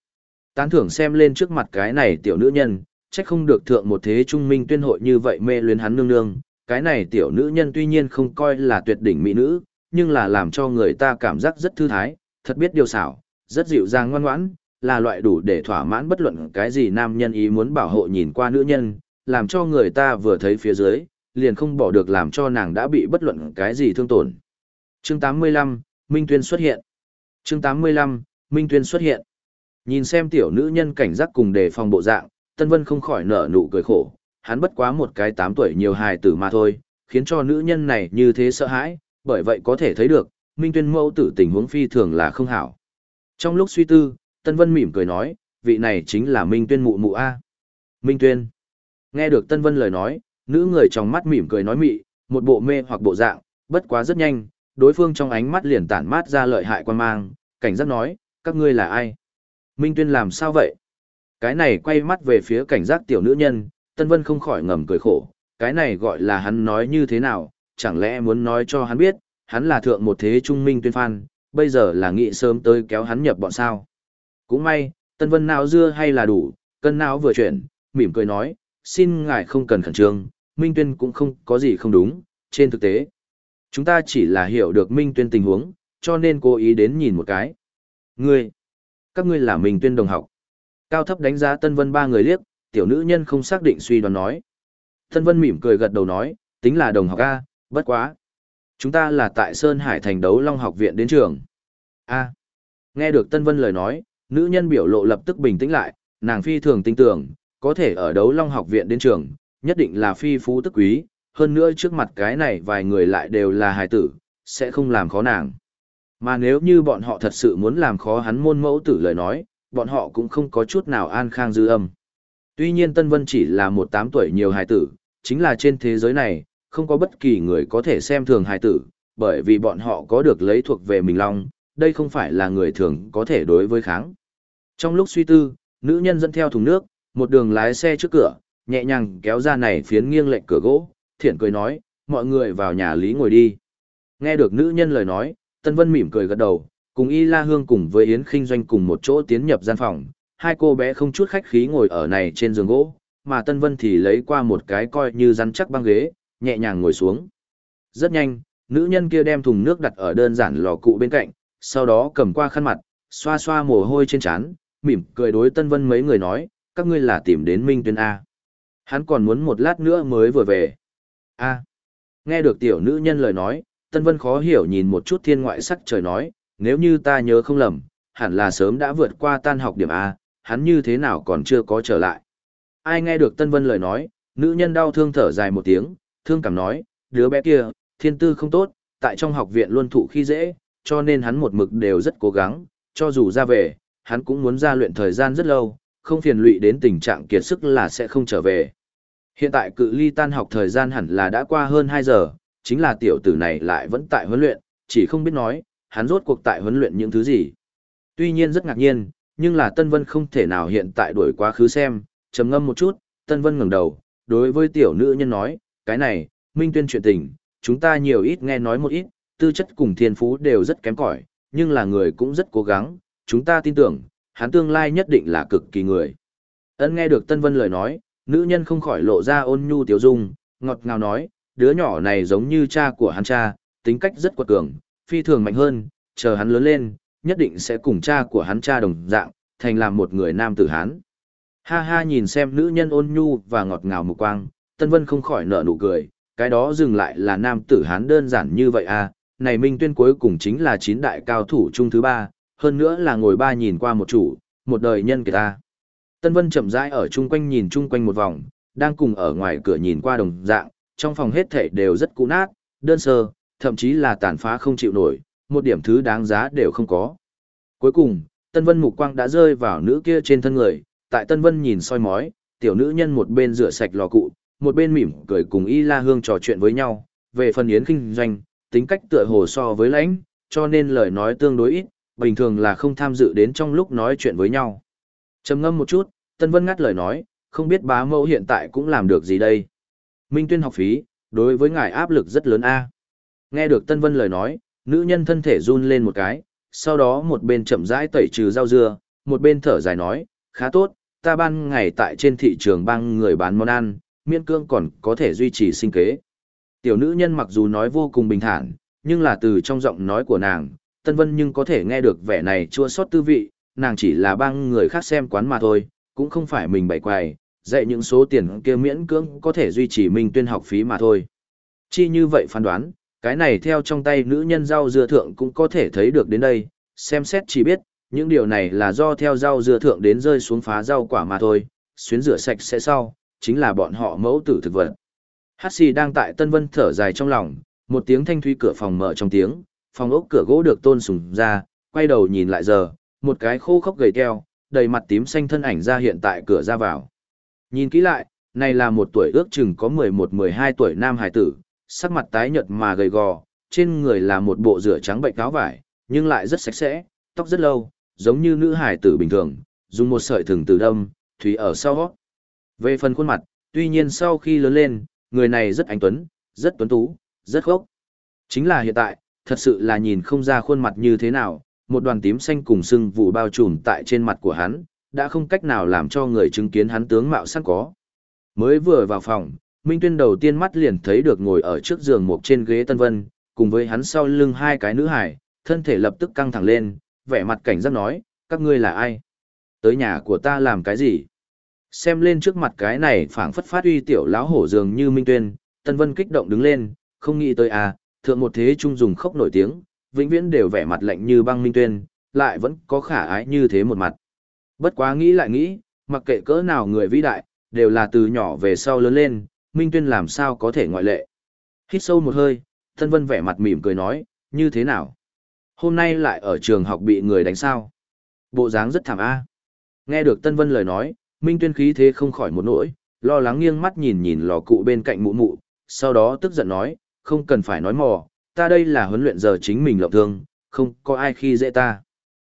Tán thưởng xem lên trước mặt cái này tiểu nữ nhân, chắc không được thượng một thế trung Minh Tuyên hội như vậy mê luyến hắn nương nương. Cái này tiểu nữ nhân tuy nhiên không coi là tuyệt đỉnh mỹ nữ, nhưng là làm cho người ta cảm giác rất thư thái, thật biết điều xảo, rất dịu dàng ngoan ngoãn, là loại đủ để thỏa mãn bất luận cái gì nam nhân ý muốn bảo hộ nhìn qua nữ nhân, làm cho người ta vừa thấy phía dưới, liền không bỏ được làm cho nàng đã bị bất luận cái gì thương tổn. Chương 85, Minh Tuyên xuất hiện. Chương 85, Minh Tuyên xuất hiện. Nhìn xem tiểu nữ nhân cảnh giác cùng đề phòng bộ dạng, Tân Vân không khỏi nở nụ cười khổ, hắn bất quá một cái 8 tuổi nhiều hài tử mà thôi, khiến cho nữ nhân này như thế sợ hãi, bởi vậy có thể thấy được, Minh Tuyên mẫu tử tình huống phi thường là không hảo. Trong lúc suy tư, Tân Vân mỉm cười nói, vị này chính là Minh Tuyên mụ mụ A. Minh Tuyên. Nghe được Tân Vân lời nói, nữ người trong mắt mỉm cười nói mị, một bộ mê hoặc bộ dạng, bất quá rất nhanh, đối phương trong ánh mắt liền tản mát ra lợi hại quan mang, cảnh giác nói, các ngươi là ai? Minh Tuyên làm sao vậy? Cái này quay mắt về phía cảnh giác tiểu nữ nhân, Tân Vân không khỏi ngầm cười khổ, cái này gọi là hắn nói như thế nào, chẳng lẽ muốn nói cho hắn biết, hắn là thượng một thế trung minh tuyên phan, bây giờ là nghị sớm tới kéo hắn nhập bọn sao. Cũng may, Tân Vân nào dưa hay là đủ, cân não vừa chuyển, mỉm cười nói, xin ngài không cần khẩn trương, Minh Tuyên cũng không có gì không đúng, trên thực tế. Chúng ta chỉ là hiểu được Minh Tuyên tình huống, cho nên cố ý đến nhìn một cái. Ngươi, các ngươi là Minh Tuyên đồng học. Cao thấp đánh giá Tân Vân ba người liếc, tiểu nữ nhân không xác định suy đoán nói. Tân Vân mỉm cười gật đầu nói, tính là đồng học A, bất quá. Chúng ta là tại Sơn Hải thành đấu Long học viện đến trường. A. Nghe được Tân Vân lời nói, nữ nhân biểu lộ lập tức bình tĩnh lại, nàng phi thường tin tưởng, có thể ở đấu Long học viện đến trường, nhất định là phi phú tức quý, hơn nữa trước mặt cái này vài người lại đều là hài tử, sẽ không làm khó nàng. Mà nếu như bọn họ thật sự muốn làm khó hắn môn mẫu tử lời nói, bọn họ cũng không có chút nào an khang dư âm. Tuy nhiên Tân Vân chỉ là một tám tuổi nhiều hài tử, chính là trên thế giới này, không có bất kỳ người có thể xem thường hài tử, bởi vì bọn họ có được lấy thuộc về mình long, đây không phải là người thường có thể đối với kháng. Trong lúc suy tư, nữ nhân dẫn theo thùng nước, một đường lái xe trước cửa, nhẹ nhàng kéo ra này phiến nghiêng lệnh cửa gỗ, thiện cười nói, mọi người vào nhà lý ngồi đi. Nghe được nữ nhân lời nói, Tân Vân mỉm cười gật đầu, cùng Y La Hương cùng với Yến Kinh Doanh cùng một chỗ tiến nhập gian phòng, hai cô bé không chút khách khí ngồi ở này trên giường gỗ, mà Tân Vân thì lấy qua một cái coi như rắn chắc băng ghế, nhẹ nhàng ngồi xuống. Rất nhanh, nữ nhân kia đem thùng nước đặt ở đơn giản lò cụ bên cạnh, sau đó cầm qua khăn mặt, xoa xoa mồ hôi trên trán, mỉm cười đối Tân Vân mấy người nói, các ngươi là tìm đến Minh Tuyên A. Hắn còn muốn một lát nữa mới vừa về. A. Nghe được tiểu nữ nhân lời nói, Tân Vân khó hiểu nhìn một chút thiên ngoại sắc trời nói, nếu như ta nhớ không lầm, hẳn là sớm đã vượt qua tan học điểm A, hắn như thế nào còn chưa có trở lại. Ai nghe được Tân Vân lời nói, nữ nhân đau thương thở dài một tiếng, thương cảm nói, đứa bé kia, thiên tư không tốt, tại trong học viện luôn thụ khi dễ, cho nên hắn một mực đều rất cố gắng, cho dù ra về, hắn cũng muốn ra luyện thời gian rất lâu, không phiền lụy đến tình trạng kiệt sức là sẽ không trở về. Hiện tại cự ly tan học thời gian hẳn là đã qua hơn 2 giờ, chính là tiểu tử này lại vẫn tại huấn luyện, chỉ không biết nói, hắn rốt cuộc tại huấn luyện những thứ gì. Tuy nhiên rất ngạc nhiên, nhưng là Tân Vân không thể nào hiện tại đuổi quá khứ xem, trầm ngâm một chút, Tân Vân ngẩng đầu, đối với tiểu nữ nhân nói, cái này, minh tuyên chuyện tình, chúng ta nhiều ít nghe nói một ít, tư chất cùng thiên phú đều rất kém cỏi, nhưng là người cũng rất cố gắng, chúng ta tin tưởng, hắn tương lai nhất định là cực kỳ người. Ân nghe được Tân Vân lời nói, nữ nhân không khỏi lộ ra ôn nhu tiểu dung, ngọt ngào nói, đứa nhỏ này giống như cha của hắn cha, tính cách rất quật cường, phi thường mạnh hơn, chờ hắn lớn lên, nhất định sẽ cùng cha của hắn cha đồng dạng, thành làm một người nam tử Hán. Ha ha nhìn xem nữ nhân ôn nhu và ngọt ngào mục quang, Tân Vân không khỏi nở nụ cười, cái đó dừng lại là nam tử Hán đơn giản như vậy à, này Minh Tuyên cuối cùng chính là chín đại cao thủ chung thứ ba, hơn nữa là ngồi ba nhìn qua một chủ, một đời nhân kỳ ta. Tân Vân chậm rãi ở chung quanh nhìn chung quanh một vòng, đang cùng ở ngoài cửa nhìn qua đồng dạng, trong phòng hết thảy đều rất cũ nát, đơn sơ, thậm chí là tàn phá không chịu nổi, một điểm thứ đáng giá đều không có. Cuối cùng, Tân Vân mục quang đã rơi vào nữ kia trên thân người, tại Tân Vân nhìn soi mói, tiểu nữ nhân một bên rửa sạch lò cụ, một bên mỉm cười cùng Y La Hương trò chuyện với nhau, về phần yến kinh doanh, tính cách tựa hồ so với lãnh, cho nên lời nói tương đối ít, bình thường là không tham dự đến trong lúc nói chuyện với nhau. Trầm ngâm một chút, Tân Vân ngắt lời nói, không biết bá mẫu hiện tại cũng làm được gì đây. Minh tuyên học phí, đối với ngài áp lực rất lớn a. Nghe được Tân Vân lời nói, nữ nhân thân thể run lên một cái, sau đó một bên chậm rãi tẩy trừ rau dưa, một bên thở dài nói, khá tốt, ta ban ngày tại trên thị trường băng người bán món ăn, miên cương còn có thể duy trì sinh kế. Tiểu nữ nhân mặc dù nói vô cùng bình thản, nhưng là từ trong giọng nói của nàng, Tân Vân nhưng có thể nghe được vẻ này chua sót tư vị, nàng chỉ là băng người khác xem quán mà thôi, cũng không phải mình bày quài, dạy những số tiền kia miễn cưỡng có thể duy trì mình tuyên học phí mà thôi. Chi như vậy phán đoán, cái này theo trong tay nữ nhân rau dưa thượng cũng có thể thấy được đến đây, xem xét chỉ biết, những điều này là do theo rau dưa thượng đến rơi xuống phá rau quả mà thôi, xuyến rửa sạch sẽ sau, chính là bọn họ mẫu tử thực vật. Hát xì đang tại Tân Vân thở dài trong lòng, một tiếng thanh thúy cửa phòng mở trong tiếng, phòng ốc cửa gỗ được tôn sùng ra, quay đầu nhìn lại giờ, một cái khô khốc gầy keo, đầy mặt tím xanh thân ảnh ra hiện tại cửa ra vào. Nhìn kỹ lại, này là một tuổi ước chừng có 11-12 tuổi nam hải tử, sắc mặt tái nhợt mà gầy gò, trên người là một bộ rửa trắng bệnh cáo vải, nhưng lại rất sạch sẽ, tóc rất lâu, giống như nữ hải tử bình thường, dùng một sợi thừng từ đâm, thủy ở sau hót. Về phần khuôn mặt, tuy nhiên sau khi lớn lên, người này rất anh tuấn, rất tuấn tú, rất khốc. Chính là hiện tại, thật sự là nhìn không ra khuôn mặt như thế nào, một đoàn tím xanh cùng sưng vụ bao trùm tại trên mặt của hắn, đã không cách nào làm cho người chứng kiến hắn tướng mạo sắc có. Mới vừa vào phòng, Minh Tuyên đầu tiên mắt liền thấy được ngồi ở trước giường một trên ghế Tân Vân, cùng với hắn sau lưng hai cái nữ hải, thân thể lập tức căng thẳng lên, vẻ mặt cảnh giác nói, các ngươi là ai? Tới nhà của ta làm cái gì? Xem lên trước mặt cái này phảng phất phát uy tiểu lão hổ dường như Minh Tuyên, Tân Vân kích động đứng lên, không nghĩ tới à, thượng một thế trung dùng khốc nổi tiếng, vĩnh viễn đều vẻ mặt lạnh như băng Minh Tuyên, lại vẫn có khả ái như thế một mặt. Bất quá nghĩ lại nghĩ, mặc kệ cỡ nào người vĩ đại, đều là từ nhỏ về sau lớn lên, Minh Tuyên làm sao có thể ngoại lệ. Hít sâu một hơi, Tân Vân vẻ mặt mỉm cười nói, như thế nào? Hôm nay lại ở trường học bị người đánh sao? Bộ dáng rất thảm a. Nghe được Tân Vân lời nói, Minh Tuyên khí thế không khỏi một nỗi, lo lắng nghiêng mắt nhìn nhìn lò cụ bên cạnh mụ mụ, sau đó tức giận nói, không cần phải nói mò, ta đây là huấn luyện giờ chính mình lộng thương, không có ai khi dễ ta.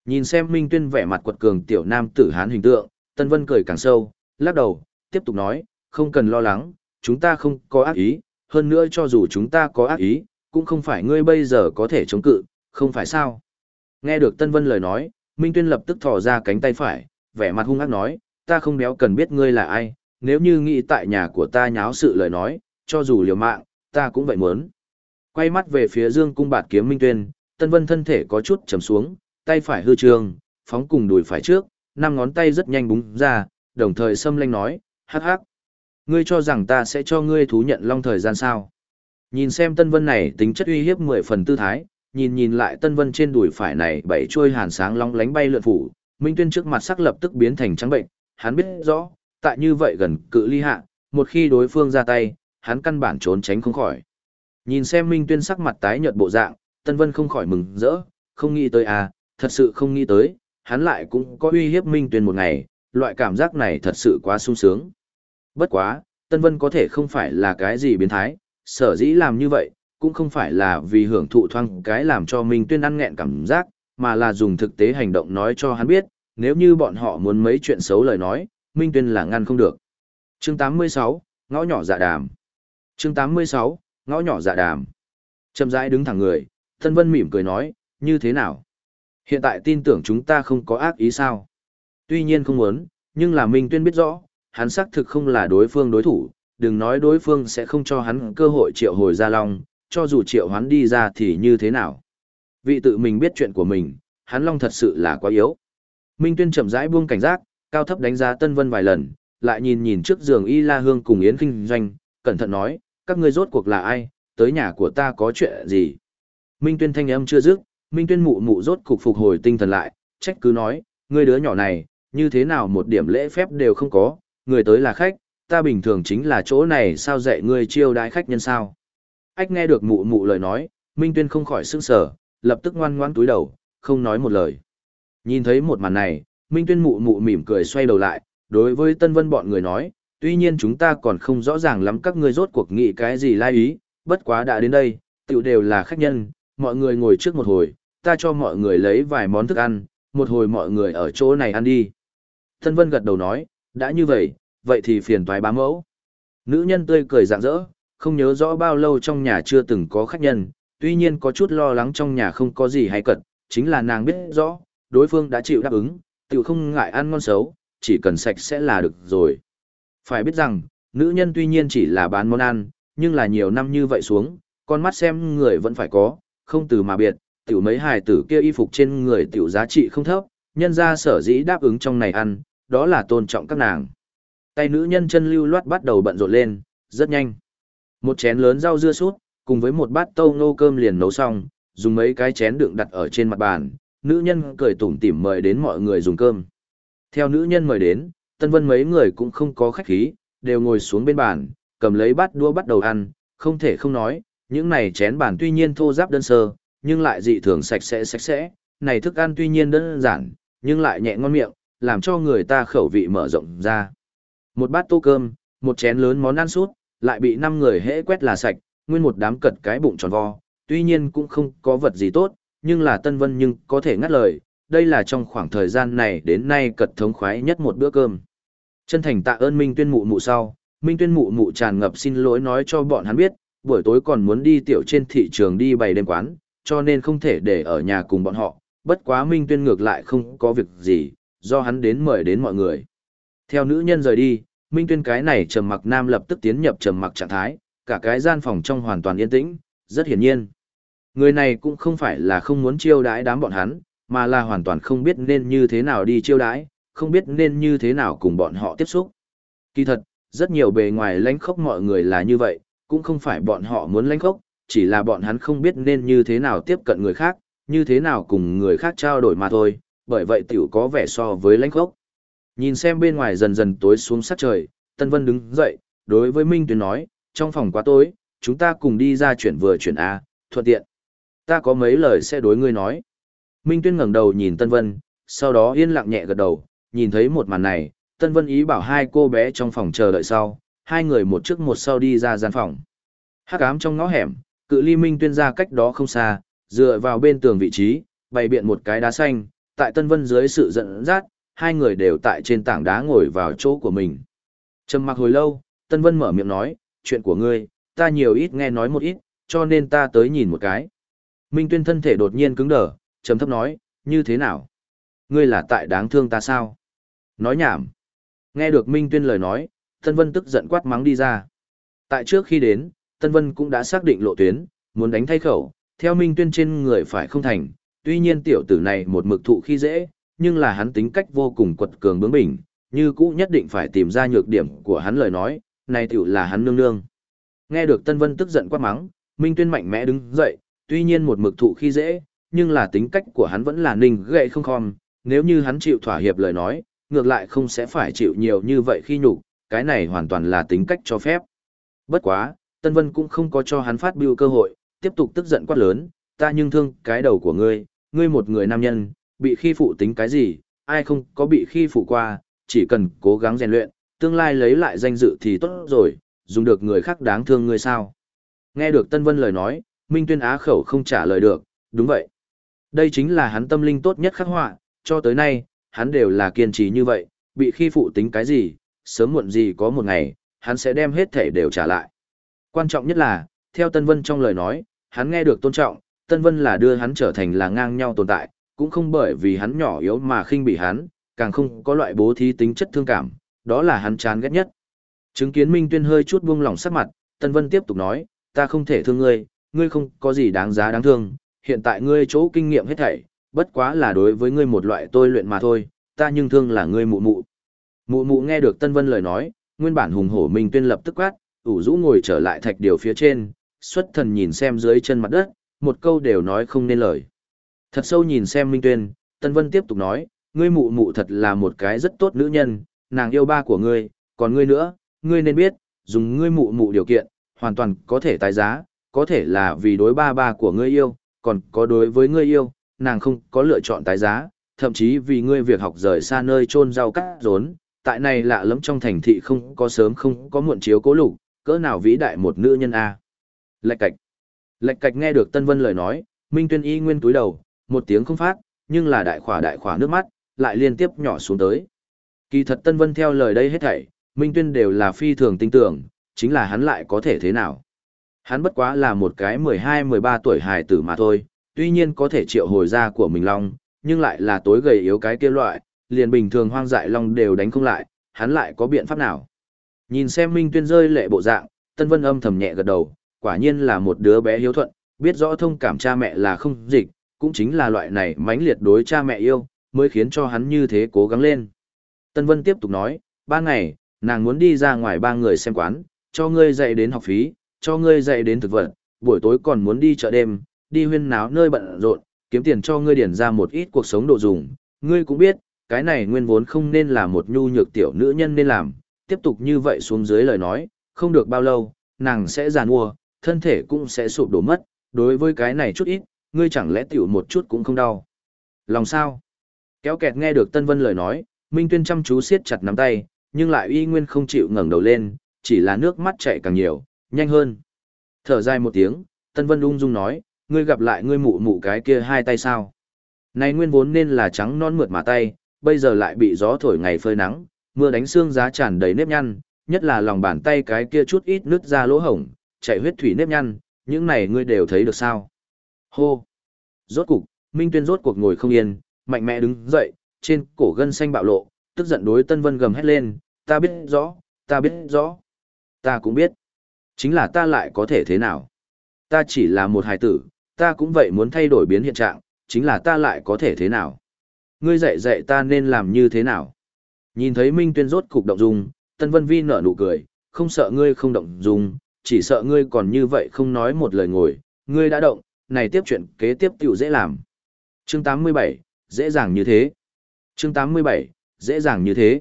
Nhìn xem Minh Tuyên vẻ mặt quật cường tiểu nam tử hán hình tượng, Tân Vân cười càng sâu, lắc đầu, tiếp tục nói, không cần lo lắng, chúng ta không có ác ý, hơn nữa cho dù chúng ta có ác ý, cũng không phải ngươi bây giờ có thể chống cự, không phải sao. Nghe được Tân Vân lời nói, Minh Tuyên lập tức thò ra cánh tay phải, vẻ mặt hung ác nói, ta không béo cần biết ngươi là ai, nếu như nghĩ tại nhà của ta nháo sự lời nói, cho dù liều mạng, ta cũng vậy muốn. Quay mắt về phía Dương cung bạt kiếm Minh Tuyên, Tân Vân thân thể có chút trầm xuống, tay phải hư trường, phóng cùng đùi phải trước, năm ngón tay rất nhanh búng ra, đồng thời xâm lanh nói, hắc hắc. Ngươi cho rằng ta sẽ cho ngươi thú nhận long thời gian sao? Nhìn xem Tân Vân này tính chất uy hiếp mười phần tư thái, nhìn nhìn lại Tân Vân trên đùi phải này bảy trôi hàn sáng long lánh bay lượn phủ, Minh Tuyên trước mặt sắc lập tức biến thành trắng bệnh, hắn biết rõ, tại như vậy gần cự ly hạ, một khi đối phương ra tay, hắn căn bản trốn tránh không khỏi. Nhìn xem Minh Tuyên sắc mặt tái nhợt bộ dạng, Tân Vân không khỏi mừng rỡ, không nghĩ tới à, thật sự không nghĩ tới, hắn lại cũng có uy hiếp Minh Tuyên một ngày, loại cảm giác này thật sự quá sung sướng. Bất quá, Tân Vân có thể không phải là cái gì biến thái, sở dĩ làm như vậy, cũng không phải là vì hưởng thụ thoang cái làm cho Minh Tuyên ăn nghẹn cảm giác, mà là dùng thực tế hành động nói cho hắn biết, nếu như bọn họ muốn mấy chuyện xấu lời nói, Minh Tuyên là ngăn không được. Chương 86, ngõ nhỏ dạ đàm. Chương 86, ngõ nhỏ dạ đàm. Chậm rãi đứng thẳng người, Tân Vân mỉm cười nói, như thế nào? Hiện tại tin tưởng chúng ta không có ác ý sao? Tuy nhiên không muốn, nhưng là Minh Tuyên biết rõ, hắn xác thực không là đối phương đối thủ, đừng nói đối phương sẽ không cho hắn cơ hội triệu hồi ra long, cho dù triệu hắn đi ra thì như thế nào. Vị tự mình biết chuyện của mình, hắn long thật sự là quá yếu. Minh Tuyên chậm rãi buông cảnh giác, cao thấp đánh giá Tân Vân vài lần, lại nhìn nhìn trước giường Y La Hương cùng Yến Kinh Doanh, cẩn thận nói, các ngươi rốt cuộc là ai, tới nhà của ta có chuyện gì. Minh Tuyên thanh âm chưa dứt, Minh Tuyên mụ mụ rốt cục phục hồi tinh thần lại, trách cứ nói, ngươi đứa nhỏ này, như thế nào một điểm lễ phép đều không có, người tới là khách, ta bình thường chính là chỗ này sao dạy ngươi chiêu đãi khách nhân sao. Ách nghe được mụ mụ lời nói, Minh Tuyên không khỏi sững sờ, lập tức ngoan ngoãn túi đầu, không nói một lời. Nhìn thấy một màn này, Minh Tuyên mụ mụ mỉm cười xoay đầu lại, đối với Tân Vân bọn người nói, tuy nhiên chúng ta còn không rõ ràng lắm các ngươi rốt cuộc nghị cái gì lai ý, bất quá đã đến đây, tiểu đều là khách nhân, mọi người ngồi trước một hồi, ta cho mọi người lấy vài món thức ăn, một hồi mọi người ở chỗ này ăn đi. thân Vân gật đầu nói, đã như vậy, vậy thì phiền toái bá mẫu. Nữ nhân tươi cười rạng rỡ, không nhớ rõ bao lâu trong nhà chưa từng có khách nhân, tuy nhiên có chút lo lắng trong nhà không có gì hay cật, chính là nàng biết rõ, đối phương đã chịu đáp ứng, tiểu không ngại ăn ngon xấu, chỉ cần sạch sẽ là được rồi. Phải biết rằng, nữ nhân tuy nhiên chỉ là bán món ăn, nhưng là nhiều năm như vậy xuống, con mắt xem người vẫn phải có, không từ mà biệt, tiểu mấy hài tử kia y phục trên người tiểu giá trị không thấp, nhân ra sở dĩ đáp ứng trong này ăn, đó là tôn trọng các nàng. Tay nữ nhân chân lưu loát bắt đầu bận rộn lên, rất nhanh. Một chén lớn rau dưa sút, cùng với một bát tâu nô cơm liền nấu xong, dùng mấy cái chén đựng đặt ở trên mặt bàn, nữ nhân cười tủm tỉm mời đến mọi người dùng cơm. Theo nữ nhân mời đến, Tân Vân mấy người cũng không có khách khí, đều ngồi xuống bên bàn, cầm lấy bát đũa bắt đầu ăn, không thể không nói, những này chén bàn tuy nhiên thô giáp đơn sơ, nhưng lại dị thường sạch sẽ sạch sẽ, này thức ăn tuy nhiên đơn giản, nhưng lại nhẹ ngon miệng, làm cho người ta khẩu vị mở rộng ra. Một bát tô cơm, một chén lớn món ăn sút, lại bị năm người hễ quét là sạch, nguyên một đám cật cái bụng tròn vo, tuy nhiên cũng không có vật gì tốt, nhưng là Tân Vân nhưng có thể ngắt lời, đây là trong khoảng thời gian này đến nay cật thống khoái nhất một bữa cơm. Chân thành tạ ơn Minh Tuyên mụ mụ sau, Minh Tuyên mụ mụ tràn ngập xin lỗi nói cho bọn hắn biết, buổi tối còn muốn đi tiểu trên thị trường đi bày đêm quán, cho nên không thể để ở nhà cùng bọn họ, bất quá Minh Tuyên ngược lại không có việc gì, do hắn đến mời đến mọi người. Theo nữ nhân rời đi, Minh Tuyên cái này trầm mặc nam lập tức tiến nhập trầm mặc trạng thái, cả cái gian phòng trong hoàn toàn yên tĩnh, rất hiển nhiên. Người này cũng không phải là không muốn chiêu đãi đám bọn hắn, mà là hoàn toàn không biết nên như thế nào đi chiêu đãi, không biết nên như thế nào cùng bọn họ tiếp xúc. Kỳ thật, rất nhiều bề ngoài lãnh khốc mọi người là như vậy, cũng không phải bọn họ muốn lãnh khốc, chỉ là bọn hắn không biết nên như thế nào tiếp cận người khác, như thế nào cùng người khác trao đổi mà thôi, bởi vậy tiểu có vẻ so với lãnh khốc. Nhìn xem bên ngoài dần dần tối xuống sát trời, Tân Vân đứng dậy, đối với Minh Tuyến nói, trong phòng quá tối, chúng ta cùng đi ra chuyển vừa chuyển A, thuận tiện. Ta có mấy lời sẽ đối ngươi nói. Minh Tuyên ngẩng đầu nhìn Tân Vân, sau đó yên lặng nhẹ gật đầu, nhìn thấy một màn này, Tân Vân ý bảo hai cô bé trong phòng chờ đợi sau, hai người một trước một sau đi ra gian phòng. Hắc ám trong ngõ hẻm, cự ly Minh Tuyên ra cách đó không xa, dựa vào bên tường vị trí, bày biện một cái đá xanh, tại Tân Vân dưới sự giận dắt, hai người đều tại trên tảng đá ngồi vào chỗ của mình. Trầm mặc hồi lâu, Tân Vân mở miệng nói, chuyện của ngươi, ta nhiều ít nghe nói một ít, cho nên ta tới nhìn một cái. Minh Tuyên thân thể đột nhiên cứng đờ, trầm thấp nói, như thế nào? Ngươi là tại đáng thương ta sao? Nói nhảm. Nghe được Minh Tuyên lời nói, Tân Vân tức giận quát mắng đi ra. Tại trước khi đến, Tân Vân cũng đã xác định lộ tuyến, muốn đánh thay khẩu, theo Minh Tuyên trên người phải không thành, tuy nhiên tiểu tử này một mực thụ khi dễ, nhưng là hắn tính cách vô cùng quật cường bướng bỉnh, như cũ nhất định phải tìm ra nhược điểm của hắn lời nói, này tiểu là hắn nương nương. Nghe được Tân Vân tức giận quát mắng, Minh Tuyên mạnh mẽ đứng dậy, tuy nhiên một mực thụ khi dễ, nhưng là tính cách của hắn vẫn là ninh gậy không khom, nếu như hắn chịu thỏa hiệp lời nói, ngược lại không sẽ phải chịu nhiều như vậy khi nhục, cái này hoàn toàn là tính cách cho phép. Bất quá, Tân Vân cũng không có cho hắn phát biểu cơ hội, tiếp tục tức giận quát lớn, ta nhưng thương cái đầu của ngươi, ngươi một người nam nhân, bị khi phụ tính cái gì, ai không có bị khi phụ qua, chỉ cần cố gắng rèn luyện, tương lai lấy lại danh dự thì tốt rồi, dùng được người khác đáng thương ngươi sao. Nghe được Tân Vân lời nói, Minh Tuyên Á khẩu không trả lời được, đúng vậy. Đây chính là hắn tâm linh tốt nhất khắc họa, cho tới nay, hắn đều là kiên trì như vậy, bị khi phụ tính cái gì, sớm muộn gì có một ngày, hắn sẽ đem hết thể đều trả lại. Quan trọng nhất là, theo Tân Vân trong lời nói, hắn nghe được tôn trọng, Tân Vân là đưa hắn trở thành là ngang nhau tồn tại, cũng không bởi vì hắn nhỏ yếu mà khinh bị hắn, càng không có loại bố thí tính chất thương cảm, đó là hắn chán ghét nhất. Chứng kiến Minh Tuyên hơi chút buông lỏng sắc mặt, Tân Vân tiếp tục nói, ta không thể thương ngươi, ngươi không có gì đáng giá đáng thương, hiện tại ngươi chỗ kinh nghiệm hết thảy, bất quá là đối với ngươi một loại tôi luyện mà thôi, ta nhưng thương là ngươi mụ mụ. Mụ mụ nghe được Tân Vân lời nói, nguyên bản hùng hổ mình Tuyên lập tức quát, ủ rũ ngồi trở lại thạch điều phía trên, xuất thần nhìn xem dưới chân mặt đất, một câu đều nói không nên lời. Thật sâu nhìn xem Minh Tuyên, Tân Vân tiếp tục nói, ngươi mụ mụ thật là một cái rất tốt nữ nhân, nàng yêu ba của ngươi, còn ngươi nữa, ngươi nên biết, dùng ngươi mụ mụ điều kiện, hoàn toàn có thể tái giá, có thể là vì đối ba ba của ngươi yêu, còn có đối với ngươi yêu, nàng không có lựa chọn tái giá, thậm chí vì ngươi việc học rời xa nơi trôn rau cắt rốn, tại này lạ lắm trong thành thị không có sớm không có muộn chiếu cố lục, cỡ nào vĩ đại một nữ nhân a. Lạch cạch. Lạch cạch nghe được Tân Vân lời nói, Minh Tuyên y nguyên túi đầu, một tiếng không phát, nhưng là đại khỏa đại khỏa nước mắt, lại liên tiếp nhỏ xuống tới. Kỳ thật Tân Vân theo lời đây hết thảy, Minh Tuyên đều là phi thường tinh tưởng, chính là hắn lại có thể thế nào. Hắn bất quá là một cái 12-13 tuổi hài tử mà thôi, tuy nhiên có thể triệu hồi ra của mình long, nhưng lại là tối gầy yếu cái kia loại, liền bình thường hoang dại long đều đánh không lại, hắn lại có biện pháp nào. Nhìn xem Minh Tuyên rơi lệ bộ dạng, Tân Vân âm thầm nhẹ gật đầu, quả nhiên là một đứa bé hiếu thuận, biết rõ thông cảm cha mẹ là không dịch, cũng chính là loại này mãnh liệt đối cha mẹ yêu, mới khiến cho hắn như thế cố gắng lên. Tân Vân tiếp tục nói, ba ngày, nàng muốn đi ra ngoài ba người xem quán, cho ngươi dạy đến học phí, cho ngươi dạy đến thực vật, buổi tối còn muốn đi chợ đêm, đi huyên náo nơi bận rộn, kiếm tiền cho ngươi điển ra một ít cuộc sống đồ dùng. Ngươi cũng biết, cái này nguyên vốn không nên là một nhu nhược tiểu nữ nhân nên làm, tiếp tục như vậy xuống dưới lời nói, không được bao lâu, nàng sẽ giàn mua, thân thể cũng sẽ sụp đổ mất, đối với cái này chút ít, ngươi chẳng lẽ tiểu một chút cũng không đau. Lòng sao? Kéo kẹt nghe được Tân Vân lời nói, Minh Tuyên chăm chú siết chặt nắm tay, nhưng lại uy nguyên không chịu ngẩng đầu lên, chỉ là nước mắt chảy càng nhiều, nhanh hơn. Thở dài một tiếng, Tân Vân ung dung nói, ngươi gặp lại ngươi mụ mụ cái kia hai tay sao? Này nguyên vốn nên là trắng non mượt mà tay, bây giờ lại bị gió thổi ngày phơi nắng, mưa đánh xương giá tràn đầy nếp nhăn, nhất là lòng bàn tay cái kia chút ít nứt ra lỗ hổng, chảy huyết thủy nếp nhăn, những này ngươi đều thấy được sao? Hô! Rốt cục, Minh Tuyên rốt cuộc ngồi không yên, mạnh mẽ đứng dậy, trên cổ gân xanh bạo lộ, tức giận đối Tân Vân gầm hét lên, ta biết rõ, ta biết rõ. Ta cũng biết. Chính là ta lại có thể thế nào? Ta chỉ là một hài tử, ta cũng vậy muốn thay đổi biến hiện trạng, chính là ta lại có thể thế nào? Ngươi dạy dạy ta nên làm như thế nào? Nhìn thấy Minh Tuyên rốt cục động dung, Tân Vân Vi nở nụ cười, không sợ ngươi không động dung, chỉ sợ ngươi còn như vậy không nói một lời ngồi, ngươi đã động, này tiếp chuyện kế tiếp tiểu dễ làm. Chương 87, dễ dàng như thế. Chương 87, dễ dàng như thế.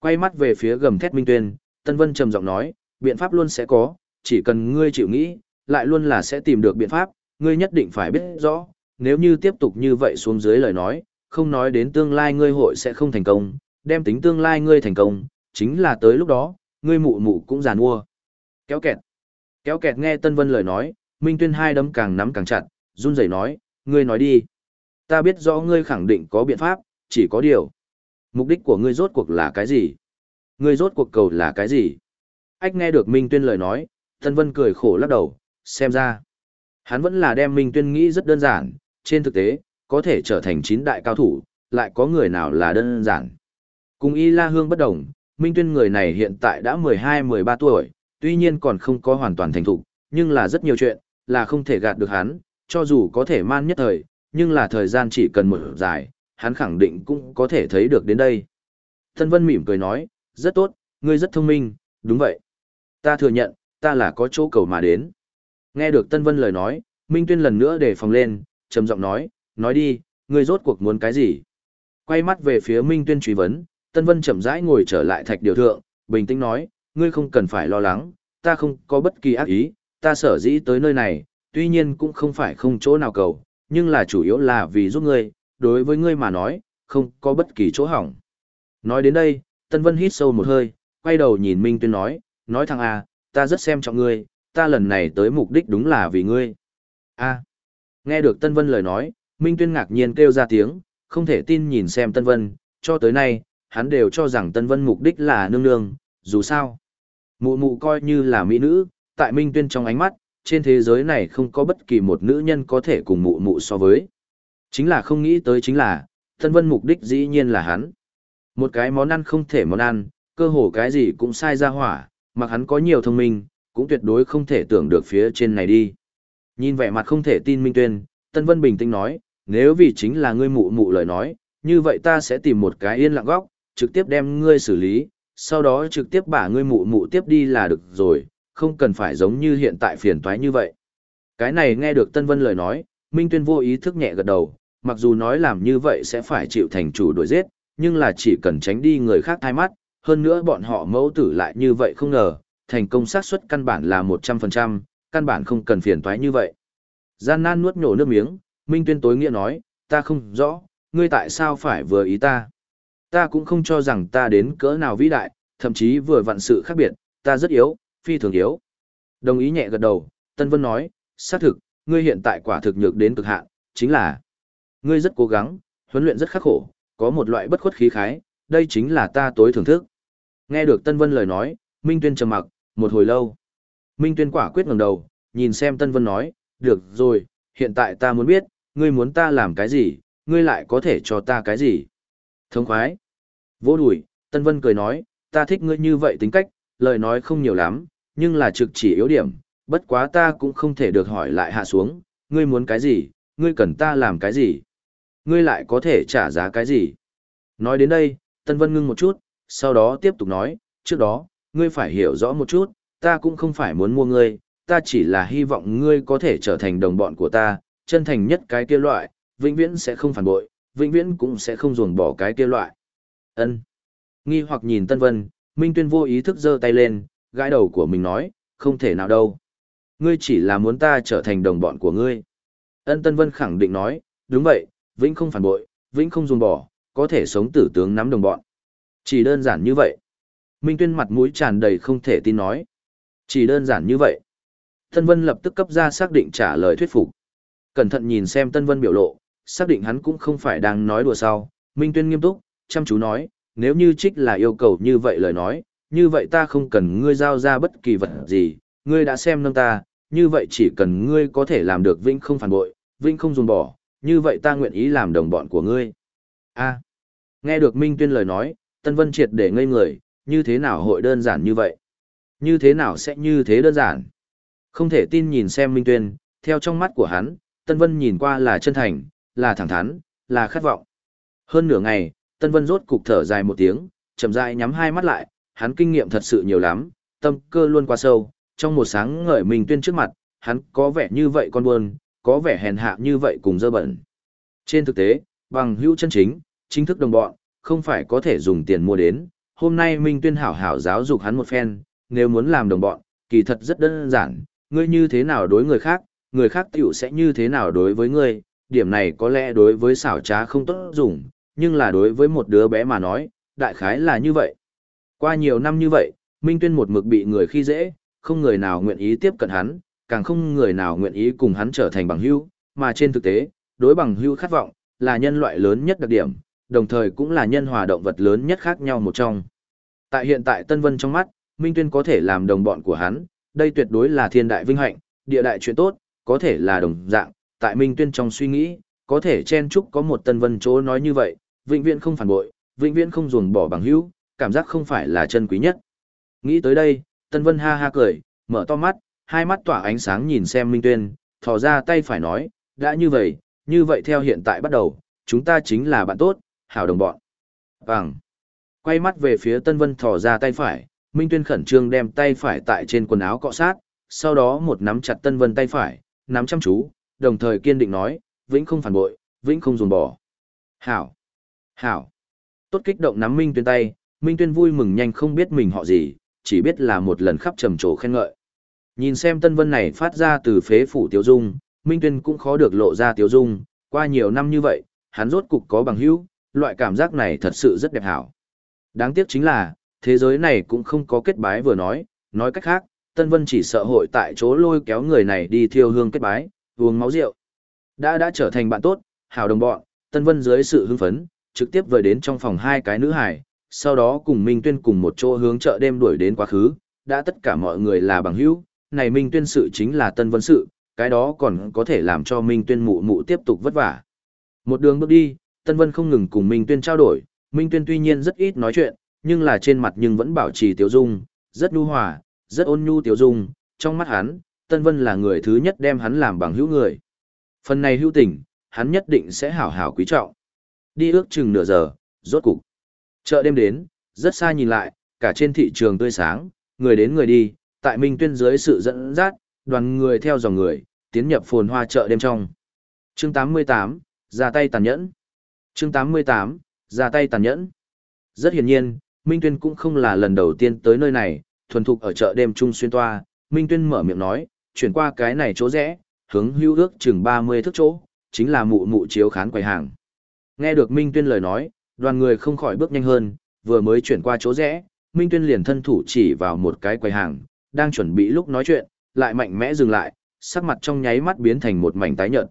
Quay mắt về phía gầm thét Minh Tuyên, Tân Vân trầm giọng nói, biện pháp luôn sẽ có, chỉ cần ngươi chịu nghĩ, lại luôn là sẽ tìm được biện pháp, ngươi nhất định phải biết rõ, nếu như tiếp tục như vậy xuống dưới lời nói, không nói đến tương lai ngươi hội sẽ không thành công, đem tính tương lai ngươi thành công, chính là tới lúc đó, ngươi mụ mụ cũng giàn mua. Kéo kẹt. Kéo kẹt nghe Tân Vân lời nói, Minh Tuyên hai đấm càng nắm càng chặt, run rẩy nói, ngươi nói đi. Ta biết rõ ngươi khẳng định có biện pháp, chỉ có điều. Mục đích của ngươi rốt cuộc là cái gì? Ngươi rốt cuộc cầu là cái gì? Ách nghe được Minh Tuyên lời nói, Tân Vân cười khổ lắc đầu, xem ra. Hắn vẫn là đem Minh Tuyên nghĩ rất đơn giản, trên thực tế, có thể trở thành chín đại cao thủ, lại có người nào là đơn giản. Cùng Y La Hương bất đồng, Minh Tuyên người này hiện tại đã 12-13 tuổi, tuy nhiên còn không có hoàn toàn thành thục, nhưng là rất nhiều chuyện, là không thể gạt được hắn, cho dù có thể man nhất thời, nhưng là thời gian chỉ cần một dài, hắn khẳng định cũng có thể thấy được đến đây. Thân Vân mỉm cười nói, rất tốt, ngươi rất thông minh, đúng vậy. Ta thừa nhận, ta là có chỗ cầu mà đến. Nghe được Tân Vân lời nói, Minh Tuyên lần nữa để phòng lên, trầm giọng nói, nói đi, ngươi rốt cuộc muốn cái gì? Quay mắt về phía Minh Tuyên truy vấn, Tân Vân chậm rãi ngồi trở lại thạch điều thượng, bình tĩnh nói, ngươi không cần phải lo lắng, ta không có bất kỳ ác ý, ta sở dĩ tới nơi này, tuy nhiên cũng không phải không chỗ nào cầu, nhưng là chủ yếu là vì giúp ngươi, đối với ngươi mà nói, không có bất kỳ chỗ hỏng. Nói đến đây, Tân Vân hít sâu một hơi, quay đầu nhìn Minh Tuyên nói, nói thằng A, ta rất xem trọng ngươi, ta lần này tới mục đích đúng là vì ngươi. A. Nghe được Tân Vân lời nói, Minh Tuyên ngạc nhiên kêu ra tiếng, không thể tin nhìn xem Tân Vân, cho tới nay, hắn đều cho rằng Tân Vân mục đích là nương nương, dù sao. Mụ mụ coi như là mỹ nữ, tại Minh Tuyên trong ánh mắt, trên thế giới này không có bất kỳ một nữ nhân có thể cùng mụ mụ so với. Chính là không nghĩ tới chính là, Tân Vân mục đích dĩ nhiên là hắn. Một cái món ăn không thể món ăn, cơ hồ cái gì cũng sai ra hỏa, mặc hắn có nhiều thông minh, cũng tuyệt đối không thể tưởng được phía trên này đi. Nhìn vẻ mặt không thể tin Minh Tuyên, Tân Vân bình tĩnh nói, nếu vì chính là ngươi mụ mụ lời nói, như vậy ta sẽ tìm một cái yên lặng góc, trực tiếp đem ngươi xử lý, sau đó trực tiếp bả ngươi mụ mụ tiếp đi là được rồi, không cần phải giống như hiện tại phiền toái như vậy. Cái này nghe được Tân Vân lời nói, Minh Tuyên vô ý thức nhẹ gật đầu, mặc dù nói làm như vậy sẽ phải chịu thành chủ đuổi giết, nhưng là chỉ cần tránh đi người khác thay mắt, hơn nữa bọn họ mẫu tử lại như vậy không ngờ, thành công xác suất căn bản là 100%, căn bản không cần phiền toái như vậy. Gian nan nuốt nhổ nước miếng, Minh Tuyên tối nghĩa nói, ta không rõ, ngươi tại sao phải vừa ý ta. Ta cũng không cho rằng ta đến cỡ nào vĩ đại, thậm chí vừa vặn sự khác biệt, ta rất yếu, phi thường yếu. Đồng ý nhẹ gật đầu, Tân Vân nói, xác thực, ngươi hiện tại quả thực nhược đến cực hạn, chính là ngươi rất cố gắng, huấn luyện rất khắc khổ, có một loại bất khuất khí khái, đây chính là ta tối thưởng thức. Nghe được Tân Vân lời nói, Minh Tuyên trầm mặc, một hồi lâu. Minh Tuyên quả quyết ngẩng đầu, nhìn xem Tân Vân nói, được rồi, hiện tại ta muốn biết, ngươi muốn ta làm cái gì, ngươi lại có thể cho ta cái gì. Thống khoái. Vô đùi, Tân Vân cười nói, ta thích ngươi như vậy tính cách, lời nói không nhiều lắm, nhưng là trực chỉ yếu điểm, bất quá ta cũng không thể được hỏi lại hạ xuống, ngươi muốn cái gì, ngươi cần ta làm cái gì, ngươi lại có thể trả giá cái gì. Nói đến đây, Tân Vân ngưng một chút, sau đó tiếp tục nói, trước đó, ngươi phải hiểu rõ một chút, ta cũng không phải muốn mua ngươi, ta chỉ là hy vọng ngươi có thể trở thành đồng bọn của ta, chân thành nhất cái kia loại, vĩnh viễn sẽ không phản bội, vĩnh viễn cũng sẽ không ruồng bỏ cái kia loại. Ân. Nghi hoặc nhìn Tân Vân, Minh Tuyên vô ý thức giơ tay lên, gãi đầu của mình nói, không thể nào đâu. Ngươi chỉ là muốn ta trở thành đồng bọn của ngươi. Ân Tân Vân khẳng định nói, đúng vậy, vĩnh không phản bội, vĩnh không ruồng bỏ, có thể sống tử tướng nắm đồng bọn. Chỉ đơn giản như vậy. Minh Tuyên mặt mũi tràn đầy không thể tin nói. Chỉ đơn giản như vậy. Tân Vân lập tức cấp ra xác định trả lời thuyết phục. Cẩn thận nhìn xem Tân Vân biểu lộ, xác định hắn cũng không phải đang nói đùa sau. Minh Tuyên nghiêm túc, chăm chú nói, nếu như trích là yêu cầu như vậy lời nói, như vậy ta không cần ngươi giao ra bất kỳ vật gì, ngươi đã xem nâng ta, như vậy chỉ cần ngươi có thể làm được vĩnh không phản bội, vĩnh không dùng bỏ, như vậy ta nguyện ý làm đồng bọn của ngươi. A. nghe được Minh Tuyên lời nói, Tân Vân triệt để ngây người, như thế nào hội đơn giản như vậy? Như thế nào sẽ như thế đơn giản? Không thể tin nhìn xem Minh Tuyên, theo trong mắt của hắn, Tân Vân nhìn qua là chân thành, là thẳng thắn, là khát vọng. Hơn nửa ngày, Tân Vân rốt cục thở dài một tiếng, chậm rãi nhắm hai mắt lại, hắn kinh nghiệm thật sự nhiều lắm, tâm cơ luôn qua sâu, trong một sáng ngời Minh Tuyên trước mặt, hắn có vẻ như vậy con buồn, có vẻ hèn hạ như vậy cùng dơ bẩn. Trên thực tế, bằng hữu chân chính, chính thức đồng bọn, không phải có thể dùng tiền mua đến. Hôm nay Minh Tuyên hảo hảo giáo dục hắn một phen, nếu muốn làm đồng bọn, kỳ thật rất đơn giản, ngươi như thế nào đối người khác, người khác tiểu sẽ như thế nào đối với ngươi, điểm này có lẽ đối với xảo trá không tốt dùng, nhưng là đối với một đứa bé mà nói, đại khái là như vậy. Qua nhiều năm như vậy, Minh Tuyên một mực bị người khi dễ, không người nào nguyện ý tiếp cận hắn, càng không người nào nguyện ý cùng hắn trở thành bằng hữu, mà trên thực tế, đối bằng hữu khát vọng là nhân loại lớn nhất đặc điểm, đồng thời cũng là nhân hòa động vật lớn nhất khác nhau một trong. Tại hiện tại Tân Vân trong mắt, Minh Tuyên có thể làm đồng bọn của hắn, đây tuyệt đối là thiên đại vinh hạnh, địa đại chuyện tốt, có thể là đồng dạng, tại Minh Tuyên trong suy nghĩ, có thể chen chúc có một Tân Vân chỗ nói như vậy, vĩnh viễn không phản bội, vĩnh viễn không ruồng bỏ bằng hữu, cảm giác không phải là chân quý nhất. Nghĩ tới đây, Tân Vân ha ha cười, mở to mắt, hai mắt tỏa ánh sáng nhìn xem Minh Tuyên, thò ra tay phải nói, đã như vậy, như vậy theo hiện tại bắt đầu, chúng ta chính là bạn tốt, hảo đồng bọn. Vàng. Quay mắt về phía Tân Vân thò ra tay phải, Minh Tuyên khẩn trương đem tay phải tại trên quần áo cọ sát, sau đó một nắm chặt Tân Vân tay phải, nắm chăm chú, đồng thời kiên định nói, vĩnh không phản bội, vĩnh không dùng bỏ. Hảo. Hảo. Tốt kích động nắm Minh Tuyên tay, Minh Tuyên vui mừng nhanh không biết mình họ gì, chỉ biết là một lần khắp trầm trồ khen ngợi. Nhìn xem Tân Vân này phát ra từ phế phủ Tiêu Dung, Minh Tuyên cũng khó được lộ ra Tiêu Dung, qua nhiều năm như vậy, hắn rốt cục có bằng hữu, loại cảm giác này thật sự rất đẹp hảo. Đáng tiếc chính là, thế giới này cũng không có kết bái vừa nói, nói cách khác, Tân Vân chỉ sợ hội tại chỗ lôi kéo người này đi thiêu hương kết bái, uống máu rượu. Đã đã trở thành bạn tốt, hảo đồng bọn, Tân Vân dưới sự hưng phấn, trực tiếp vời đến trong phòng hai cái nữ hải, sau đó cùng Minh Tuyên cùng một chỗ hướng chợ đêm đuổi đến quá khứ, đã tất cả mọi người là bằng hữu, này Minh Tuyên sự chính là Tân Vân sự, cái đó còn có thể làm cho Minh Tuyên mụ mụ tiếp tục vất vả. Một đường bước đi, Tân Vân không ngừng cùng Minh Tuyên trao đổi, Minh Tuyên tuy nhiên rất ít nói chuyện, nhưng là trên mặt nhưng vẫn bảo trì tiểu dung, rất nhu hòa, rất ôn nhu tiểu dung, trong mắt hắn, Tân Vân là người thứ nhất đem hắn làm bằng hữu người. Phần này hữu tình, hắn nhất định sẽ hảo hảo quý trọng. Đi ước chừng nửa giờ, rốt cục. Chợ đêm đến, rất xa nhìn lại, cả trên thị trường tươi sáng, người đến người đi, tại Minh Tuyên dưới sự dẫn dắt, đoàn người theo dòng người, tiến nhập phồn hoa chợ đêm trong. Chương 88, ra tay tàn nhẫn. Chương 88, ra tay tàn nhẫn. Rất hiển nhiên, Minh Tuyên cũng không là lần đầu tiên tới nơi này, thuần thục ở chợ đêm trung xuyên toa, Minh Tuyên mở miệng nói, chuyển qua cái này chỗ rẽ, hướng hưu ước chừng 30 thước chỗ, chính là mụ mụ chiếu khán quầy hàng. Nghe được Minh Tuyên lời nói, đoàn người không khỏi bước nhanh hơn, vừa mới chuyển qua chỗ rẽ, Minh Tuyên liền thân thủ chỉ vào một cái quầy hàng, đang chuẩn bị lúc nói chuyện, lại mạnh mẽ dừng lại, sắc mặt trong nháy mắt biến thành một mảnh tái nhợt.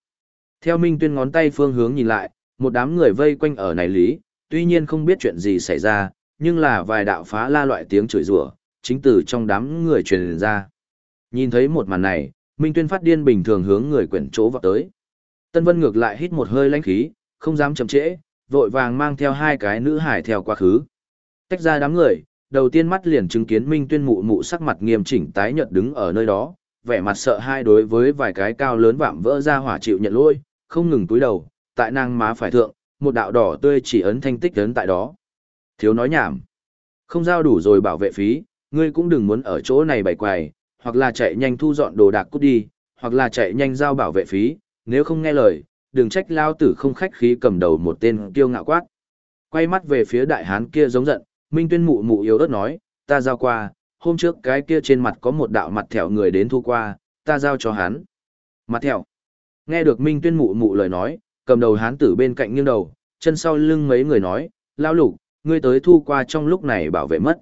Theo Minh Tuyên ngón tay phương hướng nhìn lại, một đám người vây quanh ở này lý, tuy nhiên không biết chuyện gì xảy ra, nhưng là vài đạo phá la loại tiếng chửi rủa, chính từ trong đám người truyền ra. Nhìn thấy một màn này, Minh Tuyên phát điên bình thường hướng người quyển chỗ vào tới. Tân Vân ngược lại hít một hơi lãnh khí, không dám chậm trễ, vội vàng mang theo hai cái nữ hải theo quá khứ. Tách ra đám người, đầu tiên mắt liền chứng kiến Minh Tuyên mụ mụ sắc mặt nghiêm chỉnh tái nhợt đứng ở nơi đó, vẻ mặt sợ hai đối với vài cái cao lớn vạm vỡ ra hỏa chịu nhận lỗi, không ngừng túi đầu, tại nàng má phải thượng, một đạo đỏ tươi chỉ ấn thanh tích ấn tại đó. Thiếu nói nhảm. Không giao đủ rồi bảo vệ phí, ngươi cũng đừng muốn ở chỗ này bày quài, hoặc là chạy nhanh thu dọn đồ đạc cút đi, hoặc là chạy nhanh giao bảo vệ phí, nếu không nghe lời, đừng trách lao tử không khách khí cầm đầu một tên kiêu ngạo quát. Quay mắt về phía đại hán kia giống giận, Minh Tuyên mụ mụ yếu ớt nói, ta giao qua, hôm trước cái kia trên mặt có một đạo mặt thẹo người đến thu qua, ta giao cho hắn. Mặt thẹo. Nghe được Minh Tuyên mụ mụ lời nói, cầm đầu hán tử bên cạnh nghiêng đầu, chân sau lưng mấy người nói, lao lục, ngươi tới thu qua trong lúc này bảo vệ mất.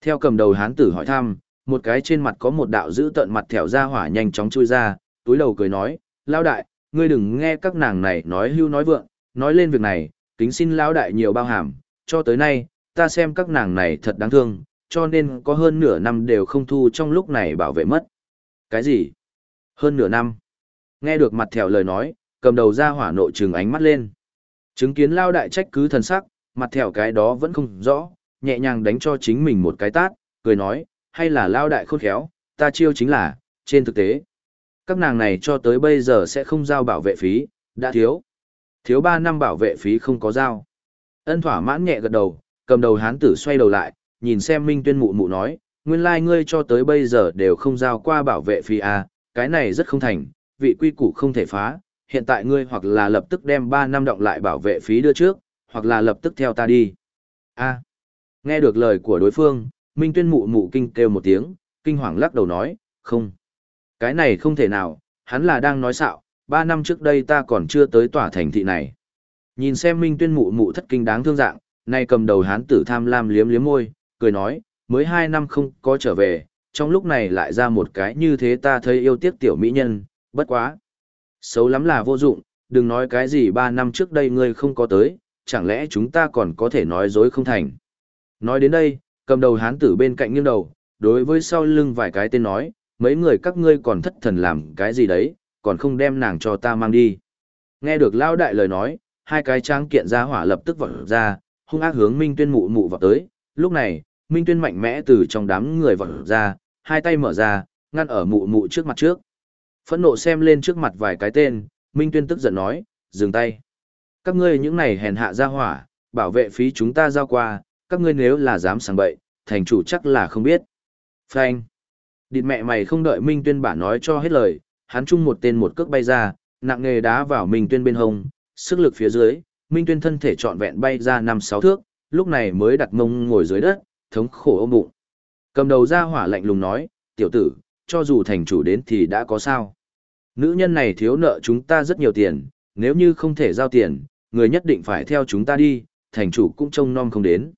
Theo cầm đầu hán tử hỏi thăm, một cái trên mặt có một đạo giữ tận mặt thẻo ra hỏa nhanh chóng chui ra, túi đầu cười nói, lao đại, ngươi đừng nghe các nàng này nói hưu nói vượng, nói lên việc này, kính xin lao đại nhiều bao hàm, cho tới nay, ta xem các nàng này thật đáng thương, cho nên có hơn nửa năm đều không thu trong lúc này bảo vệ mất. Cái gì? Hơn nửa năm. Nghe được mặt thẻo lời nói, cầm đầu ra hỏa nộ trừng ánh mắt lên. Chứng kiến lao đại trách cứ thần sắc, mặt thẻo cái đó vẫn không rõ, nhẹ nhàng đánh cho chính mình một cái tát, cười nói, hay là lao đại khôn khéo, ta chiêu chính là, trên thực tế. Các nàng này cho tới bây giờ sẽ không giao bảo vệ phí, đã thiếu. Thiếu 3 năm bảo vệ phí không có giao. Ân thỏa mãn nhẹ gật đầu, cầm đầu hán tử xoay đầu lại, nhìn xem Minh Tuyên mụ mụ nói, nguyên lai like ngươi cho tới bây giờ đều không giao qua bảo vệ phí à, cái này rất không thành, vị quy củ không thể phá, hiện tại ngươi hoặc là lập tức đem 3 năm động lại bảo vệ phí đưa trước, hoặc là lập tức theo ta đi. A. Nghe được lời của đối phương, Minh Tuyên mụ mụ kinh kêu một tiếng, kinh hoàng lắc đầu nói, không. Cái này không thể nào, hắn là đang nói xạo, ba năm trước đây ta còn chưa tới tòa thành thị này. Nhìn xem Minh Tuyên mụ mụ thất kinh đáng thương dạng, nay cầm đầu hán tử tham lam liếm liếm môi, cười nói, mới hai năm không có trở về, trong lúc này lại ra một cái như thế ta thấy yêu tiếc tiểu mỹ nhân, bất quá. Xấu lắm là vô dụng, đừng nói cái gì ba năm trước đây ngươi không có tới, chẳng lẽ chúng ta còn có thể nói dối không thành. Nói đến đây, cầm đầu hán tử bên cạnh nghiêng đầu, đối với sau lưng vài cái tên nói, mấy người các ngươi còn thất thần làm cái gì đấy, còn không đem nàng cho ta mang đi. Nghe được lao đại lời nói, hai cái trang kiện ra hỏa lập tức vọt ra, hung ác hướng Minh Tuyên mụ mụ vào tới, lúc này, Minh Tuyên mạnh mẽ từ trong đám người vọt ra, hai tay mở ra, ngăn ở mụ mụ trước mặt trước. Phẫn nộ xem lên trước mặt vài cái tên, Minh Tuyên tức giận nói, dừng tay. Các ngươi những này hèn hạ ra hỏa, bảo vệ phí chúng ta giao qua, các ngươi nếu là dám sang bậy, thành chủ chắc là không biết. Phanh. Địt mẹ mày không đợi Minh Tuyên bả nói cho hết lời, hắn chung một tên một cước bay ra, nặng nghề đá vào Minh Tuyên bên hông, sức lực phía dưới, Minh Tuyên thân thể trọn vẹn bay ra năm sáu thước, lúc này mới đặt mông ngồi dưới đất, thống khổ ôm bụng. Cầm đầu ra hỏa lạnh lùng nói, tiểu tử, cho dù thành chủ đến thì đã có sao. Nữ nhân này thiếu nợ chúng ta rất nhiều tiền, nếu như không thể giao tiền, người nhất định phải theo chúng ta đi, thành chủ cũng trông nom không đến.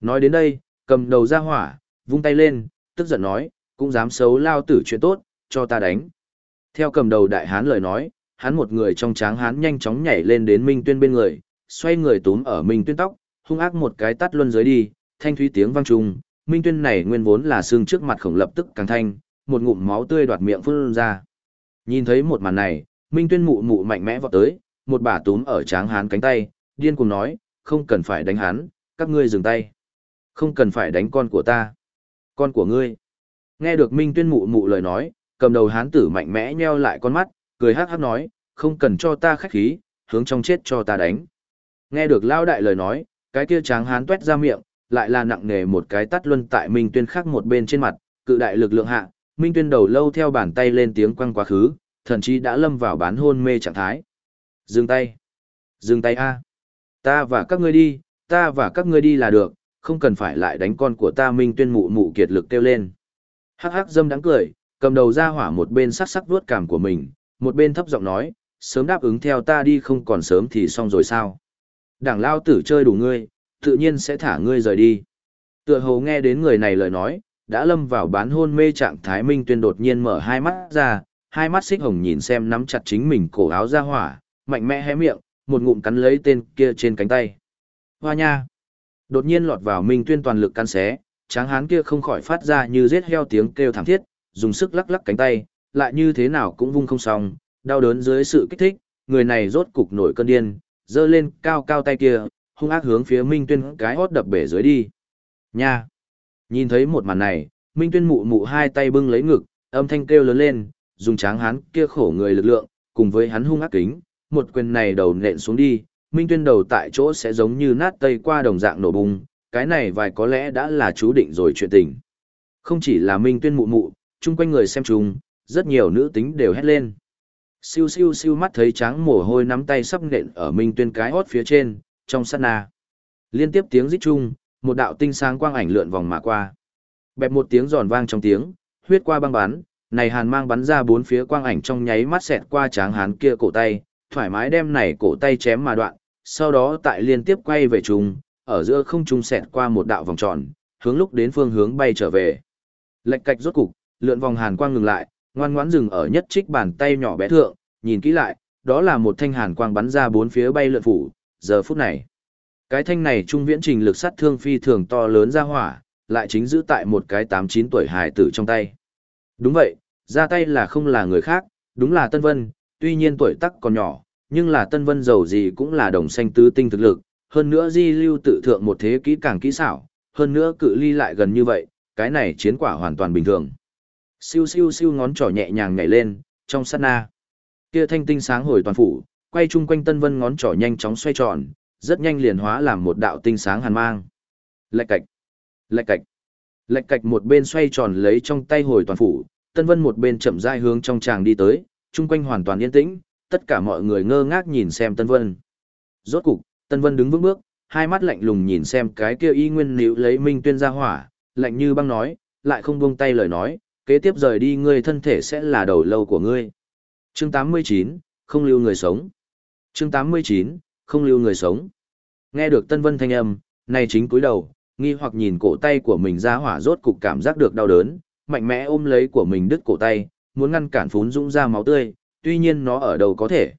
Nói đến đây, cầm đầu ra hỏa, vung tay lên, tức giận nói, cũng dám xấu lao tử chuyện tốt, cho ta đánh. Theo cầm đầu đại hán lời nói, hắn một người trong tráng hán nhanh chóng nhảy lên đến Minh Tuyên bên người, xoay người túm ở Minh Tuyên tóc, hung ác một cái tắt luân dưới đi, thanh thúy tiếng vang trùng, Minh Tuyên này nguyên vốn là xương trước mặt khổng lập tức càng thanh, một ngụm máu tươi đoạt miệng phun ra. Nhìn thấy một màn này, Minh Tuyên mụ mụ mạnh mẽ vọt tới, một bà túm ở tráng hán cánh tay, điên cuồng nói, không cần phải đánh hắn, các ngươi dừng tay. Không cần phải đánh con của ta. Con của ngươi. Nghe được Minh Tuyên mụ mụ lời nói, cầm đầu hán tử mạnh mẽ nheo lại con mắt, cười hát hát nói, không cần cho ta khách khí, hướng trong chết cho ta đánh. Nghe được lao đại lời nói, cái kia tráng hán tuét ra miệng, lại là nặng nề một cái tắt luân tại Minh Tuyên khác một bên trên mặt, cự đại lực lượng hạ, Minh Tuyên đầu lâu theo bàn tay lên tiếng quăng quá khứ, thậm chí đã lâm vào bán hôn mê trạng thái. Dừng tay. Dừng tay a. Ta và các ngươi đi, ta và các ngươi đi là được, không cần phải lại đánh con của ta Minh Tuyên mụ mụ kiệt lực kêu lên. Hắc hắc dâm đáng cười, cầm đầu ra hỏa một bên sắc sắc vuốt cảm của mình, một bên thấp giọng nói, sớm đáp ứng theo ta đi không còn sớm thì xong rồi sao. Đảng lao tử chơi đủ ngươi, tự nhiên sẽ thả ngươi rời đi. Tựa hồ nghe đến người này lời nói, đã lâm vào bán hôn mê trạng thái Minh Tuyên đột nhiên mở hai mắt ra, hai mắt xích hồng nhìn xem nắm chặt chính mình cổ áo ra hỏa, mạnh mẽ hé miệng, một ngụm cắn lấy tên kia trên cánh tay. Hoa nha! Đột nhiên lọt vào Minh Tuyên toàn lực cắn xé, tráng hán kia không khỏi phát ra như giết heo tiếng kêu thảm thiết, dùng sức lắc lắc cánh tay, lại như thế nào cũng vung không xong, đau đớn dưới sự kích thích, người này rốt cục nổi cơn điên, giơ lên cao cao tay kia, hung ác hướng phía Minh Tuyên cái hót đập bể dưới đi. Nha! Nhìn thấy một màn này, Minh Tuyên mụ mụ hai tay bưng lấy ngực, âm thanh kêu lớn lên, dùng tráng hán kia khổ người lực lượng, cùng với hắn hung ác kính, một quyền này đầu nện xuống đi, Minh Tuyên đầu tại chỗ sẽ giống như nát tây qua đồng dạng nổ bùng, cái này vài có lẽ đã là chú định rồi chuyện tình. Không chỉ là Minh Tuyên mụ mụ, chung quanh người xem chung, rất nhiều nữ tính đều hét lên. Siêu siêu siêu mắt thấy tráng mồ hôi nắm tay sắp nện ở Minh Tuyên cái hót phía trên, trong sát na. Liên tiếp tiếng rít chung, một đạo tinh sáng quang ảnh lượn vòng mà qua. Bẹp một tiếng giòn vang trong tiếng, huyết qua băng bắn, này hàn mang bắn ra bốn phía quang ảnh trong nháy mắt xẹt qua tráng hán kia cổ tay, thoải mái đem này cổ tay chém mà đoạn, sau đó tại liên tiếp quay về trùng, ở giữa không trung xẹt qua một đạo vòng tròn, hướng lúc đến phương hướng bay trở về. Lệch cạch rốt cục, lượn vòng hàn quang ngừng lại, ngoan ngoãn dừng ở nhất trích bàn tay nhỏ bé thượng, nhìn kỹ lại, đó là một thanh hàn quang bắn ra bốn phía bay lượn phủ, giờ phút này. Cái thanh này trung viễn trình lực sát thương phi thường to lớn ra hỏa, lại chính giữ tại một cái 8-9 tuổi hài tử trong tay. Đúng vậy, ra tay là không là người khác, đúng là Tân Vân, tuy nhiên tuổi tác còn nhỏ, nhưng là Tân Vân giàu gì cũng là đồng xanh tứ tinh thực lực, hơn nữa di lưu tự thượng một thế kỹ càng kỹ xảo, hơn nữa cự ly lại gần như vậy, cái này chiến quả hoàn toàn bình thường. Siêu siêu siêu ngón trỏ nhẹ nhàng nhảy lên, trong sát na. Kia thanh tinh sáng hồi toàn phủ, quay chung quanh Tân Vân ngón trỏ nhanh chóng xoay tròn, rất nhanh liền hóa làm một đạo tinh sáng hàn mang. Lạch cạch, lạch cạch, lạch cạch một bên xoay tròn lấy trong tay hồi toàn phủ, Tân Vân một bên chậm rãi hướng trong tràng đi tới, chung quanh hoàn toàn yên tĩnh, tất cả mọi người ngơ ngác nhìn xem Tân Vân. Rốt cục, Tân Vân đứng vững bước, hai mắt lạnh lùng nhìn xem cái kia y nguyên níu lấy Minh Tuyên ra hỏa, lạnh như băng nói, lại không buông tay lời nói, kế tiếp rời đi ngươi thân thể sẽ là đầu lâu của ngươi. Chương 89, không lưu người sống. Chương 89, không lưu người sống. Nghe được Tân Vân thanh âm, nay chính cúi đầu, nghi hoặc nhìn cổ tay của mình ra hỏa rốt cục cảm giác được đau đớn, mạnh mẽ ôm lấy của mình đứt cổ tay, muốn ngăn cản phún dũng ra máu tươi, tuy nhiên nó ở đâu có thể.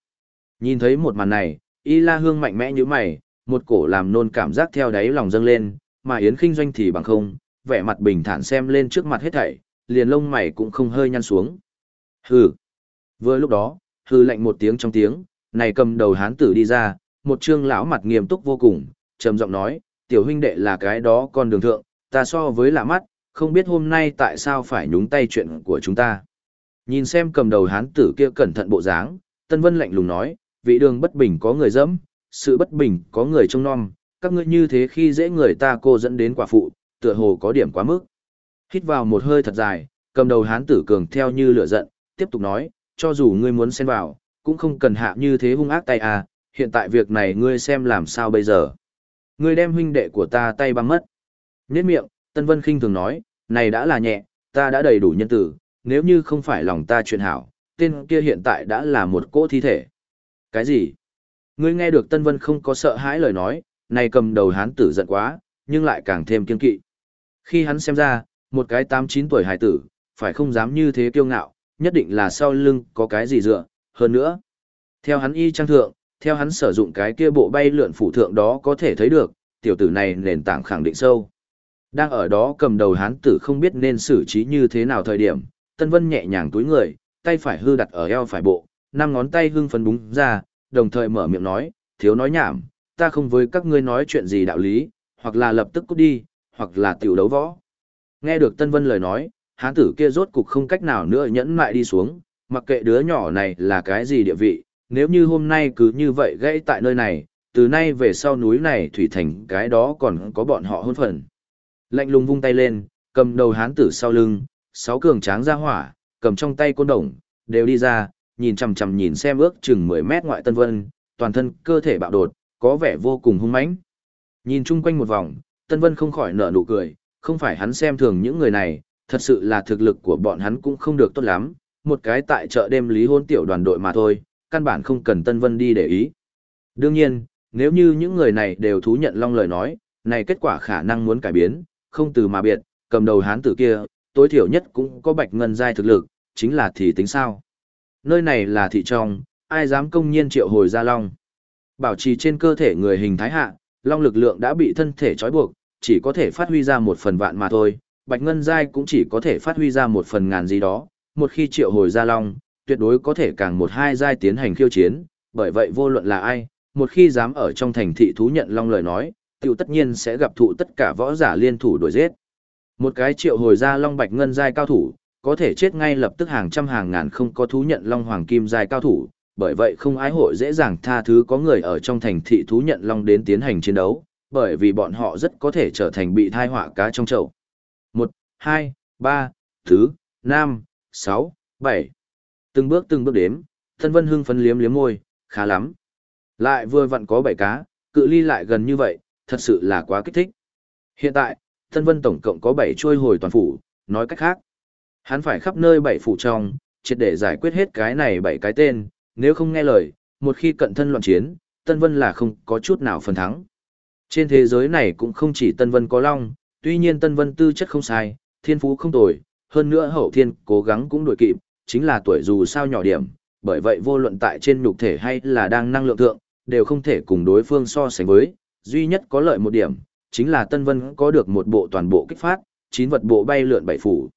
Nhìn thấy một màn này, Y La Hương mạnh mẽ như mày, một cổ làm nôn cảm giác theo đáy lòng dâng lên, mà Yến Kinh Doanh thì bằng không, vẻ mặt bình thản xem lên trước mặt hết thảy, liền lông mày cũng không hơi nhăn xuống. Hừ. Vừa lúc đó, hừ lạnh một tiếng trong tiếng, này cầm đầu hán tử đi ra, một trương lão mặt nghiêm túc vô cùng, trầm giọng nói, tiểu huynh đệ là cái đó con đường thượng, ta so với lạ mắt, không biết hôm nay tại sao phải nhúng tay chuyện của chúng ta. Nhìn xem cầm đầu hán tử kia cẩn thận bộ dáng, Tân Vân lạnh lùng nói, vị đường bất bình có người dẫm, sự bất bình có người trông nom, các ngươi như thế khi dễ người ta cô dẫn đến quả phụ, tựa hồ có điểm quá mức. Hít vào một hơi thật dài, cầm đầu hán tử cường theo như lửa giận, tiếp tục nói, cho dù ngươi muốn xen vào, cũng không cần hạ như thế hung ác tay à, hiện tại việc này ngươi xem làm sao bây giờ. Ngươi đem huynh đệ của ta tay băng mất. Nhết miệng, Tân Vân khinh thường nói, này đã là nhẹ, ta đã đầy đủ nhân tử, nếu như không phải lòng ta chuyện hảo, tên kia hiện tại đã là một cỗ thi thể. Cái gì? Ngươi nghe được Tân Vân không có sợ hãi lời nói, này cầm đầu hán tử giận quá, nhưng lại càng thêm kiên kỵ. Khi hắn xem ra, một cái tám chín tuổi hải tử, phải không dám như thế kiêu ngạo, nhất định là sau lưng có cái gì dựa, hơn nữa. Theo hắn y trang thượng, theo hắn sử dụng cái kia bộ bay lượn phủ thượng đó có thể thấy được, tiểu tử này nền tảng khẳng định sâu. Đang ở đó cầm đầu hán tử không biết nên xử trí như thế nào thời điểm, Tân Vân nhẹ nhàng túi người, tay phải hư đặt ở eo phải bộ, năm ngón tay hưng phấn búng ra, đồng thời mở miệng nói, thiếu nói nhảm, ta không với các ngươi nói chuyện gì đạo lý, hoặc là lập tức cút đi, hoặc là tiểu đấu võ. Nghe được Tân Vân lời nói, hán tử kia rốt cục không cách nào nữa nhẫn mại đi xuống, mặc kệ đứa nhỏ này là cái gì địa vị, nếu như hôm nay cứ như vậy gãy tại nơi này, từ nay về sau núi này thủy thành cái đó còn có bọn họ hôn phần. Lạnh lùng vung tay lên, cầm đầu hán tử sau lưng, sáu cường tráng ra hỏa, cầm trong tay côn đồng, đều đi ra, nhìn chằm chằm nhìn xem ước chừng 10 mét ngoại Tân Vân, toàn thân cơ thể bạo đột, có vẻ vô cùng hung mãnh. Nhìn chung quanh một vòng, Tân Vân không khỏi nở nụ cười, không phải hắn xem thường những người này, thật sự là thực lực của bọn hắn cũng không được tốt lắm, một cái tại chợ đêm lý hôn tiểu đoàn đội mà thôi, căn bản không cần Tân Vân đi để ý. Đương nhiên, nếu như những người này đều thú nhận long lời nói, này kết quả khả năng muốn cải biến, không từ mà biệt, cầm đầu hán tử kia, tối thiểu nhất cũng có bạch ngân giai thực lực, chính là thì tính sao. Nơi này là thị trong, ai dám công nhiên triệu hồi ra long. Bảo trì trên cơ thể người hình thái hạ, long lực lượng đã bị thân thể trói buộc, chỉ có thể phát huy ra một phần vạn mà thôi, bạch ngân giai cũng chỉ có thể phát huy ra một phần ngàn gì đó, một khi triệu hồi ra long, tuyệt đối có thể càng một hai giai tiến hành khiêu chiến, bởi vậy vô luận là ai, một khi dám ở trong thành thị thú nhận long lời nói, tiểu tất nhiên sẽ gặp thụ tất cả võ giả liên thủ đuổi giết. Một cái triệu hồi ra long bạch ngân giai cao thủ, có thể chết ngay lập tức hàng trăm hàng ngàn không có thú nhận long hoàng kim giai cao thủ, bởi vậy không ái hội dễ dàng tha thứ có người ở trong thành thị thú nhận long đến tiến hành chiến đấu, bởi vì bọn họ rất có thể trở thành bị thai họa cá trong chậu. 1, 2, 3, thứ, 5, 6, 7. Từng bước từng bước đếm, thân vân hưng phấn liếm liếm môi, khá lắm. Lại vừa vặn có bảy cá, cự ly lại gần như vậy, thật sự là quá kích thích. Hiện tại, thân vân tổng cộng có bảy trôi hồi toàn phủ, nói cách khác. Hắn phải khắp nơi bảy phủ trong, triệt để giải quyết hết cái này bảy cái tên, nếu không nghe lời, một khi cận thân loạn chiến, Tân Vân là không có chút nào phần thắng. Trên thế giới này cũng không chỉ Tân Vân có long, tuy nhiên Tân Vân tư chất không sai, thiên phú không tồi, hơn nữa hậu thiên cố gắng cũng đuổi kịp, chính là tuổi dù sao nhỏ điểm, bởi vậy vô luận tại trên nhục thể hay là đang năng lượng thượng, đều không thể cùng đối phương so sánh với, duy nhất có lợi một điểm, chính là Tân Vân có được một bộ toàn bộ kích phát, chín vật bộ bay lượn bảy phủ.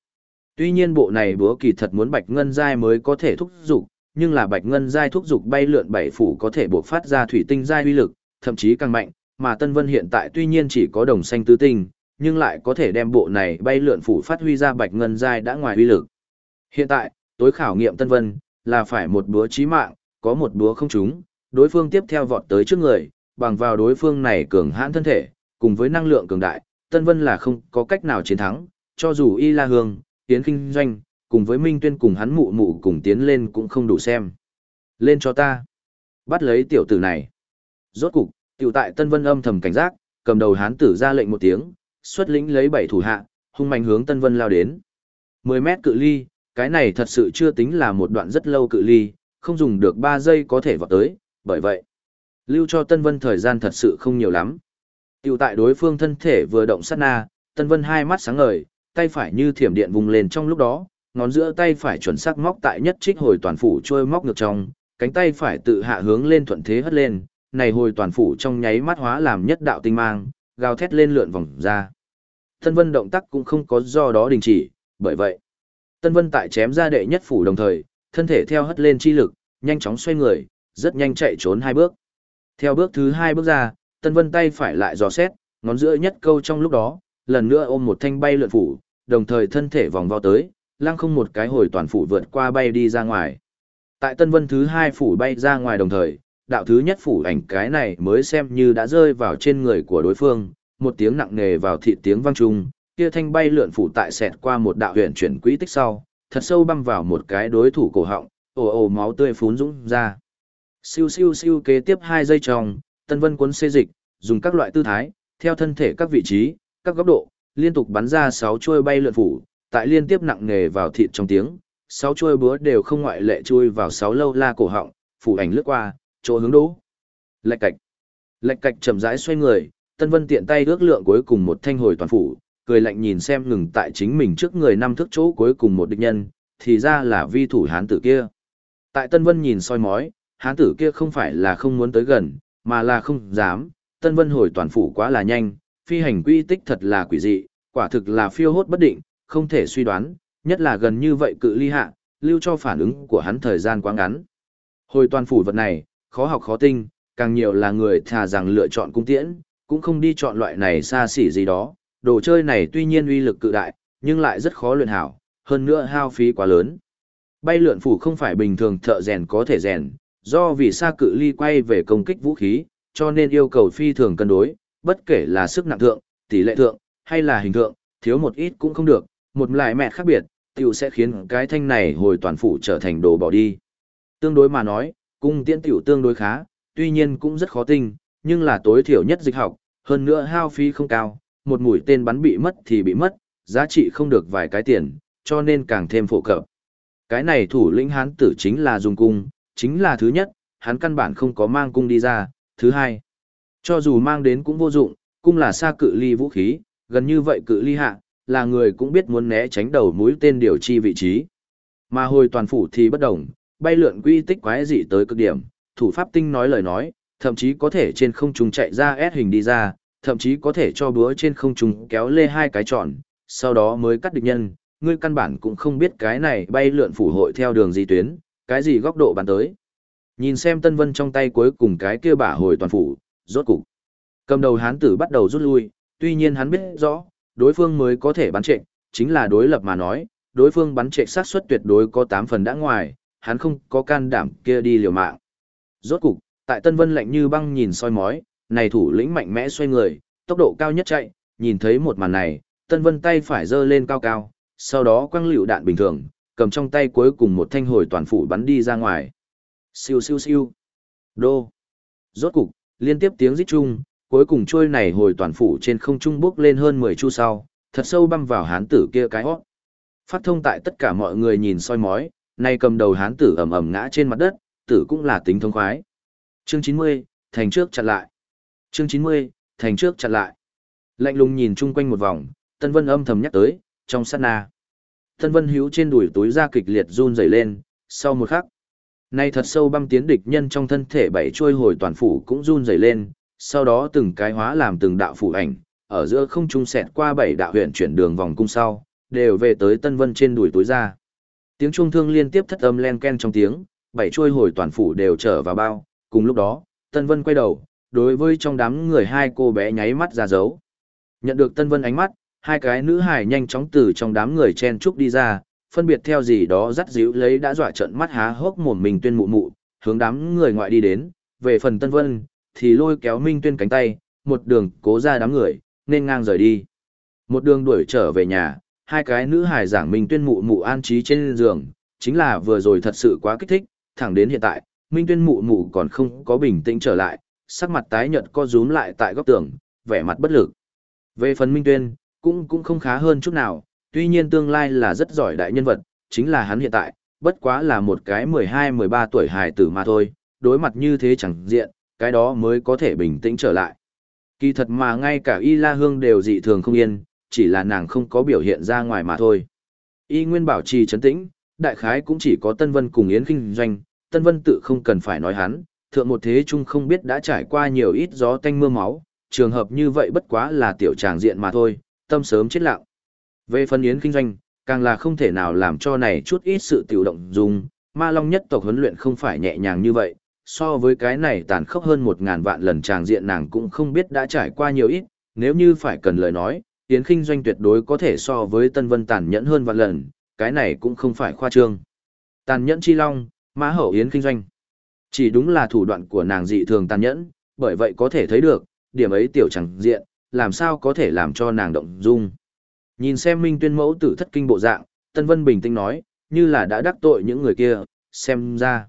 Tuy nhiên bộ này búa kỳ thật muốn bạch ngân giai mới có thể thúc dục, nhưng là bạch ngân giai thúc dục bay lượn bảy phủ có thể buộc phát ra thủy tinh giai uy lực, thậm chí càng mạnh, mà Tân Vân hiện tại tuy nhiên chỉ có đồng xanh tứ tinh, nhưng lại có thể đem bộ này bay lượn phủ phát huy ra bạch ngân giai đã ngoài uy lực. Hiện tại, tối khảo nghiệm Tân Vân là phải một búa chí mạng, có một búa không trúng, đối phương tiếp theo vọt tới trước người, bằng vào đối phương này cường hãn thân thể, cùng với năng lượng cường đại, Tân Vân là không có cách nào chiến thắng, cho dù Y La Hương, tiến Kinh Doanh, cùng với Minh Tuyên cùng hắn mụ mụ cùng tiến lên cũng không đủ xem. Lên cho ta. Bắt lấy tiểu tử này. Rốt cục, tiểu tại Tân Vân âm thầm cảnh giác, cầm đầu hán tử ra lệnh một tiếng, xuất lĩnh lấy bảy thủ hạ, hung mạnh hướng Tân Vân lao đến. 10 mét cự ly, cái này thật sự chưa tính là một đoạn rất lâu cự ly, không dùng được 3 giây có thể vọt tới, bởi vậy, lưu cho Tân Vân thời gian thật sự không nhiều lắm. Tiểu tại đối phương thân thể vừa động sát na, Tân Vân hai mắt sáng ngời, tay phải như thiểm điện vùng lên trong lúc đó, ngón giữa tay phải chuẩn xác móc tại nhất trích hồi toàn phủ trôi móc ngược trong, cánh tay phải tự hạ hướng lên thuận thế hất lên, này hồi toàn phủ trong nháy mắt hóa làm nhất đạo tinh mang, gào thét lên lượn vòng ra. Tân Vân động tác cũng không có do đó đình chỉ, bởi vậy, Tân Vân tại chém ra đệ nhất phủ đồng thời, thân thể theo hất lên chi lực, nhanh chóng xoay người, rất nhanh chạy trốn hai bước. Theo bước thứ hai bước ra, Tân Vân tay phải lại dò xét, ngón giữa nhất câu trong lúc đó, lần nữa ôm một thanh bay lượn phủ, đồng thời thân thể vòng vào tới, lăng không một cái hồi toàn phủ vượt qua bay đi ra ngoài. Tại Tân Vân thứ hai phủ bay ra ngoài đồng thời, đạo thứ nhất phủ ảnh cái này mới xem như đã rơi vào trên người của đối phương, một tiếng nặng nề vào thị tiếng vang trung, kia thanh bay lượn phủ tại xẹt qua một đạo huyền chuyển quỹ tích sau, thật sâu băm vào một cái đối thủ cổ họng, ồ ồ máu tươi phún dũng ra. Siêu siêu siêu kế tiếp hai giây trong, Tân Vân cuốn xê dịch, dùng các loại tư thái, theo thân thể các vị trí, các góc độ, liên tục bắn ra sáu chuôi bay lượn phủ, tại liên tiếp nặng nề vào thịt trong tiếng, sáu chuôi búa đều không ngoại lệ chui vào sáu lâu la cổ họng, phủ ảnh lướt qua, chỗ hướng đố. Lệch cạch. Lệch cạch chậm rãi xoay người, Tân Vân tiện tay ước lượng cuối cùng một thanh hồi toàn phủ, cười lạnh nhìn xem ngừng tại chính mình trước người năm thước chỗ cuối cùng một địch nhân, thì ra là vi thủ hán tử kia. Tại Tân Vân nhìn soi mói, hán tử kia không phải là không muốn tới gần, mà là không dám, Tân Vân hồi toàn phủ quá là nhanh, phi hành quy tích thật là quỷ dị, quả thực là phiêu hốt bất định, không thể suy đoán, nhất là gần như vậy cự ly hạ, lưu cho phản ứng của hắn thời gian quá ngắn. Hồi toàn phủ vật này, khó học khó tinh, càng nhiều là người thà rằng lựa chọn cung tiễn, cũng không đi chọn loại này xa xỉ gì đó. Đồ chơi này tuy nhiên uy lực cự đại, nhưng lại rất khó luyện hảo, hơn nữa hao phí quá lớn. Bay lượn phủ không phải bình thường thợ rèn có thể rèn, do vì xa cự ly quay về công kích vũ khí, cho nên yêu cầu phi thường cân đối, bất kể là sức nặng thượng, tỷ lệ thượng, hay là hình thượng, thiếu một ít cũng không được, một lại mẹ khác biệt, tiểu sẽ khiến cái thanh này hồi toàn phủ trở thành đồ bỏ đi. Tương đối mà nói, cung tiễn tiểu tương đối khá, tuy nhiên cũng rất khó tinh, nhưng là tối thiểu nhất dịch học, hơn nữa hao phí không cao, một mũi tên bắn bị mất thì bị mất, giá trị không được vài cái tiền, cho nên càng thêm phổ cập. Cái này thủ lĩnh hán tử chính là dùng cung, chính là thứ nhất, hắn căn bản không có mang cung đi ra, thứ hai. Cho dù mang đến cũng vô dụng, cung là xa cự ly vũ khí, gần như vậy cự ly hạ, là người cũng biết muốn né tránh đầu mũi tên điều chi vị trí. Mà hồi toàn phủ thì bất đồng, bay lượn quy tích quái dị tới cực điểm, thủ pháp tinh nói lời nói, thậm chí có thể trên không trung chạy ra S hình đi ra, thậm chí có thể cho búa trên không trung kéo lê hai cái tròn, sau đó mới cắt địch nhân, ngươi căn bản cũng không biết cái này bay lượn phủ hội theo đường gì tuyến, cái gì góc độ bắn tới. Nhìn xem Tân Vân trong tay cuối cùng cái kia bả hồi toàn phủ, rốt cục. Cầm đầu hán tử bắt đầu rút lui, tuy nhiên hắn biết rõ, đối phương mới có thể bắn trệ, chính là đối lập mà nói, đối phương bắn trệ xác suất tuyệt đối có 8 phần đã ngoài, hắn không có can đảm kia đi liều mạng. Rốt cục, tại Tân Vân lạnh như băng nhìn soi mói, này thủ lĩnh mạnh mẽ xoay người, tốc độ cao nhất chạy, nhìn thấy một màn này, Tân Vân tay phải giơ lên cao cao, sau đó quăng lựu đạn bình thường, cầm trong tay cuối cùng một thanh hồi toàn phủ bắn đi ra ngoài. Siêu siêu siêu. Đô. Rốt cục, liên tiếp tiếng rít chung, cuối cùng trôi này hồi toàn phủ trên không trung bước lên hơn 10 chu sau, thật sâu băm vào hán tử kia cái hót. Phát thông tại tất cả mọi người nhìn soi mói, nay cầm đầu hán tử ầm ầm ngã trên mặt đất, tử cũng là tính thông khoái. Chương 90, thành trước chặn lại. Chương 90, thành trước chặn lại. Lạnh lùng nhìn chung quanh một vòng, Tân Vân âm thầm nhắc tới, trong sát na. Tân Vân hữu trên đùi túi ra kịch liệt run rẩy lên, sau một khắc. Nay thật sâu băm tiến địch nhân trong thân thể bảy trôi hồi toàn phủ cũng run rẩy lên, sau đó từng cái hóa làm từng đạo phủ ảnh, ở giữa không trung xẹt qua bảy đạo huyện chuyển đường vòng cung sau, đều về tới Tân Vân trên đùi túi ra. Tiếng trung thương liên tiếp thất âm len ken trong tiếng, bảy trôi hồi toàn phủ đều trở vào bao, cùng lúc đó, Tân Vân quay đầu, đối với trong đám người hai cô bé nháy mắt ra dấu. Nhận được Tân Vân ánh mắt, hai cái nữ hài nhanh chóng từ trong đám người chen trúc đi ra, phân biệt theo gì đó dắt díu lấy đã dọa trận mắt há hốc mồm mình tuyên mụ mụ, hướng đám người ngoại đi đến, về phần Tân Vân, thì lôi kéo Minh Tuyên cánh tay, một đường cố ra đám người, nên ngang rời đi. Một đường đuổi trở về nhà, hai cái nữ hài giảng Minh Tuyên mụ mụ an trí trên giường, chính là vừa rồi thật sự quá kích thích, thẳng đến hiện tại, Minh Tuyên mụ mụ còn không có bình tĩnh trở lại, sắc mặt tái nhợt co rúm lại tại góc tường, vẻ mặt bất lực. Về phần Minh Tuyên, cũng cũng không khá hơn chút nào, tuy nhiên tương lai là rất giỏi đại nhân vật, chính là hắn hiện tại, bất quá là một cái 12-13 tuổi hài tử mà thôi, đối mặt như thế chẳng diện, cái đó mới có thể bình tĩnh trở lại. Kỳ thật mà ngay cả Y La Hương đều dị thường không yên, chỉ là nàng không có biểu hiện ra ngoài mà thôi. Y Nguyên bảo trì trấn tĩnh, đại khái cũng chỉ có Tân Vân cùng Yến Kinh Doanh, Tân Vân tự không cần phải nói hắn, thượng một thế chung không biết đã trải qua nhiều ít gió tanh mưa máu, trường hợp như vậy bất quá là tiểu tràng diện mà thôi, tâm sớm chết lặng. Về phần Yến Kinh Doanh, càng là không thể nào làm cho này chút ít sự tiểu động dùng, ma long nhất tộc huấn luyện không phải nhẹ nhàng như vậy, so với cái này tàn khốc hơn một ngàn vạn lần tràng diện nàng cũng không biết đã trải qua nhiều ít, nếu như phải cần lời nói, Yến Kinh Doanh tuyệt đối có thể so với Tân Vân tàn nhẫn hơn vạn lần, cái này cũng không phải khoa trương. Tàn nhẫn chi long, mã hậu Yến Kinh Doanh. Chỉ đúng là thủ đoạn của nàng dị thường tàn nhẫn, bởi vậy có thể thấy được, điểm ấy tiểu chẳng diện, làm sao có thể làm cho nàng động dung. Nhìn xem Minh Tuyên mẫu tử thất kinh bộ dạng, Tân Vân bình tĩnh nói, như là đã đắc tội những người kia, xem ra.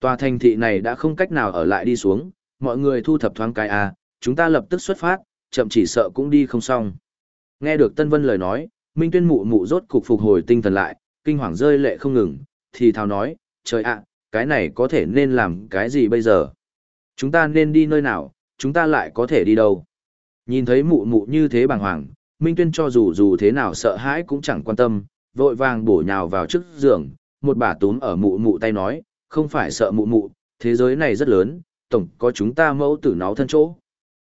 Tòa thành thị này đã không cách nào ở lại đi xuống, mọi người thu thập thoáng cái à, chúng ta lập tức xuất phát, chậm chỉ sợ cũng đi không xong. Nghe được Tân Vân lời nói, Minh Tuyên mụ mụ rốt cục phục hồi tinh thần lại, kinh hoàng rơi lệ không ngừng, thì thào nói, trời ạ, cái này có thể nên làm cái gì bây giờ? Chúng ta nên đi nơi nào, chúng ta lại có thể đi đâu? Nhìn thấy mụ mụ như thế bàng hoàng, Minh Tuyên cho dù dù thế nào sợ hãi cũng chẳng quan tâm, vội vàng bổ nhào vào trước giường, một bà túm ở mụ mụ tay nói, không phải sợ mụ mụ, thế giới này rất lớn, tổng có chúng ta mẫu tử nó thân chỗ.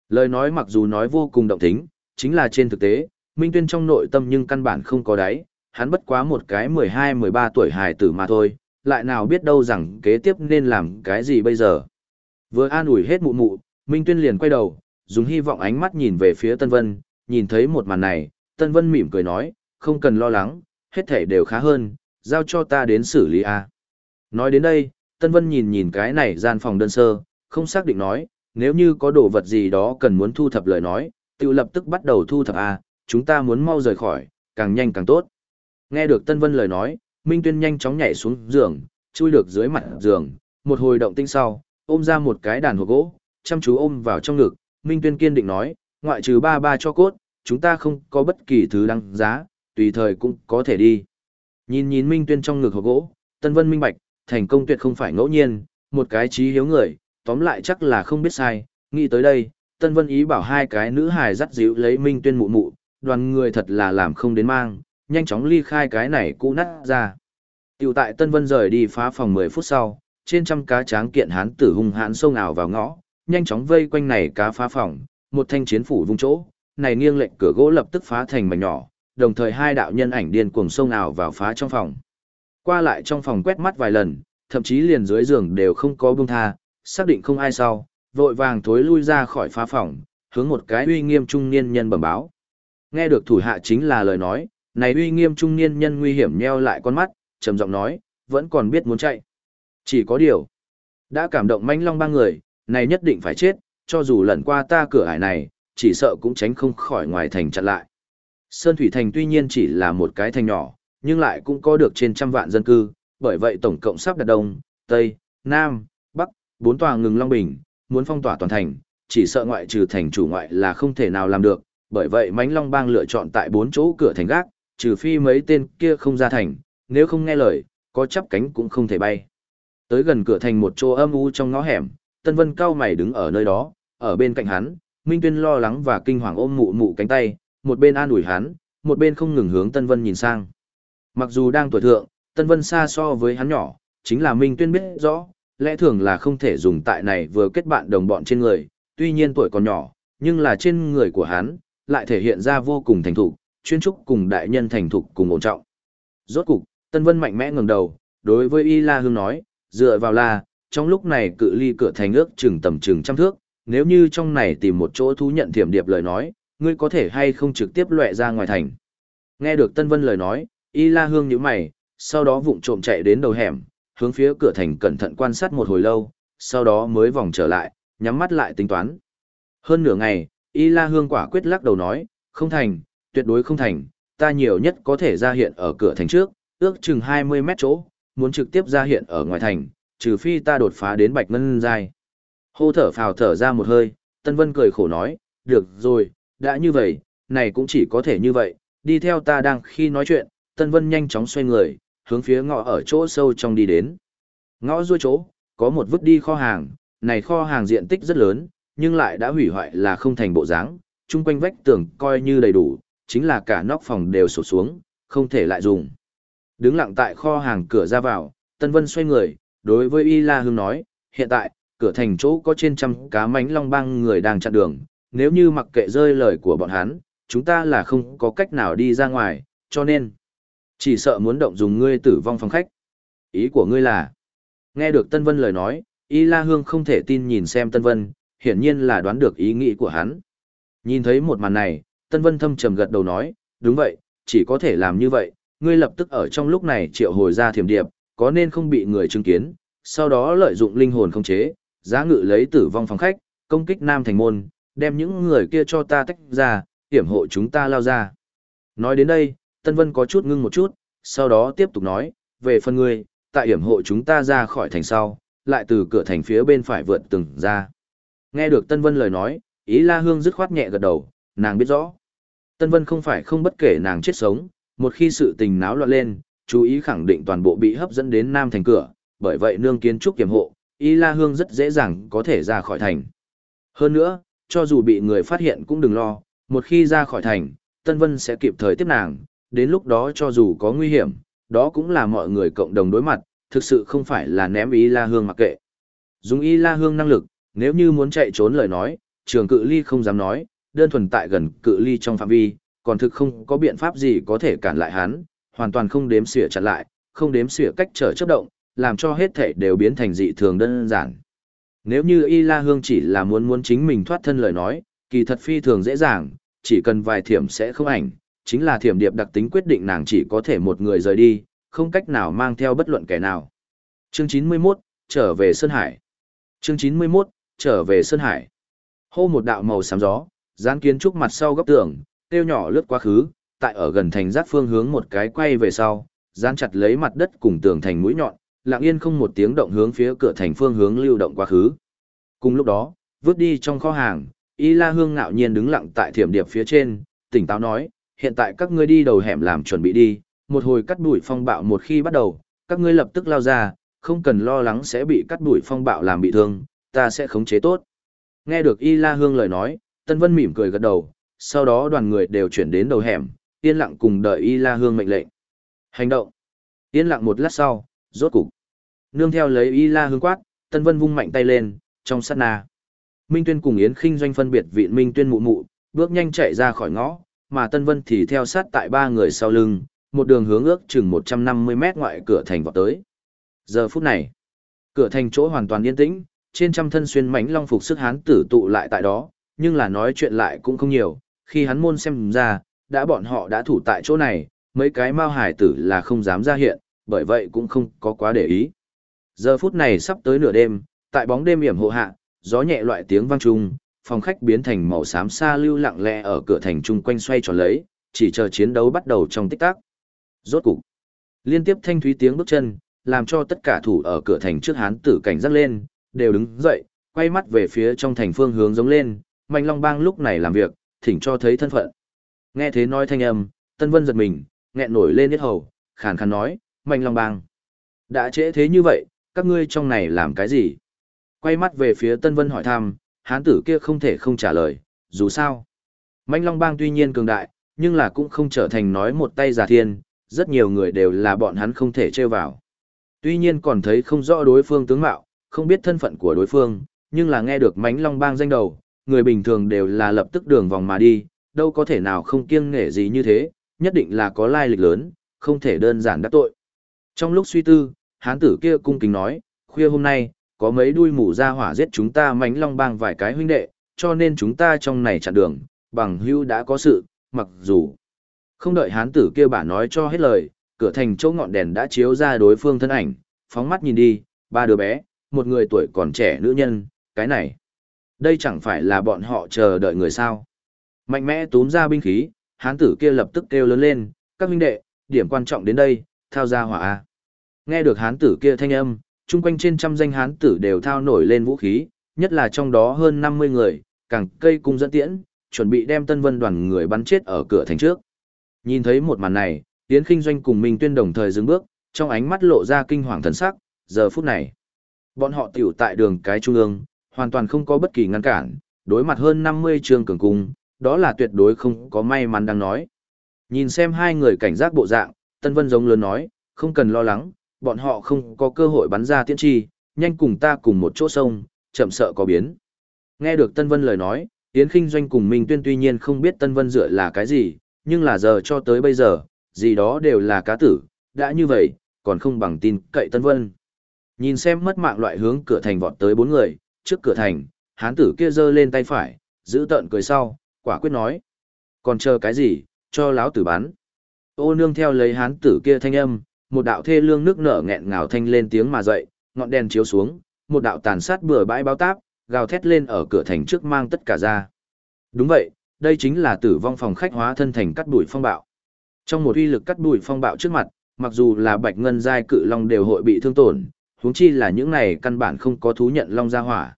Lời nói mặc dù nói vô cùng động tính, chính là trên thực tế, Minh Tuyên trong nội tâm nhưng căn bản không có đáy, hắn bất quá một cái 12-13 tuổi hài tử mà thôi, lại nào biết đâu rằng kế tiếp nên làm cái gì bây giờ. Vừa an ủi hết mụ mụ, Minh Tuyên liền quay đầu, dùng hy vọng ánh mắt nhìn về phía Tân Vân, nhìn thấy một màn này, Tân Vân mỉm cười nói, không cần lo lắng, hết thể đều khá hơn, giao cho ta đến xử lý A. Nói đến đây, Tân Vân nhìn nhìn cái này gian phòng đơn sơ, không xác định nói, Nếu như có đồ vật gì đó cần muốn thu thập lời nói, tự lập tức bắt đầu thu thập à, chúng ta muốn mau rời khỏi, càng nhanh càng tốt. Nghe được Tân Vân lời nói, Minh Tuyên nhanh chóng nhảy xuống giường, chui được dưới mặt giường, một hồi động tinh sau, ôm ra một cái đàn hộp gỗ, chăm chú ôm vào trong ngực, Minh Tuyên kiên định nói, ngoại trừ ba ba cho cốt, chúng ta không có bất kỳ thứ đăng giá, tùy thời cũng có thể đi. Nhìn nhìn Minh Tuyên trong ngực hộp gỗ, Tân Vân minh bạch, thành công tuyệt không phải ngẫu nhiên, một cái trí hiếu người, tóm lại chắc là không biết sai, nghĩ tới đây, Tân Vân ý bảo hai cái nữ hài dắt dịu lấy Minh Tuyên mụ mụ, đoàn người thật là làm không đến mang, nhanh chóng ly khai cái này cũ nát ra. Tiểu tại Tân Vân rời đi phá phòng 10 phút sau, trên trăm cá tráng kiện hán tử hung hãn xông ảo vào ngõ, nhanh chóng vây quanh này cá phá phòng, một thanh chiến phủ vung chỗ, này nghiêng lệnh cửa gỗ lập tức phá thành mảnh nhỏ, đồng thời hai đạo nhân ảnh điên cuồng xông ảo vào phá trong phòng. Qua lại trong phòng quét mắt vài lần, thậm chí liền dưới giường đều không có buông tha, xác định không ai sau, vội vàng thối lui ra khỏi phá phòng, hướng một cái uy nghiêm trung niên nhân bẩm báo. Nghe được thủ hạ chính là lời nói, này uy nghiêm trung niên nhân nguy hiểm nheo lại con mắt, trầm giọng nói, vẫn còn biết muốn chạy. Chỉ có điều, đã cảm động manh long ba người, này nhất định phải chết, cho dù lần qua ta cửa ải này, chỉ sợ cũng tránh không khỏi ngoài thành chặn lại. Sơn Thủy Thành tuy nhiên chỉ là một cái thành nhỏ, nhưng lại cũng có được trên trăm vạn dân cư, bởi vậy tổng cộng sắp đặt đông, tây, nam, bắc, bốn tòa ngừng long bình, muốn phong tỏa toàn thành, chỉ sợ ngoại trừ thành chủ ngoại là không thể nào làm được, bởi vậy Mánh Long Bang lựa chọn tại bốn chỗ cửa thành gác, trừ phi mấy tên kia không ra thành, nếu không nghe lời, có chắp cánh cũng không thể bay. Tới gần cửa thành một chỗ âm u trong ngõ hẻm, Tân Vân cao mày đứng ở nơi đó, ở bên cạnh hắn, Minh Tuyên lo lắng và kinh hoàng ôm mụ mụ cánh tay, một bên an ủi hắn, một bên không ngừng hướng Tân Vân nhìn sang. Mặc dù đang tuổi thượng, Tân Vân xa so với hắn nhỏ, chính là Minh Tuyên biết rõ, lẽ thường là không thể dùng tại này vừa kết bạn đồng bọn trên người, tuy nhiên tuổi còn nhỏ, nhưng là trên người của hắn, lại thể hiện ra vô cùng thành thục, chuyên trúc cùng đại nhân thành thục cùng ổn trọng. Rốt cục, Tân Vân mạnh mẽ ngẩng đầu, đối với Y La Hương nói, dựa vào là, trong lúc này cự ly cửa thành ước chừng tầm chừng trăm thước, nếu như trong này tìm một chỗ thú nhận thiểm điệp lời nói, ngươi có thể hay không trực tiếp lệ ra ngoài thành. Nghe được Tân Vân lời nói, Y La Hương nhíu mày, sau đó vụng trộm chạy đến đầu hẻm, hướng phía cửa thành cẩn thận quan sát một hồi lâu, sau đó mới vòng trở lại, nhắm mắt lại tính toán. Hơn nửa ngày, Y La Hương quả quyết lắc đầu nói, không thành, tuyệt đối không thành, ta nhiều nhất có thể ra hiện ở cửa thành trước, ước chừng 20 mét chỗ, muốn trực tiếp ra hiện ở ngoài thành, trừ phi ta đột phá đến bạch ngân giai. Hô thở phào thở ra một hơi, Tân Vân cười khổ nói, được rồi, đã như vậy, này cũng chỉ có thể như vậy, đi theo ta đang khi nói chuyện, Tân Vân nhanh chóng xoay người, hướng phía ngõ ở chỗ sâu trong đi đến. Ngõ ruôi chỗ, có một vứt đi kho hàng, này kho hàng diện tích rất lớn, nhưng lại đã hủy hoại là không thành bộ dáng, chung quanh vách tường coi như đầy đủ, chính là cả nóc phòng đều sụt xuống, không thể lại dùng. Đứng lặng tại kho hàng cửa ra vào, Tân Vân xoay người, đối với Y La Hương nói, hiện tại, cửa thành chỗ có trên trăm cá mánh long băng người đang chặn đường, nếu như mặc kệ rơi lời của bọn hắn, chúng ta là không có cách nào đi ra ngoài, cho nên, chỉ sợ muốn động dùng ngươi tử vong phòng khách. Ý của ngươi là, nghe được Tân Vân lời nói, Y La Hương không thể tin nhìn xem Tân Vân, hiển nhiên là đoán được ý nghĩ của hắn. Nhìn thấy một màn này, Tân Vân thâm trầm gật đầu nói, đúng vậy, chỉ có thể làm như vậy, ngươi lập tức ở trong lúc này triệu hồi ra thiểm điệp, có nên không bị người chứng kiến, sau đó lợi dụng linh hồn không chế, giá ngự lấy tử vong phòng khách, công kích nam thành môn, đem những người kia cho ta tách ra, hiểm hộ chúng ta lao ra. Nói đến đây, Tân Vân có chút ngưng một chút, sau đó tiếp tục nói, về phần ngươi, tại hiểm hộ chúng ta ra khỏi thành sau, lại từ cửa thành phía bên phải vượt từng ra. Nghe được Tân Vân lời nói, ý La Hương dứt khoát nhẹ gật đầu, nàng biết rõ. Tân Vân không phải không bất kể nàng chết sống, một khi sự tình náo loạn lên, chú ý khẳng định toàn bộ bị hấp dẫn đến Nam thành cửa, bởi vậy nương kiến trúc kiểm hộ, Y La Hương rất dễ dàng có thể ra khỏi thành. Hơn nữa, cho dù bị người phát hiện cũng đừng lo, một khi ra khỏi thành, Tân Vân sẽ kịp thời tiếp nàng, đến lúc đó cho dù có nguy hiểm, đó cũng là mọi người cộng đồng đối mặt, thực sự không phải là ném Y La Hương mặc kệ. Dùng Y La Hương năng lực, nếu như muốn chạy trốn lời nói, trường cự ly không dám nói, đơn thuần tại gần cự ly trong phạm vi, còn thực không có biện pháp gì có thể cản lại hắn, hoàn toàn không đếm xỉa chặn lại, không đếm xỉa cách trở chấp động, làm cho hết thể đều biến thành dị thường đơn giản. Nếu như Y La Hương chỉ là muốn muốn chính mình thoát thân lời nói, kỳ thật phi thường dễ dàng, chỉ cần vài thiểm sẽ không ảnh, chính là thiểm điệp đặc tính quyết định nàng chỉ có thể một người rời đi, không cách nào mang theo bất luận kẻ nào. Chương 91, trở về Sơn Hải. Chương 91, trở về Sơn Hải. Hô một đạo màu xám gió, dán kiến trúc mặt sau góc tường, tiêu nhỏ lướt quá khứ, tại ở gần thành giác phương hướng một cái quay về sau, dán chặt lấy mặt đất cùng tường thành mũi nhọn, lặng yên không một tiếng động hướng phía cửa thành phương hướng lưu động quá khứ. Cùng lúc đó, vứt đi trong kho hàng, Y La Hương ngạo nhiên đứng lặng tại thiểm điệp phía trên, tỉnh táo nói, hiện tại các ngươi đi đầu hẻm làm chuẩn bị đi, một hồi cắt đuổi phong bạo một khi bắt đầu, các ngươi lập tức lao ra, không cần lo lắng sẽ bị cắt đuổi phong bạo làm bị thương, ta sẽ khống chế tốt. Nghe được Y La Hương lời nói, Tân Vân mỉm cười gật đầu, sau đó đoàn người đều chuyển đến đầu hẻm, yên lặng cùng đợi Y La Hương mệnh lệnh. Hành động. Yên lặng một lát sau, rốt cục. Nương theo lấy Y La Hương quát, Tân Vân vung mạnh tay lên, trong sát na. Minh Tuyên cùng Yến Khinh doanh phân biệt vị Minh Tuyên mụ mụ, bước nhanh chạy ra khỏi ngõ, mà Tân Vân thì theo sát tại ba người sau lưng, một đường hướng ước chừng 150 mét ngoại cửa thành vọt tới. Giờ phút này, cửa thành chỗ hoàn toàn yên tĩnh, trên trăm thân xuyên mảnh long phục sức hán tử tụ lại tại đó, nhưng là nói chuyện lại cũng không nhiều, khi hắn môn xem ra, đã bọn họ đã thủ tại chỗ này, mấy cái mao hải tử là không dám ra hiện, bởi vậy cũng không có quá để ý. Giờ phút này sắp tới nửa đêm, tại bóng đêm hiểm hộ hạ, gió nhẹ loại tiếng vang trung, phòng khách biến thành màu xám xa lưu lặng lẽ ở cửa thành trung quanh xoay tròn lấy, chỉ chờ chiến đấu bắt đầu trong tích tắc. Rốt cục, liên tiếp thanh thúy tiếng bước chân, làm cho tất cả thủ ở cửa thành trước hán tử cảnh giác lên, đều đứng dậy, quay mắt về phía trong thành phương hướng giống lên, Mạnh Long Bang lúc này làm việc, thỉnh cho thấy thân phận. Nghe thế nói thanh âm, Tân Vân giật mình, nghẹn nổi lên hết hầu, khàn khàn nói, Mạnh Long Bang. Đã trễ thế như vậy, các ngươi trong này làm cái gì? Quay mắt về phía Tân Vân hỏi thăm, hán tử kia không thể không trả lời, dù sao. Mạnh Long Bang tuy nhiên cường đại, nhưng là cũng không trở thành nói một tay giả thiên, rất nhiều người đều là bọn hắn không thể trêu vào. Tuy nhiên còn thấy không rõ đối phương tướng mạo, không biết thân phận của đối phương, nhưng là nghe được mánh long bang danh đầu, người bình thường đều là lập tức đường vòng mà đi, đâu có thể nào không kiêng nể gì như thế, nhất định là có lai lịch lớn, không thể đơn giản đắc tội. Trong lúc suy tư, hán tử kia cung kính nói, khuya hôm nay, có mấy đuôi mù ra hỏa giết chúng ta mánh long bang vài cái huynh đệ, cho nên chúng ta trong này chặn đường, bằng hưu đã có sự, mặc dù không đợi hán tử kia bà nói cho hết lời, cửa thành chỗ ngọn đèn đã chiếu ra đối phương thân ảnh, phóng mắt nhìn đi, ba đứa bé, một người tuổi còn trẻ nữ nhân, cái này. Đây chẳng phải là bọn họ chờ đợi người sao. Mạnh mẽ túm ra binh khí, hán tử kia lập tức kêu lớn lên, các huynh đệ, điểm quan trọng đến đây, thao ra hỏa A. Nghe được hán tử kia thanh âm, chung quanh trên trăm danh hán tử đều thao nổi lên vũ khí, nhất là trong đó hơn 50 người, càng cây cung dẫn tiễn, chuẩn bị đem tân vân đoàn người bắn chết ở cửa thành trước. Nhìn thấy một màn này, Tiến Kinh Doanh cùng Minh Tuyên đồng thời dừng bước, trong ánh mắt lộ ra kinh hoàng thần sắc, giờ phút này. Bọn họ tiểu tại đường cái trung ương, hoàn toàn không có bất kỳ ngăn cản, đối mặt hơn 50 trường cường cung, đó là tuyệt đối không có may mắn đang nói. Nhìn xem hai người cảnh giác bộ dạng, Tân Vân giống lớn nói, không cần lo lắng, bọn họ không có cơ hội bắn ra tiễn chi, nhanh cùng ta cùng một chỗ sông, chậm sợ có biến. Nghe được Tân Vân lời nói, Yến Kinh Doanh cùng Minh Tuyên tuy nhiên không biết Tân Vân dựa là cái gì, nhưng là giờ cho tới bây giờ, gì đó đều là cá tử, đã như vậy, còn không bằng tin cậy Tân Vân. Nhìn xem mất mạng loại hướng cửa thành vọt tới bốn người, trước cửa thành, hán tử kia giơ lên tay phải, giữ tợn cười sau, quả quyết nói. Còn chờ cái gì, cho láo tử bắn. Ô nương theo lấy hán tử kia thanh âm, một đạo thê lương nước nở nghẹn ngào thanh lên tiếng mà dậy, ngọn đèn chiếu xuống, một đạo tàn sát bừa bãi báo táp, gào thét lên ở cửa thành trước mang tất cả ra. Đúng vậy, đây chính là tử vong phòng khách hóa thân thành cắt đuổi phong bạo. Trong một uy lực cắt đuổi phong bạo trước mặt, mặc dù là bạch ngân giai cự long đều hội bị thương tổn, huống chi là những này căn bản không có thú nhận long gia hỏa.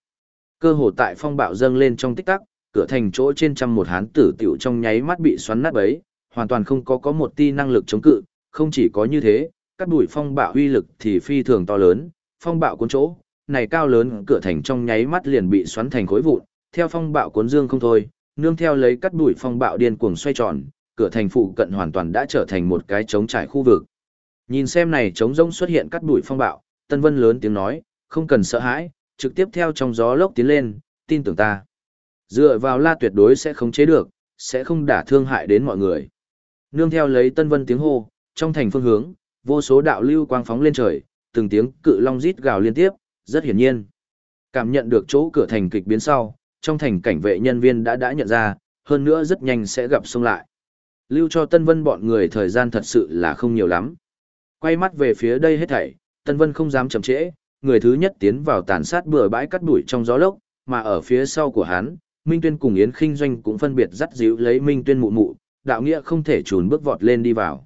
Cơ hồ tại phong bạo dâng lên trong tích tắc, cửa thành chỗ trên trăm một hán tử tiểu trong nháy mắt bị xoắn nát bấy, hoàn toàn không có có một ti năng lực chống cự, không chỉ có như thế, cắt bụi phong bạo uy lực thì phi thường to lớn, phong bạo cuốn chỗ, này cao lớn cửa thành trong nháy mắt liền bị xoắn thành khối vụn, theo phong bạo cuốn dương không thôi, nương theo lấy cắt bụi phong bạo điên cuồng xoay tròn, cửa thành phụ cận hoàn toàn đã trở thành một cái trống trải khu vực. Nhìn xem này trống rỗng xuất hiện cắt bụi phong bạo, Tân Vân lớn tiếng nói, không cần sợ hãi, trực tiếp theo trong gió lốc tiến lên, tin tưởng ta. Dựa vào la tuyệt đối sẽ không chế được, sẽ không đả thương hại đến mọi người. Nương theo lấy Tân Vân tiếng hô, trong thành phương hướng, vô số đạo lưu quang phóng lên trời, từng tiếng cự long rít gào liên tiếp, rất hiển nhiên. Cảm nhận được chỗ cửa thành kịch biến sau, trong thành cảnh vệ nhân viên đã đã nhận ra, hơn nữa rất nhanh sẽ gặp xung lại. Lưu cho Tân Vân bọn người thời gian thật sự là không nhiều lắm. Quay mắt về phía đây hết thảy, Tân Vân không dám chậm trễ, người thứ nhất tiến vào tàn sát bừa bãi cắt đuổi trong gió lốc, mà ở phía sau của hắn, Minh Tuyên cùng Yến Kinh Doanh cũng phân biệt dắt díu lấy Minh Tuyên mụ mụ, đạo nghĩa không thể trùn bước vọt lên đi vào.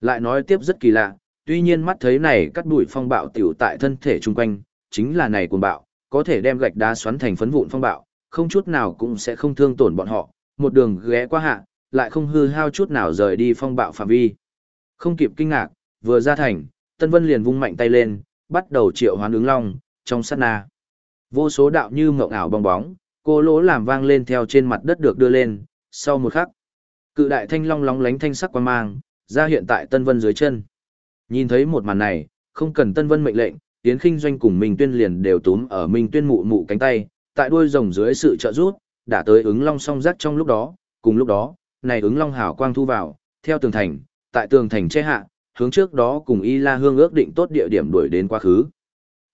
Lại nói tiếp rất kỳ lạ, tuy nhiên mắt thấy này cắt đuổi phong bạo tiểu tại thân thể chung quanh, chính là này cuồng bạo, có thể đem gạch đá xoắn thành phấn vụn phong bạo, không chút nào cũng sẽ không thương tổn bọn họ, một đường ghé qua hạ, lại không hư hao chút nào rời đi phong bạo phạm vi. Không kịp kinh ngạc, vừa ra thành, Tân Vân liền vung mạnh tay lên, bắt đầu triệu hoán ứng long, trong sát na. Vô số đạo như mộng ảo bong bóng, cô lỗ làm vang lên theo trên mặt đất được đưa lên, sau một khắc. Cự đại thanh long lóng lánh thanh sắc quan mang, ra hiện tại Tân Vân dưới chân. Nhìn thấy một màn này, không cần Tân Vân mệnh lệnh, Tiến Kinh Doanh cùng Minh Tuyên liền đều túm ở Minh Tuyên mụ mụ cánh tay, tại đuôi rồng dưới sự trợ giúp, đã tới ứng long song rắc trong lúc đó, cùng lúc đó, này ứng long hảo quang thu vào, theo tường thành, tại tường thành che hạ, hướng trước đó cùng Y La Hương ước định tốt địa điểm đuổi đến quá khứ.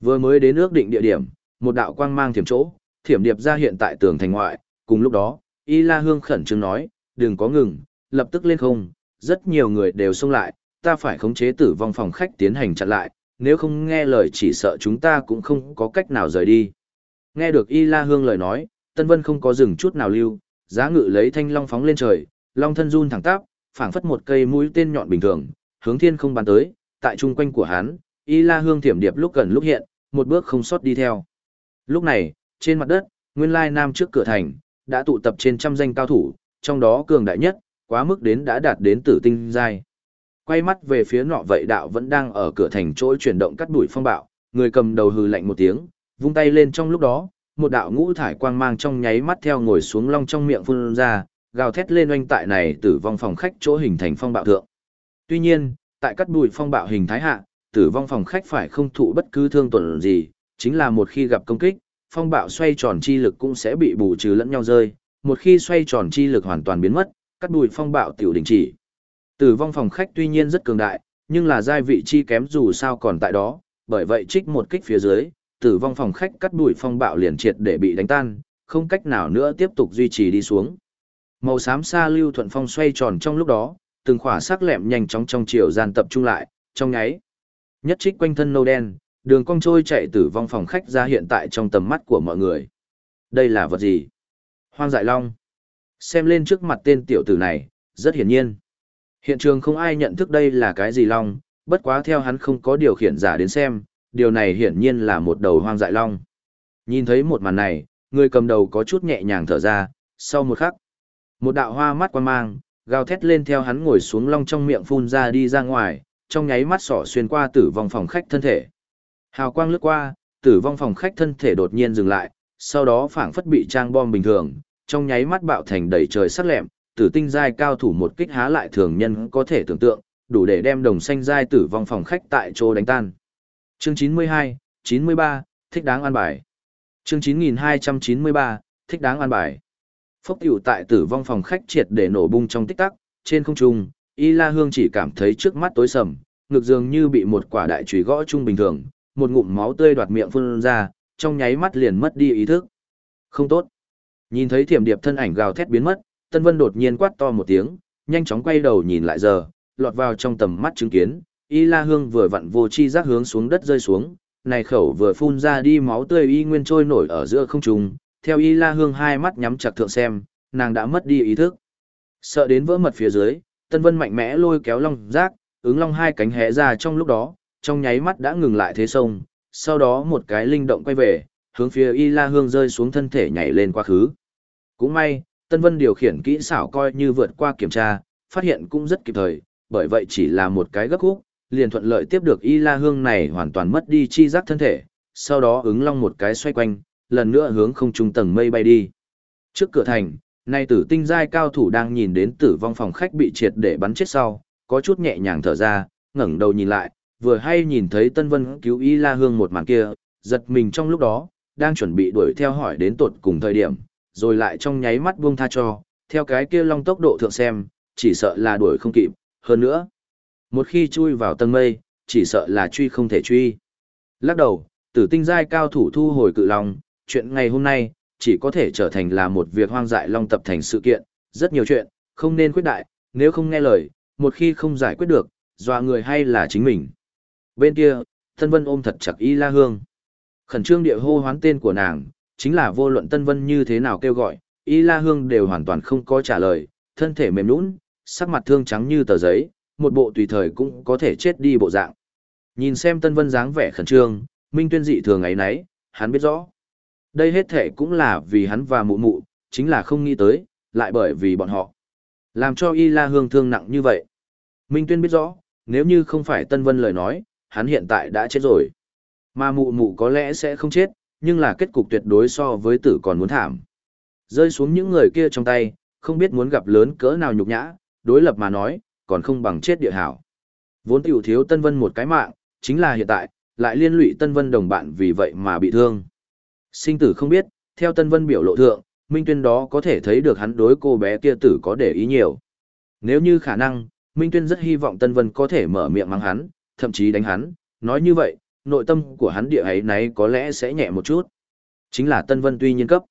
Vừa mới đến ước định địa điểm, một đạo quang mang thiểm chỗ, thiểm điệp ra hiện tại tường thành ngoại, cùng lúc đó, Y La Hương khẩn trương nói, đừng có ngừng, lập tức lên không, rất nhiều người đều xông lại, ta phải khống chế tử vong phòng khách tiến hành chặn lại, nếu không nghe lời chỉ sợ chúng ta cũng không có cách nào rời đi. Nghe được Y La Hương lời nói, Tân Vân không có dừng chút nào lưu, giá ngự lấy thanh long phóng lên trời, long thân run thẳng tắp, phảng phất một cây mũi tên nhọn bình thường, hướng thiên không bắn tới, tại trung quanh của hắn, Y La Hương thiểm điệp lúc gần lúc hiện, một bước không sót đi theo. Lúc này, trên mặt đất, nguyên lai nam trước cửa thành, đã tụ tập trên trăm danh cao thủ, trong đó cường đại nhất, quá mức đến đã đạt đến tử tinh giai. Quay mắt về phía nọ vậy đạo vẫn đang ở cửa thành chỗ chuyển động cắt đuổi phong bạo, người cầm đầu hừ lạnh một tiếng, vung tay lên trong lúc đó, một đạo ngũ thải quang mang trong nháy mắt theo ngồi xuống long trong miệng phun ra, gào thét lên oanh tại này tử vong phòng khách chỗ hình thành phong bạo thượng. Tuy nhiên, tại cắt bụi phong bạo hình thái hạ, tử vong phòng khách phải không thụ bất cứ thương tổn gì, chính là một khi gặp công kích, phong bạo xoay tròn chi lực cũng sẽ bị bù trừ lẫn nhau rơi, một khi xoay tròn chi lực hoàn toàn biến mất, cắt đùi phong bạo tiểu đình chỉ. Tử vong phòng khách tuy nhiên rất cường đại, nhưng là giai vị chi kém dù sao còn tại đó, bởi vậy trích một kích phía dưới, tử vong phòng khách cắt đùi phong bạo liền triệt để bị đánh tan, không cách nào nữa tiếp tục duy trì đi xuống. Màu xám xa lưu thuận phong xoay tròn trong lúc đó, từng khỏa sắc lẹm nhanh chóng trong chiều gian tập trung lại, trong nháy. Nhất trích quanh thân nâu đen, đường cong trôi chạy tử vong phòng khách ra hiện tại trong tầm mắt của mọi người. Đây là vật gì? Hoang dại long. Xem lên trước mặt tên tiểu tử này, rất hiển nhiên. Hiện trường không ai nhận thức đây là cái gì long, bất quá theo hắn không có điều khiển giả đến xem, điều này hiển nhiên là một đầu hoang dại long. Nhìn thấy một màn này, người cầm đầu có chút nhẹ nhàng thở ra, sau một khắc. Một đạo hoa mắt quan mang, gào thét lên theo hắn ngồi xuống long trong miệng phun ra đi ra ngoài, trong nháy mắt sỏ xuyên qua tử vong phòng khách thân thể. Hào quang lướt qua, tử vong phòng khách thân thể đột nhiên dừng lại, sau đó phảng phất bị trang bom bình thường, trong nháy mắt bạo thành đầy trời sắc lẹm, tử tinh giai cao thủ một kích há lại thường nhân có thể tưởng tượng, đủ để đem đồng xanh giai tử vong phòng khách tại chỗ đánh tan. Chương 92, 93, thích đáng an bài. Chương 9293, thích đáng an bài. Phốc tiểu tại tử vong phòng khách triệt để nổ bung trong tích tắc, trên không trung, Y La Hương chỉ cảm thấy trước mắt tối sầm, ngực dường như bị một quả đại chùy gõ chung bình thường, một ngụm máu tươi đoạt miệng phun ra, trong nháy mắt liền mất đi ý thức. Không tốt. Nhìn thấy thiểm điệp thân ảnh gào thét biến mất, Tân Vân đột nhiên quát to một tiếng, nhanh chóng quay đầu nhìn lại giờ, lọt vào trong tầm mắt chứng kiến, Y La Hương vừa vặn vô chi giác hướng xuống đất rơi xuống, này khẩu vừa phun ra đi máu tươi y nguyên trôi nổi ở giữa không trung, theo Y La Hương hai mắt nhắm chặt thượng xem, nàng đã mất đi ý thức. Sợ đến vỡ mật phía dưới, Tân Vân mạnh mẽ lôi kéo long rác ứng long hai cánh hé ra trong lúc đó, trong nháy mắt đã ngừng lại thế sông, sau đó một cái linh động quay về, hướng phía Y La Hương rơi xuống thân thể nhảy lên quá khứ. Cũng may, Tân Vân điều khiển kỹ xảo coi như vượt qua kiểm tra, phát hiện cũng rất kịp thời, bởi vậy chỉ là một cái gấp khúc, liền thuận lợi tiếp được Y La Hương này hoàn toàn mất đi chi giác thân thể, sau đó ứng long một cái xoay quanh, lần nữa hướng không trung tầng mây bay đi. Trước cửa thành, nay tử tinh giai cao thủ đang nhìn đến tử vong phòng khách bị triệt để bắn chết sau, có chút nhẹ nhàng thở ra, ngẩng đầu nhìn lại, vừa hay nhìn thấy Tân Vân cứu Y La Hương một màn kia, giật mình trong lúc đó, đang chuẩn bị đuổi theo hỏi đến tột cùng thời điểm, rồi lại trong nháy mắt buông tha cho, theo cái kia long tốc độ thượng xem, chỉ sợ là đuổi không kịp, hơn nữa. Một khi chui vào tầng mây, chỉ sợ là truy không thể truy. Lắc đầu, tử tinh giai cao thủ thu hồi cự long, chuyện ngày hôm nay, chỉ có thể trở thành là một việc hoang dại long tập thành sự kiện, rất nhiều chuyện, không nên quyết đại, nếu không nghe lời, một khi không giải quyết được, dọa người hay là chính mình. Bên kia, Tân vân ôm thật chặt y la hương. Khẩn trương địa hô hoán tên của nàng, chính là vô luận Tân Vân như thế nào kêu gọi, Y La Hương đều hoàn toàn không có trả lời, thân thể mềm nhũn, sắc mặt thương trắng như tờ giấy, một bộ tùy thời cũng có thể chết đi bộ dạng. Nhìn xem Tân Vân dáng vẻ khẩn trương, Minh Tuyên dị thường ấy nấy, hắn biết rõ. Đây hết thể cũng là vì hắn và mụ mụ, chính là không nghĩ tới, lại bởi vì bọn họ. Làm cho Y La Hương thương nặng như vậy. Minh Tuyên biết rõ, nếu như không phải Tân Vân lời nói, hắn hiện tại đã chết rồi. Mà mụ mụ có lẽ sẽ không chết, nhưng là kết cục tuyệt đối so với tử còn muốn thảm. Rơi xuống những người kia trong tay, không biết muốn gặp lớn cỡ nào nhục nhã, đối lập mà nói, còn không bằng chết địa hảo. Vốn tiểu thiếu Tân Vân một cái mạng, chính là hiện tại, lại liên lụy Tân Vân đồng bạn vì vậy mà bị thương. Sinh tử không biết, theo Tân Vân biểu lộ thượng, Minh Tuyên đó có thể thấy được hắn đối cô bé kia tử có để ý nhiều. Nếu như khả năng, Minh Tuyên rất hy vọng Tân Vân có thể mở miệng mắng hắn, thậm chí đánh hắn, nói như vậy, nội tâm của hắn địa ấy nấy có lẽ sẽ nhẹ một chút. Chính là Tân Vân tuy nhiên cấp,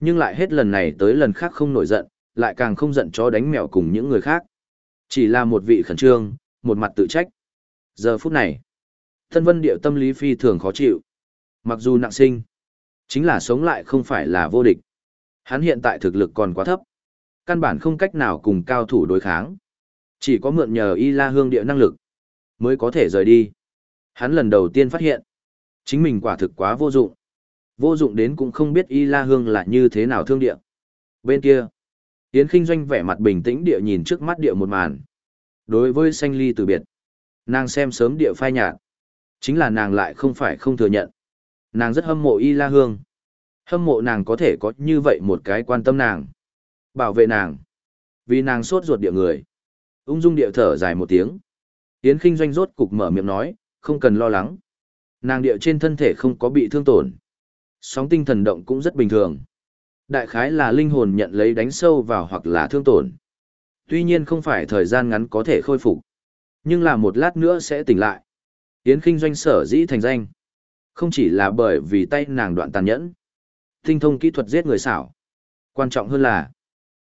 nhưng lại hết lần này tới lần khác không nổi giận, lại càng không giận chó đánh mèo cùng những người khác. Chỉ là một vị khẩn trương, một mặt tự trách. Giờ phút này, Tân Vân điệu tâm lý phi thường khó chịu. Mặc dù nặng sinh, chính là sống lại không phải là vô địch. Hắn hiện tại thực lực còn quá thấp. Căn bản không cách nào cùng cao thủ đối kháng. Chỉ có mượn nhờ y la hương địa năng lực, mới có thể rời đi. Hắn lần đầu tiên phát hiện, chính mình quả thực quá vô dụng. Vô dụng đến cũng không biết y la hương là như thế nào thương địa. Bên kia, Yến Kinh Doanh vẻ mặt bình tĩnh địa nhìn trước mắt địa một màn. Đối với sanh ly từ biệt, nàng xem sớm địa phai nhạt. Chính là nàng lại không phải không thừa nhận. Nàng rất hâm mộ y la hương. Hâm mộ nàng có thể có như vậy một cái quan tâm nàng. Bảo vệ nàng. Vì nàng sốt ruột địa người. Ung dung địa thở dài một tiếng. Yến Kinh Doanh rốt cục mở miệng nói, không cần lo lắng. Nàng địa trên thân thể không có bị thương tổn. Sóng tinh thần động cũng rất bình thường. Đại khái là linh hồn nhận lấy đánh sâu vào hoặc là thương tổn. Tuy nhiên không phải thời gian ngắn có thể khôi phục. Nhưng là một lát nữa sẽ tỉnh lại. Yến Kinh Doanh sở dĩ thành danh. Không chỉ là bởi vì tay nàng đoạn tàn nhẫn. Tinh thông kỹ thuật giết người xảo. Quan trọng hơn là,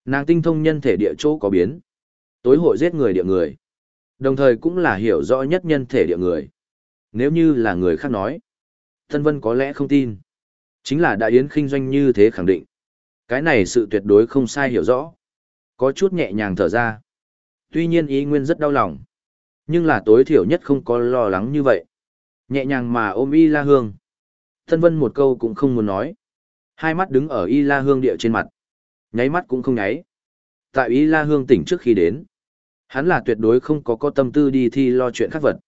nàng tinh thông nhân thể địa chỗ có biến. Tối hội giết người địa người. Đồng thời cũng là hiểu rõ nhất nhân thể địa người. Nếu như là người khác nói, Tân Vân có lẽ không tin. Chính là đại yến kinh doanh như thế khẳng định. Cái này sự tuyệt đối không sai hiểu rõ. Có chút nhẹ nhàng thở ra. Tuy nhiên ý nguyên rất đau lòng. Nhưng là tối thiểu nhất không có lo lắng như vậy. Nhẹ nhàng mà ôm y la hương. Tân Vân một câu cũng không muốn nói. Hai mắt đứng ở y la hương địa trên mặt. Nháy mắt cũng không nháy. Tại y la hương tỉnh trước khi đến. Hắn là tuyệt đối không có có tâm tư đi thi lo chuyện khắc vật.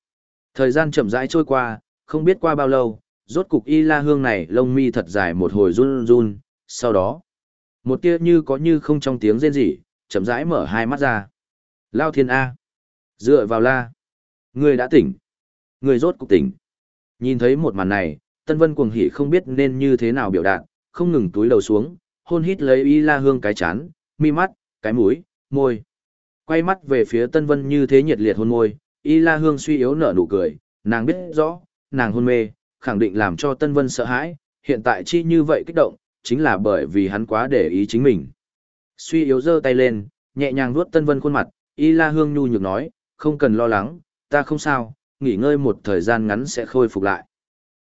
Thời gian chậm rãi trôi qua, không biết qua bao lâu, rốt cục y la hương này lông mi thật dài một hồi run run, sau đó, một tia như có như không trong tiếng rên rỉ, chậm rãi mở hai mắt ra. Lao thiên A. Dựa vào la. Người đã tỉnh. Người rốt cục tỉnh. Nhìn thấy một màn này, Tân Vân cuồng hỉ không biết nên như thế nào biểu đạt, không ngừng túi đầu xuống, hôn hít lấy y la hương cái chán, mi mắt, cái mũi, môi. Quay mắt về phía Tân Vân như thế nhiệt liệt hôn môi, Y La Hương suy yếu nở nụ cười, nàng biết rõ, nàng hôn mê, khẳng định làm cho Tân Vân sợ hãi, hiện tại chi như vậy kích động, chính là bởi vì hắn quá để ý chính mình. Suy yếu giơ tay lên, nhẹ nhàng vuốt Tân Vân khuôn mặt, Y La Hương nhu nhược nói, không cần lo lắng, ta không sao, nghỉ ngơi một thời gian ngắn sẽ khôi phục lại.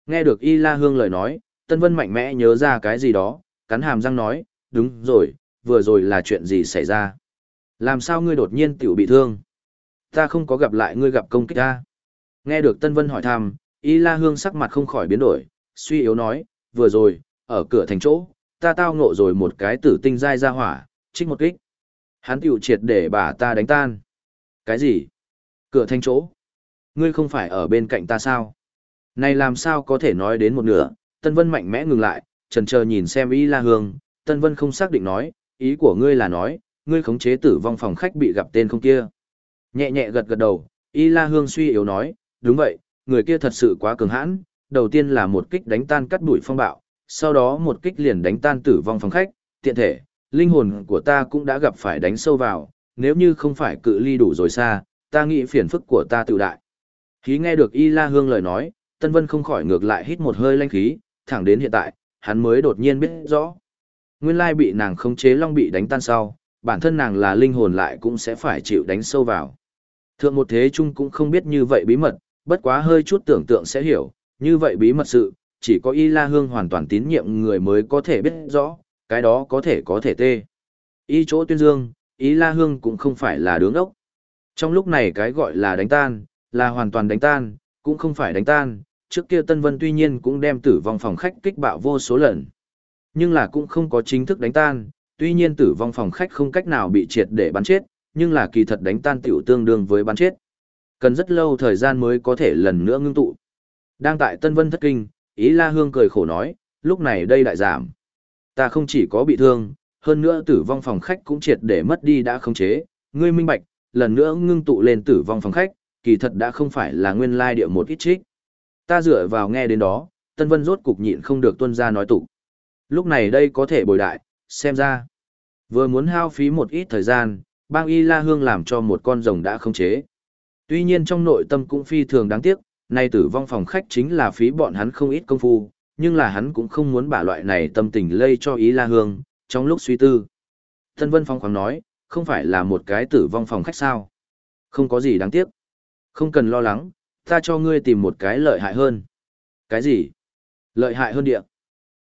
Nghe được Y La Hương lời nói, Tân Vân mạnh mẽ nhớ ra cái gì đó, cắn hàm răng nói, đúng rồi, vừa rồi là chuyện gì xảy ra. Làm sao ngươi đột nhiên tiểu bị thương? Ta không có gặp lại ngươi gặp công kích ta. Nghe được Tân Vân hỏi thăm, Y La Hương sắc mặt không khỏi biến đổi, suy yếu nói, vừa rồi, ở cửa thành chỗ, ta tao ngộ rồi một cái tử tinh dai ra hỏa, trích một kích. Hắn tiểu triệt để bà ta đánh tan. Cái gì? Cửa thành chỗ? Ngươi không phải ở bên cạnh ta sao? Này làm sao có thể nói đến một nửa, Tân Vân mạnh mẽ ngừng lại, trần chờ nhìn xem Y La Hương, Tân Vân không xác định nói, ý của ngươi là nói, ngươi khống chế tử vong phòng khách bị gặp tên không kia. Nhẹ nhẹ gật gật đầu, Y La Hương suy yếu nói, đúng vậy, người kia thật sự quá cường hãn, đầu tiên là một kích đánh tan cắt đuổi phong bạo, sau đó một kích liền đánh tan tử vong phòng khách, tiện thể, linh hồn của ta cũng đã gặp phải đánh sâu vào, nếu như không phải cự ly đủ rồi xa, ta nghĩ phiền phức của ta tự đại. Khí nghe được Y La Hương lời nói, Tân Vân không khỏi ngược lại hít một hơi lanh khí, thẳng đến hiện tại, hắn mới đột nhiên biết rõ. Nguyên lai bị nàng khống chế long bị đánh tan sau, bản thân nàng là linh hồn lại cũng sẽ phải chịu đánh sâu vào. Thượng một thế chung cũng không biết như vậy bí mật, bất quá hơi chút tưởng tượng sẽ hiểu, như vậy bí mật sự, chỉ có Y La Hương hoàn toàn tín nhiệm người mới có thể biết rõ, cái đó có thể có thể tê. Y chỗ tuyên dương, Y La Hương cũng không phải là đứng ốc. Trong lúc này cái gọi là đánh tan, là hoàn toàn đánh tan, cũng không phải đánh tan, trước kia Tân Vân tuy nhiên cũng đem tử vong phòng khách kích bạo vô số lần. Nhưng là cũng không có chính thức đánh tan, tuy nhiên tử vong phòng khách không cách nào bị triệt để bắn chết, nhưng là kỳ thật đánh tan tiểu tương đương với bắn chết. Cần rất lâu thời gian mới có thể lần nữa ngưng tụ. Đang tại Tân Vân thất kinh, Ý La Hương cười khổ nói, lúc này đây đại giảm. Ta không chỉ có bị thương, hơn nữa tử vong phòng khách cũng triệt để mất đi đã khống chế, ngươi minh bạch, lần nữa ngưng tụ lên tử vong phòng khách, kỳ thật đã không phải là nguyên lai địa một ít trích. Ta dựa vào nghe đến đó, Tân Vân rốt cục nhịn không được tuân ra nói tụ. Lúc này đây có thể bồi đại, xem ra. Vừa muốn hao phí một ít thời gian, bang Y La Hương làm cho một con rồng đã không chế. Tuy nhiên trong nội tâm cũng phi thường đáng tiếc, nay tử vong phòng khách chính là phí bọn hắn không ít công phu, nhưng là hắn cũng không muốn bả loại này tâm tình lây cho ý la hương, trong lúc suy tư. Tân Vân Phong khoáng nói, không phải là một cái tử vong phòng khách sao. Không có gì đáng tiếc. Không cần lo lắng, ta cho ngươi tìm một cái lợi hại hơn. Cái gì? Lợi hại hơn địa.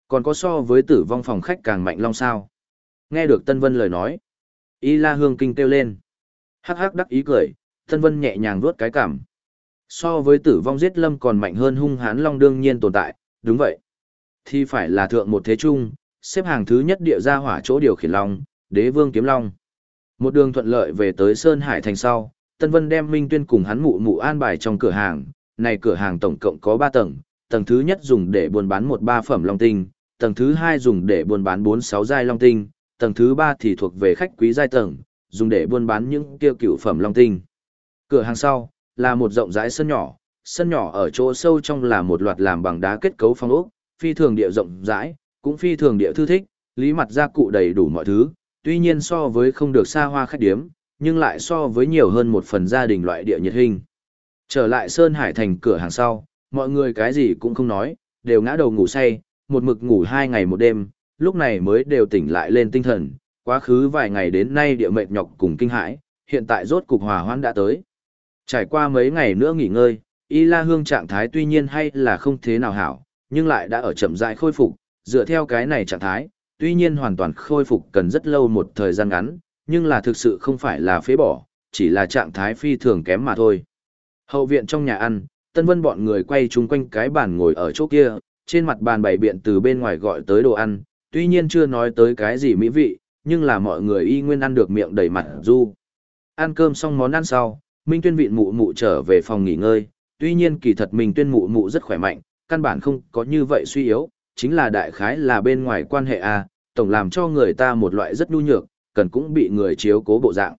Còn có so với tử vong phòng khách càng mạnh long sao? Nghe được Tân Vân lời nói. Y La Hương kinh kêu lên. Hắc hắc đắc ý cười, Tân Vân nhẹ nhàng vuốt cái cảm. So với tử vong giết lâm còn mạnh hơn hung hãn long đương nhiên tồn tại, đúng vậy. Thì phải là thượng một thế trung, xếp hàng thứ nhất địa gia hỏa chỗ điều khiển long, đế vương kiếm long. Một đường thuận lợi về tới Sơn Hải thành sau, Tân Vân đem Minh Tuyên cùng hắn mụ mụ an bài trong cửa hàng, này cửa hàng tổng cộng có 3 tầng, tầng thứ nhất dùng để buôn bán một ba phẩm long tinh, tầng thứ hai dùng để buôn bán 4-6 giai long tinh, tầng thứ ba thì thuộc về khách quý giai tầng, dùng để buôn bán những kia cựu phẩm long tinh. Cửa hàng sau, là một rộng rãi sân nhỏ, sân nhỏ ở chỗ sâu trong là một loạt làm bằng đá kết cấu phong ốc, phi thường địa rộng rãi, cũng phi thường địa thư thích, lý mặt gia cụ đầy đủ mọi thứ, tuy nhiên so với không được xa hoa khách điếm, nhưng lại so với nhiều hơn một phần gia đình loại địa nhiệt hình. Trở lại Sơn Hải thành cửa hàng sau, mọi người cái gì cũng không nói, đều ngã đầu ngủ say, một mực ngủ hai ngày một đêm, lúc này mới đều tỉnh lại lên tinh thần, quá khứ vài ngày đến nay địa mệt nhọc cùng kinh hãi, hiện tại rốt cục hòa hoãn đã tới. Trải qua mấy ngày nữa nghỉ ngơi, Y La Hương trạng thái tuy nhiên hay là không thế nào hảo, nhưng lại đã ở chậm rãi khôi phục, dựa theo cái này trạng thái, tuy nhiên hoàn toàn khôi phục cần rất lâu một thời gian ngắn, nhưng là thực sự không phải là phế bỏ, chỉ là trạng thái phi thường kém mà thôi. Hậu viện trong nhà ăn, Tân Vân bọn người quay chung quanh cái bàn ngồi ở chỗ kia, trên mặt bàn bày biện từ bên ngoài gọi tới đồ ăn, tuy nhiên chưa nói tới cái gì mỹ vị, nhưng là mọi người y nguyên ăn được miệng đầy mặt du. Ăn cơm xong món ăn sau, Minh Tuyên vịn mụ mụ trở về phòng nghỉ ngơi, tuy nhiên kỳ thật Minh Tuyên mụ mụ rất khỏe mạnh, căn bản không có như vậy suy yếu, chính là đại khái là bên ngoài quan hệ A, tổng làm cho người ta một loại rất nhu nhược, cần cũng bị người chiếu cố bộ dạng.